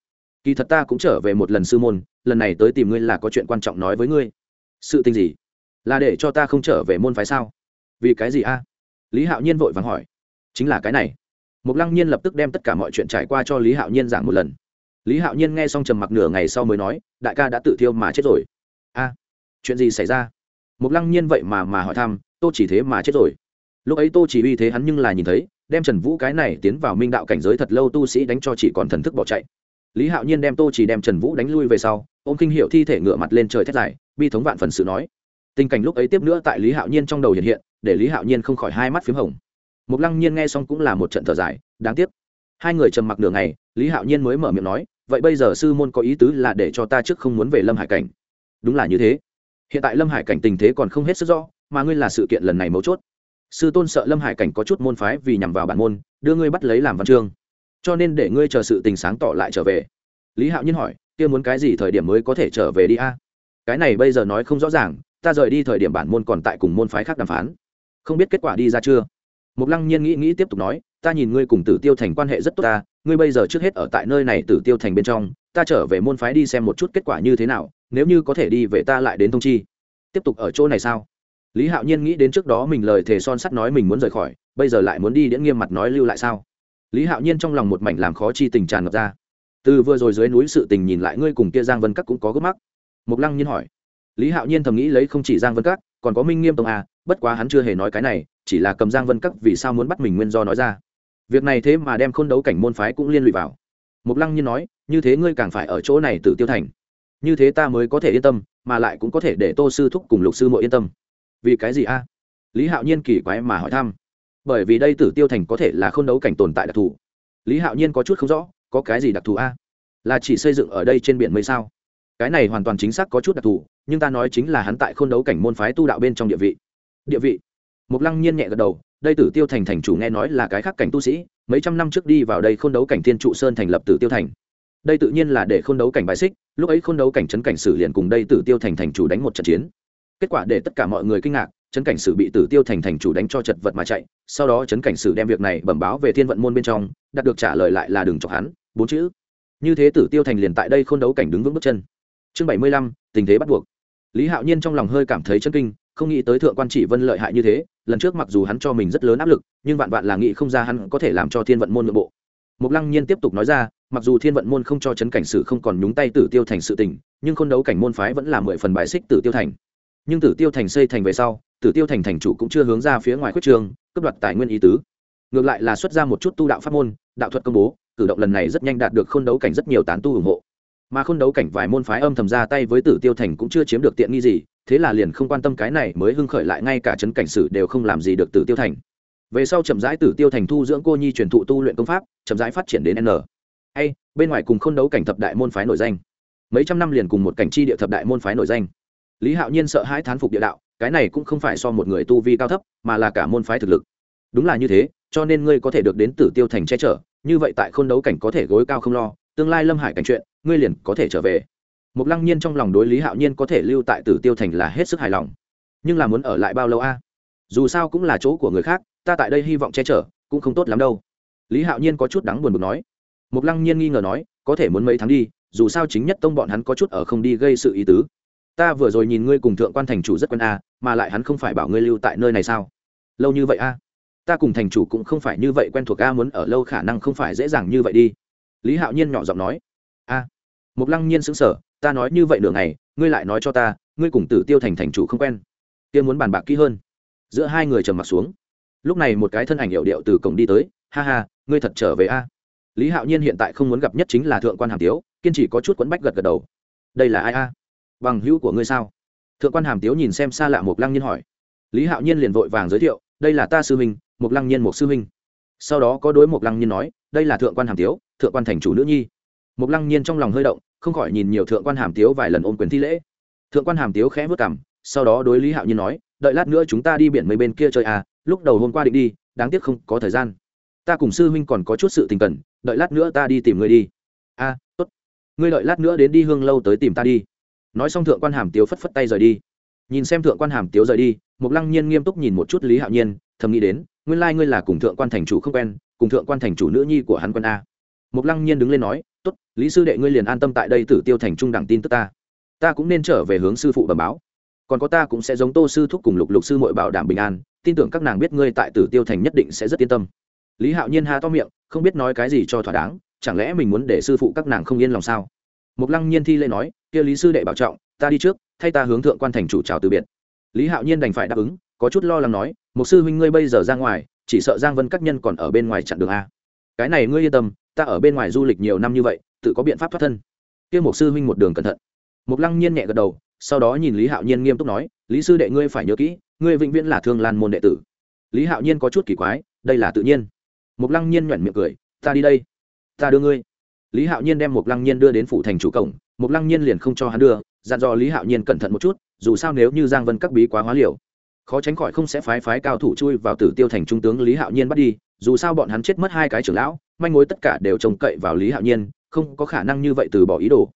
Kỳ thật ta cũng trở về một lần sư môn, lần này tới tìm ngươi là có chuyện quan trọng nói với ngươi. Sự tình gì? Là để cho ta không trở về môn phái sao? Vì cái gì a? Lý hạo nhiên vội vàng hỏi. Chính là cái này. Mục lăng nhiên lập tức đem tất cả mọi chuyện trải qua cho lý hạo nhiên giảng một lần lý hạo nhiên nghe xong trầm mặc nửa ngày sau mới nói, đại ca đã tự thiêu mà chết rồi. A, chuyện gì xảy ra? Mục lăng nhiên vậy mà mà hỏi thăm, tô chỉ thế mà chết rồi. Lúc ấy tô chỉ uy thế hắn nhưng là nhìn thấy, đem trần vũ cái này tiến vào minh đạo cảnh giới thật lâu tu sĩ đánh cho chỉ còn thần thức bỏ chạy. Lý hạo nhiên đem tô chỉ đem trần vũ đánh lui về sau, ôm kinh hiệu thi thể ngựa mặt lên trời thét dài, bi thống vạn phần sự nói. Tình cảnh lúc ấy tiếp nữa tại lý hạo nhiên trong đầu hiện hiện, để lý hạo nhiên không khỏi hai mắt p h í m hồng. Mục lăng nhiên nghe xong cũng là một trận thở dài, đáng tiếc. Hai người trầm mặc nửa ngày, lý hạo nhiên mới mở miệng nói vậy bây giờ sư môn có ý tứ là để cho ta trước không muốn về lâm hải cảnh. Đúng là như thế. Hiện tại lâm hải cảnh tình thế còn không hết sức rõ, mà ngươi là sự kiện lần này mấu chốt. Sư tôn sợ lâm hải cảnh có chút môn phái vì nhằm vào bản môn, đưa ngươi bắt lấy làm văn chương. Cho nên để ngươi chờ sự tình sáng tỏ lại trở về. Lý hạo nhiên hỏi, kia muốn cái gì thời điểm mới có thể trở về đi a? Cái này bây giờ nói không rõ ràng, ta rời đi thời điểm bản môn còn tại cùng môn phái khác đàm phán. Không biết kết quả đi ra chưa? Mục lăng nhiên nghĩ nghĩ tiếp tục nói, ta nhìn ngươi cùng tử tiêu thành quan hệ rất tốt ta ngươi bây giờ trước hết ở tại nơi này tử tiêu thành bên trong, ta trở về môn phái đi xem một chút kết quả như thế nào, nếu như có thể đi về ta lại đến thông chi. Tiếp tục ở chỗ này sao? Lý hạo nhiên nghĩ đến trước đó mình lời thề son sắt nói mình muốn rời khỏi, bây giờ lại muốn đi điễn nghiêm mặt nói lưu lại sao? Lý hạo nhiên trong lòng một mảnh làm khó chi tình tràn ngập ra. Từ vừa rồi dưới núi sự tình nhìn lại ngươi cùng kia giang vân các cũng có gốc mắc. Mục lăng nhiên hỏi. Lý hạo nhiên thầm nghĩ lấy không chỉ giang vân các, còn có minh nghiêm tông à bất quá hắn chưa hề nói cái này, chỉ là cầm giang vân các vì sao muốn bắt mình nguyên do nói ra việc này thế mà đem khôn đấu cảnh môn phái cũng liên lụy vào. Mục lăng nhiên nói, như thế ngươi càng phải ở chỗ này tự tiêu thành. Như thế ta mới có thể yên tâm, mà lại cũng có thể để tô sư thúc cùng lục sư mộ yên tâm. Vì cái gì a? À? lý hạo nhiên kỳ quái mà hỏi thăm. Bởi vì đây tử tiêu thành có thể là khôn đấu cảnh tồn tại đặc thù. Lý hạo nhiên có chút không rõ, có cái gì đặc thù a? Là chỉ xây dựng ở đây trên biển mây sao? Cái này hoàn toàn chính xác có chút đặc thù, nhưng ta nói chính là hắn tại khôn đấu cảnh môn phái tu đạo bên trong địa vị. Địa vị. Mục lăng nhiên nhẹ gật đầu đây tử tiêu thành thành chủ nghe nói là cái khác cảnh tu sĩ, mấy trăm năm trước đi vào đây khôn đấu cảnh thiên trụ sơn thành lập tử tiêu thành. Đây tự nhiên là để khôn đấu cảnh bài xích, lúc ấy khôn đấu cảnh trấn cảnh sử liền cùng đây tử tiêu thành thành chủ đánh một trận chiến. Kết quả để tất cả mọi người kinh ngạc trấn cảnh sử bị tử tiêu thành thành chủ đánh cho chật vật mà chạy, sau đó trấn cảnh sử đem việc này bẩm báo về thiên vận môn bên trong, đạt được trả lời lại là đừng chọc hắn, bốn chữ. Như thế tử tiêu thành liền tại đây khôn đấu cảnh đứng vững bước chân. Chương bảy mươi lăm, tình thế bắt buộc. Lý hạo nhiên trong lòng hơi cảm thấy chân kinh không nghĩ tới thượng quan chỉ vân lợi hại như thế, lần trước mặc dù hắn cho mình rất lớn áp lực, nhưng vạn vạn là nghĩ không ra hắn có thể làm cho thiên vận môn nội bộ. Mục lăng nhiên tiếp tục nói ra, mặc dù thiên vận môn không cho chấn cảnh sử không còn nhúng tay tử tiêu thành sự tình, nhưng khôn đấu cảnh môn phái vẫn là mười phần bài xích tử tiêu thành. Nhưng tử tiêu thành xây thành về sau, tử tiêu thành thành chủ cũng chưa hướng ra phía ngoài khuyết trường cấp đoạt tài nguyên ý tứ. Ngược lại là xuất ra một chút tu đạo pháp môn, đạo thuật công bố, cử động lần này rất nhanh đạt được khôn đấu cảnh rất nhiều tán tu ủng hộ. Mà khôn đấu cảnh vài môn phái âm thầm ra tay với tử tiêu thành cũng chưa chiếm được tiện nghi gì thế là liền không quan tâm cái này mới hưng khởi lại ngay cả chấn cảnh sử đều không làm gì được tử tiêu thành. Về sau chậm rãi tử tiêu thành thu dưỡng cô nhi truyền thụ tu luyện công pháp, chậm rãi phát triển đến n. Hay bên ngoài cùng k h ô n đấu cảnh thập đại môn phái nổi danh. Mấy trăm năm liền cùng một cảnh chi địa thập đại môn phái nổi danh. Lý hạo nhiên sợ hãi thán phục địa đạo, cái này cũng không phải so một người tu vi cao thấp, mà là cả môn phái thực lực. Đúng là như thế, cho nên ngươi có thể được đến tử tiêu thành che chở, như vậy tại k h ô n đấu cảnh có thể gối cao không lo, tương lai lâm hải cảnh chuyện, ngươi liền có thể trở về. Mục lăng nhiên trong lòng đối lý hạo nhiên có thể lưu tại tử tiêu thành là hết sức hài lòng. Nhưng là muốn ở lại bao lâu a? Dù sao cũng là chỗ của người khác ta tại đây hy vọng che chở cũng không tốt lắm đâu. Lý hạo nhiên có chút đắng buồn bực nói. Mục lăng nhiên nghi ngờ nói có thể muốn mấy tháng đi dù sao chính nhất tông bọn hắn có chút ở không đi gây sự ý tứ. Ta vừa rồi nhìn ngươi cùng thượng quan thành chủ rất quen a à, mà lại hắn không phải bảo ngươi lưu tại nơi này sao? Lâu như vậy a? À? ta cùng thành chủ cũng không phải như vậy quen thuộc a muốn ở lâu khả năng không phải dễ dàng như vậy đi. Lý hạo nhiên nhỏ giọng nói. A. Mục lăng nhiên sững sờ ta nói như vậy nửa ngày, ngươi lại nói cho ta, ngươi cùng tử tiêu thành thành chủ không quen. Kia muốn bàn bạc kỹ hơn. Giữa hai người trầm m ặ t xuống. Lúc này một cái thân ảnh hiệu điệu từ cổng đi tới, ha ha, ngươi thật trở về a? Lý hạo nhiên hiện tại không muốn gặp nhất chính là thượng quan hàm tiếu, kiên trì có chút quẫn bách gật gật đầu. Đây là ai a? Bằng hữu của ngươi sao? Thượng quan hàm tiếu nhìn xem xa lạ mục lăng nhiên hỏi. Lý hạo nhiên liền vội vàng giới thiệu, đây là ta sư huynh mục lăng nhiên một sư huynh. Sau đó có đối mục lăng nhiên nói, đây là thượng quan hàm tiếu, thượng quan thành chủ nữ nhi. Mục lăng nhiên trong lòng hơi động không khỏi nhìn nhiều thượng quan hàm tiếu vài lần ôm quyền thi lễ. Thượng quan hàm tiếu khẽ vất cảm sau đó đối lý hạo nhiên nói đợi lát nữa chúng ta đi biển mấy bên kia chơi à lúc đầu hôm qua định đi đáng tiếc không có thời gian. Ta cùng sư huynh còn có chút sự tình cần đợi lát nữa ta đi tìm người đi. A à, tốt. Ngươi đợi lát nữa đến đi hương lâu tới tìm ta đi. Nói xong thượng quan hàm tiếu phất phất tay rời đi. Nhìn xem thượng quan hàm tiếu rời đi mục lăng nhiên nghiêm túc nhìn một chút lý hạo nhiên thầm nghĩ đến nguyên lai ngươi là cùng thượng quan thành chủ không quen cùng thượng quan thành chủ nữ nhi của hắn quân a mục lăng nhiên đứng lên nói, tốt, lý sư đệ ngươi liền an tâm tại đây tử tiêu thành trung đẳng tin tức ta. Ta cũng nên trở về hướng sư phụ bẩm báo. Còn có ta cũng sẽ giống tô sư thúc cùng lục lục sư mội bảo đảm bình an, tin tưởng các nàng biết ngươi tại tử tiêu thành nhất định sẽ rất yên tâm. Lý hạo nhiên ha to miệng, không biết nói cái gì cho thỏa đáng, chẳng lẽ mình muốn để sư phụ các nàng không yên lòng sao? Mục lăng nhiên thi lễ nói, kia lý sư đệ bảo trọng, ta đi trước, thay ta hướng thượng quan thành chủ chào từ biệt. Lý hạo nhiên đành phải đáp ứng, có chút lo lắng nói một sư huynh ngươi bây giờ ra ngoài, chỉ sợ giang vân các nhân còn ở bên ngoài chặn đường a cái này ngươi yên tâm, ta ở bên ngoài du lịch nhiều năm như vậy, tự có biện pháp thoát thân. Kia một sư huynh một đường cẩn thận. Mục lăng nhiên nhẹ gật đầu, sau đó nhìn lý hạo nhiên nghiêm túc nói, lý sư đệ ngươi phải nhớ kỹ, ngươi vĩnh viễn là thương lan môn đệ tử. Lý hạo nhiên có chút kỳ quái, đây là tự nhiên. Mục lăng nhiên nhoẻn miệng cười, ta đi đây, ta đưa ngươi. Lý hạo nhiên đem mục lăng nhiên đưa đến phủ thành chủ cổng, mục lăng nhiên liền không cho hắn đưa, dặn dò lý hạo nhiên cẩn thận một chút, dù sao nếu như giang vân các bí quá hóa liều, khó tránh khỏi không sẽ phái phái cao thủ chui vào tử tiêu thành trung tướng lý hạo nhiên bắt đi dù sao bọn hắn chết mất hai cái trưởng lão, manh mối tất cả đều trông cậy vào lý hạo nhiên, không có khả năng như vậy từ bỏ ý đồ.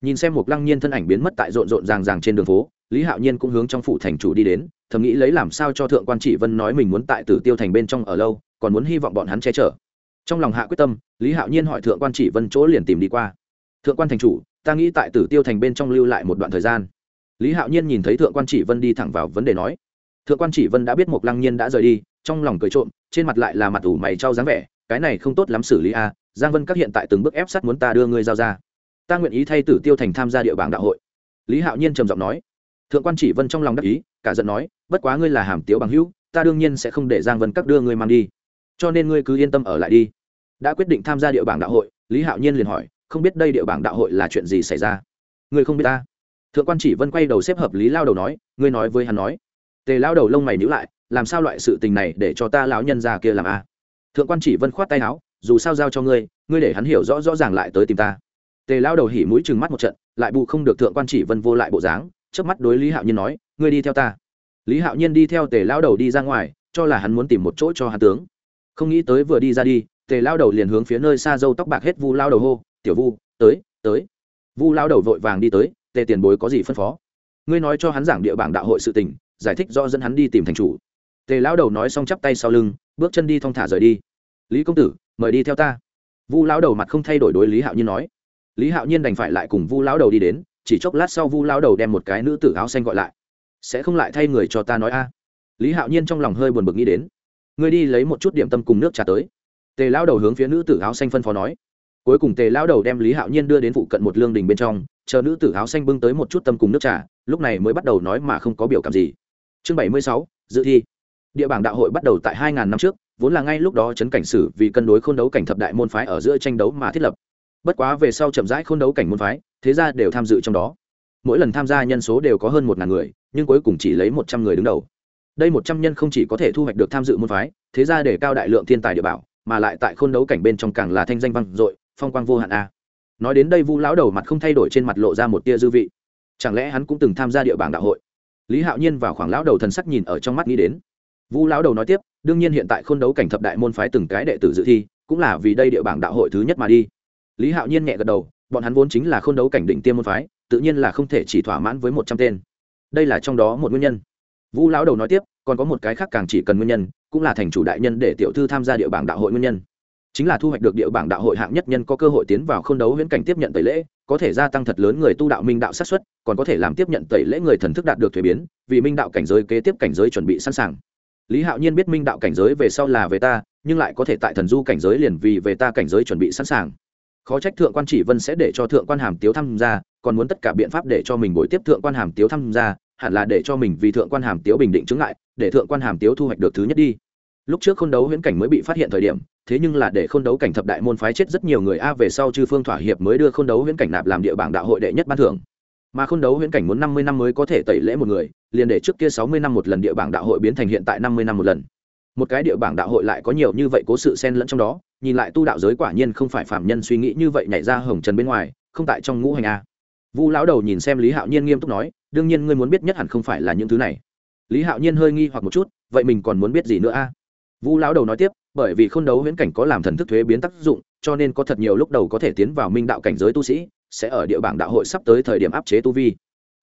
Nhìn xem một lăng nhiên thân ảnh biến mất tại rộn rộn ràng ràng trên đường phố, lý hạo nhiên cũng hướng trong phủ thành chủ đi đến, thầm nghĩ lấy làm sao cho thượng quan trị vân nói mình muốn tại tử tiêu thành bên trong ở lâu, còn muốn hy vọng bọn hắn che chở. Trong lòng hạ quyết tâm, lý hạo nhiên hỏi thượng quan trị vân chỗ liền tìm đi qua. Thượng quan thành chủ, ta nghĩ tại tử tiêu thành bên trong lưu lại một đoạn thời gian. Lý hạo nhiên nhìn thấy thượng quan trị vân đi thẳng vào vấn đề nói. Thượng quan trị vân đã biết một lăng nhiên đã rời đi, trong lòng cười trộm trên mặt lại là mặt ủ mày trao dáng vẻ, cái này không tốt lắm xử lý a, giang vân các hiện tại từng bước ép sát muốn ta đưa ngươi giao ra. Ta nguyện ý thay tử tiêu thành tham gia địa bảng đạo hội. Lý hạo nhiên trầm giọng nói. Thượng quan chỉ vân trong lòng đắc ý, cả giận nói, bất quá ngươi là hàm tiếu bằng hữu, ta đương nhiên sẽ không để giang vân các đưa ngươi mang đi. Cho nên ngươi cứ yên tâm ở lại đi. Đã quyết định tham gia địa bảng đạo hội, lý hạo nhiên liền hỏi, không biết đây địa bảng đạo hội là chuyện gì xảy ra? Ngươi không biết ta. Thượng quan chỉ vân quay đầu xếp hợp lý lao đầu nói, ngươi nói với hắn nói. Tề lao đầu lông mày nhữ lại làm sao loại sự tình này để cho ta lão nhân già kia làm a? Thượng quan chỉ vân khoát tay áo, dù sao giao cho ngươi ngươi để hắn hiểu rõ rõ ràng lại tới tìm ta. Tề lao đầu hỉ mũi chừng mắt một trận, lại bù không được thượng quan chỉ vân vô lại bộ dáng trước mắt đối lý hạo nhiên nói, ngươi đi theo ta. Lý hạo nhiên đi theo tề lao đầu đi ra ngoài, cho là hắn muốn tìm một chỗ cho hắn tướng. Không nghĩ tới vừa đi ra đi, tề lao đầu liền hướng phía nơi xa dâu tóc bạc hết vu lao đầu hô, tiểu vu, tới tới. Vu lao đầu vội vàng đi tới, tề tiền bối có gì phân phó? Ngươi nói cho hắn giảng địa bảng đạo hội sự tình, giải thích do dẫn hắn đi tìm thành chủ tề Lão đầu nói xong chắp tay sau lưng, bước chân đi thong thả rời đi. Lý công tử, mời đi theo ta. Vu Lão đầu mặt không thay đổi đối lý hạo nhiên nói. Lý hạo nhiên đành phải lại cùng vu lão đầu đi đến, chỉ chốc lát sau vu lão đầu đem một cái nữ tử áo xanh gọi lại. Sẽ không lại thay người cho ta nói a? Lý hạo nhiên trong lòng hơi buồn bực nghĩ đến. Ngươi đi lấy một chút điểm tâm cùng nước trà tới. Tề lão đầu hướng phía nữ tử áo xanh phân phó nói. Cuối cùng tề lão đầu đem lý hạo nhiên đưa đến phụ cận một lương đình bên trong, chờ nữ tử áo xanh bưng tới một chút tâm cùng nước trà, lúc này mới bắt đầu nói mà không có biểu cảm gì. Chương bảy mươi sáu, dự thi địa bảng đạo hội bắt đầu tại hai ngàn năm trước, vốn là ngay lúc đó chấn cảnh sử vì cân đối khôn đấu cảnh thập đại môn phái ở giữa tranh đấu mà thiết lập. Bất quá về sau chậm rãi khôn đấu cảnh môn phái, thế ra đều tham dự trong đó. Mỗi lần tham gia nhân số đều có hơn một ngàn người, nhưng cuối cùng chỉ lấy một trăm người đứng đầu. Đây một trăm nhân không chỉ có thể thu hoạch được tham dự môn phái, thế ra để cao đại lượng thiên tài địa bảo, mà lại tại khôn đấu cảnh bên trong càng là thanh danh văn dội, phong quang vô hạn a. Nói đến đây vu lão đầu mặt không thay đổi trên mặt lộ ra một tia dư vị. Chẳng lẽ hắn cũng từng tham gia địa bảng đạo hội? Lý hạo nhiên vào khoảng lão đầu thần sắc nhìn ở trong mắt nghĩ đến vu lão đầu nói tiếp, đương nhiên hiện tại khôn đấu cảnh thập đại môn phái từng cái đệ tử dự thi, cũng là vì đây địa bảng đạo hội thứ nhất mà đi. Lý hạo nhiên nhẹ gật đầu, bọn hắn vốn chính là khôn đấu cảnh định tiêm môn phái, tự nhiên là không thể chỉ thỏa mãn với một trăm tên. Đây là trong đó một nguyên nhân. Vu lão đầu nói tiếp, còn có một cái khác càng chỉ cần nguyên nhân, cũng là thành chủ đại nhân để tiểu thư tham gia địa bảng đạo hội nguyên nhân. Chính là thu hoạch được địa bảng đạo hội hạng nhất nhân có cơ hội tiến vào khôn đấu huyễn cảnh tiếp nhận tẩy lễ, có thể gia tăng thật lớn người tu đạo minh đạo sát xuất còn có thể làm tiếp nhận tẩy lễ người thần thức đạt được thuế biến, vì minh đạo cảnh giới kế tiếp cảnh giới chuẩn bị sẵn sàng lý hạo nhiên biết minh đạo cảnh giới về sau là về ta, nhưng lại có thể tại thần du cảnh giới liền vì về ta cảnh giới chuẩn bị sẵn sàng. Khó trách thượng quan chỉ vân sẽ để cho thượng quan hàm tiếu tham gia, còn muốn tất cả biện pháp để cho mình bồi tiếp thượng quan hàm tiếu tham gia, hẳn là để cho mình vì thượng quan hàm tiếu bình định chứng lại để thượng quan hàm tiếu thu hoạch được thứ nhất đi. Lúc trước khôn đấu huyễn cảnh mới bị phát hiện thời điểm, thế nhưng là để khôn đấu cảnh thập đại môn phái chết rất nhiều người a, về sau chư phương thỏa hiệp mới đưa khôn đấu huyễn cảnh nạp làm địa bảng đạo hội đệ nhất ban thưởng. Mà khôn đấu huyễn cảnh muốn năm mươi năm mới có thể tẩy lễ một người liền để trước kia sáu mươi năm một lần địa bảng đạo hội biến thành hiện tại năm mươi năm một lần. Một cái địa bảng đạo hội lại có nhiều như vậy cố sự xen lẫn trong đó, nhìn lại tu đạo giới quả nhiên không phải phạm nhân suy nghĩ như vậy nhảy ra hồng trần bên ngoài, không tại trong ngũ hành a. Vu lão đầu nhìn xem lý hạo nhiên nghiêm túc nói, đương nhiên ngươi muốn biết nhất hẳn không phải là những thứ này. Lý hạo nhiên hơi nghi hoặc một chút, vậy mình còn muốn biết gì nữa a? Vu lão đầu nói tiếp, bởi vì khôn đấu huyễn cảnh có làm thần thức thuế biến tác dụng, cho nên có thật nhiều lúc đầu có thể tiến vào minh đạo cảnh giới tu sĩ, sẽ ở địa bảng đạo hội sắp tới thời điểm áp chế tu vi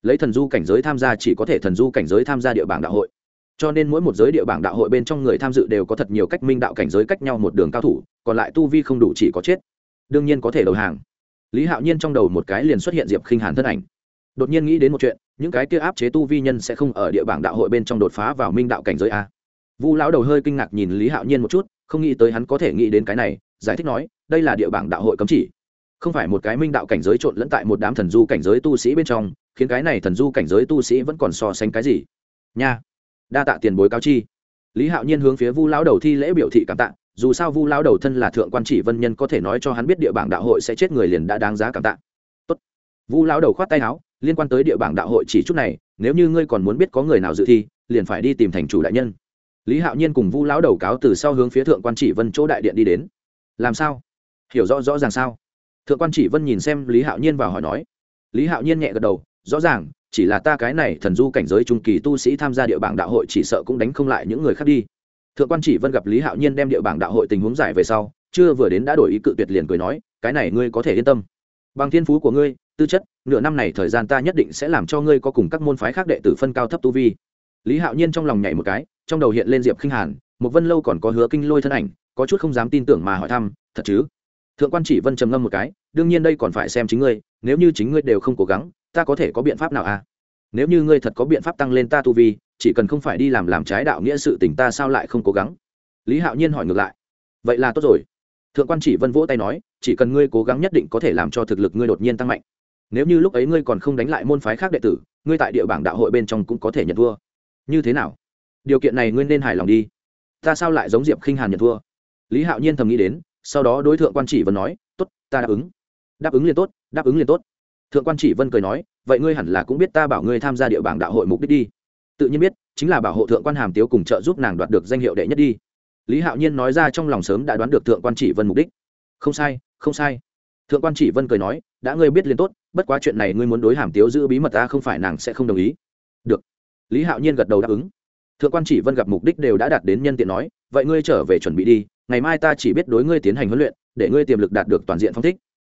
lấy thần du cảnh giới tham gia chỉ có thể thần du cảnh giới tham gia địa bảng đạo hội. Cho nên mỗi một giới địa bảng đạo hội bên trong người tham dự đều có thật nhiều cách minh đạo cảnh giới cách nhau một đường cao thủ, còn lại tu vi không đủ chỉ có chết. Đương nhiên có thể đầu hàng. Lý hạo nhiên trong đầu một cái liền xuất hiện diệp khinh hàn thân ảnh. Đột nhiên nghĩ đến một chuyện, những cái kia áp chế tu vi nhân sẽ không ở địa bảng đạo hội bên trong đột phá vào minh đạo cảnh giới a. Vu lão đầu hơi kinh ngạc nhìn lý hạo nhiên một chút, không nghĩ tới hắn có thể nghĩ đến cái này, giải thích nói, đây là địa bảng đạo hội cấm chỉ. Không phải một cái minh đạo cảnh giới trộn lẫn tại một đám thần du cảnh giới tu sĩ bên trong khiến cái này thần du cảnh giới tu sĩ vẫn còn so sánh cái gì? Nha. Đa tạ tiền bối cao chi. Lý hạo nhiên hướng phía vu lão đầu thi lễ biểu thị cảm tạ, dù sao vu lão đầu thân là thượng quan chỉ vân nhân có thể nói cho hắn biết địa bảng đạo hội sẽ chết người liền đã đáng giá cảm tạ. Tốt. vu lão đầu khoát tay áo, liên quan tới địa bảng đạo hội chỉ chút này, nếu như ngươi còn muốn biết có người nào dự thi, liền phải đi tìm thành chủ đại nhân. Lý hạo nhiên cùng vu lão đầu cáo từ sau hướng phía thượng quan chỉ vân chỗ đại điện đi đến. Làm sao? Hiểu rõ rõ ràng sao? Thượng quan chỉ vân nhìn xem lý hạo nhiên vào hỏi nói. Lý hạo nhiên nhẹ gật đầu rõ ràng, chỉ là ta cái này thần du cảnh giới trung kỳ tu sĩ tham gia địa bảng đạo hội chỉ sợ cũng đánh không lại những người khác đi. Thượng quan chỉ vân gặp lý hạo nhiên đem địa bảng đạo hội tình huống giải về sau, chưa vừa đến đã đổi ý cự tuyệt liền cười nói, cái này ngươi có thể yên tâm. Bằng thiên phú của ngươi, tư chất, nửa năm này thời gian ta nhất định sẽ làm cho ngươi có cùng các môn phái khác đệ tử phân cao thấp tu vi. Lý hạo nhiên trong lòng nhảy một cái, trong đầu hiện lên diệp khinh hàn, một vân lâu còn có hứa kinh lôi thân ảnh, có chút không dám tin tưởng mà hỏi thăm, thật chứ? Thượng quan chỉ vân trầm ngâm một cái, đương nhiên đây còn phải xem chính ngươi, nếu như chính ngươi đều không cố gắng ta có thể có biện pháp nào à? Nếu như ngươi thật có biện pháp tăng lên ta tu vi, chỉ cần không phải đi làm làm trái đạo nghĩa sự tình ta sao lại không cố gắng? Lý hạo nhiên hỏi ngược lại. Vậy là tốt rồi. Thượng quan chỉ vân vỗ tay nói, chỉ cần ngươi cố gắng nhất định có thể làm cho thực lực ngươi đột nhiên tăng mạnh. Nếu như lúc ấy ngươi còn không đánh lại môn phái khác đệ tử, ngươi tại địa bảng đạo hội bên trong cũng có thể nhận thua. Như thế nào? Điều kiện này ngươi nên hài lòng đi. Ta sao lại giống diệp khinh hàn nhận thua? Lý hạo nhiên thầm nghĩ đến, sau đó đối tượng quan chỉ vân nói, tốt, ta đáp ứng. Đáp ứng liền tốt, đáp ứng liền tốt thượng quan chỉ vân cười nói, vậy ngươi hẳn là cũng biết ta bảo ngươi tham gia địa bảng đạo hội mục đích đi. Tự nhiên biết, chính là bảo hộ thượng quan hàm tiếu cùng trợ giúp nàng đoạt được danh hiệu đệ nhất đi. Lý hạo nhiên nói ra trong lòng sớm đã đoán được thượng quan chỉ vân mục đích. Không sai không sai. Thượng quan chỉ vân cười nói, đã ngươi biết liền tốt, bất quá chuyện này ngươi muốn đối hàm tiếu giữ bí mật ta không phải nàng sẽ không đồng ý. Được. Lý hạo nhiên gật đầu đáp ứng. Thượng quan chỉ vân gặp mục đích đều đã đạt đến nhân tiện nói, vậy ngươi trở về chuẩn bị đi, ngày mai ta chỉ biết đối ngươi tiến hành huấn luyện, để ngươi tiềm lực đạt được toàn diện phong thích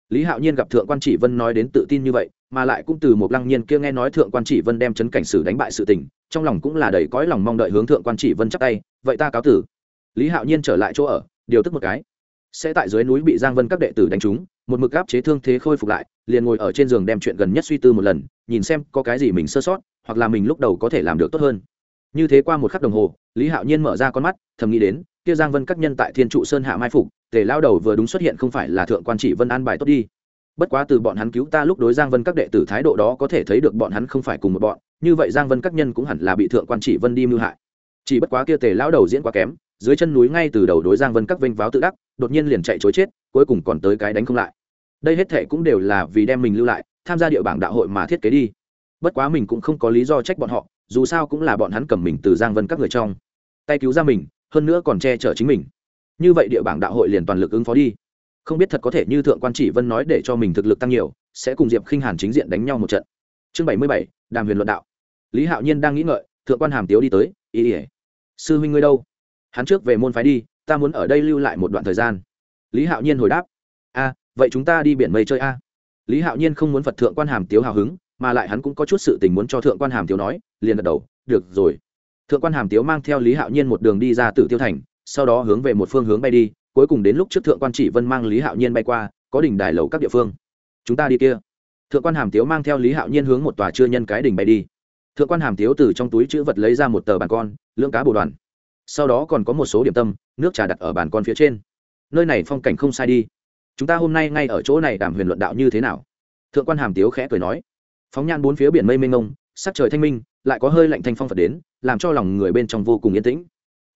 lý hạo nhiên gặp thượng quan chỉ vân nói đến tự tin như vậy, mà lại cũng từ một lăng nhiên kia nghe nói thượng quan chỉ vân đem chấn cảnh sử đánh bại sự tình, trong lòng cũng là đầy cõi lòng mong đợi hướng thượng quan chỉ vân chắc tay, vậy ta cáo tử. Lý hạo nhiên trở lại chỗ ở, điều tức một cái. Sẽ tại dưới núi bị giang vân các đệ tử đánh trúng, một mực áp chế thương thế khôi phục lại, liền ngồi ở trên giường đem chuyện gần nhất suy tư một lần, nhìn xem có cái gì mình sơ sót, hoặc là mình lúc đầu có thể làm được tốt hơn. Như thế qua một khắc đồng hồ, lý hạo nhiên mở ra con mắt, thầm nghĩ đến, kia giang vân các nhân tại thiên trụ sơn hạ mai phục tề lao đầu vừa đúng xuất hiện không phải là thượng quan chỉ vân an bài tốt đi. Bất quá từ bọn hắn cứu ta lúc đối giang vân các đệ tử thái độ đó có thể thấy được bọn hắn không phải cùng một bọn, như vậy giang vân các nhân cũng hẳn là bị thượng quan chỉ vân đi mưu hại. Chỉ bất quá kia tề lao đầu diễn quá kém, dưới chân núi ngay từ đầu đối giang vân các vinh váo tự đắc, đột nhiên liền chạy chối chết, cuối cùng còn tới cái đánh không lại. Đây hết thệ cũng đều là vì đem mình lưu lại, tham gia địa bảng đạo hội mà thiết kế đi. Bất quá mình cũng không có lý do trách bọn họ, dù sao cũng là bọn hắn cầm mình từ giang vân các người trong. Tay cứu ra mình, hơn nữa còn che chở chính mình như vậy địa bảng đạo hội liền toàn lực ứng phó đi. Không biết thật có thể như thượng quan chỉ vân nói để cho mình thực lực tăng nhiều, sẽ cùng diệp khinh hàn chính diện đánh nhau một trận. Chương bảy mươi bảy, đàm huyền luận đạo. Lý hạo nhiên đang nghĩ ngợi, thượng quan hàm tiếu đi tới, ý ỉa sư huynh ngươi đâu? Hắn trước về môn phái đi, ta muốn ở đây lưu lại một đoạn thời gian. Lý hạo nhiên hồi đáp, a, vậy chúng ta đi biển mây chơi a. Lý hạo nhiên không muốn phật thượng quan hàm tiếu hào hứng, mà lại hắn cũng có chút sự tình muốn cho thượng quan hàm tiếu nói, liền gật đầu, được rồi. Thượng quan hàm tiếu mang theo lý hạo nhiên một đường đi ra Tử tiêu thành sau đó hướng về một phương hướng bay đi, cuối cùng đến lúc trước thượng quan chỉ vân mang lý hạo nhiên bay qua, có đỉnh đài lầu các địa phương. Chúng ta đi kia. Thượng quan hàm tiếu mang theo lý hạo nhiên hướng một tòa chưa nhân cái đỉnh bay đi. Thượng quan hàm tiếu từ trong túi chữ vật lấy ra một tờ bàn con, lưỡng cá bồ đoàn. Sau đó còn có một số điểm tâm, nước trà đặt ở bàn con phía trên. Nơi này phong cảnh không sai đi. Chúng ta hôm nay ngay ở chỗ này đảm huyền luận đạo như thế nào? Thượng quan hàm tiếu khẽ cười nói. Phóng nhan bốn phía biển mây mênh ngông sắc trời thanh minh, lại có hơi lạnh thanh phong phật đến, làm cho lòng người bên trong vô cùng yên tĩnh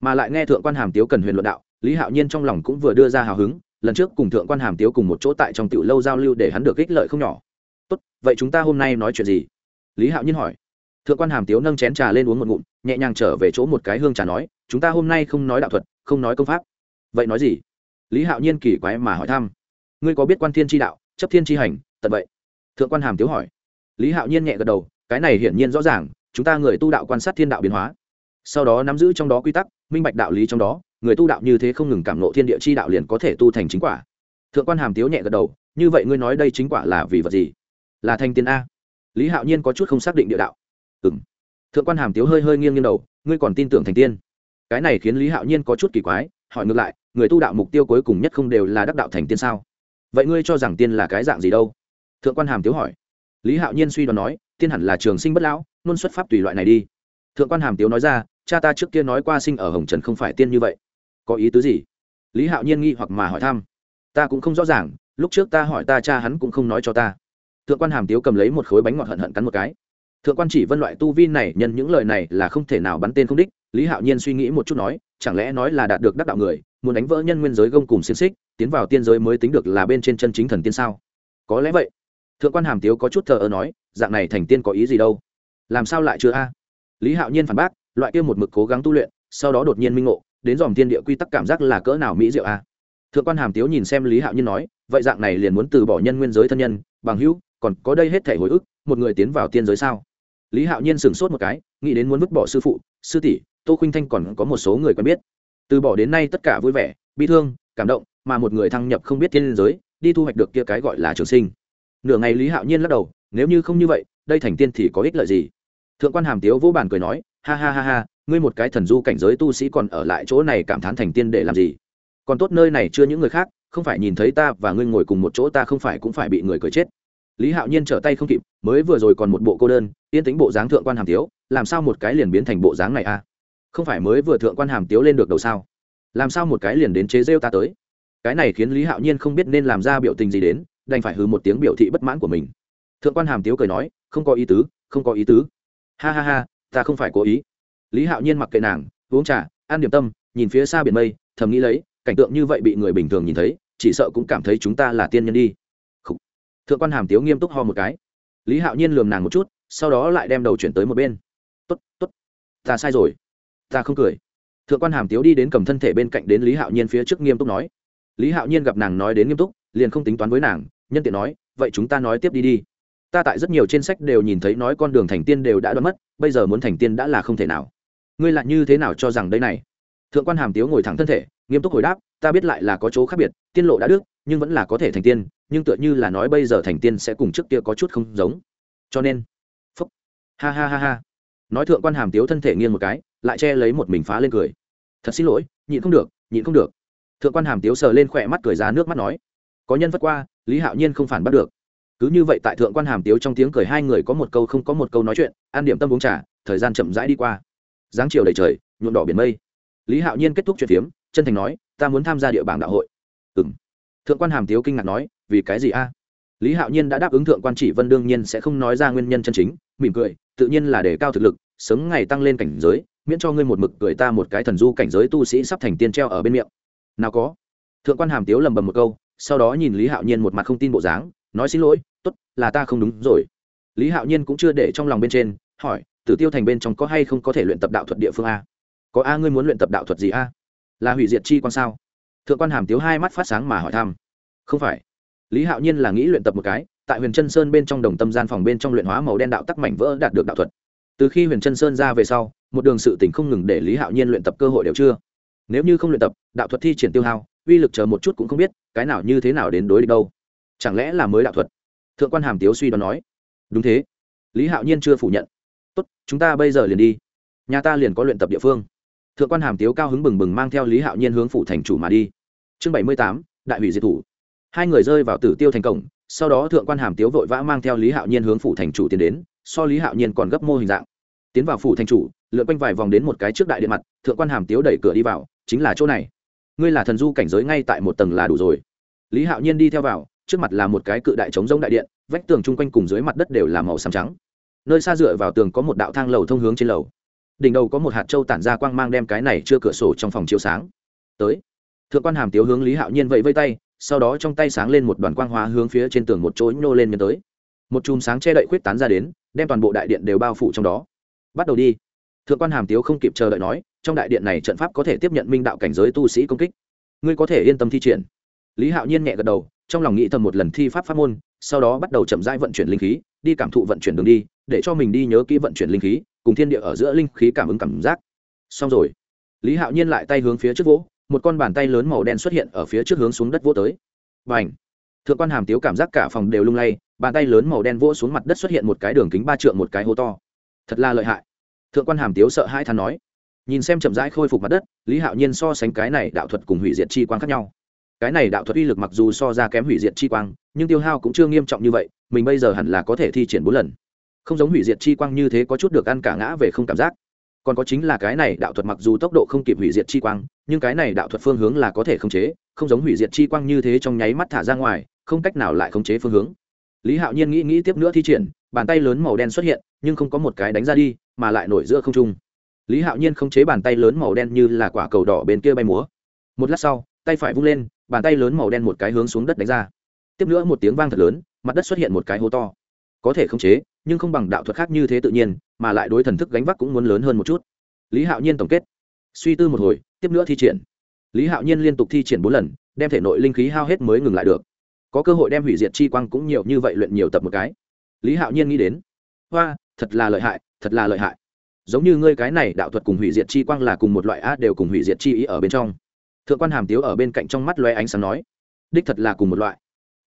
mà lại nghe thượng quan hàm tiếu cần huyền luận đạo, lý hạo nhiên trong lòng cũng vừa đưa ra hào hứng, lần trước cùng thượng quan hàm tiếu cùng một chỗ tại trong tiểu lâu giao lưu để hắn được ích lợi không nhỏ. Tốt, vậy chúng ta hôm nay nói chuyện gì? Lý hạo nhiên hỏi. Thượng quan hàm tiếu nâng chén trà lên uống một ngụm, nhẹ nhàng trở về chỗ một cái hương trà nói, chúng ta hôm nay không nói đạo thuật, không nói công pháp. Vậy nói gì? Lý hạo nhiên kỳ quái mà hỏi thăm. Ngươi có biết quan thiên tri đạo, chấp thiên tri hành, tận vậy? Thượng quan hàm tiếu hỏi. Lý hạo nhiên nhẹ gật đầu, cái này hiển nhiên rõ ràng, chúng ta người tu đạo quan sát thiên đạo biến hóa sau đó nắm giữ trong đó quy tắc, minh bạch đạo lý trong đó, người tu đạo như thế không ngừng cảm nộ thiên địa chi đạo liền có thể tu thành chính quả. Thượng quan hàm tiếu nhẹ gật đầu, như vậy ngươi nói đây chính quả là vì vật gì? Là thanh tiên a. Lý hạo nhiên có chút không xác định địa đạo. Ừ m thượng quan hàm tiếu hơi hơi nghiêng nghiêng đầu, ngươi còn tin tưởng thành tiên? Cái này khiến lý hạo nhiên có chút kỳ quái, hỏi ngược lại, người tu đạo mục tiêu cuối cùng nhất không đều là đắc đạo thành tiên sao? Vậy ngươi cho rằng tiên là cái dạng gì đâu? Thượng quan hàm tiếu hỏi. Lý hạo nhiên suy đoán nói, tiên hẳn là trường sinh bất lão nôn xuất pháp tùy loại này đi. Thượng quan hàm tiếu nói ra cha ta trước kia nói qua sinh ở hồng trần không phải tiên như vậy. Có ý tứ gì? Lý hạo nhiên nghi hoặc mà hỏi thăm. Ta cũng không rõ ràng, lúc trước ta hỏi ta cha hắn cũng không nói cho ta. Thượng quan hàm tiếu cầm lấy một khối bánh ngọt hận hận cắn một cái. Thượng quan chỉ vân loại tu vi này, nhân những lời này là không thể nào bắn tên không đích. Lý hạo nhiên suy nghĩ một chút nói, chẳng lẽ nói là đạt được đắc đạo người, muốn đánh vỡ nhân nguyên giới gông cùng xiên xích, tiến vào tiên giới mới tính được là bên trên chân chính thần tiên sao? Có lẽ vậy. Thượng quan hàm tiếu có chút thờ ơ nói, dạng này thành tiên có ý gì đâu? Làm sao lại chưa a? Lý hạo nhiên phản bác loại kia một mực cố gắng tu luyện, sau đó đột nhiên minh ngộ, đến dòm thiên địa quy tắc cảm giác là cỡ nào mỹ diệu a. Thượng quan hàm tiếu nhìn xem lý hạo nhiên nói, vậy dạng này liền muốn từ bỏ nhân nguyên giới thân nhân, bằng hữu, còn có đây hết thể hồi ức, một người tiến vào tiên giới sao? Lý hạo nhiên sửng sốt một cái, nghĩ đến muốn vứt bỏ sư phụ, sư tỷ, tô khuynh thanh còn có một số người quen biết. Từ bỏ đến nay tất cả vui vẻ, bi thương, cảm động, mà một người thăng nhập không biết tiên giới, đi thu hoạch được kia cái gọi là trường sinh. Nửa ngày lý hạo nhiên lắc đầu, nếu như không như vậy, đây thành tiên thì có ích lợi gì? Thượng quan hàm tiếu vô bàn cười nói ha ha ha ha, ngươi một cái thần du cảnh giới tu sĩ còn ở lại chỗ này cảm thán thành tiên để làm gì? Còn tốt nơi này chưa những người khác, không phải nhìn thấy ta và ngươi ngồi cùng một chỗ ta không phải cũng phải bị người cười chết. Lý hạo nhiên trở tay không kịp, mới vừa rồi còn một bộ cô đơn, yên tính bộ dáng thượng quan hàm tiếu, làm sao một cái liền biến thành bộ dáng này a không phải mới vừa thượng quan hàm tiếu lên được đầu sao? Làm sao một cái liền đến chế rêu ta tới? Cái này khiến lý hạo nhiên không biết nên làm ra biểu tình gì đến, đành phải hư một tiếng biểu thị bất mãn của mình. Thượng quan hàm tiếu cười nói, không có ý tứ, không có ý tứ. Ha ha ha ta không phải cố ý. Lý hạo nhiên mặc kệ nàng, uống trà, ăn điểm tâm, nhìn phía xa biển mây, thầm nghĩ lấy, cảnh tượng như vậy bị người bình thường nhìn thấy, chỉ sợ cũng cảm thấy chúng ta là tiên nhân đi. Thượng quan hàm tiếu nghiêm túc ho một cái. Lý hạo nhiên lườm nàng một chút, sau đó lại đem đầu chuyển tới một bên. T ố t t ố t ta sai rồi. Ta không cười. Thượng quan hàm tiếu đi đến cầm thân thể bên cạnh đến lý hạo nhiên phía trước nghiêm túc nói. Lý hạo nhiên gặp nàng nói đến nghiêm túc, liền không tính toán với nàng, nhân tiện nói, vậy chúng ta nói tiếp đi đi ta tại rất nhiều trên sách đều nhìn thấy nói con đường thành tiên đều đã đoán mất, bây giờ muốn thành tiên đã là không thể nào. Ngươi lại như thế nào cho rằng đây này? Thượng quan hàm tiếu ngồi thẳng thân thể, nghiêm túc hồi đáp, ta biết lại là có chỗ khác biệt, tiên lộ đã đức nhưng vẫn là có thể thành tiên, nhưng tựa như là nói bây giờ thành tiên sẽ cùng trước kia có chút không giống. Cho nên, phúc. Ha ha ha ha. Nói thượng quan hàm tiếu thân thể nghiêng một cái, lại che lấy một mình phá lên cười. Thật xin lỗi, nhịn không được, nhịn không được. Thượng quan hàm tiếu sờ lên khỏe mắt cười ra nước mắt nói, có nhân vất qua, lý hạo nhiên không phản bắt được cứ như vậy tại thượng quan hàm tiếu trong tiếng cười hai người có một câu không có một câu nói chuyện, ăn điểm tâm uống trà, thời gian chậm rãi đi qua. Dáng chiều đầy trời, nhuộm đỏ biển mây. Lý hạo nhiên kết thúc chuyện phiếm, chân thành nói, ta muốn tham gia địa bảng đạo hội. Ừ m thượng quan hàm tiếu kinh ngạc nói, vì cái gì a? Lý hạo nhiên đã đáp ứng thượng quan chỉ vân đương nhiên sẽ không nói ra nguyên nhân chân chính, mỉm cười, tự nhiên là để cao thực lực, sớm ngày tăng lên cảnh giới, miễn cho ngươi một mực cười ta một cái thần du cảnh giới tu sĩ sắp thành tiên treo ở bên miệng. Nào có. Thượng quan hàm tiếu lầm bầm một câu, sau đó nhìn lý hạo nhiên một mặt không tin bộ dáng nói xin lỗi t ố t là ta không đúng rồi. Lý hạo nhiên cũng chưa để trong lòng bên trên, hỏi, tử tiêu thành bên trong có hay không có thể luyện tập đạo thuật địa phương a? Có a, ngươi muốn luyện tập đạo thuật gì a? Là hủy diệt chi quan sao? Thượng quan hàm tiếu hai mắt phát sáng mà hỏi thăm. Không phải. Lý hạo nhiên là nghĩ luyện tập một cái, tại huyền Trân sơn bên trong đồng tâm gian phòng bên trong luyện hóa màu đen đạo tắc mảnh vỡ đạt được đạo thuật. Từ khi huyền Trân sơn ra về sau, một đường sự tỉnh không ngừng để lý hạo nhiên luyện tập cơ hội đều chưa. Nếu như không luyện tập, đạo thuật thi triển tiêu hao, uy lực chờ một chút cũng không biết, cái nào như thế nào đến đối địch đâu chẳng lẽ là mới đạo thuật? Thượng quan hàm tiếu suy đoán nói. Đúng thế. Lý hạo nhiên chưa phủ nhận. Tốt, chúng ta bây giờ liền đi. Nhà ta liền có luyện tập địa phương. Thượng quan hàm tiếu cao hứng bừng bừng mang theo lý hạo nhiên hướng phủ thành chủ mà đi. Chương bảy mươi tám, đại hủy diệt thủ. Hai người rơi vào tử tiêu thành cổng, sau đó thượng quan hàm tiếu vội vã mang theo lý hạo nhiên hướng phủ thành chủ tiến đến, so lý hạo nhiên còn gấp mô hình dạng. Tiến vào phủ thành chủ, lượn quanh vài vòng đến một cái trước đại điện mặt, thượng quan hàm tiếu đẩy cửa đi vào, chính là chỗ này. Ngươi là thần du cảnh giới ngay tại một tầng là đủ rồi. Lý hạo nhiên đi theo vào trước mặt là một cái cự đại trống rỗng đại điện, vách tường chung quanh cùng dưới mặt đất đều là màu xám trắng. Nơi xa dựa vào tường có một đạo thang lầu thông hướng trên lầu. Đỉnh đầu có một hạt trâu tản ra quang mang đem cái này chưa cửa sổ trong phòng chiếu sáng. Tới. Thượng quan hàm tiếu hướng lý hạo nhiên vẫy vây tay, sau đó trong tay sáng lên một đoàn quang hóa hướng phía trên tường một chỗ nhô lên nhân tới. Một chùm sáng che đậy khuyết tán ra đến, đem toàn bộ đại điện đều bao phủ trong đó. Bắt đầu đi. Thượng quan hàm tiếu không kịp chờ đợi nói, trong đại điện này trận pháp có thể tiếp nhận minh đạo cảnh giới tu sĩ công kích. Ngươi có thể yên tâm thi triển lý hạo nhiên nhẹ gật đầu, trong lòng nghĩ thầm một lần thi pháp pháp môn, sau đó bắt đầu chậm rãi vận chuyển linh khí, đi cảm thụ vận chuyển đường đi, để cho mình đi nhớ kỹ vận chuyển linh khí, cùng thiên địa ở giữa linh khí cảm ứng cảm giác. Xong rồi, lý hạo nhiên lại tay hướng phía trước vỗ, một con bàn tay lớn màu đen xuất hiện ở phía trước hướng xuống đất vỗ tới. Và ảnh thượng quan hàm tiếu cảm giác cả phòng đều lung lay, bàn tay lớn màu đen vỗ xuống mặt đất xuất hiện một cái đường kính ba trượng, một cái hố to. Thật là lợi hại. Thượng quan hàm tiếu sợ hai thán nói. Nhìn xem chậm rãi khôi phục mặt đất, lý hạo nhiên so sánh cái này đạo thuật cùng hủy diệt chi quan khác nhau cái này đạo thuật uy lực mặc dù so ra kém hủy diệt chi quang, nhưng tiêu hao cũng chưa nghiêm trọng như vậy, mình bây giờ hẳn là có thể thi triển bốn lần. Không giống hủy diệt chi quang như thế có chút được ăn cả ngã về không cảm giác. Còn có chính là cái này đạo thuật mặc dù tốc độ không kịp hủy diệt chi quang, nhưng cái này đạo thuật phương hướng là có thể khống chế, không giống hủy diệt chi quang như thế trong nháy mắt thả ra ngoài, không cách nào lại khống chế phương hướng. Lý hạo nhiên nghĩ nghĩ tiếp nữa thi triển, bàn tay lớn màu đen xuất hiện, nhưng không có một cái đánh ra đi, mà lại nổi giữa không trung. Lý hạo nhiên khống chế bàn tay lớn màu đen như là quả cầu đỏ bên kia bay múa. Một lát sau, tay phải vung lên bàn tay lớn màu đen một cái hướng xuống đất đánh ra. Tiếp nữa một tiếng vang thật lớn, mặt đất xuất hiện một cái hố to. Có thể khống chế, nhưng không bằng đạo thuật khác như thế tự nhiên, mà lại đối thần thức gánh vác cũng muốn lớn hơn một chút. Lý hạo nhiên tổng kết. Suy tư một hồi, tiếp nữa thi triển. Lý hạo nhiên liên tục thi triển bốn lần, đem thể nội linh khí hao hết mới ngừng lại được. Có cơ hội đem hủy diệt chi quang cũng nhiều như vậy luyện nhiều tập một cái. Lý hạo nhiên nghĩ đến. Hoa, thật là lợi hại, thật là lợi hại. Giống như ngươi cái này, đạo thuật cùng hủy diệt chi quang là cùng một loại a đều cùng hủy diệt chi ý ở bên trong thượng quan hàm tiếu ở bên cạnh trong mắt loe ánh sáng nói, đích thật là cùng một loại.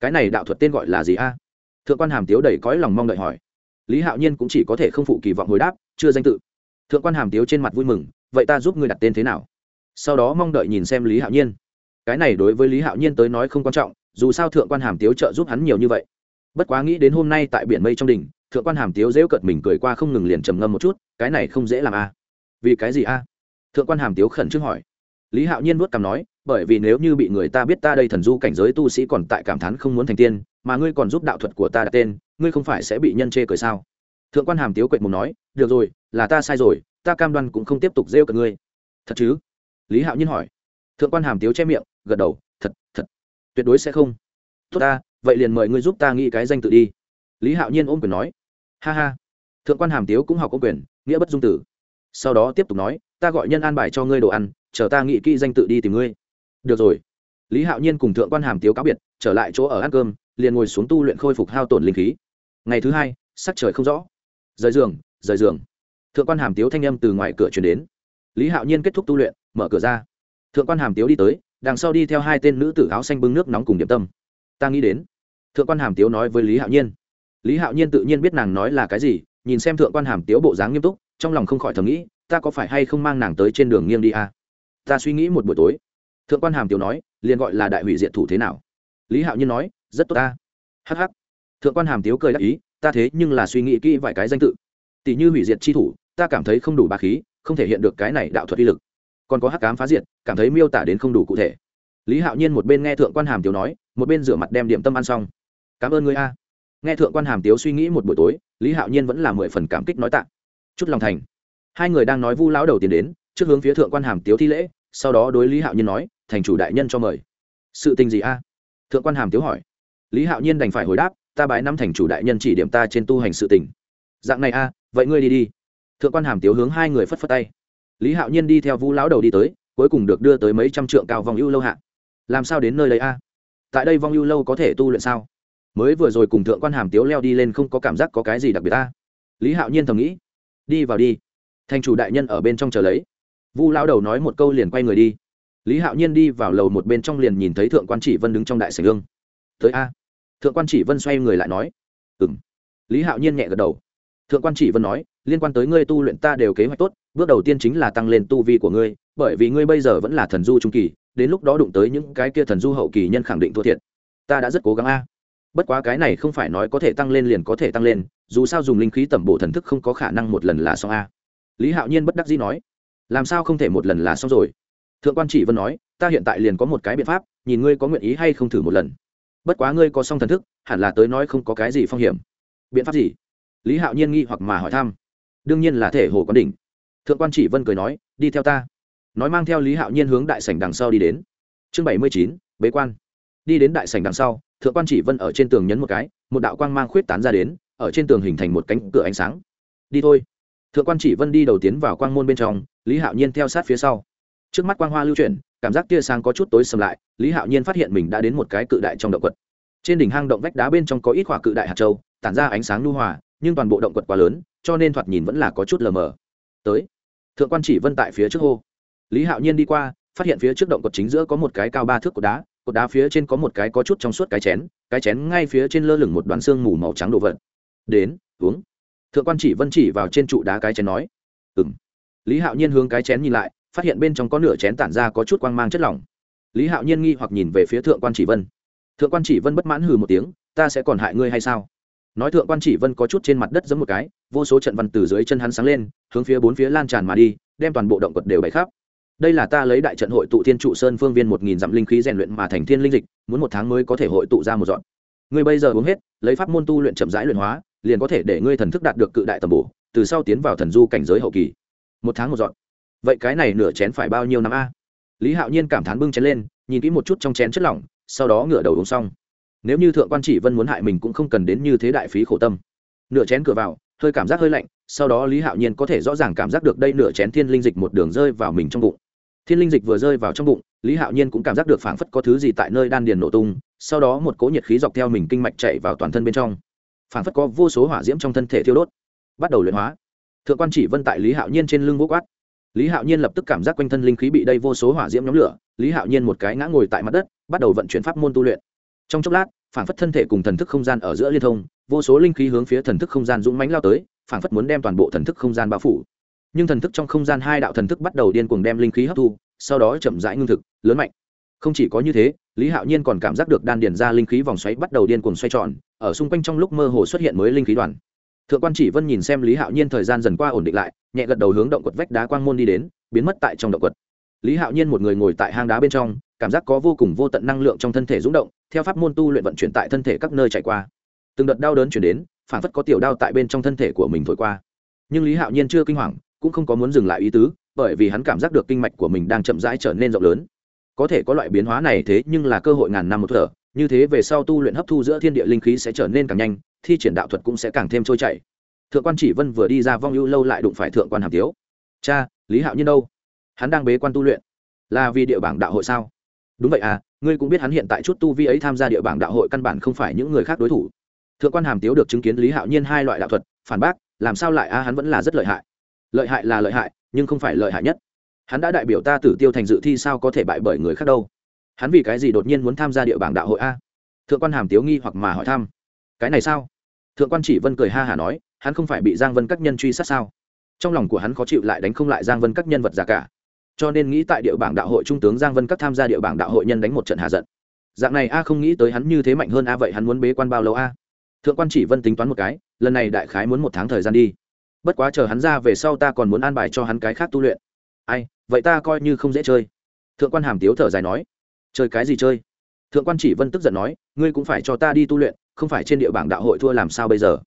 Cái này đạo thuật tên gọi là gì a? Thượng quan hàm tiếu đầy cõi lòng mong đợi hỏi. Lý hạo nhiên cũng chỉ có thể không phụ kỳ vọng hồi đáp, chưa danh tự. Thượng quan hàm tiếu trên mặt vui mừng, vậy ta giúp ngươi đặt tên thế nào? Sau đó mong đợi nhìn xem lý hạo nhiên. Cái này đối với lý hạo nhiên tới nói không quan trọng, dù sao thượng quan hàm tiếu trợ giúp hắn nhiều như vậy. Bất quá nghĩ đến hôm nay tại biển mây trong đình thượng quan hàm tiếu dễu cợt mình cười qua không ngừng liền trầm ngâm một chút, cái này không dễ làm a. Vì cái gì a? Thượng quan hàm tiếu khẩn trương hỏi lý hạo nhiên vuốt cằm nói, bởi vì nếu như bị người ta biết ta đây thần du cảnh giới tu sĩ còn tại cảm thán không muốn thành tiên, mà ngươi còn giúp đạo thuật của ta đặt tên, ngươi không phải sẽ bị nhân chê cười sao? Thượng quan hàm tiếu quệt mùng nói, được rồi, là ta sai rồi, ta cam đoan cũng không tiếp tục rêu cận ngươi. Thật chứ? Lý hạo nhiên hỏi. Thượng quan hàm tiếu che miệng, gật đầu, thật thật, tuyệt đối sẽ không. Tốt ta, vậy liền mời ngươi giúp ta nghĩ cái danh tự đi. Lý hạo nhiên ôm quyền nói. Ha ha. Thượng quan hàm tiếu cũng học ôm quyền, nghĩa bất dung tử. Sau đó tiếp tục nói ta gọi nhân an bài cho ngươi đồ ăn, chờ ta nghĩ kỹ danh tự đi tìm ngươi. Được rồi. Lý hạo nhiên cùng thượng quan hàm tiếu cáo biệt, trở lại chỗ ở ăn cơm, liền ngồi xuống tu luyện khôi phục hao tổn linh khí. Ngày thứ hai, sắc trời không rõ. Rời giường rời giường. Thượng quan hàm tiếu thanh âm từ ngoài cửa chuyển đến. Lý hạo nhiên kết thúc tu luyện, mở cửa ra. Thượng quan hàm tiếu đi tới, đằng sau đi theo hai tên nữ tử áo xanh bưng nước nóng cùng điểm tâm. Ta nghĩ đến. Thượng quan hàm tiếu nói với lý hạo nhiên. Lý hạo nhiên tự nhiên biết nàng nói là cái gì, nhìn xem thượng quan hàm tiếu bộ dáng nghiêm túc, trong lòng không khỏi thầm nghĩ ta có phải hay không mang nàng tới trên đường nghiêng đi à? ta suy nghĩ một buổi tối. Thượng quan hàm tiểu nói, liền gọi là đại hủy diệt thủ thế nào? Lý hạo nhiên nói, rất tốt ta. Hh thượng quan hàm tiếu cười đáp ý, ta thế nhưng là suy nghĩ kỹ vài cái danh tự. Tỷ như hủy diệt chi thủ, ta cảm thấy không đủ bà khí, không thể hiện được cái này đạo thuật uy lực. Còn có hắc cám phá diệt, cảm thấy miêu tả đến không đủ cụ thể. Lý hạo nhiên một bên nghe thượng quan hàm tiếu nói, một bên rửa mặt đem điểm tâm ăn xong. Cảm ơn người a. Nghe thượng quan hàm tiếu suy nghĩ một buổi tối, lý hạo nhiên vẫn là mười phần cảm kích nói tạ. Chút lòng thành hai người đang nói vu lão đầu tiến đến, trước hướng phía thượng quan hàm tiếu thi lễ, sau đó đối lý hạo nhiên nói, thành chủ đại nhân cho mời. Sự tình gì a? Thượng quan hàm tiếu hỏi. Lý hạo nhiên đành phải hồi đáp, ta bái năm thành chủ đại nhân chỉ điểm ta trên tu hành sự tình. Dạng này a, vậy ngươi đi đi. Thượng quan hàm tiếu hướng hai người phất phất tay. Lý hạo nhiên đi theo vu lão đầu đi tới, cuối cùng được đưa tới mấy trăm trượng cao vòng ưu lâu hạ. Làm sao đến nơi đây a? Tại đây vong ưu lâu có thể tu luyện sao? Mới vừa rồi cùng thượng quan hàm tiếu leo đi lên không có cảm giác có cái gì đặc biệt ta lý hạo nhiên thầm nghĩ, đi vào đi thành chủ đại nhân ở bên trong chờ lấy. Vu lão đầu nói một câu liền quay người đi. Lý hạo nhiên đi vào lầu một bên trong liền nhìn thấy thượng quan chỉ vân đứng trong đại sảnh lương tới a. Thượng quan chỉ vân xoay người lại nói. Ừ m lý hạo nhiên nhẹ gật đầu. Thượng quan chỉ vân nói, liên quan tới ngươi tu luyện ta đều kế hoạch tốt, bước đầu tiên chính là tăng lên tu vi của ngươi, bởi vì ngươi bây giờ vẫn là thần du trung kỳ, đến lúc đó đụng tới những cái kia thần du hậu kỳ nhân khẳng định thua thiệt. Ta đã rất cố gắng a. Bất quá cái này không phải nói có thể tăng lên liền có thể tăng lên, dù sao dùng linh khí tẩm bổ thần thức không có khả năng một lần là xong a lý hạo nhiên bất đắc dĩ nói, làm sao không thể một lần là xong rồi? Thượng quan chỉ vân nói, ta hiện tại liền có một cái biện pháp, nhìn ngươi có nguyện ý hay không thử một lần. Bất quá ngươi có xong thần thức, hẳn là tới nói không có cái gì phong hiểm. Biện pháp gì? Lý hạo nhiên nghi hoặc mà hỏi thăm. Đương nhiên là thể hồ quán đỉnh. Thượng quan chỉ vân cười nói, đi theo ta. Nói mang theo lý hạo nhiên hướng đại sảnh đằng sau đi đến. Chương bảy mươi chín, bế quan. Đi đến đại sảnh đằng sau, thượng quan chỉ vân ở trên tường nhấn một cái, một đạo quang mang khuyết tán ra đến, ở trên tường hình thành một cánh cửa ánh sáng. Đi thôi thượng quan chỉ vân đi đầu tiến vào quang môn bên trong, lý hạo nhiên theo sát phía sau. Trước mắt quang hoa lưu chuyển, cảm giác tia sáng có chút tối sầm lại, lý hạo nhiên phát hiện mình đã đến một cái cự đại trong động quật. Trên đỉnh hang động vách đá bên trong có ít hỏa cự đại hạt châu, tản ra ánh sáng lưu hòa, nhưng toàn bộ động quật quá lớn, cho nên thoạt nhìn vẫn là có chút lờ mờ. Tới, thượng quan chỉ vân tại phía trước hô. Lý hạo nhiên đi qua, phát hiện phía trước động cột chính giữa có một cái cao ba thước cột đá cột đá phía trên có một cái có chút trong suốt cái chén cái chén ngay phía trên lơ lửng một đoàn xương mù màu trắng đồ vật đến, uống thượng quan chỉ vân chỉ vào trên trụ đá cái chén nói ừ m lý hạo nhiên hướng cái chén nhìn lại, phát hiện bên trong có nửa chén tản ra có chút quang mang chất lỏng. Lý hạo nhiên nghi hoặc nhìn về phía thượng quan chỉ vân. Thượng quan chỉ vân bất mãn hừ một tiếng, ta sẽ còn hại ngươi hay sao? Nói thượng quan chỉ vân có chút trên mặt đất giấm một cái, vô số trận văn từ dưới chân hắn sáng lên, hướng phía bốn phía lan tràn mà đi, đem toàn bộ động vật đều bày khắp. Đây là ta lấy đại trận hội tụ thiên trụ sơn phương viên một nghìn dặm linh khí rèn luyện mà thành thiên linh dịch, muốn một tháng mới có thể hội tụ ra một dọn. Ngươi bây giờ uống hết, lấy pháp môn tu luyện chậm rãi luyện hóa liền có thể để ngươi thần thức đạt được cự đại tầm bổ, từ sau tiến vào thần du cảnh giới hậu kỳ. Một tháng một dọn. Vậy cái này nửa chén phải bao nhiêu năm a? Lý hạo nhiên cảm thán bưng chén lên, nhìn kỹ một chút trong chén chất lỏng, sau đó ngửa đầu uống xong. Nếu như thượng quan chỉ vân muốn hại mình cũng không cần đến như thế đại phí khổ tâm. Nửa chén cửa vào, hơi cảm giác hơi lạnh, sau đó lý hạo nhiên có thể rõ ràng cảm giác được đây nửa chén thiên linh dịch một đường rơi vào mình trong bụng. Thiên linh dịch vừa rơi vào trong bụng, lý hạo nhiên cũng cảm giác được phảng phất có thứ gì tại nơi đan điền nổ tung, sau đó một cỗ nhiệt khí dọc theo mình kinh mạch chạy vào toàn thân bên trong phảng phất có vô số hỏa diễm trong thân thể thiêu đốt, bắt đầu luyện hóa. Thượng quan chỉ vân tại lý hạo nhiên trên lưng vô quát. Lý hạo nhiên lập tức cảm giác quanh thân linh khí bị đây vô số hỏa diễm nhóm lửa, lý hạo nhiên một cái ngã ngồi tại mặt đất, bắt đầu vận chuyển pháp môn tu luyện. Trong chốc lát, phảng phất thân thể cùng thần thức không gian ở giữa liên thông, vô số linh khí hướng phía thần thức không gian dũng mánh lao tới, phảng phất muốn đem toàn bộ thần thức không gian bao phủ. Nhưng thần thức trong không gian hai đạo thần thức bắt đầu điên cuồng đem linh khí hấp thu, sau đó chậm rãi ngưng thực, lớn mạnh không chỉ có như thế, lý hạo nhiên còn cảm giác được đan điền ra linh khí vòng xoáy bắt đầu điên cuồng xoay tròn, ở xung quanh trong lúc mơ hồ xuất hiện mới linh khí đoàn. Thượng quan chỉ vân nhìn xem lý hạo nhiên thời gian dần qua ổn định lại, nhẹ gật đầu hướng động quật vách đá quang môn đi đến, biến mất tại trong động quật. Lý hạo nhiên một người ngồi tại hang đá bên trong, cảm giác có vô cùng vô tận năng lượng trong thân thể rúng động, theo pháp môn tu luyện vận chuyển tại thân thể các nơi chạy qua. Từng đợt đau đớn chuyển đến, phản phất có tiểu đau tại bên trong thân thể của mình thổi qua. Nhưng lý hạo nhiên chưa kinh hoàng, cũng không có muốn dừng lại ý tứ, bởi vì hắn cảm giác được kinh mạch của mình đang chậm rãi trở nên rộng lớn có thể có loại biến hóa này thế nhưng là cơ hội ngàn năm một thở, như thế về sau tu luyện hấp thu giữa thiên địa linh khí sẽ trở nên càng nhanh, thi triển đạo thuật cũng sẽ càng thêm trôi chảy. Thượng quan chỉ vân vừa đi ra vong ưu lâu lại đụng phải thượng quan hàm tiếu. Cha, lý hạo nhiên đâu? Hắn đang bế quan tu luyện. Là vì địa bảng đạo hội sao? Đúng vậy à ngươi cũng biết hắn hiện tại chút tu vi ấy tham gia địa bảng đạo hội căn bản không phải những người khác đối thủ. Thượng quan hàm tiếu được chứng kiến lý hạo nhiên hai loại đạo thuật, phản bác, làm sao lại a hắn vẫn là rất lợi hại. Lợi hại là lợi hại, nhưng không phải lợi hại nhất hắn đã đại biểu ta tử tiêu thành dự thi sao có thể bại bởi người khác đâu? Hắn vì cái gì đột nhiên muốn tham gia địa bảng đạo hội a? Thượng quan hàm tiếu nghi hoặc mà hỏi thăm. Cái này sao? Thượng quan chỉ vân cười ha hả nói, hắn không phải bị giang vân các nhân truy sát sao? Trong lòng của hắn khó chịu lại đánh không lại giang vân các nhân vật giả cả. Cho nên nghĩ tại địa bảng đạo hội trung tướng giang vân các tham gia địa bảng đạo hội nhân đánh một trận hạ giận. Dạng này a không nghĩ tới hắn như thế mạnh hơn a vậy hắn muốn bế quan bao lâu a? Thượng quan chỉ vân tính toán một cái, lần này đại khái muốn một tháng thời gian đi. Bất quá chờ hắn ra về sau ta còn muốn an bài cho hắn cái khác tu luyện ai, vậy ta coi như không dễ chơi. Thượng quan hàm tiếu thở dài nói. Chơi cái gì chơi? Thượng quan chỉ vân tức giận nói, ngươi cũng phải cho ta đi tu luyện, không phải trên địa bảng đạo hội thua làm sao bây giờ?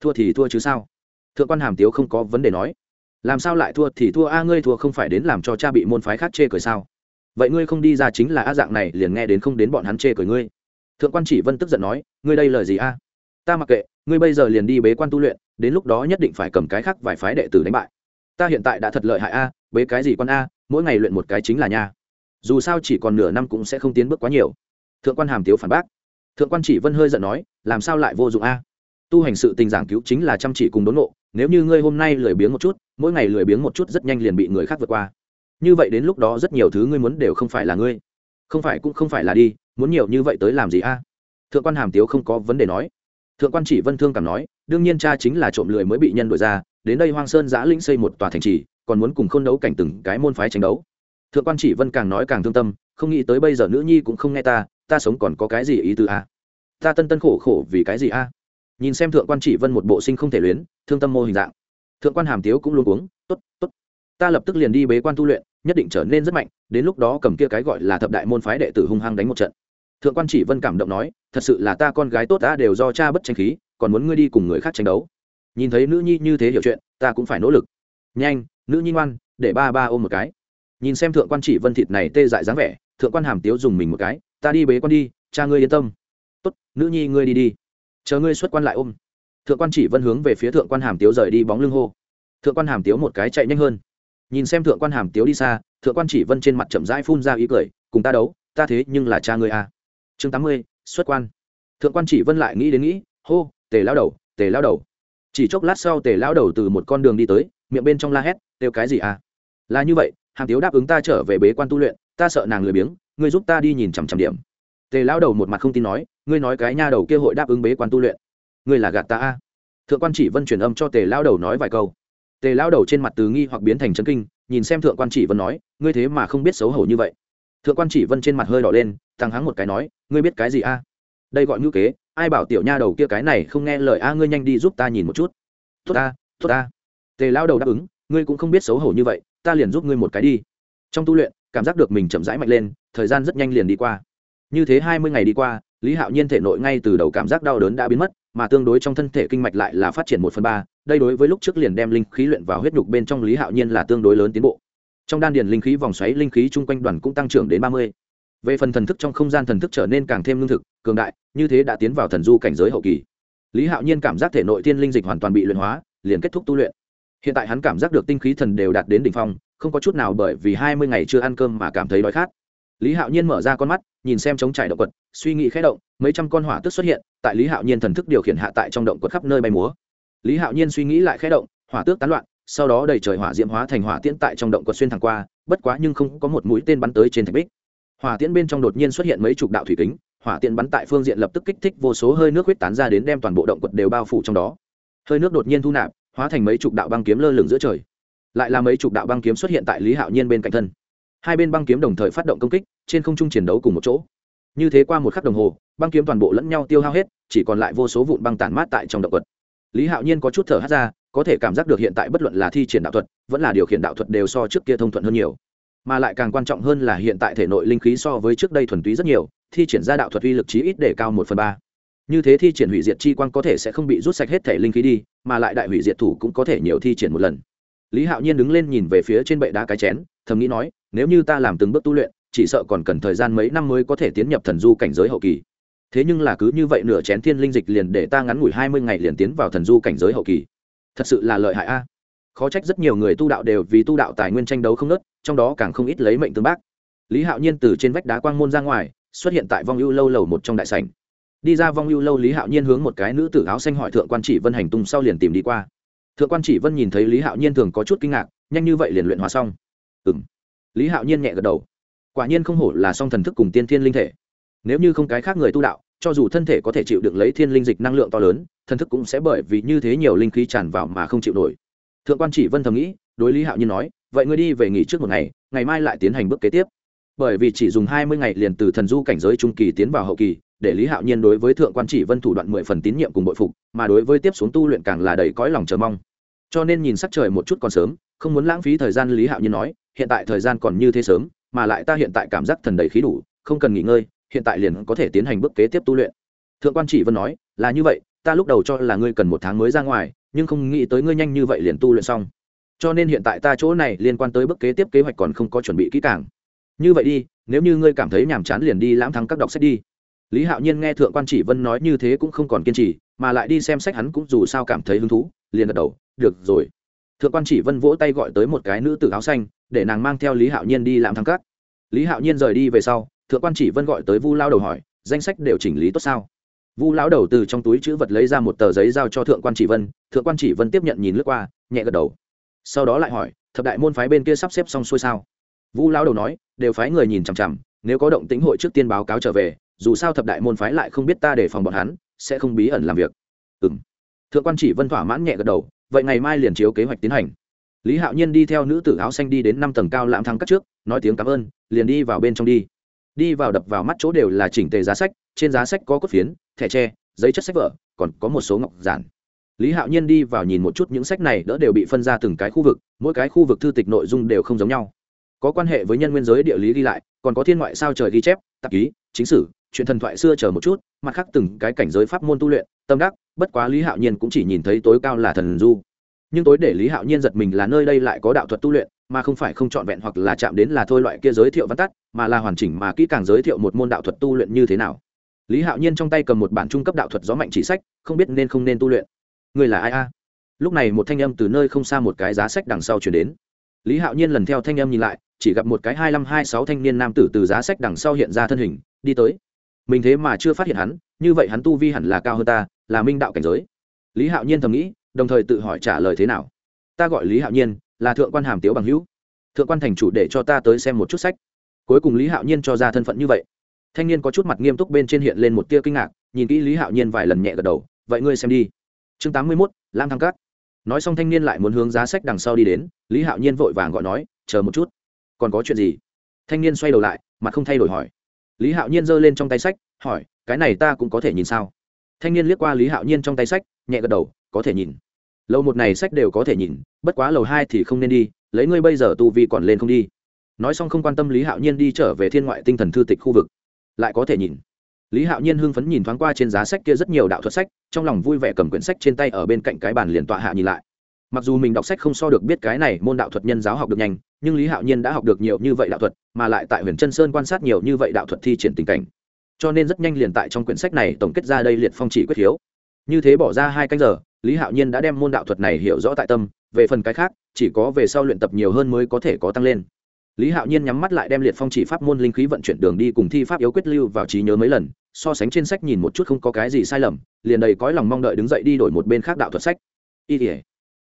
Thua thì thua chứ sao? Thượng quan hàm tiếu không có vấn đề nói. Làm sao lại thua thì thua a, ngươi thua không phải đến làm cho cha bị môn phái khác chê cười sao? Vậy ngươi không đi ra chính là a dạng này, liền nghe đến không đến bọn hắn chê cười ngươi. Thượng quan chỉ vân tức giận nói, ngươi đây lời gì a? Ta mặc kệ, ngươi bây giờ liền đi bế quan tu luyện, đến lúc đó nhất định phải cầm cái khác vài phái đệ tử đánh bại. Ta hiện tại đã thật lợi hại a bế cái gì con a, mỗi ngày luyện một cái chính là nha. Dù sao chỉ còn nửa năm cũng sẽ không tiến bước quá nhiều. Thượng quan hàm tiếu phản bác. Thượng quan chỉ vân hơi giận nói, làm sao lại vô dụng a? Tu hành sự tình giảng cứu chính là chăm chỉ cùng đốn nộ nếu như ngươi hôm nay lười biếng một chút, mỗi ngày lười biếng một chút rất nhanh liền bị người khác vượt qua. Như vậy đến lúc đó rất nhiều thứ ngươi muốn đều không phải là ngươi. Không phải cũng không phải là đi, muốn nhiều như vậy tới làm gì a? Thượng quan hàm tiếu không có vấn đề nói. Thượng quan chỉ vân thương cảm nói, đương nhiên cha chính là trộm lười mới bị nhân đổi ra, đến đây hoang sơn giã lĩnh xây một tòa thành trì còn muốn cùng khôn đấu cảnh từng cái môn phái tranh đấu. Thượng quan chỉ vân càng nói càng thương tâm, không nghĩ tới bây giờ nữ nhi cũng không nghe ta ta sống còn có cái gì ý tứ a ta tân tân khổ khổ vì cái gì a nhìn xem thượng quan chỉ vân một bộ sinh không thể luyến, thương tâm mô hình dạng. Thượng quan hàm tiếu cũng luôn uống t ố t t ố t ta lập tức liền đi bế quan tu luyện, nhất định trở nên rất mạnh, đến lúc đó cầm kia cái gọi là thập đại môn phái đệ tử hung hăng đánh một trận. Thượng quan chỉ vân cảm động nói, thật sự là ta con gái tốt ta đều do cha bất tranh khí, còn muốn ngươi đi cùng người khác tranh đấu. Nhìn thấy nữ nhi như thế hiểu chuyện, ta cũng phải nỗ lực. Nhanh nữ nhi ngoan, để ba ba ôm một cái. Nhìn xem thượng quan chỉ vân thịt này tê dại dáng vẻ, thượng quan hàm tiếu dùng mình một cái, ta đi bế quan đi, cha ngươi yên tâm. Tốt, nữ nhi ngươi đi đi, chờ ngươi xuất quan lại ôm. Thượng quan chỉ vân hướng về phía thượng quan hàm tiếu rời đi bóng lưng hô. Thượng quan hàm tiếu một cái chạy nhanh hơn. Nhìn xem thượng quan hàm tiếu đi xa, thượng quan chỉ vân trên mặt chậm rãi phun ra ý cười, cùng ta đấu, ta thế nhưng là cha ngươi à. chương tám mươi, xuất quan. Thượng quan chỉ vân lại nghĩ đến nghĩ, hô, tề lao đầu, tề lao đầu. Chỉ chốc lát sau tề lao đầu từ một con đường đi tới, miệng bên trong la hét kêu cái gì à? Là như vậy, hàm tiếu đáp ứng ta trở về bế quan tu luyện, ta sợ nàng lười biếng, ngươi giúp ta đi nhìn chằm chằm điểm. Tề lão đầu một mặt không tin nói, ngươi nói cái nha đầu kia hội đáp ứng bế quan tu luyện. Ngươi là gạt ta à? thượng quan chỉ vân truyền âm cho tề lão đầu nói vài câu. Tề lão đầu trên mặt từ nghi hoặc biến thành chấn kinh, nhìn xem thượng quan chỉ vân nói, ngươi thế mà không biết xấu hổ như vậy. Thượng quan chỉ vân trên mặt hơi đỏ lên tăng hắng một cái nói, ngươi biết cái gì a à? đây gọi ngữ kế, ai bảo tiểu nha đầu kia cái này không nghe lời a ngươi nhanh đi giúp ta nhìn một chút. Tốt ta tốt ta. Tề lao đầu đáp ứng ngươi cũng không biết xấu hổ như vậy, ta liền giúp ngươi một cái đi. Trong tu luyện, cảm giác được mình chậm rãi mạnh lên, thời gian rất nhanh liền đi qua. Như thế hai mươi ngày đi qua, lý hạo nhiên thể nội ngay từ đầu cảm giác đau đớn đã biến mất, mà tương đối trong thân thể kinh mạch lại là phát triển một phần ba, đây đối với lúc trước liền đem linh khí luyện vào huyết nhục bên trong lý hạo nhiên là tương đối lớn tiến bộ. Trong đan điền linh khí vòng xoáy linh khí chung quanh đoàn cũng tăng trưởng đến ba mươi. Về phần thần thức trong không gian thần thức trở nên càng thêm lương thực, cường đại, như thế đã tiến vào thần du cảnh giới hậu kỳ. Lý hạo nhiên cảm giác thể nội thiên linh dịch hoàn toàn bị luyện hóa, liền kết thúc tu luyện hiện tại hắn cảm giác được tinh khí thần đều đạt đến đỉnh phong, không có chút nào bởi vì hai mươi ngày chưa ăn cơm mà cảm thấy đói khát. Lý hạo nhiên mở ra con mắt, nhìn xem trống trải động quật, suy nghĩ khẽ động, mấy trăm con hỏa tức xuất hiện, tại lý hạo nhiên thần thức điều khiển hạ tại trong động quật khắp nơi bay múa. Lý hạo nhiên suy nghĩ lại khẽ động, hỏa tước tán loạn, sau đó đầy trời hỏa diễm hóa thành hỏa tiễn tại trong động quật xuyên thẳng qua, bất quá nhưng không có một mũi tên bắn tới trên thạch bích. Hỏa tiễn bên trong đột nhiên xuất hiện mấy chục đạo thủy kính, hỏa tiễn bắn tại phương diện lập tức kích thích vô số hơi nước huyết tán ra đến đem toàn bộ động quật đều bao phủ trong đó. Hơi nước đột nhiên thu nạp hóa thành mấy chục đạo băng kiếm lơ lửng giữa trời. Lại là mấy chục đạo băng kiếm xuất hiện tại lý hạo nhiên bên cạnh thân. Hai bên băng kiếm đồng thời phát động công kích, trên không trung chiến đấu cùng một chỗ. Như thế qua một khắc đồng hồ, băng kiếm toàn bộ lẫn nhau tiêu hao hết, chỉ còn lại vô số vụn băng tản mát tại trong động vật lý hạo nhiên có chút thở hát ra, có thể cảm giác được hiện tại bất luận là thi triển đạo thuật, vẫn là điều khiển đạo thuật đều so trước kia thông thuận hơn nhiều. Mà lại càng quan trọng hơn là hiện tại thể nội linh khí so với trước đây thuần túy rất nhiều, thi triển ra đạo thuật uy lực chí ít để cao một phần ba như thế thi triển hủy diệt chi quang có thể sẽ không bị rút sạch hết thể linh khí đi, mà lại đại hủy diệt thủ cũng có thể nhiều thi triển một lần. Lý hạo nhiên đứng lên nhìn về phía trên bệ đá cái chén, thầm nghĩ nói, nếu như ta làm từng bước tu luyện, chỉ sợ còn cần thời gian mấy năm mới có thể tiến nhập thần du cảnh giới hậu kỳ. Thế nhưng là cứ như vậy nửa chén thiên linh dịch liền để ta ngắn ngủi hai mươi ngày liền tiến vào thần du cảnh giới hậu kỳ. Thật sự là lợi hại a. Khó trách rất nhiều người tu đạo đều vì tu đạo tài nguyên tranh đấu không nớt, trong đó càng không ít lấy mệnh tương bác. Lý hạo nhiên từ trên vách đá quang môn ra ngoài, xuất hiện tại vong ưu lâu lầu một trong đại sảnh đi ra vong lưu lâu lý hạo nhiên hướng một cái nữ tử áo xanh hỏi thượng quan chỉ vân hành tung sau liền tìm đi qua. Thượng quan chỉ vân nhìn thấy lý hạo nhiên thường có chút kinh ngạc, nhanh như vậy liền luyện hóa xong. Ừ m lý hạo nhiên nhẹ gật đầu. Quả nhiên không hổ là song thần thức cùng tiên thiên linh thể. Nếu như không cái khác người tu đạo, cho dù thân thể có thể chịu được lấy thiên linh dịch năng lượng to lớn, thần thức cũng sẽ bởi vì như thế nhiều linh khí tràn vào mà không chịu nổi. Thượng quan chỉ vân thầm nghĩ, đối lý hạo nhiên nói, vậy ngươi đi về nghỉ trước một ngày ngày mai lại tiến hành bước kế tiếp. Bởi vì chỉ dùng hai mươi ngày liền từ thần du cảnh giới trung kỳ tiến vào hậu kỳ để lý hạo nhiên đối với thượng quan chỉ vân thủ đoạn mười phần tín nhiệm cùng bội phục, mà đối với tiếp xuống tu luyện càng là đầy cõi lòng chờ mong. Cho nên nhìn sắc trời một chút còn sớm, không muốn lãng phí thời gian, lý hạo nhiên nói, hiện tại thời gian còn như thế sớm, mà lại ta hiện tại cảm giác thần đầy khí đủ, không cần nghỉ ngơi, hiện tại liền có thể tiến hành bước kế tiếp tu luyện. Thượng quan chỉ vân nói, là như vậy, ta lúc đầu cho là ngươi cần một tháng mới ra ngoài, nhưng không nghĩ tới ngươi nhanh như vậy liền tu luyện xong. Cho nên hiện tại ta chỗ này liên quan tới bước kế tiếp kế hoạch còn không có chuẩn bị kỹ càng. Như vậy đi, nếu như ngươi cảm thấy nhàm chán liền đi lãm thắng các đọc sách đi lý hạo nhiên nghe thượng quan chỉ vân nói như thế cũng không còn kiên trì, mà lại đi xem sách hắn cũng dù sao cảm thấy hứng thú, liền gật đầu, được rồi. Thượng quan chỉ vân vỗ tay gọi tới một cái nữ tử áo xanh, để nàng mang theo lý hạo nhiên đi làm thăng cát. Lý hạo nhiên rời đi về sau, thượng quan chỉ vân gọi tới vu lao đầu hỏi, danh sách đều chỉnh lý tốt sao? Vu lão đầu từ trong túi chữ vật lấy ra một tờ giấy giao cho thượng quan chỉ vân, thượng quan chỉ vân tiếp nhận nhìn lướt qua, nhẹ gật đầu. Sau đó lại hỏi, thập đại môn phái bên kia sắp xếp xong xuôi sao? Vu lão đầu nói, đều phái người nhìn chằm chằm, nếu có động tĩnh hội trước tiên báo cáo trở về dù sao thập đại môn phái lại không biết ta để phòng bọn hắn, sẽ không bí ẩn làm việc. Ừng thượng quan chỉ vân thỏa mãn nhẹ gật đầu, vậy ngày mai liền chiếu kế hoạch tiến hành. Lý hạo nhiên đi theo nữ tử áo xanh đi đến năm tầng cao lãm thắng cắt trước, nói tiếng cảm ơn, liền đi vào bên trong đi. Đi vào đập vào mắt chỗ đều là chỉnh tề giá sách, trên giá sách có cốt phiến, thẻ tre, giấy chất sách vở, còn có một số ngọc giản. Lý hạo nhiên đi vào nhìn một chút những sách này đỡ đều bị phân ra từng cái khu vực, mỗi cái khu vực thư tịch nội dung đều không giống nhau. Có quan hệ với nhân nguyên giới địa lý ghi lại, còn có thiên ngoại sao trời ghi chép, tạp ký, chính sử chuyện thần thoại xưa chờ một chút, mặt khác từng cái cảnh giới pháp môn tu luyện, tâm đắc, bất quá lý hạo nhiên cũng chỉ nhìn thấy tối cao là thần du. Nhưng tối để lý hạo nhiên giật mình là nơi đây lại có đạo thuật tu luyện, mà không phải không trọn vẹn hoặc là chạm đến là thôi loại kia giới thiệu văn tắt, mà là hoàn chỉnh mà kỹ càng giới thiệu một môn đạo thuật tu luyện như thế nào. Lý hạo nhiên trong tay cầm một bản trung cấp đạo thuật gió mạnh chỉ sách, không biết nên không nên tu luyện. Người là ai a? Lúc này một thanh âm từ nơi không xa một cái giá sách đằng sau chuyển đến. Lý hạo nhiên lần theo thanh âm nhìn lại, chỉ gặp một cái hai năm hai sáu thanh niên nam tử từ giá sách đằng sau hiện ra thân hình, đi tới mình thế mà chưa phát hiện hắn, như vậy hắn tu vi hẳn là cao hơn ta, là minh đạo cảnh giới. Lý hạo nhiên thầm nghĩ, đồng thời tự hỏi trả lời thế nào. Ta gọi lý hạo nhiên, là thượng quan hàm tiếu bằng hữu. Thượng quan thành chủ để cho ta tới xem một chút sách. Cuối cùng lý hạo nhiên cho ra thân phận như vậy. Thanh niên có chút mặt nghiêm túc bên trên hiện lên một tia kinh ngạc, nhìn kỹ lý hạo nhiên vài lần nhẹ gật đầu, vậy ngươi xem đi. Chương tám mươi mốt, lam thăng cát nói xong thanh niên lại muốn hướng giá sách đằng sau đi đến, lý hạo nhiên vội vàng gọi nói, chờ một chút, còn có chuyện gì? Thanh niên xoay đầu lại, mặt không thay đổi hỏi lý hạo nhiên giơ lên trong tay sách, hỏi, cái này ta cũng có thể nhìn sao? Thanh niên liếc qua lý hạo nhiên trong tay sách, nhẹ gật đầu, có thể nhìn. Lầu một này sách đều có thể nhìn, bất quá lầu hai thì không nên đi, lấy ngươi bây giờ tu vi còn lên không đi. Nói xong không quan tâm lý hạo nhiên đi trở về thiên ngoại tinh thần thư tịch khu vực. Lại có thể nhìn. Lý hạo nhiên hưng phấn nhìn thoáng qua trên giá sách kia rất nhiều đạo thuật sách, trong lòng vui vẻ cầm quyển sách trên tay ở bên cạnh cái bàn liền tọa hạ nhìn lại mặc dù mình đọc sách không so được biết cái này môn đạo thuật nhân giáo học được nhanh, nhưng lý hạo nhiên đã học được nhiều như vậy đạo thuật, mà lại tại huyền trân sơn quan sát nhiều như vậy đạo thuật thi triển tình cảnh. Cho nên rất nhanh liền tại trong quyển sách này tổng kết ra đây liệt phong chỉ quyết hiếu. Như thế bỏ ra hai canh giờ, lý hạo nhiên đã đem môn đạo thuật này hiểu rõ tại tâm, về phần cái khác, chỉ có về sau luyện tập nhiều hơn mới có thể có tăng lên. Lý hạo nhiên nhắm mắt lại đem liệt phong chỉ pháp môn linh khí vận chuyển đường đi cùng thi pháp yếu quyết lưu vào trí nhớ mấy lần, so sánh trên sách nhìn một chút không có cái gì sai lầm, liền đầy cõi lòng mong đợi đứng dậy đi đổi một bên khác đạo thuật sách. Y tỉa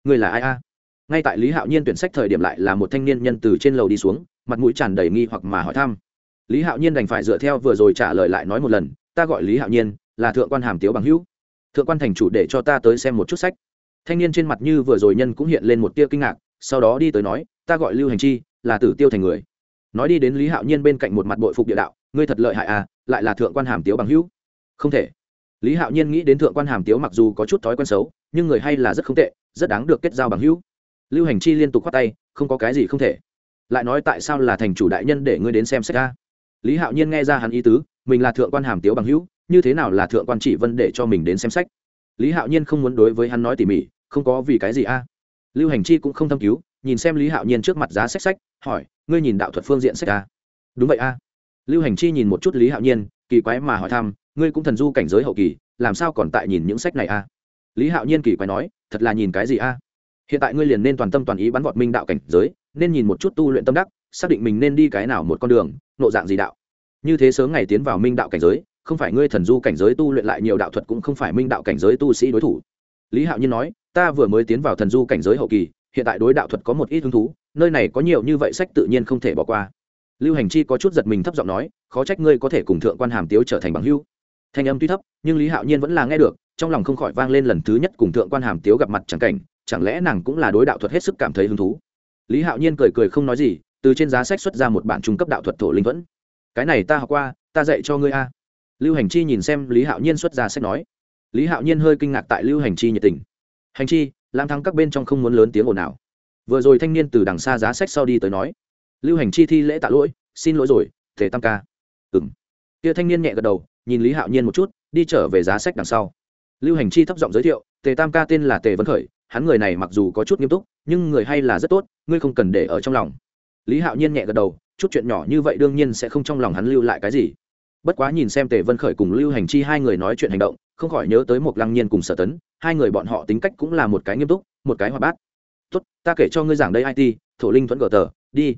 người là ai a? Ngay tại lý hạo nhiên tuyển sách thời điểm lại là một thanh niên nhân từ trên lầu đi xuống, mặt mũi tràn đầy nghi hoặc mà hỏi thăm. Lý hạo nhiên đành phải dựa theo vừa rồi trả lời lại nói một lần, ta gọi lý hạo nhiên, là thượng quan hàm tiếu bằng hữu. Thượng quan thành chủ để cho ta tới xem một chút sách. Thanh niên trên mặt như vừa rồi nhân cũng hiện lên một tia kinh ngạc, sau đó đi tới nói, ta gọi lưu hành chi, là tử tiêu thành người. Nói đi đến lý hạo nhiên bên cạnh một mặt bội phục địa đạo, ngươi thật lợi hại à lại là thượng quan hàm tiếu bằng hữu. Không thể lý hạo nhiên nghĩ đến thượng quan hàm tiếu mặc dù có chút thói quen xấu, nhưng người hay là rất không tệ, rất đáng được kết giao bằng hữu. Lưu hành chi liên tục khoát tay, không có cái gì không thể. Lại nói tại sao là thành chủ đại nhân để ngươi đến xem sách ra lý hạo nhiên nghe ra hắn ý tứ, mình là thượng quan hàm tiếu bằng hữu, như thế nào là thượng quan chỉ vân để cho mình đến xem sách lý hạo nhiên không muốn đối với hắn nói tỉ mỉ, không có vì cái gì a. Lưu hành chi cũng không thâm cứu, nhìn xem lý hạo nhiên trước mặt giá sách sách, hỏi, ngươi nhìn đạo thuật phương diện sách a đúng vậy a. Lưu hành chi nhìn một chút lý hạo nhiên, kỳ quái mà hỏi thăm ngươi cũng thần du cảnh giới hậu kỳ, làm sao còn tại nhìn những sách này a? Lý hạo nhiên kỳ quái nói, thật là nhìn cái gì a? Hiện tại ngươi liền nên toàn tâm toàn ý bắn vọt minh đạo cảnh giới, nên nhìn một chút tu luyện tâm đắc, xác định mình nên đi cái nào một con đường, nộ dạng gì đạo. Như thế sớm ngày tiến vào minh đạo cảnh giới, không phải ngươi thần du cảnh giới tu luyện lại nhiều đạo thuật cũng không phải minh đạo cảnh giới tu sĩ đối thủ. Lý hạo nhiên nói, ta vừa mới tiến vào thần du cảnh giới hậu kỳ, hiện tại đối đạo thuật có một ít hứng thú, nơi này có nhiều như vậy sách tự nhiên không thể bỏ qua. Lưu hành chi có chút giật mình thấp giọng nói, khó trách ngươi có thể cùng thượng quan hàm tiếu trở thành bằng hưu thanh âm tuy thấp, nhưng lý hạo nhiên vẫn là nghe được, trong lòng không khỏi vang lên lần thứ nhất cùng thượng quan hàm tiếu gặp mặt chẳng cảnh, chẳng lẽ nàng cũng là đối đạo thuật hết sức cảm thấy hứng thú? Lý hạo nhiên cười cười không nói gì, từ trên giá sách xuất ra một bản trung cấp đạo thuật thổ linh vẫn cái này ta học qua, ta dạy cho ngươi a. Lưu hành chi nhìn xem lý hạo nhiên xuất ra sách nói. Lý hạo nhiên hơi kinh ngạc tại lưu hành chi nhiệt tình. Hành chi lang thắng các bên trong không muốn lớn tiếng ồn nào vừa rồi thanh niên từ đằng xa giá sách sau đi tới nói. Lưu hành chi thi lễ tạ lỗi, xin lỗi rồi thể tam ca. Ừng kia thanh niên nhẹ gật đầu nhìn lý hạo nhiên một chút, đi trở về giá sách đằng sau. Lưu hành chi thấp giọng giới thiệu, tề tam ca tên là tề vân khởi, hắn người này mặc dù có chút nghiêm túc, nhưng người hay là rất tốt, ngươi không cần để ở trong lòng. Lý hạo nhiên nhẹ gật đầu, chút chuyện nhỏ như vậy đương nhiên sẽ không trong lòng hắn lưu lại cái gì. Bất quá nhìn xem tề vân khởi cùng lưu hành chi hai người nói chuyện hành động, không khỏi nhớ tới một lăng nhiên cùng sở tấn, hai người bọn họ tính cách cũng là một cái nghiêm túc, một cái hoạt bát. Tốt, ta kể cho ngươi giảng đây it thổ linh thuẫn gờ tờ, đi.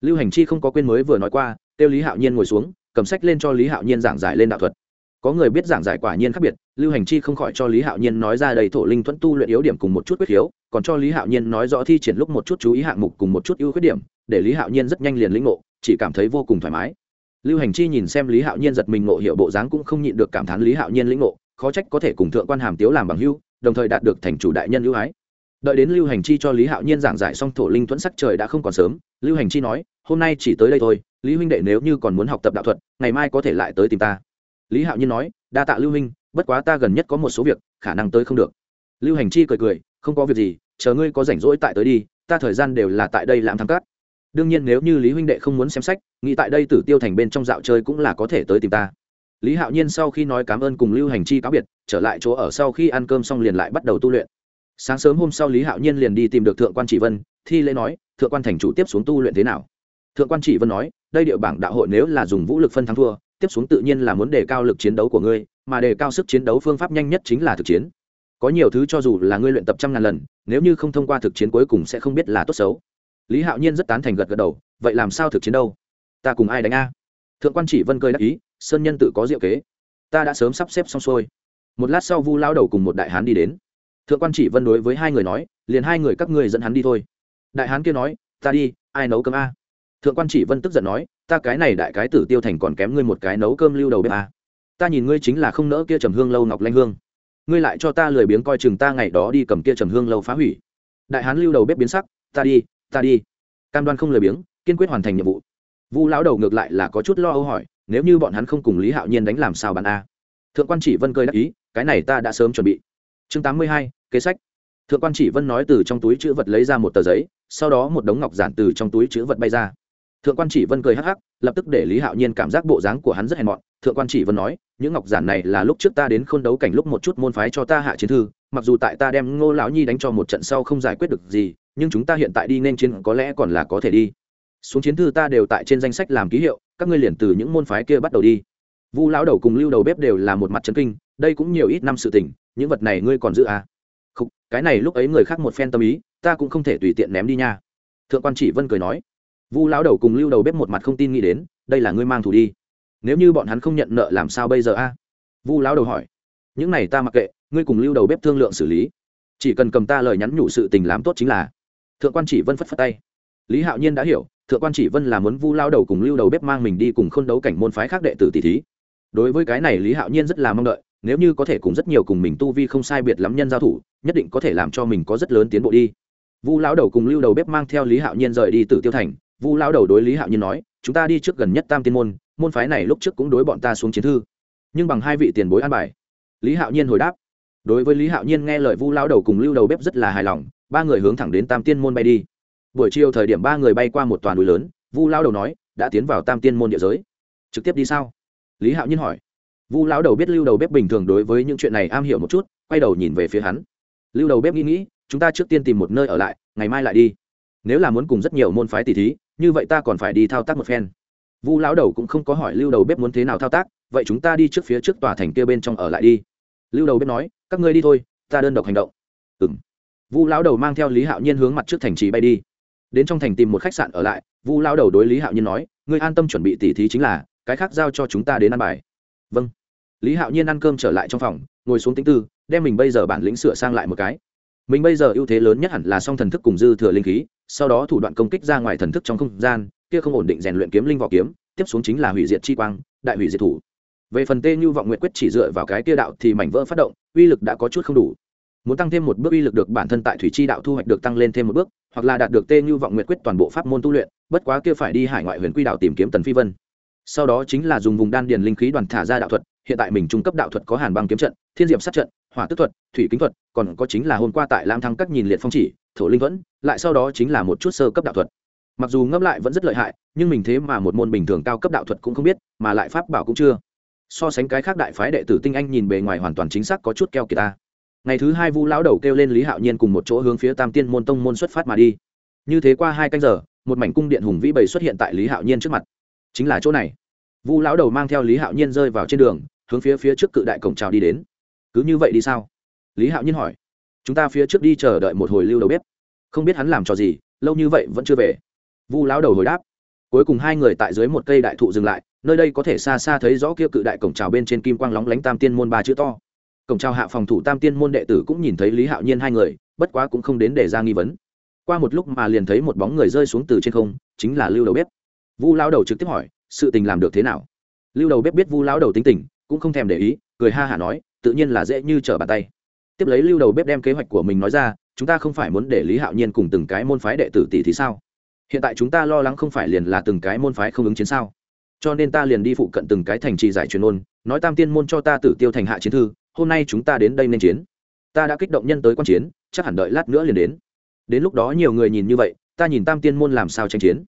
Lưu hành chi không có quên mới vừa nói qua, kêu lý hạo nhiên ngồi xuống cầm sách lên cho lý hạo nhiên giảng giải lên đạo thuật có người biết giảng giải quả nhiên khác biệt lưu hành chi không khỏi cho lý hạo nhiên nói ra đầy thổ linh thuẫn tu luyện yếu điểm cùng một chút quyết khiếu còn cho lý hạo nhiên nói rõ thi triển lúc một chút chú ý hạng mục cùng một chút ưu khuyết điểm để lý hạo nhiên rất nhanh liền lĩnh ngộ chỉ cảm thấy vô cùng thoải mái lưu hành chi nhìn xem lý hạo nhiên giật mình ngộ hiệu bộ dáng cũng không nhịn được cảm thán lý hạo nhiên lĩnh ngộ khó trách có thể cùng thượng quan hàm tiếu làm bằng hưu đồng thời đạt được thành chủ đại nhân ưu ái đợi đến lưu hành chi cho lý hạo nhiên giảng giải xong thổ linh thuẫn sắc trời đã không còn sớm lưu hành chi nói hôm nay chỉ tới đây thôi lý huynh đệ nếu như còn muốn học tập đạo thuật, ngày mai có thể lại tới tìm ta. Lý hạo nhiên nói, đa tạ lưu huynh, bất quá ta gần nhất có một số việc, khả năng tới không được. Lưu hành chi cười cười, không có việc gì, chờ ngươi có rảnh rỗi tại tới đi, ta thời gian đều là tại đây làm thắng cát. Đương nhiên nếu như lý huynh đệ không muốn xem sách, nghĩ tại đây tử tiêu thành bên trong dạo chơi cũng là có thể tới tìm ta. Lý hạo nhiên sau khi nói cảm ơn cùng lưu hành chi cáo biệt, trở lại chỗ ở sau khi ăn cơm xong liền lại bắt đầu tu luyện. Sáng sớm hôm sau lý hạo nhiên liền đi tìm được thượng quan chỉ vân, thi lễ nói, thượng quan thành chủ tiếp xuống tu luyện thế nào? Thượng quan chỉ vân nói đây địa bảng đạo hội nếu là dùng vũ lực phân thắng thua, tiếp xuống tự nhiên là muốn đề cao lực chiến đấu của ngươi, mà đề cao sức chiến đấu phương pháp nhanh nhất chính là thực chiến. Có nhiều thứ cho dù là ngươi luyện tập trăm ngàn lần, nếu như không thông qua thực chiến cuối cùng sẽ không biết là tốt xấu. Lý hạo nhiên rất tán thành gật gật đầu, vậy làm sao thực chiến đâu? Ta cùng ai đánh a? Thượng quan chỉ vân cười đắc ý, sơn nhân tự có diệu kế. Ta đã sớm sắp xếp xong xuôi. Một lát sau vu lao đầu cùng một đại hán đi đến. Thượng quan chỉ vân đối với hai người nói, liền hai người các ngươi dẫn hắn đi thôi. Đại hán kia nói, ta đi, ai nấu cơm a? Thượng quan chỉ vân tức giận nói, ta cái này đại cái tử tiêu thành còn kém ngươi một cái nấu cơm lưu đầu bếp à? ta nhìn ngươi chính là không nỡ kia trầm hương lâu ngọc lanh hương. Ngươi lại cho ta lười biếng coi chừng ta ngày đó đi cầm kia trầm hương lâu phá hủy. Đại hán lưu đầu bếp biến sắc, ta đi ta đi. Cam đoan không lười biếng, kiên quyết hoàn thành nhiệm vụ. Vu lão đầu ngược lại là có chút lo âu hỏi, nếu như bọn hắn không cùng lý hạo nhiên đánh làm sao bạn a? Thượng quan chỉ vân cười đắc ý, cái này ta đã sớm chuẩn bị. Chương tám mươi hai, kế sách. Thượng quan chỉ vân nói từ trong túi chữ vật lấy ra một tờ giấy, sau đó một đống ngọc giản từ trong túi chữ vật bay ra thượng quan chỉ vân cười hắc hắc, lập tức để lý hạo nhiên cảm giác bộ dáng của hắn rất hèn mọn. Thượng quan chỉ vân nói, những ngọc giản này là lúc trước ta đến khôn đấu cảnh lúc một chút môn phái cho ta hạ chiến thư, mặc dù tại ta đem ngô lão nhi đánh cho một trận sau không giải quyết được gì, nhưng chúng ta hiện tại đi nên chiến có lẽ còn là có thể đi. Xuống chiến thư ta đều tại trên danh sách làm ký hiệu, các ngươi liền từ những môn phái kia bắt đầu đi. Vu lão đầu cùng lưu đầu bếp đều là một mặt trấn kinh, đây cũng nhiều ít năm sự tình, những vật này ngươi còn giữ à? Không cái này lúc ấy người khác một phen tâm ý, ta cũng không thể tùy tiện ném đi nha. Thượng quan chỉ vân cười nói vu lão đầu cùng lưu đầu bếp một mặt không tin nghĩ đến, đây là ngươi mang thủ đi. Nếu như bọn hắn không nhận nợ làm sao bây giờ a? Vu lão đầu hỏi. Những này ta mặc kệ, ngươi cùng lưu đầu bếp thương lượng xử lý. Chỉ cần cầm ta lời nhắn nhủ sự tình làm tốt chính là. Thượng quan chỉ vân phất phất tay. Lý hạo nhiên đã hiểu, thượng quan chỉ vân là muốn vu lao đầu cùng lưu đầu bếp mang mình đi cùng k h ô n đấu cảnh môn phái khác đệ tử tỷ thí. Đối với cái này lý hạo nhiên rất là mong đợi, nếu như có thể cùng rất nhiều cùng mình tu vi không sai biệt lắm nhân giao thủ, nhất định có thể làm cho mình có rất lớn tiến bộ đi. Vu lao đầu cùng lưu đầu bếp mang theo lý hạo nhiên rời đi từ tiêu thành vu lao đầu đối lý hạo nhiên nói, chúng ta đi trước gần nhất tam tiên môn môn phái này lúc trước cũng đối bọn ta xuống chiến thư, nhưng bằng hai vị tiền bối an bài. Lý hạo nhiên hồi đáp, đối với lý hạo nhiên nghe lời vu lao đầu cùng lưu đầu bếp rất là hài lòng, ba người hướng thẳng đến tam tiên môn bay đi. Buổi chiều thời điểm ba người bay qua một toàn núi lớn, vu lao đầu nói, đã tiến vào tam tiên môn địa giới. Trực tiếp đi sao? Lý hạo nhiên hỏi. Vu lão đầu biết lưu đầu bếp bình thường đối với những chuyện này am hiểu một chút, quay đầu nhìn về phía hắn. Lưu đầu bếp nghĩ nghĩ, chúng ta trước tiên tìm một nơi ở lại, ngày mai lại đi nếu là muốn cùng rất nhiều môn phái tỷ thí, như vậy ta còn phải đi thao tác một phen. Vu lão đầu cũng không có hỏi lưu đầu bếp muốn thế nào thao tác, vậy chúng ta đi trước phía trước tòa thành kia bên trong ở lại đi. Lưu đầu bếp nói, các ngươi đi thôi, ta đơn độc hành động. Ừng vu lão đầu mang theo lý hạo nhiên hướng mặt trước thành trì bay đi. Đến trong thành tìm một khách sạn ở lại, vu lão đầu đối lý hạo nhiên nói, ngươi an tâm chuẩn bị tỉ thí chính là, cái khác giao cho chúng ta đến ăn bài. Vâng. Lý hạo nhiên ăn cơm trở lại trong phòng, ngồi xuống tính tư, đem mình bây giờ bản lĩnh sửa sang lại một cái. Mình bây giờ ưu thế lớn nhất hẳn là song thần thức cùng dư thừa linh khí sau đó thủ đoạn công kích ra ngoài thần thức trong không gian, kia không ổn định rèn luyện kiếm linh vỏ kiếm, tiếp xuống chính là hủy diệt chi quang, đại hủy diệt thủ. Về phần tê như vọng nguyện quyết chỉ dựa vào cái kia đạo thì mảnh vỡ phát động, uy lực đã có chút không đủ. Muốn tăng thêm một bước uy lực được bản thân tại thủy chi đạo thu hoạch được tăng lên thêm một bước, hoặc là đạt được tê như vọng nguyện quyết toàn bộ pháp môn tu luyện, bất quá kia phải đi hải ngoại huyền quy đạo tìm kiếm tần phi vân. Sau đó chính là dùng vùng đan điền linh khí đoàn thả ra đạo thuật, hiện tại mình trung cấp đạo thuật có hàn băng kiếm trận, thiên diệp sát trận hỏa tức thuật, thủy kính thuật, còn có chính là hôm qua tại lam thăng các nhìn liệt phong chỉ, thổ linh vẫn, lại sau đó chính là một chút sơ cấp đạo thuật. Mặc dù ngấp lại vẫn rất lợi hại, nhưng mình thế mà một môn bình thường cao cấp đạo thuật cũng không biết, mà lại pháp bảo cũng chưa. So sánh cái khác đại phái đệ tử tinh anh nhìn bề ngoài hoàn toàn chính xác có chút keo kỳ ta. Ngày thứ hai vu lão đầu kêu lên lý hạo nhiên cùng một chỗ hướng phía tam tiên môn tông môn xuất phát mà đi. Như thế qua hai canh giờ, một mảnh cung điện hùng vĩ bầy xuất hiện tại lý hạo nhiên trước mặt. Chính là chỗ này. Vu lão đầu mang theo lý hạo nhiên rơi vào trên đường, hướng phía phía trước cự đại cổng trào đi đến cứ như vậy đi sao? Lý hạo nhiên hỏi. Chúng ta phía trước đi chờ đợi một hồi lưu đầu bếp. Không biết hắn làm trò gì, lâu như vậy vẫn chưa về. Vu lão đầu hồi đáp. Cuối cùng hai người tại dưới một cây đại thụ dừng lại, nơi đây có thể xa xa thấy rõ kia cự đại cổng trào bên trên kim quang lóng lánh tam tiên môn ba chữ to. Cổng trào hạ phòng thủ tam tiên môn đệ tử cũng nhìn thấy lý hạo nhiên hai người, bất quá cũng không đến để ra nghi vấn. Qua một lúc mà liền thấy một bóng người rơi xuống từ trên không, chính là lưu đầu bếp. Vu lão đầu trực tiếp hỏi, sự tình làm được thế nào? Lưu đầu bếp biết vu lão đầu tính tình, cũng không thèm để ý, cười ha hả nói tự nhiên là dễ như trở bàn tay. Tiếp lấy lưu đầu bếp đem kế hoạch của mình nói ra, chúng ta không phải muốn để lý hạo nhiên cùng từng cái môn phái đệ tử tỷ thì sao? Hiện tại chúng ta lo lắng không phải liền là từng cái môn phái không ứng chiến sao? Cho nên ta liền đi phụ cận từng cái thành trì giải truyền ôn nói tam tiên môn cho ta tử tiêu thành hạ chiến thư, hôm nay chúng ta đến đây nên chiến. Ta đã kích động nhân tới quan chiến, chắc hẳn đợi lát nữa liền đến. Đến lúc đó nhiều người nhìn như vậy, ta nhìn tam tiên môn làm sao tranh chiến.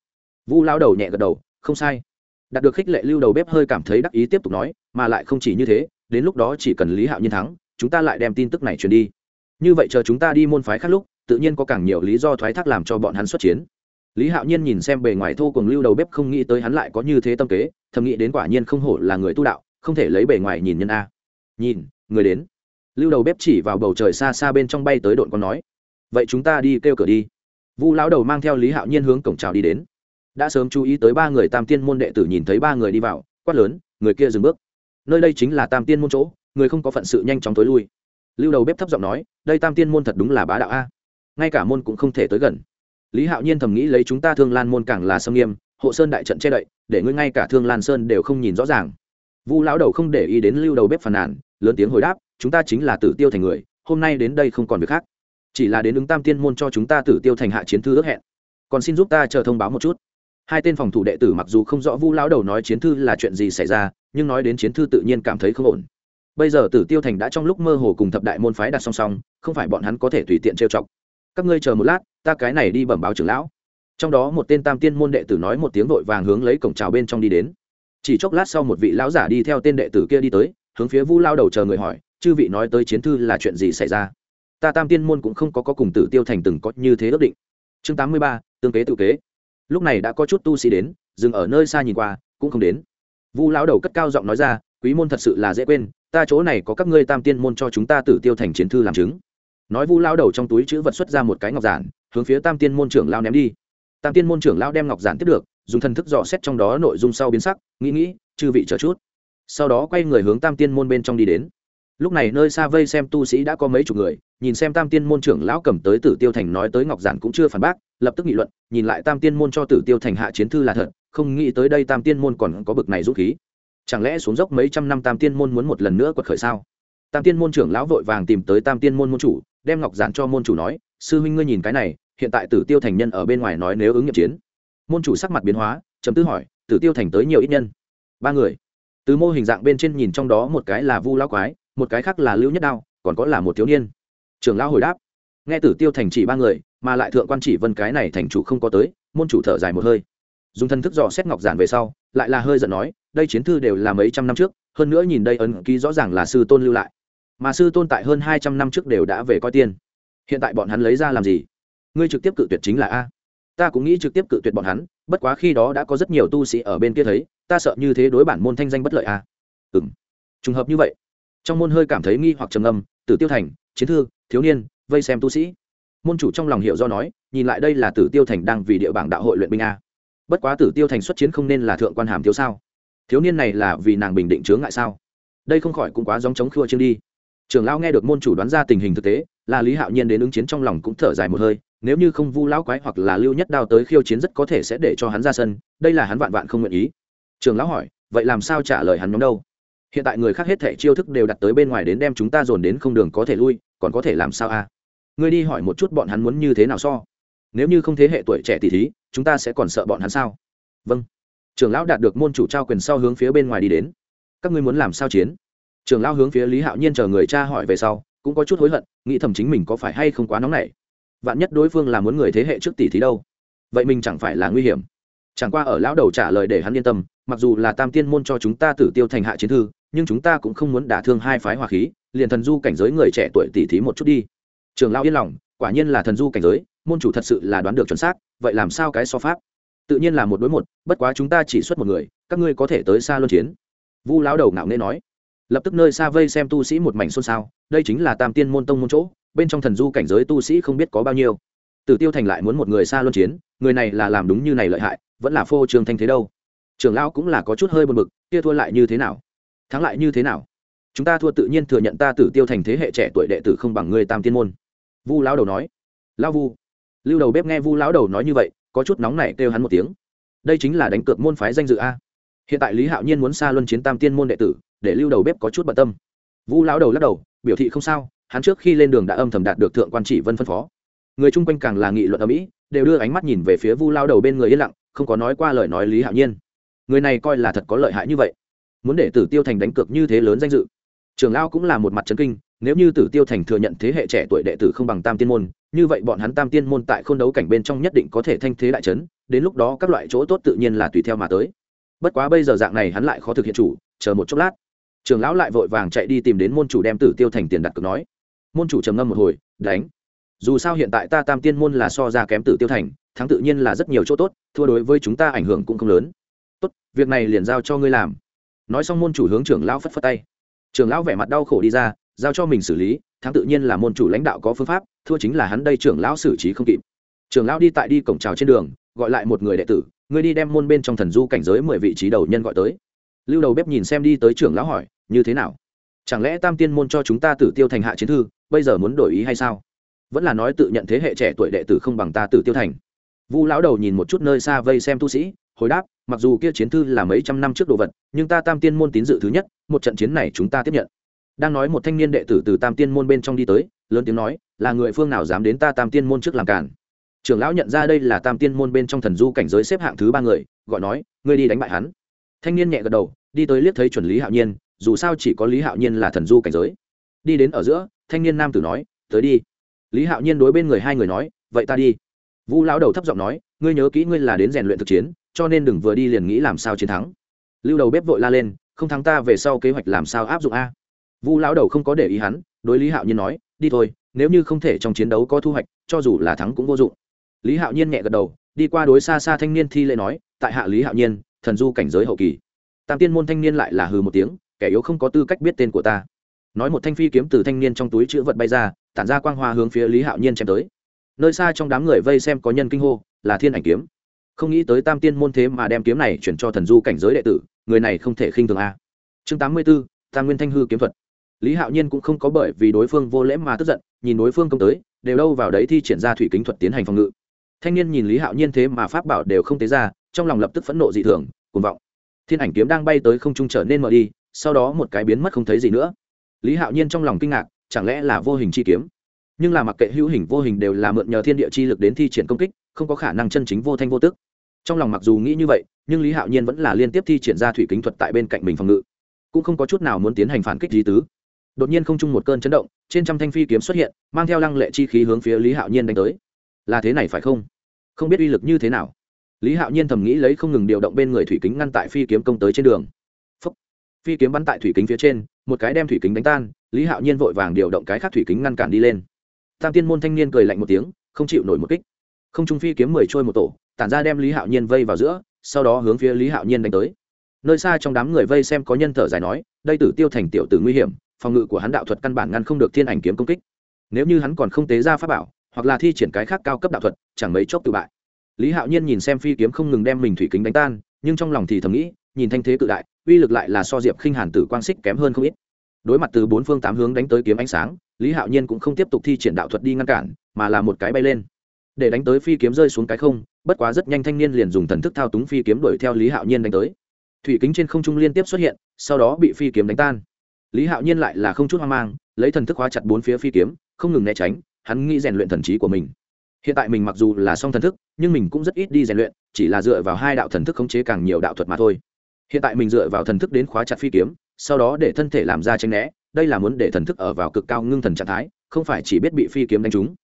Vu lao đầu nhẹ gật đầu, không sai. Đạt được khích lệ lưu đầu bếp hơi cảm thấy đắc ý tiếp tục nói, mà lại không chỉ như thế đến lúc đó chỉ cần lý hạo nhiên thắng, chúng ta lại đem tin tức này truyền đi. Như vậy chờ chúng ta đi môn phái khác lúc, tự nhiên có càng nhiều lý do thoái thác làm cho bọn hắn xuất chiến. Lý hạo nhiên nhìn xem bề ngoài thô cùng lưu đầu bếp không nghĩ tới hắn lại có như thế tâm kế, thầm nghĩ đến quả nhiên không hổ là người tu đạo, không thể lấy bề ngoài nhìn nhân a. Nhìn, người đến. Lưu đầu bếp chỉ vào bầu trời xa xa bên trong bay tới đội con nói, vậy chúng ta đi kêu cửa đi. Vu lão đầu mang theo lý hạo nhiên hướng cổng trào đi đến. Đã sớm chú ý tới ba người tam tiên môn đệ tử nhìn thấy ba người đi vào, quát lớn, người kia dừng bước nơi đây chính là tam tiên môn chỗ, người không có phận sự nhanh chóng tối lui. Lưu đầu bếp thấp giọng nói, đây tam tiên môn thật đúng là bá đạo a. Ngay cả môn cũng không thể tới gần. Lý hạo nhiên thầm nghĩ lấy chúng ta thương lan môn càng là sâm nghiêm, hộ sơn đại trận che đậy, để ngươi ngay cả thương lan sơn đều không nhìn rõ ràng. Vu lão đầu không để ý đến lưu đầu bếp phàn nàn, lớn tiếng hồi đáp, chúng ta chính là tử tiêu thành người, hôm nay đến đây không còn việc khác. Chỉ là đến ứng tam tiên môn cho chúng ta tử tiêu thành hạ chiến thư ước hẹn. Còn xin giúp ta chờ thông báo một chút. Hai tên phòng thủ đệ tử mặc dù không rõ vu lão đầu nói chiến thư là chuyện gì xảy ra nhưng nói đến chiến thư tự nhiên cảm thấy không ổn. Bây giờ tử tiêu thành đã trong lúc mơ hồ cùng thập đại môn phái đặt song song, không phải bọn hắn có thể tùy tiện trêu chọc. Các ngươi chờ một lát, ta cái này đi bẩm báo trưởng lão. Trong đó một tên tam tiên môn đệ tử nói một tiếng vội vàng hướng lấy cổng trào bên trong đi đến. Chỉ chốc lát sau một vị lão giả đi theo tên đệ tử kia đi tới, hướng phía vu lao đầu chờ người hỏi, chư vị nói tới chiến thư là chuyện gì xảy ra? Ta tam tiên môn cũng không có có cùng tử tiêu thành từng có như thế ước định. Chương tám mươi ba, tương kế tự kế. Lúc này đã có chút tu sĩ đến, dừng ở nơi xa nhìn qua, cũng không đến vu lão đầu cất cao giọng nói ra, quý môn thật sự là dễ quên, ta chỗ này có các ngươi tam tiên môn cho chúng ta tử tiêu thành chiến thư làm chứng. Nói vu lao đầu trong túi chữ vật xuất ra một cái ngọc giản, hướng phía tam tiên môn trưởng lao ném đi. Tam tiên môn trưởng lao đem ngọc giản tiếp được, dùng thần thức dò xét trong đó nội dung sau biến sắc, nghĩ nghĩ, chư vị chờ chút. Sau đó quay người hướng tam tiên môn bên trong đi đến lúc này nơi xa vây xem tu sĩ đã có mấy chục người, nhìn xem tam tiên môn trưởng lão cầm tới tử tiêu thành nói tới ngọc giản cũng chưa phản bác, lập tức nghị luận, nhìn lại tam tiên môn cho tử tiêu thành hạ chiến thư là thật, không nghĩ tới đây tam tiên môn còn có bực này dũng khí. Chẳng lẽ xuống dốc mấy trăm năm tam tiên môn muốn một lần nữa quật khởi sao? Tam tiên môn trưởng lão vội vàng tìm tới tam tiên môn môn chủ, đem ngọc giản cho môn chủ nói, sư huynh ngươi nhìn cái này, hiện tại tử tiêu thành nhân ở bên ngoài nói nếu ứng nghiệm chiến. Môn chủ sắc mặt biến hóa, chấm tư hỏi, tử tiêu thành tới nhiều ít nhân? Ba người. Từ mô hình dạng bên trên nhìn trong đó một cái là vu lão quái một cái khác là lưu nhất đao còn có là một thiếu niên trưởng lão hồi đáp nghe tử tiêu thành chỉ ba người mà lại thượng quan chỉ vân cái này thành chủ không có tới môn chủ thở dài một hơi dùng thân thức dò xét ngọc giản về sau lại là hơi giận nói đây chiến thư đều là mấy trăm năm trước hơn nữa nhìn đây ấn ký rõ ràng là sư tôn lưu lại mà sư tôn tại hơn hai trăm năm trước đều đã về coi tiên hiện tại bọn hắn lấy ra làm gì ngươi trực tiếp cự tuyệt chính là a ta cũng nghĩ trực tiếp cự tuyệt bọn hắn bất quá khi đó đã có rất nhiều tu sĩ ở bên kia thấy ta sợ như thế đối bản môn thanh danh bất lợi a ừ m trùng hợp như vậy trong môn hơi cảm thấy nghi hoặc trầm âm tử tiêu thành, chiến thư, thiếu niên, vây xem tu sĩ. Môn chủ trong lòng hiểu do nói, nhìn lại đây là tử tiêu thành đang vì địa bảng đạo hội luyện binh a. Bất quá tử tiêu thành xuất chiến không nên là thượng quan hàm thiếu sao? Thiếu niên này là vì nàng bình định chướng ngại sao? Đây không khỏi cũng quá giống chống khua chương đi. Trưởng lão nghe được môn chủ đoán ra tình hình thực tế, là lý hạo nhiên đến ứng chiến trong lòng cũng thở dài một hơi, nếu như không vu lão quái hoặc là lưu nhất đao tới khiêu chiến rất có thể sẽ để cho hắn ra sân, đây là hắn vạn vạn không nguyện ý. Trường lão hỏi, vậy làm sao trả lời hắn nhóm đâu? Hiện tại người khác hết thảy chiêu thức đều đặt tới bên ngoài đến đem chúng ta dồn đến không đường có thể lui, còn có thể làm sao a? À? ngươi đi hỏi một chút bọn hắn muốn như thế nào so. Nếu như không thế hệ tuổi trẻ tỷ thí, chúng ta sẽ còn sợ bọn hắn sao? Vâng. Trưởng lão đạt được môn chủ trao quyền sau hướng phía bên ngoài đi đến. Các ngươi muốn làm sao chiến? Trưởng lão hướng phía lý hạo nhiên chờ người cha hỏi về sau, cũng có chút hối hận, nghĩ thầm chính mình có phải hay không quá nóng nảy. Vạn nhất đối phương là muốn người thế hệ trước tỷ thí đâu? Vậy mình chẳng phải là nguy hiểm. Chẳng qua ở lão đầu trả lời để hắn yên tâm, mặc dù là tam tiên môn cho chúng ta tử tiêu thành hạ chiến thư nhưng chúng ta cũng không muốn đả thương hai phái hòa khí, liền thần du cảnh giới người trẻ tuổi tỷ thí một chút đi. Trường lão yên lòng, quả nhiên là thần du cảnh giới, môn chủ thật sự là đoán được chuẩn xác, vậy làm sao cái so pháp? Tự nhiên là một đối một, bất quá chúng ta chỉ xuất một người, các ngươi có thể tới xa luân chiến. Vu lão đầu ngạo nghễ nói. Lập tức nơi xa vây xem tu sĩ một mảnh xôn xao, đây chính là tam tiên môn tông môn chỗ, bên trong thần du cảnh giới tu sĩ không biết có bao nhiêu. Tử tiêu thành lại muốn một người xa luân chiến, người này là làm đúng như này lợi hại, vẫn là phô trương thanh thế đâu. Trưởng lão cũng là có chút hơi buồn bực, kia thua lại như thế nào? Thắng lại như thế nào? Chúng ta thua tự nhiên thừa nhận ta tử tiêu thành thế hệ trẻ tuổi đệ tử không bằng ngươi tam tiên môn. Vu lão đầu nói. Lão vu. Lưu đầu bếp nghe vu lão đầu nói như vậy, có chút nóng nảy kêu hắn một tiếng. Đây chính là đánh cược môn phái danh dự a. Hiện tại lý hạo nhiên muốn xa luân chiến tam tiên môn đệ tử, để lưu đầu bếp có chút bận tâm. Vu lão đầu lắc đầu, biểu thị không sao, hắn trước khi lên đường đã âm thầm đạt được thượng quan chỉ vân phân phó. Người chung quanh càng là nghị luận ở mỹ đều đưa ánh mắt nhìn về phía vu lao đầu bên người yên lặng, không có nói qua lời nói lý hạo nhiên. Người này coi là thật có lợi hại như vậy muốn để tử tiêu thành đánh cược như thế lớn danh dự. Trường lao cũng là một mặt trấn kinh, nếu như tử tiêu thành thừa nhận thế hệ trẻ tuổi đệ tử không bằng tam tiên môn, như vậy bọn hắn tam tiên môn tại khôn đấu cảnh bên trong nhất định có thể thanh thế đại trấn đến lúc đó các loại chỗ tốt tự nhiên là tùy theo mà tới. Bất quá bây giờ dạng này hắn lại khó thực hiện chủ, chờ một chốc lát. Trường lão lại vội vàng chạy đi tìm đến môn chủ đem tử tiêu thành tiền đặt cược nói. Môn chủ trầm ngâm một hồi, đánh. Dù sao hiện tại ta tam tiên môn là so ra kém tử tiêu thành, thắng tự nhiên là rất nhiều chỗ tốt, thua đối với chúng ta ảnh hưởng cũng không lớn. Tốt, việc này liền giao cho ngươi làm nói xong môn chủ hướng trưởng lão phất phất tay. Trưởng lão vẻ mặt đau khổ đi ra, giao cho mình xử lý, thắng tự nhiên là môn chủ lãnh đạo có phương pháp, thua chính là hắn đây trưởng lão xử trí không kịp. Trưởng lão đi tại đi cổng trào trên đường, gọi lại một người đệ tử, người đi đem môn bên trong thần du cảnh giới mười vị trí đầu nhân gọi tới. Lưu đầu bếp nhìn xem đi tới trưởng lão hỏi, như thế nào? Chẳng lẽ tam tiên môn cho chúng ta tử tiêu thành hạ chiến thư, bây giờ muốn đổi ý hay sao? Vẫn là nói tự nhận thế hệ trẻ tuổi đệ tử không bằng ta tử tiêu thành. Vu lão đầu nhìn một chút nơi xa vây xem tu sĩ hồi đáp, mặc dù kia chiến thư là mấy trăm năm trước đồ vật, nhưng ta tam tiên môn tín dự thứ nhất, một trận chiến này chúng ta tiếp nhận. Đang nói một thanh niên đệ tử từ tam tiên môn bên trong đi tới, lớn tiếng nói, là người phương nào dám đến ta tam tiên môn trước làm cản? Trưởng lão nhận ra đây là tam tiên môn bên trong thần du cảnh giới xếp hạng thứ ba người, gọi nói, ngươi đi đánh bại hắn. Thanh niên nhẹ gật đầu, đi tới liếc thấy chuẩn lý hạo nhiên, dù sao chỉ có lý hạo nhiên là thần du cảnh giới. Đi đến ở giữa, thanh niên nam tử nói, tới đi. Lý hạo nhiên đối bên người hai người nói, vậy ta đi. Vu lão đầu thấp giọng nói, ngươi nhớ kỹ ngươi là đến rèn luyện thực chiến cho nên đừng vừa đi liền nghĩ làm sao chiến thắng. Lưu đầu bếp vội la lên, không thắng ta về sau kế hoạch làm sao áp dụng a? Vu lão đầu không có để ý hắn, đối lý hạo nhiên nói, đi thôi, nếu như không thể trong chiến đấu có thu hoạch, cho dù là thắng cũng vô dụng. Lý hạo nhiên nhẹ gật đầu, đi qua đối xa xa thanh niên thi lễ nói, tại hạ lý hạo nhiên, thần du cảnh giới hậu kỳ. Tam tiên môn thanh niên lại là hừ một tiếng, kẻ yếu không có tư cách biết tên của ta. Nói một thanh phi kiếm từ thanh niên trong túi chữ vật bay ra, tản ra quang hoa hướng phía lý hạo nhiên chém tới. Nơi xa trong đám người vây xem có nhân kinh hô, là thiên ảnh kiếm không nghĩ tới tam tiên môn thế mà đem kiếm này chuyển cho thần du cảnh giới đệ tử, người này không thể khinh thường a. Chương tám mươi b ố tam nguyên thanh hư kiếm thuật. Lý hạo nhiên cũng không có bởi vì đối phương vô lễ mà tức giận, nhìn đối phương công tới, đều đâu vào đấy thi triển ra thủy kính thuật tiến hành phòng ngự. Thanh niên nhìn lý hạo nhiên thế mà pháp bảo đều không tế ra, trong lòng lập tức phẫn nộ dị thường, cuồng vọng. Thiên ảnh kiếm đang bay tới không trung trở nên mở đi, sau đó một cái biến mất không thấy gì nữa. Lý hạo nhiên trong lòng kinh ngạc, chẳng lẽ là vô hình chi kiếm? Nhưng là mặc kệ hữu hình vô hình đều là mượn nhờ thiên địa chi lực đến thi triển công kích không có khả năng chân chính vô thanh vô tức. Trong lòng mặc dù nghĩ như vậy, nhưng lý hạo nhiên vẫn là liên tiếp thi triển ra thủy kính thuật tại bên cạnh mình phòng ngự. Cũng không có chút nào muốn tiến hành phản kích lý tứ. Đột nhiên không chung một cơn chấn động, trên trăm thanh phi kiếm xuất hiện, mang theo lăng lệ chi khí hướng phía lý hạo nhiên đánh tới. Là thế này phải không? Không biết uy lực như thế nào. Lý hạo nhiên thầm nghĩ lấy không ngừng điều động bên người thủy kính ngăn tại phi kiếm công tới trên đường. Phi kiếm bắn tại thủy kính phía trên, một cái đem thủy kính đánh tan, lý hạo nhiên vội vàng điều động cái khác thủy kính ngăn cản đi lên. Tam tiên môn thanh niên cười lạnh một tiếng, không chịu nổi một kích không trung phi kiếm mười trôi một tổ, tản ra đem lý hạo nhiên vây vào giữa, sau đó hướng phía lý hạo nhiên đánh tới. Nơi xa trong đám người vây xem có nhân thở dài nói, đây tử tiêu thành tiểu tử nguy hiểm, phòng ngự của hắn đạo thuật căn bản ngăn không được thiên ảnh kiếm công kích. Nếu như hắn còn không tế ra pháp bảo, hoặc là thi triển cái khác cao cấp đạo thuật, chẳng mấy chốc tự bại. Lý hạo nhiên nhìn xem phi kiếm không ngừng đem mình thủy kính đánh tan, nhưng trong lòng thì thầm nghĩ, nhìn thanh thế cự đại, uy lực lại là so diệp khinh hàn tử quang xích kém hơn không ít. Đối mặt từ bốn phương tám hướng đánh tới kiếm ánh sáng, lý hạo nhiên cũng không tiếp tục thi triển đạo thuật đi ngăn cản, mà là một cái bay lên để đánh tới phi kiếm rơi xuống cái không, bất quá rất nhanh thanh niên liền dùng thần thức thao túng phi kiếm đuổi theo lý hạo nhiên đánh tới. Thủy kính trên không trung liên tiếp xuất hiện, sau đó bị phi kiếm đánh tan. Lý hạo nhiên lại là không chút hoang mang, lấy thần thức hóa chặt bốn phía phi kiếm, không ngừng né tránh, hắn nghĩ rèn luyện thần trí của mình. Hiện tại mình mặc dù là song thần thức, nhưng mình cũng rất ít đi rèn luyện, chỉ là dựa vào hai đạo thần thức khống chế càng nhiều đạo thuật mà thôi. Hiện tại mình dựa vào thần thức đến khóa chặt phi kiếm, sau đó để thân thể làm ra tranh né, đây là muốn để thần thức ở vào cực cao ngưng thần trạng thái, không phải chỉ biết bị phi kiếm đánh trúng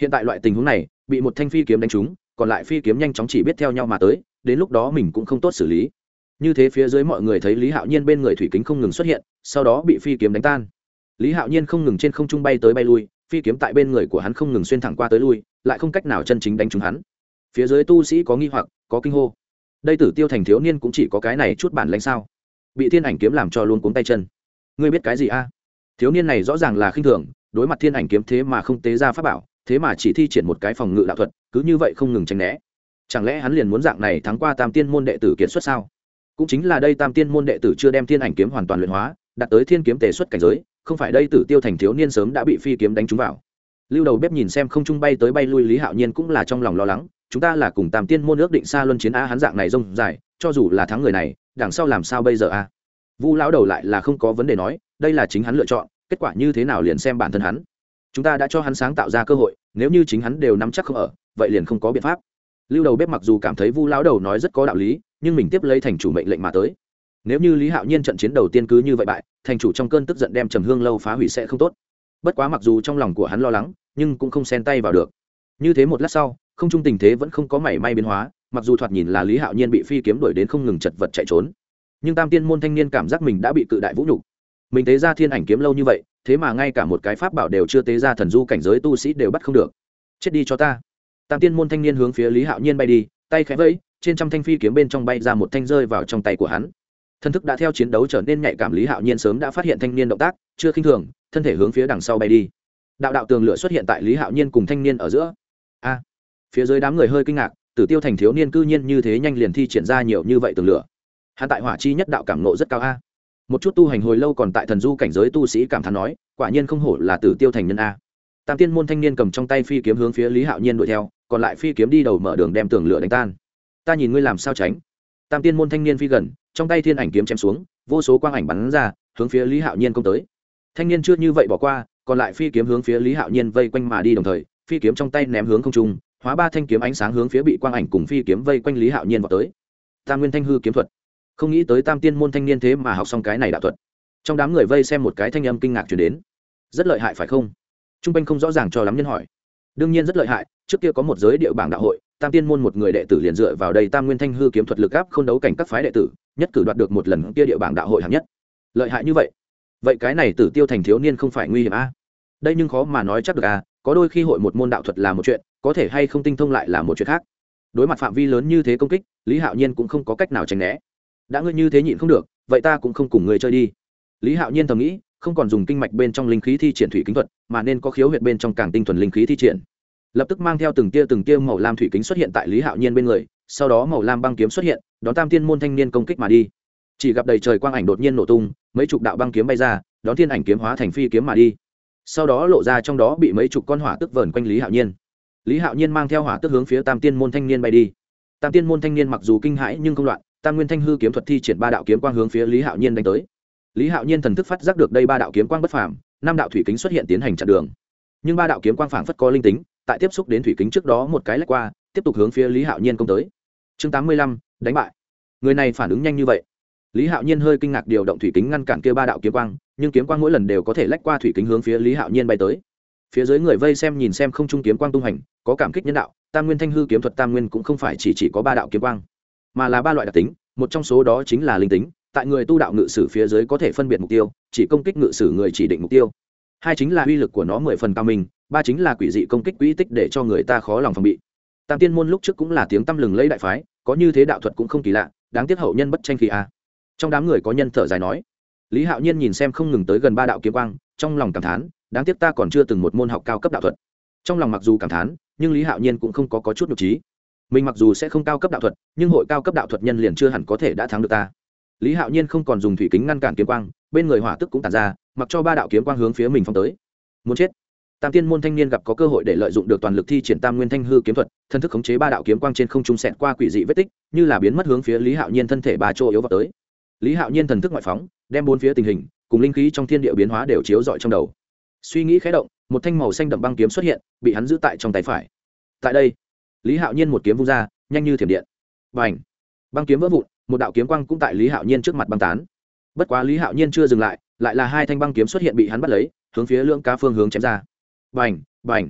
hiện tại loại tình huống này, bị một thanh phi kiếm đánh trúng, còn lại phi kiếm nhanh chóng chỉ biết theo nhau mà tới, đến lúc đó mình cũng không tốt xử lý. Như thế phía dưới mọi người thấy lý hạo nhiên bên người thủy kính không ngừng xuất hiện, sau đó bị phi kiếm đánh tan. Lý hạo nhiên không ngừng trên không trung bay tới bay lui, phi kiếm tại bên người của hắn không ngừng xuyên thẳng qua tới lui, lại không cách nào chân chính đánh trúng hắn. Phía dưới tu sĩ có nghi hoặc, có kinh hô. Đây tử tiêu thành thiếu niên cũng chỉ có cái này chút bản lãnh sao? Bị thiên ảnh kiếm làm cho luôn cuống tay chân. Ngươi biết cái gì a? Thiếu niên này rõ ràng là khinh thường, đối mặt thiên ảnh kiếm thế mà không tế ra pháp bảo thế mà chỉ thi triển một cái phòng ngự đạo thuật, cứ như vậy không ngừng tránh né. Chẳng lẽ hắn liền muốn dạng này thắng qua tam tiên môn đệ tử kiệt xuất sao? Cũng chính là đây tam tiên môn đệ tử chưa đem thiên ảnh kiếm hoàn toàn luyện hóa, đạt tới thiên kiếm tề xuất cảnh giới, không phải đây tử tiêu thành thiếu niên sớm đã bị phi kiếm đánh trúng vào. Lưu đầu bếp nhìn xem không trung bay tới bay lui lý hạo nhiên cũng là trong lòng lo lắng, chúng ta là cùng tam tiên môn ước định xa luân chiến a hắn dạng này rông dài, cho dù là thắng người này, đằng sau làm sao bây giờ a? Vu lão đầu lại là không có vấn đề nói, đây là chính hắn lựa chọn, kết quả như thế nào liền xem bản thân hắn chúng ta đã cho hắn sáng tạo ra cơ hội, nếu như chính hắn đều nắm chắc không ở, vậy liền không có biện pháp. Lưu đầu bếp mặc dù cảm thấy vu lão đầu nói rất có đạo lý, nhưng mình tiếp lấy thành chủ mệnh lệnh mà tới. Nếu như lý hạo nhiên trận chiến đầu tiên cứ như vậy bại, thành chủ trong cơn tức giận đem trầm hương lâu phá hủy sẽ không tốt. Bất quá mặc dù trong lòng của hắn lo lắng, nhưng cũng không xen tay vào được. Như thế một lát sau, không trung tình thế vẫn không có mảy may biến hóa, mặc dù thoạt nhìn là lý hạo nhiên bị phi kiếm đuổi đến không ngừng chật vật chạy trốn, nhưng tam tiên môn thanh niên cảm giác mình đã bị cự đại vũ nhục. Mình thấy ra thiên ảnh kiếm lâu như vậy thế mà ngay cả một cái pháp bảo đều chưa tế ra thần du cảnh giới tu sĩ đều bắt không được. Chết đi cho ta. Tam tiên môn thanh niên hướng phía lý hạo nhiên bay đi, tay khẽ vẫy, trên trăm thanh phi kiếm bên trong bay ra một thanh rơi vào trong tay của hắn. Thân thức đã theo chiến đấu trở nên nhạy cảm, lý hạo nhiên sớm đã phát hiện thanh niên động tác, chưa khinh thường, thân thể hướng phía đằng sau bay đi. Đạo đạo tường lửa xuất hiện tại lý hạo nhiên cùng thanh niên ở giữa. A! Phía dưới đám người hơi kinh ngạc, tử tiêu thành thiếu niên cư nhiên như thế nhanh liền thi triển ra nhiều như vậy tường lửa. Hạ tại hỏa chi nhất đạo cảm nộ rất cao a một chút tu hành hồi lâu còn tại thần du cảnh giới tu sĩ cảm thán nói, quả nhiên không hổ là tử tiêu thành nhân a. Tam tiên môn thanh niên cầm trong tay phi kiếm hướng phía lý hạo nhiên đuổi theo, còn lại phi kiếm đi đầu mở đường đem tường lửa đánh tan. Ta nhìn ngươi làm sao tránh. Tam tiên môn thanh niên phi gần, trong tay thiên ảnh kiếm chém xuống, vô số quang ảnh bắn ra, hướng phía lý hạo nhiên công tới. Thanh niên chưa như vậy bỏ qua, còn lại phi kiếm hướng phía lý hạo nhiên vây quanh mà đi đồng thời, phi kiếm trong tay ném hướng không trung, hóa ba thanh kiếm ánh sáng hướng phía bị quang ảnh cùng phi kiếm vây quanh lý hạo nhiên vào tới. Tam nguyên thanh hư kiếm thuật không nghĩ tới tam tiên môn thanh niên thế mà học xong cái này đạo thuật. Trong đám người vây xem một cái thanh âm kinh ngạc chuyển đến. Rất lợi hại phải không? T r u n g quanh không rõ ràng cho lắm nhân hỏi. Đương nhiên rất lợi hại, trước kia có một giới địa bảng đạo hội, tam tiên môn một người đệ tử liền dựa vào đây tam nguyên thanh hư kiếm thuật lực áp không đấu cảnh các phái đệ tử, nhất cử đoạt được một lần kia địa bảng đạo hội hạng nhất. Lợi hại như vậy? Vậy cái này tử tiêu thành thiếu niên không phải nguy hiểm a? Đây nhưng khó mà nói chắc được a, có đôi khi hội một môn đạo thuật là một chuyện, có thể hay không tinh thông lại là một chuyện khác. Đối mặt phạm vi lớn như thế công kích, lý hạo nhiên cũng không có cách nào tránh né đã ngươi như thế nhịn không được, vậy ta cũng không cùng người chơi đi. Lý hạo nhiên thầm nghĩ, không còn dùng kinh mạch bên trong linh khí thi triển thủy kính thuật, mà nên có khiếu huyệt bên trong càng tinh thuần linh khí thi triển. Lập tức mang theo từng tia từng tia màu lam thủy kính xuất hiện tại lý hạo nhiên bên người, sau đó màu lam băng kiếm xuất hiện, đón tam tiên môn thanh niên công kích mà đi. Chỉ gặp đầy trời quang ảnh đột nhiên nổ tung, mấy chục đạo băng kiếm bay ra, đón thiên ảnh kiếm hóa thành phi kiếm mà đi. Sau đó lộ ra trong đó bị mấy chục con hỏa tức vờn quanh lý hạo nhiên. Lý hạo nhiên mang theo hỏa tức hướng phía tam tiên môn thanh niên bay đi. Tam tiên môn thanh niên mặc dù kinh hãi nhưng không loạn tam nguyên thanh hư kiếm thuật thi triển ba đạo kiếm quang hướng phía lý hạo nhiên đánh tới. Lý hạo nhiên thần thức phát giác được đây ba đạo kiếm quang bất phàm, năm đạo thủy kính xuất hiện tiến hành chặn đường. Nhưng ba đạo kiếm quang phảng phất có linh tính, tại tiếp xúc đến thủy kính trước đó một cái lách qua, tiếp tục hướng phía lý hạo nhiên công tới. Chương tám mươi lăm, đánh bại. Người này phản ứng nhanh như vậy. Lý hạo nhiên hơi kinh ngạc điều động thủy kính ngăn cản kia ba đạo kiếm quang, nhưng kiếm quang mỗi lần đều có thể lách qua thủy kính hướng phía lý hạo nhiên bay tới. Phía dưới người vây xem nhìn xem không trung kiếm quang tung hành, có cảm kích nhân đạo, tam nguyên thanh hư kiếm thuật tam nguyên cũng không phải chỉ chỉ có ba đạo kiếm quang mà là ba loại đặc tính một trong số đó chính là linh tính tại người tu đạo ngự sử phía dưới có thể phân biệt mục tiêu chỉ công kích ngự sử người chỉ định mục tiêu. Hai chính là uy lực của nó mười phần cao minh ba chính là quỷ dị công kích quỹ tích để cho người ta khó lòng phòng bị. Tam tiên môn lúc trước cũng là tiếng tăm lừng lấy đại phái có như thế đạo thuật cũng không kỳ lạ đáng tiếc hậu nhân bất tranh kỳ a. Trong đám người có nhân thở dài nói lý hạo nhiên nhìn xem không ngừng tới gần ba đạo kiếm quang trong lòng cảm thán đáng tiếc ta còn chưa từng một môn học cao cấp đạo thuật. Trong lòng mặc dù cảm thán nhưng lý hạo nhiên cũng không có, có chút nhục trí mình mặc dù sẽ không cao cấp đạo thuật, nhưng hội cao cấp đạo thuật nhân liền chưa hẳn có thể đã thắng được ta. Lý hạo nhiên không còn dùng thủy kính ngăn cản kiếm quang, bên người hỏa tức cũng tàn ra, mặc cho ba đạo kiếm quang hướng phía mình phong tới. Muốn chết. Tam tiên môn thanh niên gặp có cơ hội để lợi dụng được toàn lực thi triển tam nguyên thanh hư kiếm thuật, thân thức khống chế ba đạo kiếm quang trên không trung sẹt qua quỷ dị vết tích, như là biến mất hướng phía lý hạo nhiên thân thể ba chỗ yếu vào tới. Lý hạo nhiên thần thức ngoại phóng, đem bốn phía tình hình, cùng linh khí trong thiên địa biến hóa đều chiếu rọi trong đầu. Suy nghĩ khé động, một thanh màu xanh đậm băng kiếm xuất hiện, bị hắn giữ tại trong tay phải. Tại đây lý hạo nhiên một kiếm vung ra, nhanh như thiểm điện. B à n h băng kiếm vỡ vụn, một đạo kiếm quang cũng tại lý hạo nhiên trước mặt băng tán. Bất quá lý hạo nhiên chưa dừng lại lại là hai thanh băng kiếm xuất hiện bị hắn bắt lấy, hướng phía lưỡng cá phương hướng chém ra. B à n h b à n h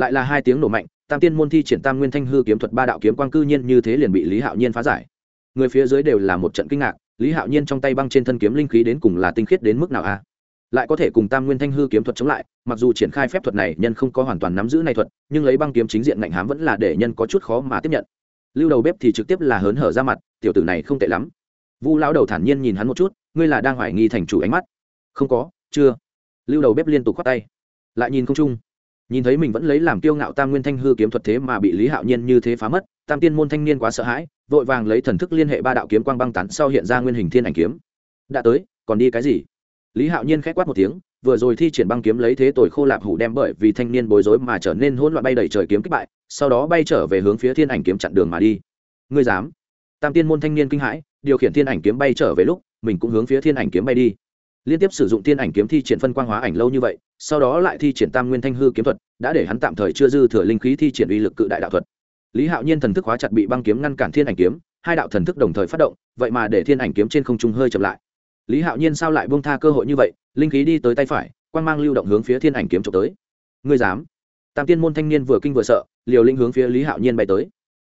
lại là hai tiếng nổ mạnh, tam tiên môn thi triển tam nguyên thanh hư kiếm thuật ba đạo kiếm quang cư nhiên như thế liền bị lý hạo nhiên phá giải. Người phía dưới đều là một trận kinh ngạc, lý hạo nhiên trong tay băng trên thân kiếm linh khí đến cùng là tinh khiết đến mức nào a? Lại có thể cùng tam nguyên thanh hư kiếm thuật chống lại mặc dù triển khai phép thuật này nhân không có hoàn toàn nắm giữ này thuật nhưng lấy băng kiếm chính diện ngạnh hám vẫn là để nhân có chút khó mà tiếp nhận lưu đầu bếp thì trực tiếp là hớn hở ra mặt tiểu tử này không tệ lắm vu lão đầu thản nhiên nhìn hắn một chút ngươi là đang hoài nghi thành chủ ánh mắt không có chưa lưu đầu bếp liên tục khoát tay lại nhìn không chung nhìn thấy mình vẫn lấy làm kiêu ngạo tam nguyên thanh hư kiếm thuật thế mà bị lý hạo nhiên như thế phá mất tam tiên môn thanh niên quá sợ hãi vội vàng lấy thần thức liên hệ ba đạo kiếm quang băng tán sau hiện ra nguyên hình thiên ảnh kiếm đã tới còn đi cái gì lý hạo nhiên k h á c quát một tiếng, vừa rồi thi triển băng kiếm lấy thế tội khô lạp hủ đem bởi vì thanh niên bối rối mà trở nên hỗn loạn bay đẩy trời kiếm kích bại, sau đó bay trở về hướng phía thiên ảnh kiếm chặn đường mà đi. Ngươi dám? Tam tiên môn thanh niên kinh hãi, điều khiển thiên ảnh kiếm bay trở về lúc, mình cũng hướng phía thiên ảnh kiếm bay đi. Liên tiếp sử dụng thiên ảnh kiếm thi triển phân quang hóa ảnh lâu như vậy, sau đó lại thi triển tam nguyên thanh hư kiếm thuật, đã để hắn tạm thời chưa dư thừa linh khí thi triển uy lực cự đại đạo thuật. Lý hạo nhiên thần thức hóa chặt bị băng kiếm ngăn cản thiên ảnh kiếm, hai đạo thần thức đồng thời phát động, vậy mà để thiên ảnh kiếm trên không trung hơi chậm lại lý hạo nhiên sao lại buông tha cơ hội như vậy, linh khí đi tới tay phải quan g mang lưu động hướng phía thiên ảnh kiếm trộm tới. Ngươi dám? Tam tiên môn thanh niên vừa kinh vừa sợ, liều linh hướng phía lý hạo nhiên bay tới.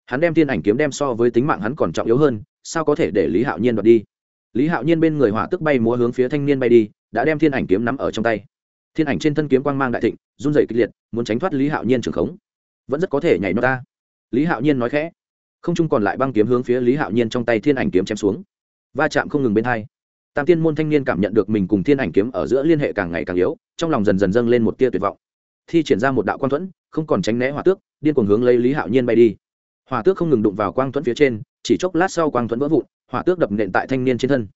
Hắn đem thiên ảnh kiếm đem so với tính mạng hắn còn trọng yếu hơn, sao có thể để lý hạo nhiên đoạt đi? Lý hạo nhiên bên người hỏa tức bay múa hướng phía thanh niên bay đi, đã đem thiên ảnh kiếm nắm ở trong tay. Thiên ảnh trên thân kiếm quang mang đại thịnh, run dày kịch liệt, muốn tránh thoát lý hạo nhiên trường khống. Vẫn rất có thể nhảy nó ta lý hạo nhiên nói khẽ. Không chung còn lại băng kiếm hướng phía lý hạo nhiên trong tay thiên ảnh kiếm chém xuống. Va chạm không ngừng bên hai tam tiên môn thanh niên cảm nhận được mình cùng thiên ảnh kiếm ở giữa liên hệ càng ngày càng yếu, trong lòng dần dần dâng lên một tia tuyệt vọng. Thi triển ra một đạo quang thuẫn, không còn tránh né hỏa tước, điên cuồng hướng lấy lý hạo nhiên bay đi. Hỏa tước không ngừng đụng vào quang thuẫn phía trên, chỉ chốc lát sau quang thuẫn vỡ vụn, hỏa tước đập nện tại thanh niên trên thân.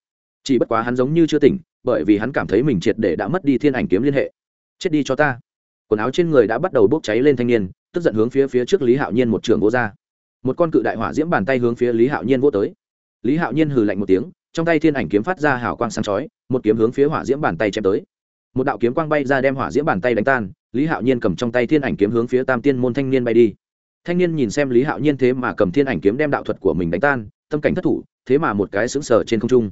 Chỉ bất quá hắn giống như chưa tỉnh, bởi vì hắn cảm thấy mình triệt để đã mất đi thiên ảnh kiếm liên hệ. Chết đi cho ta. Quần áo trên người đã bắt đầu bốc cháy lên thanh niên, tức giận hướng phía phía trước lý hạo nhiên một trường vô ra. Một con cự đại hỏa diễm bàn tay hướng phía lý hạo nhiên vô tới. Lý hạo nhiên hừ lạnh một tiếng trong tay thiên ảnh kiếm phát ra hào quang sáng chói, một kiếm hướng phía hỏa diễm bàn tay chém tới. Một đạo kiếm quang bay ra đem hỏa diễm bàn tay đánh tan, lý hạo nhiên cầm trong tay thiên ảnh kiếm hướng phía tam tiên môn thanh niên bay đi. Thanh niên nhìn xem lý hạo nhiên thế mà cầm thiên ảnh kiếm đem đạo thuật của mình đánh tan, tâm cảnh thất thủ, thế mà một cái xứng sờ trên không trung.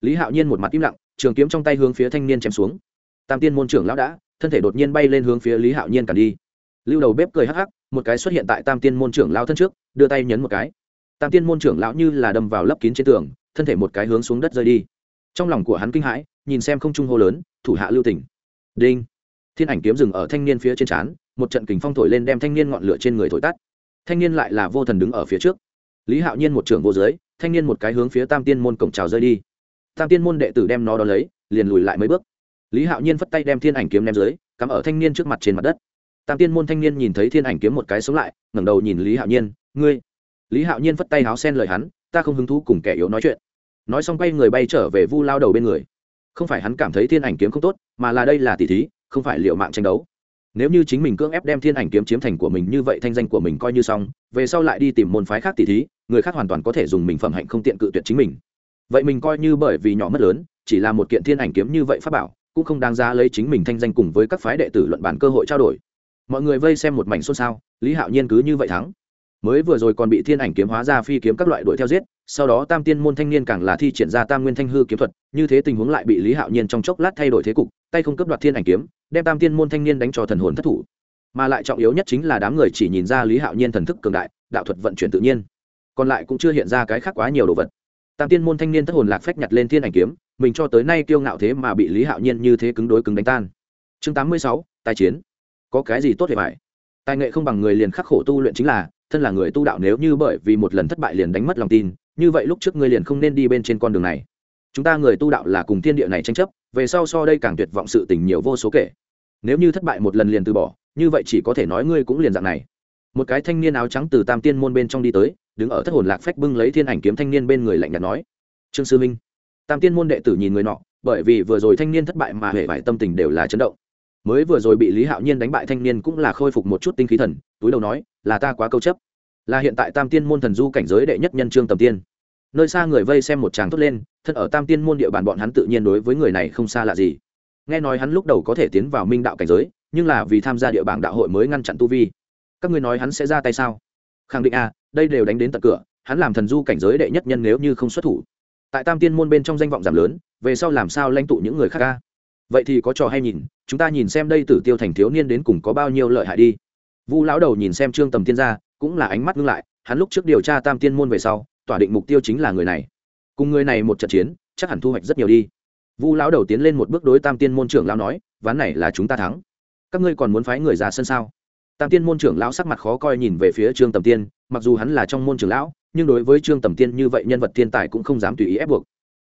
Lý hạo nhiên một mặt im lặng, trường kiếm trong tay hướng phía thanh niên chém xuống. Tam tiên môn trưởng lão đã, thân thể đột nhiên bay lên hướng phía lý hạo nhiên cản đi. Lưu đầu bếp cười hắc hắc, một cái xuất hiện tại tam tiên môn trưởng lão thân trước, đưa tay nhấn một cái. Tam tiên môn trưởng lão như là đâm vào lấp kín trên tường thân thể một cái hướng xuống đất rơi đi. Trong lòng của hắn kinh hãi, nhìn xem không trung hô lớn, thủ hạ lưu tỉnh đinh. Thiên ảnh kiếm dừng ở thanh niên phía trên trán, một trận kình phong thổi lên đem thanh niên ngọn lửa trên người thổi tắt. Thanh niên lại là vô thần đứng ở phía trước. Lý hạo nhiên một trưởng vô giới thanh niên một cái hướng phía tam tiên môn cổng trào rơi đi. Tam tiên môn đệ tử đem nó đón lấy, liền lùi lại mấy bước. Lý hạo nhiên phất tay đem thiên ảnh kiếm ném dưới, cắm ở thanh niên trước mặt trên mặt đất. Tam tiên môn thanh niên nhìn thấy thiên ảnh kiếm một cái sống lại, ngẩng đầu nhìn lý hạo nhiên, ngươi. Lý hạo nhiên phất tay háo sen lời hắn ta không hứng thú cùng kẻ yếu nói chuyện. Nói xong quay người bay trở về vu lao đầu bên người. Không phải hắn cảm thấy thiên ảnh kiếm không tốt, mà là đây là tỷ thí, không phải liệu mạng tranh đấu. Nếu như chính mình cưỡng ép đem thiên ảnh kiếm chiếm thành của mình như vậy, thanh danh của mình coi như xong, về sau lại đi tìm môn phái khác tỷ thí, người khác hoàn toàn có thể dùng mình phẩm hạnh không tiện cự tuyệt chính mình. Vậy mình coi như bởi vì nhỏ mất lớn, chỉ là một kiện thiên ảnh kiếm như vậy pháp bảo, cũng không đáng giá lấy chính mình thanh danh cùng với các phái đệ tử luận bản cơ hội trao đổi. Mọi người vây xem một mảnh xôn xao, lý hạo nhiên cứ như vậy thắng mới vừa rồi còn bị thiên ảnh kiếm hóa ra phi kiếm các loại đuổi theo giết, sau đó tam tiên môn thanh niên càng là thi triển ra tam nguyên thanh hư kiếm thuật, như thế tình huống lại bị lý hạo nhiên trong chốc lát thay đổi thế cục, tay không cấp đoạt thiên ảnh kiếm, đem tam tiên môn thanh niên đánh cho thần hồn thất thủ. Mà lại trọng yếu nhất chính là đám người chỉ nhìn ra lý hạo nhiên thần thức cường đại, đạo thuật vận chuyển tự nhiên. Còn lại cũng chưa hiện ra cái khác quá nhiều đồ vật. Tam tiên môn thanh niên thất hồn lạc phách nhặt lên thiên ảnh kiếm, mình cho tới nay kiêu ngạo thế mà bị lý hạo nhiên như thế cứng đối cứng đánh tan. Chương tám mươi sáu tài chiến. Có cái gì tốt hệ mại tài nghệ không bằng người liền khắc khổ tu luyện chính là thân là người tu đạo nếu như bởi vì một lần thất bại liền đánh mất lòng tin, như vậy lúc trước ngươi liền không nên đi bên trên con đường này. Chúng ta người tu đạo là cùng thiên địa này tranh chấp, về sau so đây càng tuyệt vọng sự tình nhiều vô số kể. Nếu như thất bại một lần liền từ bỏ, như vậy chỉ có thể nói ngươi cũng liền dạng này. Một cái thanh niên áo trắng từ tam tiên môn bên trong đi tới, đứng ở thất hồn lạc phách bưng lấy thiên ảnh kiếm thanh niên bên người lạnh nhạt nói, trương sư minh tam tiên môn đệ tử nhìn người nọ, bởi vì vừa rồi thanh niên thất bại mà hệ vải tâm tình đều là chấn động mới vừa rồi bị lý hạo nhiên đánh bại thanh niên cũng là khôi phục một chút tinh khí thần túi đầu nói là ta quá câu chấp là hiện tại tam tiên môn thần du cảnh giới đệ nhất nhân trương tầm tiên nơi xa người vây xem một tràng tốt lên thân ở tam tiên môn địa bàn bọn hắn tự nhiên đối với người này không xa lạ gì nghe nói hắn lúc đầu có thể tiến vào minh đạo cảnh giới nhưng là vì tham gia địa bảng đạo hội mới ngăn chặn tu vi các ngươi nói hắn sẽ ra tay sao khẳng định a à, đây đều đánh đến tận cửa hắn làm thần du cảnh giới đệ nhất nhân nếu như không xuất thủ tại tam tiên môn bên trong danh vọng giảm lớn về sau làm sao lãnh tụ những người khác ca? Vậy thì có trò hay nhìn, chúng ta nhìn xem đây tử tiêu thành thiếu niên đến cùng có bao nhiêu lợi hại đi. Vu lão đầu nhìn xem trương tầm tiên ra, cũng là ánh mắt ngưng lại, hắn lúc trước điều tra tam tiên môn về sau, tỏa định mục tiêu chính là người này. Cùng người này một trận chiến, chắc hẳn thu hoạch rất nhiều đi. Vu lão đầu tiến lên một bước đối tam tiên môn trưởng lão nói, ván này là chúng ta thắng. Các ngươi còn muốn phái người ra sân sao? Tam tiên môn trưởng lão sắc mặt khó coi nhìn về phía trương tầm tiên mặc dù hắn là trong môn trưởng lão, nhưng đối với trương tầm tiên như vậy nhân vật thiên tài cũng không dám tùy ý ép buộc.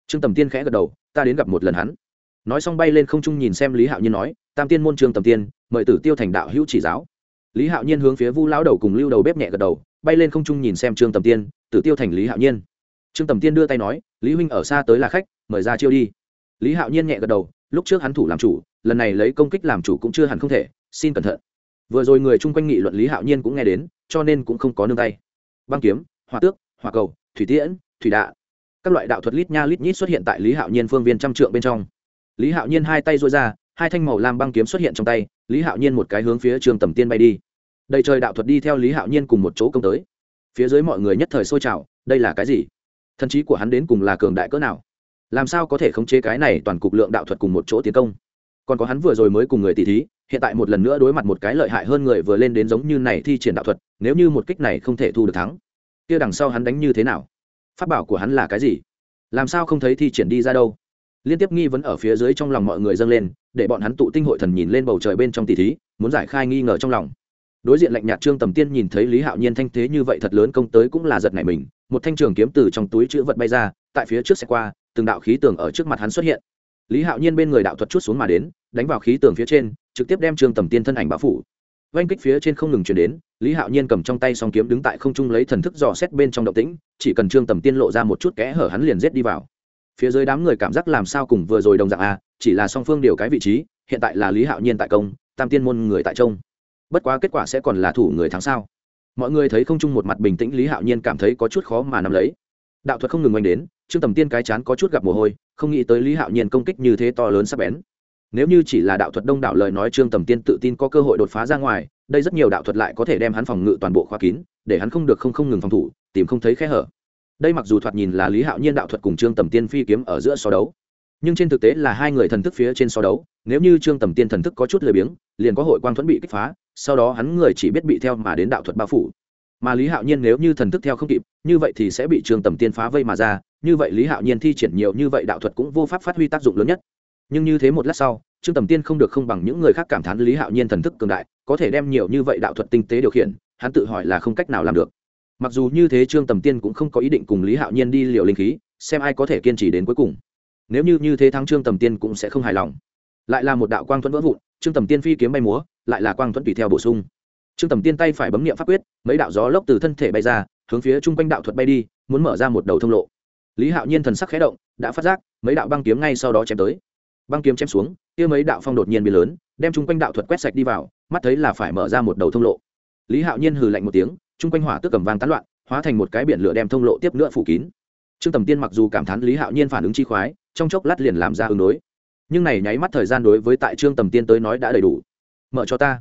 Trương tầm tiên khẽ gật đầu, ta đến gặp một lần hắn nói xong bay lên không trung nhìn xem lý hạo nhiên nói, tam tiên môn trương tầm tiên, mời tử tiêu thành đạo hữu chỉ giáo. Lý hạo nhiên hướng phía vu lão đầu cùng lưu đầu bếp nhẹ gật đầu, bay lên không trung nhìn xem trương tầm tiên, tử tiêu thành lý hạo nhiên. Trương tầm tiên đưa tay nói, lý huynh ở xa tới là khách, mời ra chiêu đi. Lý hạo nhiên nhẹ gật đầu, lúc trước hắn thủ làm chủ, lần này lấy công kích làm chủ cũng chưa hẳn không thể, xin cẩn thận. Vừa rồi người chung quanh nghị luận lý hạo nhiên cũng nghe đến, cho nên cũng không có nương tay. Băng kiếm hòa tước hòa cầu, thủy tiễn, thủy đạ. Các loại đạo thuật lít nha lít nhít xuất hiện tại lý hạo nhiên phương viên trăm trượng bên trong lý hạo nhiên hai tay dội ra, hai thanh màu lam băng kiếm xuất hiện trong tay, lý hạo nhiên một cái hướng phía trường tầm tiên bay đi. Đầy trời đạo thuật đi theo lý hạo nhiên cùng một chỗ công tới. Phía dưới mọi người nhất thời sôi trào, đây là cái gì? Thần trí của hắn đến cùng là cường đại cỡ nào? Làm sao có thể khống chế cái này toàn cục lượng đạo thuật cùng một chỗ tiến công? Còn có hắn vừa rồi mới cùng người tỷ thí, hiện tại một lần nữa đối mặt một cái lợi hại hơn người vừa lên đến giống như này thi triển đạo thuật, nếu như một kích này không thể thu được thắng, kia đằng sau hắn đánh như thế nào? Phát bảo của hắn là cái gì? Làm sao không thấy thi triển đi ra đâu? Liên tiếp nghi vấn ở phía dưới trong lòng mọi người dâng lên, để bọn hắn tụ tinh hội thần nhìn lên bầu trời bên trong tỷ thí, muốn giải khai nghi ngờ trong lòng. Đối diện lạnh nhạt trương tầm tiên nhìn thấy lý hạo nhiên thanh thế như vậy thật lớn công tới cũng là giật nảy mình, một thanh trường kiếm từ trong túi chữ vật bay ra, tại phía trước xe qua, từng đạo khí tường ở trước mặt hắn xuất hiện. Lý hạo nhiên bên người đạo thuật chút xuống mà đến, đánh vào khí tường phía trên, trực tiếp đem trương tầm tiên thân ảnh báo phủ. Oanh kích phía trên không ngừng chuyển đến, lý hạo nhiên cầm trong tay s o n g kiếm đứng tại không trung lấy thần thức dò xét bên trong động tĩnh, chỉ cần trương tầm tiên lộ ra một chút kẽ hở hắn liền rết đi vào phía dưới đám người cảm giác làm sao cùng vừa rồi đồng dạng à chỉ là song phương điều cái vị trí, hiện tại là lý hạo nhiên tại công, tam tiên môn người tại trông. Bất quá kết quả sẽ còn là thủ người thắng sao? Mọi người thấy không chung một mặt bình tĩnh, lý hạo nhiên cảm thấy có chút khó mà nắm lấy. Đạo thuật không ngừng oanh đến, trương tầm tiên cái chán có chút gặp mồ hôi, không nghĩ tới lý hạo nhiên công kích như thế to lớn sắp bén. Nếu như chỉ là đạo thuật đông đảo lời nói, trương tầm tiên tự tin có cơ hội đột phá ra ngoài, đây rất nhiều đạo thuật lại có thể đem hắn phòng ngự toàn bộ khóa kín, để hắn không được không không ngừng phòng thủ, tìm không thấy khe hở đây mặc dù thoạt nhìn là lý hạo nhiên đạo thuật cùng trương tầm tiên phi kiếm ở giữa so đấu, nhưng trên thực tế là hai người thần thức phía trên so đấu. Nếu như trương tầm tiên thần thức có chút lười biếng, liền có hội quang thuẫn bị kích phá, sau đó hắn người chỉ biết bị theo mà đến đạo thuật bao phủ. Mà lý hạo nhiên nếu như thần thức theo không kịp, như vậy thì sẽ bị trương tầm tiên phá vây mà ra, như vậy lý hạo nhiên thi triển nhiều như vậy đạo thuật cũng vô pháp phát huy tác dụng lớn nhất. Nhưng như thế một lát sau, trương tầm tiên không được không bằng những người khác cảm thán lý hạo nhiên thần thức cường đại, có thể đem nhiều như vậy đạo thuật tinh tế điều khiển, hắn tự hỏi là không cách nào làm được mặc dù như thế trương tầm tiên cũng không có ý định cùng lý hạo nhiên đi liều linh khí, xem ai có thể kiên trì đến cuối cùng. Nếu như như thế thắng trương tầm tiên cũng sẽ không hài lòng. Lại là một đạo quang thuẫn vỡ vụn, trương tầm tiên phi kiếm bay múa, lại là quang thuẫn tùy theo bổ sung. Trương tầm tiên tay phải bấm nghiệm pháp quyết, mấy đạo gió lốc từ thân thể bay ra, hướng phía chung quanh đạo thuật bay đi, muốn mở ra một đầu thông lộ. Lý hạo nhiên thần sắc khé động, đã phát giác, mấy đạo băng kiếm ngay sau đó chém tới. Băng kiếm chém xuống, kia mấy đạo phong đột nhiên biến lớn, đem chung quanh đạo thuật quét sạch đi vào, mắt thấy là phải mở ra một đầu thông lộ. Lý hạo nhiên hừ lạnh một tiếng chung quanh hỏa tức cầm vang tán loạn, hóa thành một cái biển lửa đem thông lộ tiếp nữa phủ kín. Trương tầm tiên mặc dù cảm thán lý hạo nhiên phản ứng chi khoái, trong chốc lát liền làm ra ứng đối. Nhưng này nháy mắt thời gian đối với tại trương tầm tiên tới nói đã đầy đủ. Mở cho ta.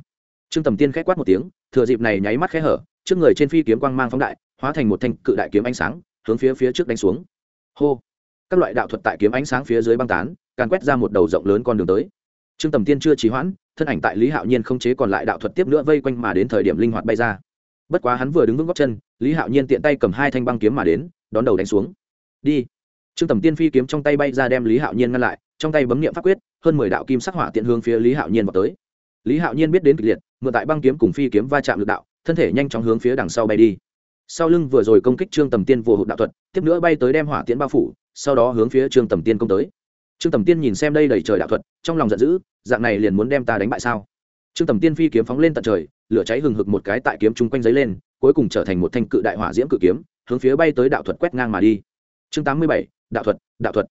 Trương tầm tiên k h é quát một tiếng, thừa dịp này nháy mắt khẽ hở, trước người trên phi kiếm quang mang phóng đại, hóa thành một thanh cự đại kiếm ánh sáng, hướng phía phía trước đánh xuống. Hô! Các loại đạo thuật tại kiếm ánh sáng phía dưới băng tán, càn quét ra một đầu rộng lớn con đường tới. Trương tầm tiên chưa trì hoãn, thân ảnh tại lý hạo nhiên không chế còn lại đạo thuật tiếp nữa vây quanh mà đến thời điểm linh hoạt bay ra bất quá hắn vừa đứng vững góc chân, lý hạo nhiên tiện tay cầm hai thanh băng kiếm mà đến, đón đầu đánh xuống. Đi. Trương tầm tiên phi kiếm trong tay bay ra đem lý hạo nhiên ngăn lại, trong tay bấm nghiệm pháp quyết, hơn mười đạo kim sắc hỏa tiện hướng phía lý hạo nhiên vào tới. Lý hạo nhiên biết đến kịch liệt, mượn tại băng kiếm cùng phi kiếm va chạm lực đạo, thân thể nhanh chóng hướng phía đằng sau bay đi. Sau lưng vừa rồi công kích trương tầm tiên vô hụt đạo thuật, tiếp nữa bay tới đem hỏa tiễn bao phủ, sau đó hướng phía trương tầm tiên công tới. Trương tầm tiên nhìn xem đây đầy trời đạo thuật, trong lòng giận dữ, dạng này liền muốn đem ta đánh bại sao? Trương tầm tiên phi kiếm phóng lên tận trời lửa cháy hừng hực một cái tại kiếm chung quanh giấy lên, cuối cùng trở thành một thanh cự đại hỏa diễm cự kiếm, hướng phía bay tới đạo thuật quét ngang mà đi. Chương tám mươi bảy, đạo thuật đạo thuật.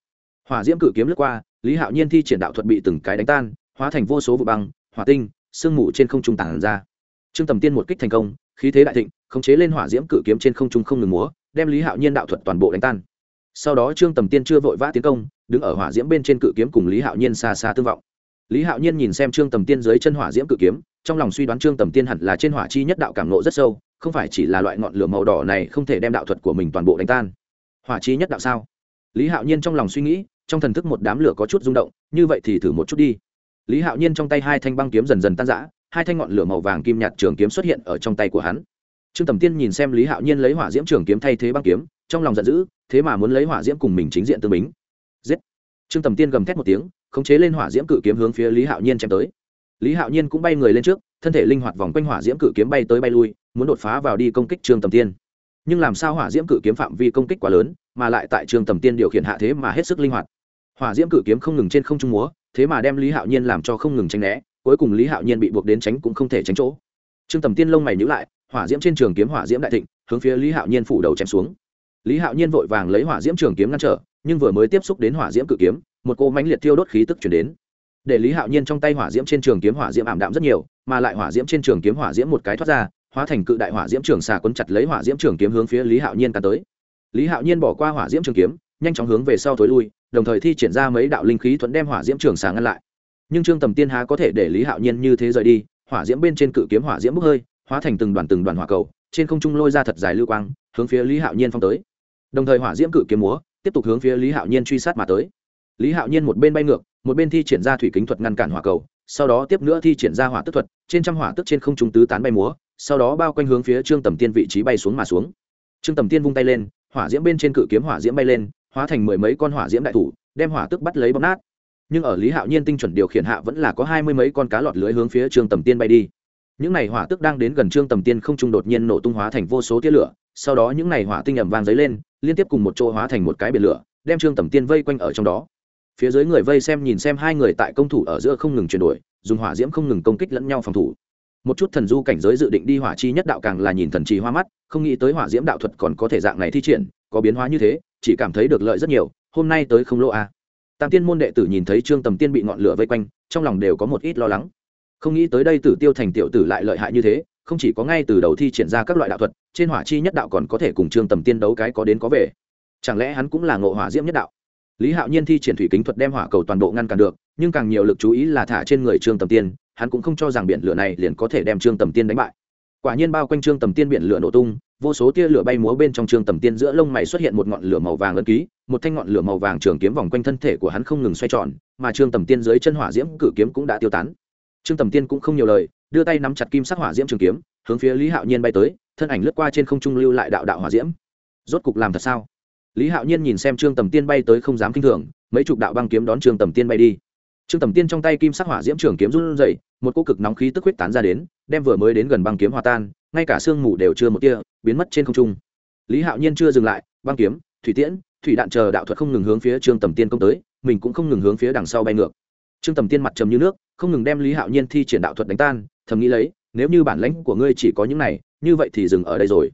Hỏa diễm cự kiếm lướt qua, lý hạo nhiên thi triển đạo thuật bị từng cái đánh tan, hóa thành vô số vụ băng, hỏa tinh, sương mù trên không trung tản ra. Trương tầm tiên một kích thành công, khí thế đại thịnh, khống chế lên hỏa diễm cự kiếm trên không trung không ngừng múa, đem lý hạo nhiên đạo thuật toàn bộ đánh tan. Sau đó trương tầm tiên chưa vội vã tiến công, đứng ở hỏa diễm bên trên cự kiếm cùng lý hạo nhiên xa xa tương vọng. Lý hạo nhiên nhìn xem trương tầm tiên dưới chân hỏa diễm cự kiếm trong lòng suy đoán trương tầm tiên hẳn là trên hỏa chi nhất đạo cảm nộ rất sâu, không phải chỉ là loại ngọn lửa màu đỏ này không thể đem đạo thuật của mình toàn bộ đánh tan. Hỏa chi nhất đạo sao? Lý hạo nhiên trong lòng suy nghĩ, trong thần thức một đám lửa có chút rung động, như vậy thì thử một chút đi. Lý hạo nhiên trong tay hai thanh băng kiếm dần dần tan rã, hai thanh ngọn lửa màu vàng kim nhạt trường kiếm xuất hiện ở trong tay của hắn. Trương tầm tiên nhìn xem lý hạo nhiên lấy hỏa diễm trường kiếm thay thế băng kiếm, trong lòng giận dữ, thế mà muốn lấy hỏa diễm cùng mình chính diện tương bính. Giết! Trương tầm tiên gầm thét một tiếng, khống chế lên hỏa diễm cự kiếm hướng phía lý hạo nhiên chém tới lý hạo nhiên cũng bay người lên trước, thân thể linh hoạt vòng quanh hỏa diễm cự kiếm bay tới bay lui, muốn đột phá vào đi công kích trương tầm tiên. Nhưng làm sao hỏa diễm cự kiếm phạm vi công kích quá lớn, mà lại tại trương tầm tiên điều khiển hạ thế mà hết sức linh hoạt. Hỏa diễm cự kiếm không ngừng trên không trung múa, thế mà đem lý hạo nhiên làm cho không ngừng tránh né, cuối cùng lý hạo nhiên bị buộc đến tránh cũng không thể tránh chỗ. Trương tầm tiên lông mày nhữ lại, hỏa diễm trên trường kiếm hỏa diễm đại thịnh, hướng phía lý hạo nhiên phủ đầu chém xuống. Lý hạo nhiên vội vàng lấy hỏa diễm trường kiếm ngăn trở, nhưng vừa mới tiếp xúc đến hỏa diễm cự kiếm, một cô mánh liệt thiêu đốt khí tức chuyển đến để lý hạo nhiên trong tay hỏa diễm trên trường kiếm hỏa diễm ảm đạm rất nhiều mà lại hỏa diễm trên trường kiếm hỏa diễm một cái thoát ra hóa thành cự đại hỏa diễm trường xà quấn chặt lấy hỏa diễm trường kiếm hướng phía lý hạo nhiên cắn tới lý hạo nhiên bỏ qua hỏa diễm trường kiếm nhanh chóng hướng về sau thối lui đồng thời thi triển ra mấy đạo linh khí thuận đem hỏa diễm trường xà ngăn lại nhưng trương tầm tiên há có thể để lý hạo nhiên như thế rời đi hỏa diễm bên trên cự kiếm hỏa diễm bốc hơi hóa thành từng đoàn từng đoàn hỏa cầu trên không trung lôi ra thật dài lưu quang hướng phía lý hạo nhiên phong tới đồng thời hỏa diễm cự kiếm múa tiếp tục hướng phía lý hạo nhiên truy sát mà tới lý hạo nhiên một bên bay ngược một bên thi triển ra thủy kính thuật ngăn cản hỏa cầu, sau đó tiếp nữa thi triển ra hỏa tức thuật, trên trăm hỏa tức trên không trung tứ tán bay múa, sau đó bao quanh hướng phía trương tầm tiên vị trí bay xuống mà xuống. Trương tầm tiên vung tay lên, hỏa diễm bên trên cự kiếm hỏa diễm bay lên, hóa thành mười mấy con hỏa diễm đại thủ, đem hỏa tức bắt lấy bóp nát. Nhưng ở lý hạo nhiên tinh chuẩn điều khiển hạ vẫn là có hai mươi mấy con cá lọt lưới hướng phía trương tầm tiên bay đi. Những này hỏa tức đang đến gần trương tầm tiên không trung đột nhiên nổ tung hóa thành vô số tia lửa, sau đó những này hỏa tinh ẩm vang dấy lên, liên tiếp cùng một chỗ hóa thành một cái biển lửa, đem trương tầm tiên vây quanh ở trong đó phía dưới người vây xem nhìn xem hai người tại công thủ ở giữa không ngừng chuyển đổi, dùng hỏa diễm không ngừng công kích lẫn nhau phòng thủ. Một chút thần du cảnh giới dự định đi hỏa chi nhất đạo càng là nhìn thần trì hoa mắt, không nghĩ tới hỏa diễm đạo thuật còn có thể dạng này thi triển, có biến hóa như thế, chỉ cảm thấy được lợi rất nhiều, hôm nay tới không lô a. Tam tiên môn đệ tử nhìn thấy trương tầm tiên bị ngọn lửa vây quanh, trong lòng đều có một ít lo lắng. Không nghĩ tới đây tử tiêu thành tiểu tử lại lợi hại như thế, không chỉ có ngay từ đầu thi triển ra các loại đạo thuật, trên hỏa chi nhất đạo còn có thể cùng trương tầm tiên đấu cái có đến có về. Chẳng lẽ hắn cũng là ngộ hỏa diễm nhất đạo? Lý hạo nhiên thi triển thủy kính thuật đem hỏa cầu toàn bộ ngăn cản được, nhưng càng nhiều lực chú ý là thả trên người trương tầm tiên, hắn cũng không cho rằng biển lửa này liền có thể đem trương tầm tiên đánh bại. Quả nhiên bao quanh trương tầm tiên biển lửa nổ tung, vô số tia lửa bay múa bên trong trương tầm tiên giữa lông mày xuất hiện một ngọn lửa màu vàng ấn ký, một thanh ngọn lửa màu vàng trường kiếm vòng quanh thân thể của hắn không ngừng xoay tròn, mà trương tầm tiên dưới chân hỏa diễm cử kiếm cũng đã tiêu tán. Trương tầm tiên cũng không nhiều lời, đưa tay nắm chặt kim sắc hỏa diễm trường kiếm, hướng phía lý hạo nhiên bay tới, thân ảnh lướt qua trên không trung lưu lại đạo đạo hỏa diễm. Rốt cục làm thật sao? Lý hạo nhiên nhìn xem trương tầm tiên bay tới không dám k i n h thường, mấy chục đạo băng kiếm đón trương tầm tiên bay đi. Trương tầm tiên trong tay kim sắc hỏa diễm trường kiếm run dậy một cô cực nóng khí tức huyết tán ra đến, đem vừa mới đến gần băng kiếm hòa tan, ngay cả sương mù đều chưa một tia biến mất trên không trung. Lý hạo nhiên chưa dừng lại, băng kiếm, thủy tiễn, thủy đạn chờ đạo thuật không ngừng hướng phía trương tầm tiên công tới, mình cũng không ngừng hướng phía đằng sau bay ngược. Trương tầm tiên mặt trầm như nước, không ngừng đem lý hạo nhiên thi triển đạo thuật đánh tan, thầm nghĩ lấy, nếu như bản lãnh của ngươi chỉ có những này, như vậy thì dừng ở đây rồi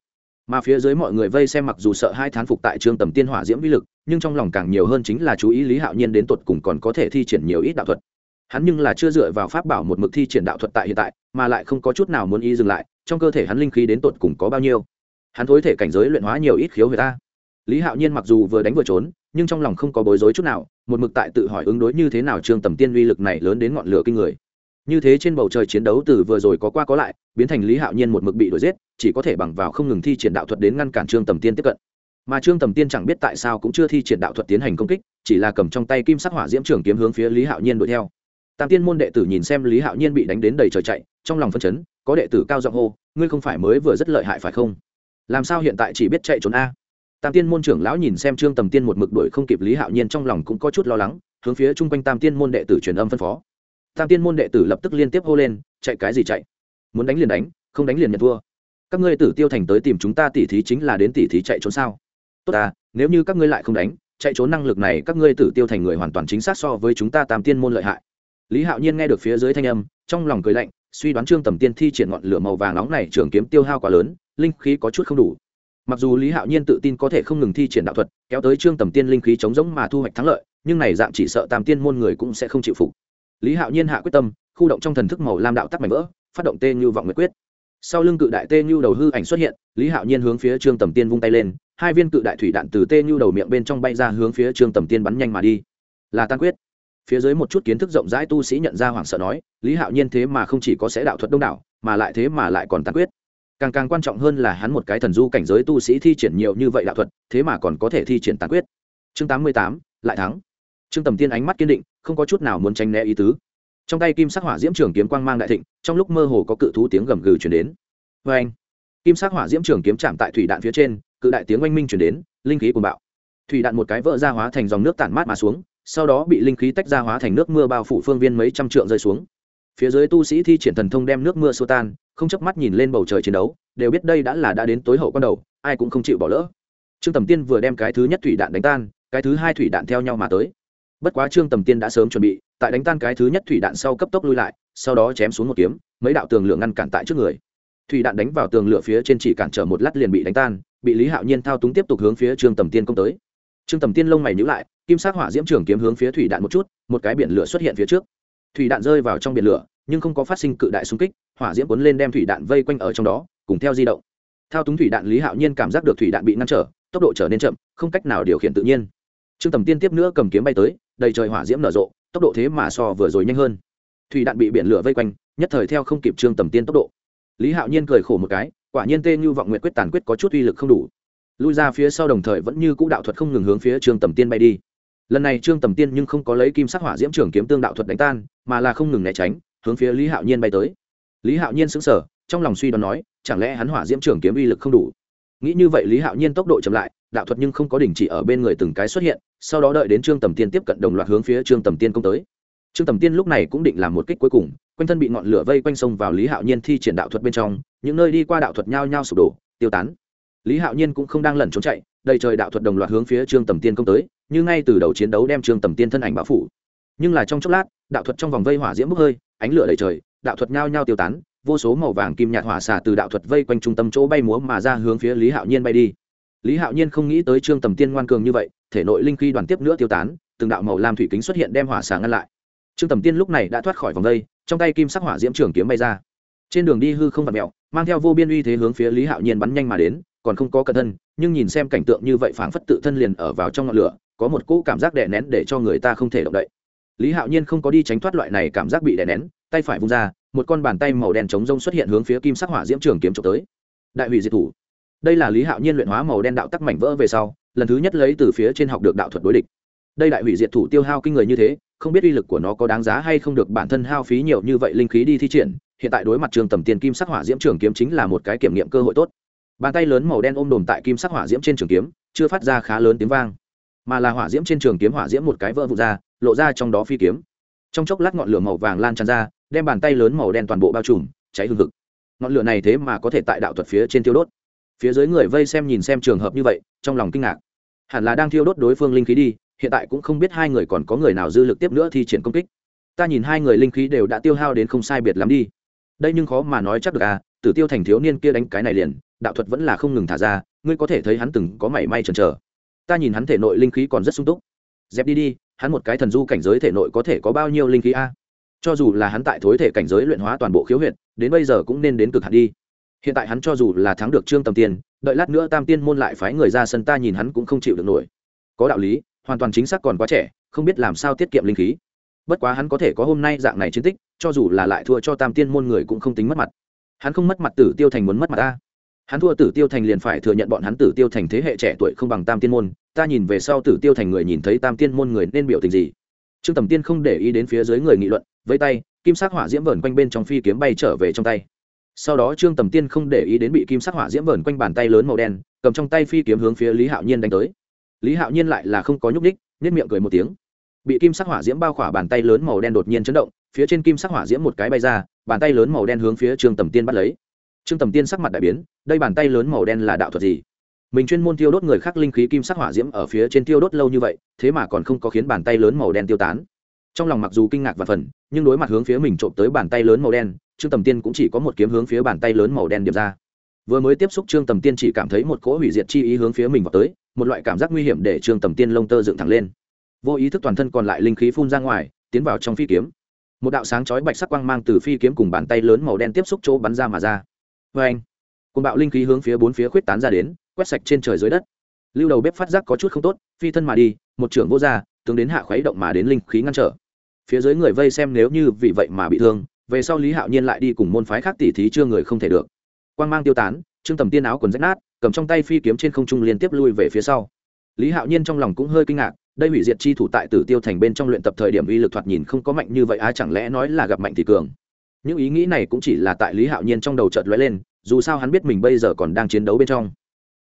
mà phía dưới mọi người vây xem mặc dù sợ hai thán phục tại trương tầm tiên hỏa diễm vi lực, nhưng trong lòng càng nhiều hơn chính là chú ý lý hạo nhiên đến tột cùng còn có thể thi triển nhiều ít đạo thuật. Hắn nhưng là chưa dựa vào pháp bảo một mực thi triển đạo thuật tại hiện tại, mà lại không có chút nào muốn ý dừng lại, trong cơ thể hắn linh khí đến tột cùng có bao nhiêu. Hắn thối thể cảnh giới luyện hóa nhiều ít khiếu người ta. Lý hạo nhiên mặc dù vừa đánh vừa trốn, nhưng trong lòng không có bối rối chút nào, một mực tại tự hỏi ứng đối như thế nào trương tầm tiên uy lực này lớn đến ngọn lửa kinh người như thế trên bầu trời chiến đấu từ vừa rồi có qua có lại, biến thành lý hạo nhiên một mực bị đuổi giết, chỉ có thể bằng vào không ngừng thi triển đạo thuật đến ngăn cản trương tầm tiên tiếp cận. Mà trương tầm tiên chẳng biết tại sao cũng chưa thi triển đạo thuật tiến hành công kích, chỉ là cầm trong tay kim sắc hỏa diễm trường kiếm hướng phía lý hạo nhiên đuổi theo. Tam tiên môn đệ tử nhìn xem lý hạo nhiên bị đánh đến đầy trời chạy, trong lòng phân chấn, có đệ tử cao giọng hô, ngươi không phải mới vừa rất lợi hại phải không? Làm sao hiện tại chỉ biết chạy trốn a? Tam tiên môn trưởng lão nhìn xem trương tầm tiên một mực đuổi không kịp lý hạo nhiên trong lòng cũng có chút lo lắng, hướng phía chung quanh tam tiên môn đệ tử truyền âm phân phó tam tiên môn đệ tử lập tức liên tiếp hô lên, chạy cái gì chạy? Muốn đánh liền đánh, không đánh liền nhận thua. Các ngươi tử tiêu thành tới tìm chúng ta tỉ thí chính là đến tỉ thí chạy trốn sao? Tốt à nếu như các ngươi lại không đánh, chạy trốn năng lực này các ngươi tử tiêu thành người hoàn toàn chính xác so với chúng ta tam tiên môn lợi hại. Lý hạo nhiên nghe được phía dưới thanh âm, trong lòng cười lạnh, suy đoán trương tầm tiên thi triển ngọn lửa màu vàng nóng này trường kiếm tiêu hao quá lớn, linh khí có chút không đủ. Mặc dù lý hạo nhiên tự tin có thể không ngừng thi triển đạo thuật, kéo tới trương tầm tiên linh khí chống giống mà thu hoạch thắng lợi, nhưng này dạng chỉ sợ tam tiên môn người cũng sẽ không chịu phục lý hạo nhiên hạ quyết tâm, khu động trong thần thức màu lam đạo tắc mảnh vỡ, phát động tê như vọng nguyệt quyết. Sau lưng cự đại tê như đầu hư ảnh xuất hiện, lý hạo nhiên hướng phía trương tầm tiên vung tay lên, hai viên cự đại thủy đạn từ tê như đầu miệng bên trong bay ra hướng phía trương tầm tiên bắn nhanh mà đi. Là tan quyết. Phía dưới một chút kiến thức rộng rãi tu sĩ nhận ra hoảng sợ nói, lý hạo nhiên thế mà không chỉ có sẽ đạo thuật đông đảo, mà lại thế mà lại còn tàn quyết. Càng càng quan trọng hơn là hắn một cái thần du cảnh giới tu sĩ thi triển nhiều như vậy đạo thuật, thế mà còn có thể thi triển tàn quyết. Chương tám mươi tám, lại thắng trương tầm tiên ánh mắt kiên định, không có chút nào muốn tranh né ý tứ. Trong tay kim sắc hỏa diễm trường kiếm quang mang đại thịnh, trong lúc mơ hồ có cự thú tiếng gầm gừ chuyển đến. Vê anh, kim sắc hỏa diễm trường kiếm chạm tại thủy đạn phía trên, cự đại tiếng oanh minh chuyển đến, linh khí cuồng bạo. Thủy đạn một cái vỡ ra hóa thành dòng nước tản mát mà xuống, sau đó bị linh khí tách ra hóa thành nước mưa bao phủ phương viên mấy trăm trượng rơi xuống. Phía dưới tu sĩ thi triển thần thông đem nước mưa xô tan, không chớp mắt nhìn lên bầu trời chiến đấu, đều biết đây đã là đã đến tối hậu quan đầu, ai cũng không chịu bỏ lỡ. Trương tầm tiên vừa đem cái thứ nhất thủy đạn đánh tan, cái thứ hai thủy đạn theo nhau mà tới bất quá trương tầm tiên đã sớm chuẩn bị, tại đánh tan cái thứ nhất thủy đạn sau cấp tốc lui lại, sau đó chém xuống một kiếm, mấy đạo tường lửa ngăn cản tại trước người. Thủy đạn đánh vào tường lửa phía trên chỉ cản trở một lát liền bị đánh tan, bị lý hạo nhiên thao túng tiếp tục hướng phía trương tầm tiên công tới. Trương tầm tiên lông mày nhữ lại, kim sắc hỏa diễm trường kiếm hướng phía thủy đạn một chút, một cái biển lửa xuất hiện phía trước. Thủy đạn rơi vào trong biển lửa, nhưng không có phát sinh cự đại xung kích, hỏa diễm cuốn lên đem thủy đạn vây quanh ở trong đó, cùng theo di động. Thao túng thủy đạn, lý hạo nhiên cảm giác được thủy đạn bị ngăn trở, tốc độ trở nên chậm, không cách nào điều khiển tự nhiên. Trương tầm tiên tiếp nữa cầm kiếm bay tới đầy trời hỏa diễm nở rộ, tốc độ thế mà so vừa rồi nhanh hơn. Thủy đạn bị biển lửa vây quanh, nhất thời theo không kịp trương tầm tiên tốc độ. Lý hạo nhiên cười khổ một cái, quả nhiên tê như vọng nguyện quyết tàn quyết có chút uy lực không đủ. Lui ra phía sau đồng thời vẫn như cũ đạo thuật không ngừng hướng phía trương tầm tiên bay đi. Lần này trương tầm tiên nhưng không có lấy kim sắc hỏa diễm trường kiếm tương đạo thuật đánh tan, mà là không ngừng né tránh, hướng phía lý hạo nhiên bay tới. Lý hạo nhiên xứng sở trong lòng suy đoán nói, chẳng lẽ hắn hỏa diễm trường kiếm uy lực không đủ? Nghĩ như vậy lý hạo nhiên tốc độ chậm lại đạo thuật nhưng không có đình chỉ ở bên người từng cái xuất hiện, sau đó đợi đến trương tầm tiên tiếp cận đồng loạt hướng phía trương tầm tiên công tới. Trương tầm tiên lúc này cũng định làm một kích cuối cùng, quanh thân bị ngọn lửa vây quanh sông vào lý hạo nhiên thi triển đạo thuật bên trong, những nơi đi qua đạo thuật nhao nhao sụp đổ, tiêu tán. Lý hạo nhiên cũng không đang lẩn trốn chạy, đầy trời đạo thuật đồng loạt hướng phía trương tầm tiên công tới, như ngay từ đầu chiến đấu đem trương tầm tiên thân ảnh báo phủ. Nhưng là trong chốc lát, đạo thuật trong vòng vây hỏa diễm bốc hơi, ánh lửa đầy trời, đạo thuật nhao nhao tiêu tán, vô số màu vàng kim nhạt hỏa xà từ đạo thuật vây quanh trung tâm chỗ bay múa mà ra hướng phía lý hạo nhiên bay đi lý hạo nhiên không nghĩ tới trương tầm tiên ngoan cường như vậy thể nội linh khí đoàn tiếp nữa tiêu tán từng đạo màu lam thủy kính xuất hiện đem hỏa xà ngăn lại. Trương tầm tiên lúc này đã thoát khỏi vòng dây, trong tay kim sắc hỏa diễm trường kiếm bay ra. Trên đường đi hư không vặt mẹo mang theo vô biên uy thế hướng phía lý hạo nhiên bắn nhanh mà đến còn không có cẩn thân nhưng nhìn xem cảnh tượng như vậy phảng phất tự thân liền ở vào trong ngọn lửa có một cỗ cảm giác đè nén để cho người ta không thể động đậy. Lý hạo nhiên không có đi tránh thoát loại này cảm giác bị đè nén tay phải vung ra một con bàn tay màu đen chống rông xuất hiện hướng phía kim sắc hỏa diễm trường kiếm trộm tới. Đại hủy diệt thủ đây là lý hạo nhiên luyện hóa màu đen đạo tắc mảnh vỡ về sau, lần thứ nhất lấy từ phía trên học được đạo thuật đối địch. Đây đại hủy diệt thủ tiêu hao kinh người như thế, không biết uy lực của nó có đáng giá hay không được bản thân hao phí nhiều như vậy linh khí đi thi triển, hiện tại đối mặt trường tầm tiền kim sắc hỏa diễm trường kiếm chính là một cái kiểm nghiệm cơ hội tốt. Bàn tay lớn màu đen ôm đồm tại kim sắc hỏa diễm trên trường kiếm, chưa phát ra khá lớn tiếng vang, mà là hỏa diễm trên trường kiếm hỏa diễm một cái vỡ vụt ra, lộ ra trong đó phi kiếm. Trong chốc lát ngọn lửa màu vàng lan tràn ra, đem bàn tay lớn màu đen toàn bộ bao trùm, cháy hương thực ngọn lửa này thế mà có thể tại đạo thuật phía trên tiêu đốt phía dưới người vây xem nhìn xem trường hợp như vậy, trong lòng kinh ngạc. Hẳn là đang thiêu đốt đối phương linh khí đi, hiện tại cũng không biết hai người còn có người nào dư lực tiếp nữa thi triển công kích. Ta nhìn hai người linh khí đều đã tiêu hao đến không sai biệt lắm đi. Đây nhưng khó mà nói chắc được à tử tiêu thành thiếu niên kia đánh cái này liền, đạo thuật vẫn là không ngừng thả ra, ngươi có thể thấy hắn từng có mảy may chần chờ. Ta nhìn hắn thể nội linh khí còn rất sung túc. Dẹp đi đi, hắn một cái thần du cảnh giới thể nội có thể có bao nhiêu linh khí a? Cho dù là hắn tại thối thể cảnh giới luyện hóa toàn bộ khiếu huyệt, đến bây giờ cũng nên đến cực hạn đi hiện tại hắn cho dù là thắng được trương tầm tiên, đợi lát nữa tam tiên môn lại phái người ra sân ta nhìn hắn cũng không chịu được nổi. Có đạo lý hoàn toàn chính xác còn quá trẻ không biết làm sao tiết kiệm linh khí. Bất quá hắn có thể có hôm nay dạng này chiến tích cho dù là lại thua cho tam tiên môn người cũng không tính mất mặt. Hắn không mất mặt tử tiêu thành muốn mất mặt ta. Hắn thua tử tiêu thành liền phải thừa nhận bọn hắn tử tiêu thành thế hệ trẻ tuổi không bằng tam tiên môn. Ta nhìn về sau tử tiêu thành người nhìn thấy tam tiên môn người nên biểu tình gì? Trương tầm tiên không để ý đến phía dưới người nghị luận với tay kim sắc hỏa diễm vờn quanh bên trong phi kiếm bay trở về trong tay sau đó trương tầm tiên không để ý đến bị kim sắc hỏa diễm vờn quanh bàn tay lớn màu đen, cầm trong tay phi kiếm hướng phía lý hạo nhiên đánh tới. Lý hạo nhiên lại là không có nhúc ních nhất miệng cười một tiếng. Bị kim sắc hỏa diễm bao khỏa bàn tay lớn màu đen đột nhiên chấn động, phía trên kim sắc hỏa diễm một cái bay ra, bàn tay lớn màu đen hướng phía trương tầm tiên bắt lấy. Trương tầm tiên sắc mặt đại biến, đây bàn tay lớn màu đen là đạo thuật gì? Mình chuyên môn tiêu đốt người khác linh khí kim sắc hỏa diễm ở phía trên tiêu đốt lâu như vậy, thế mà còn không có khiến bàn tay lớn màu đen tiêu tán trong lòng mặc dù kinh ngạc và phần, nhưng đối mặt hướng phía mình trộm tới bàn tay lớn màu đen, trương tầm tiên cũng chỉ có một kiếm hướng phía bàn tay lớn màu đen điệp ra. Vừa mới tiếp xúc trương tầm tiên chỉ cảm thấy một cỗ hủy diệt chi ý hướng phía mình vào tới, một loại cảm giác nguy hiểm để trương tầm tiên lông tơ dựng thẳng lên. Vô ý thức toàn thân còn lại linh khí phun ra ngoài, tiến vào trong phi kiếm. Một đạo sáng chói bạch sắc quang mang từ phi kiếm cùng bàn tay lớn màu đen tiếp xúc chỗ bắn ra mà ra. Vê anh cùng bạo linh khí hướng phía bốn phía khuyết tán ra đến, quét sạch trên trời dưới đất. Lưu đầu bếp phát giác có chút không tốt, phi thân mà đi, một trưởng vô gia, tướng đến hạ khuấy động mà đến linh khí ngăn trở phía dưới người vây xem nếu như vì vậy mà bị thương, về sau lý hạo nhiên lại đi cùng môn phái khác tỉ thí chưa người không thể được. Quang mang tiêu tán, trương tầm tiên áo quần rách nát, cầm trong tay phi kiếm trên không trung liên tiếp lui về phía sau. Lý hạo nhiên trong lòng cũng hơi kinh ngạc, đây hủy diệt chi thủ tại tử tiêu thành bên trong luyện tập thời điểm uy lực thoạt nhìn không có mạnh như vậy á, chẳng lẽ nói là gặp mạnh thì cường. Những ý nghĩ này cũng chỉ là tại lý hạo nhiên trong đầu chợt lóe lên, dù sao hắn biết mình bây giờ còn đang chiến đấu bên trong.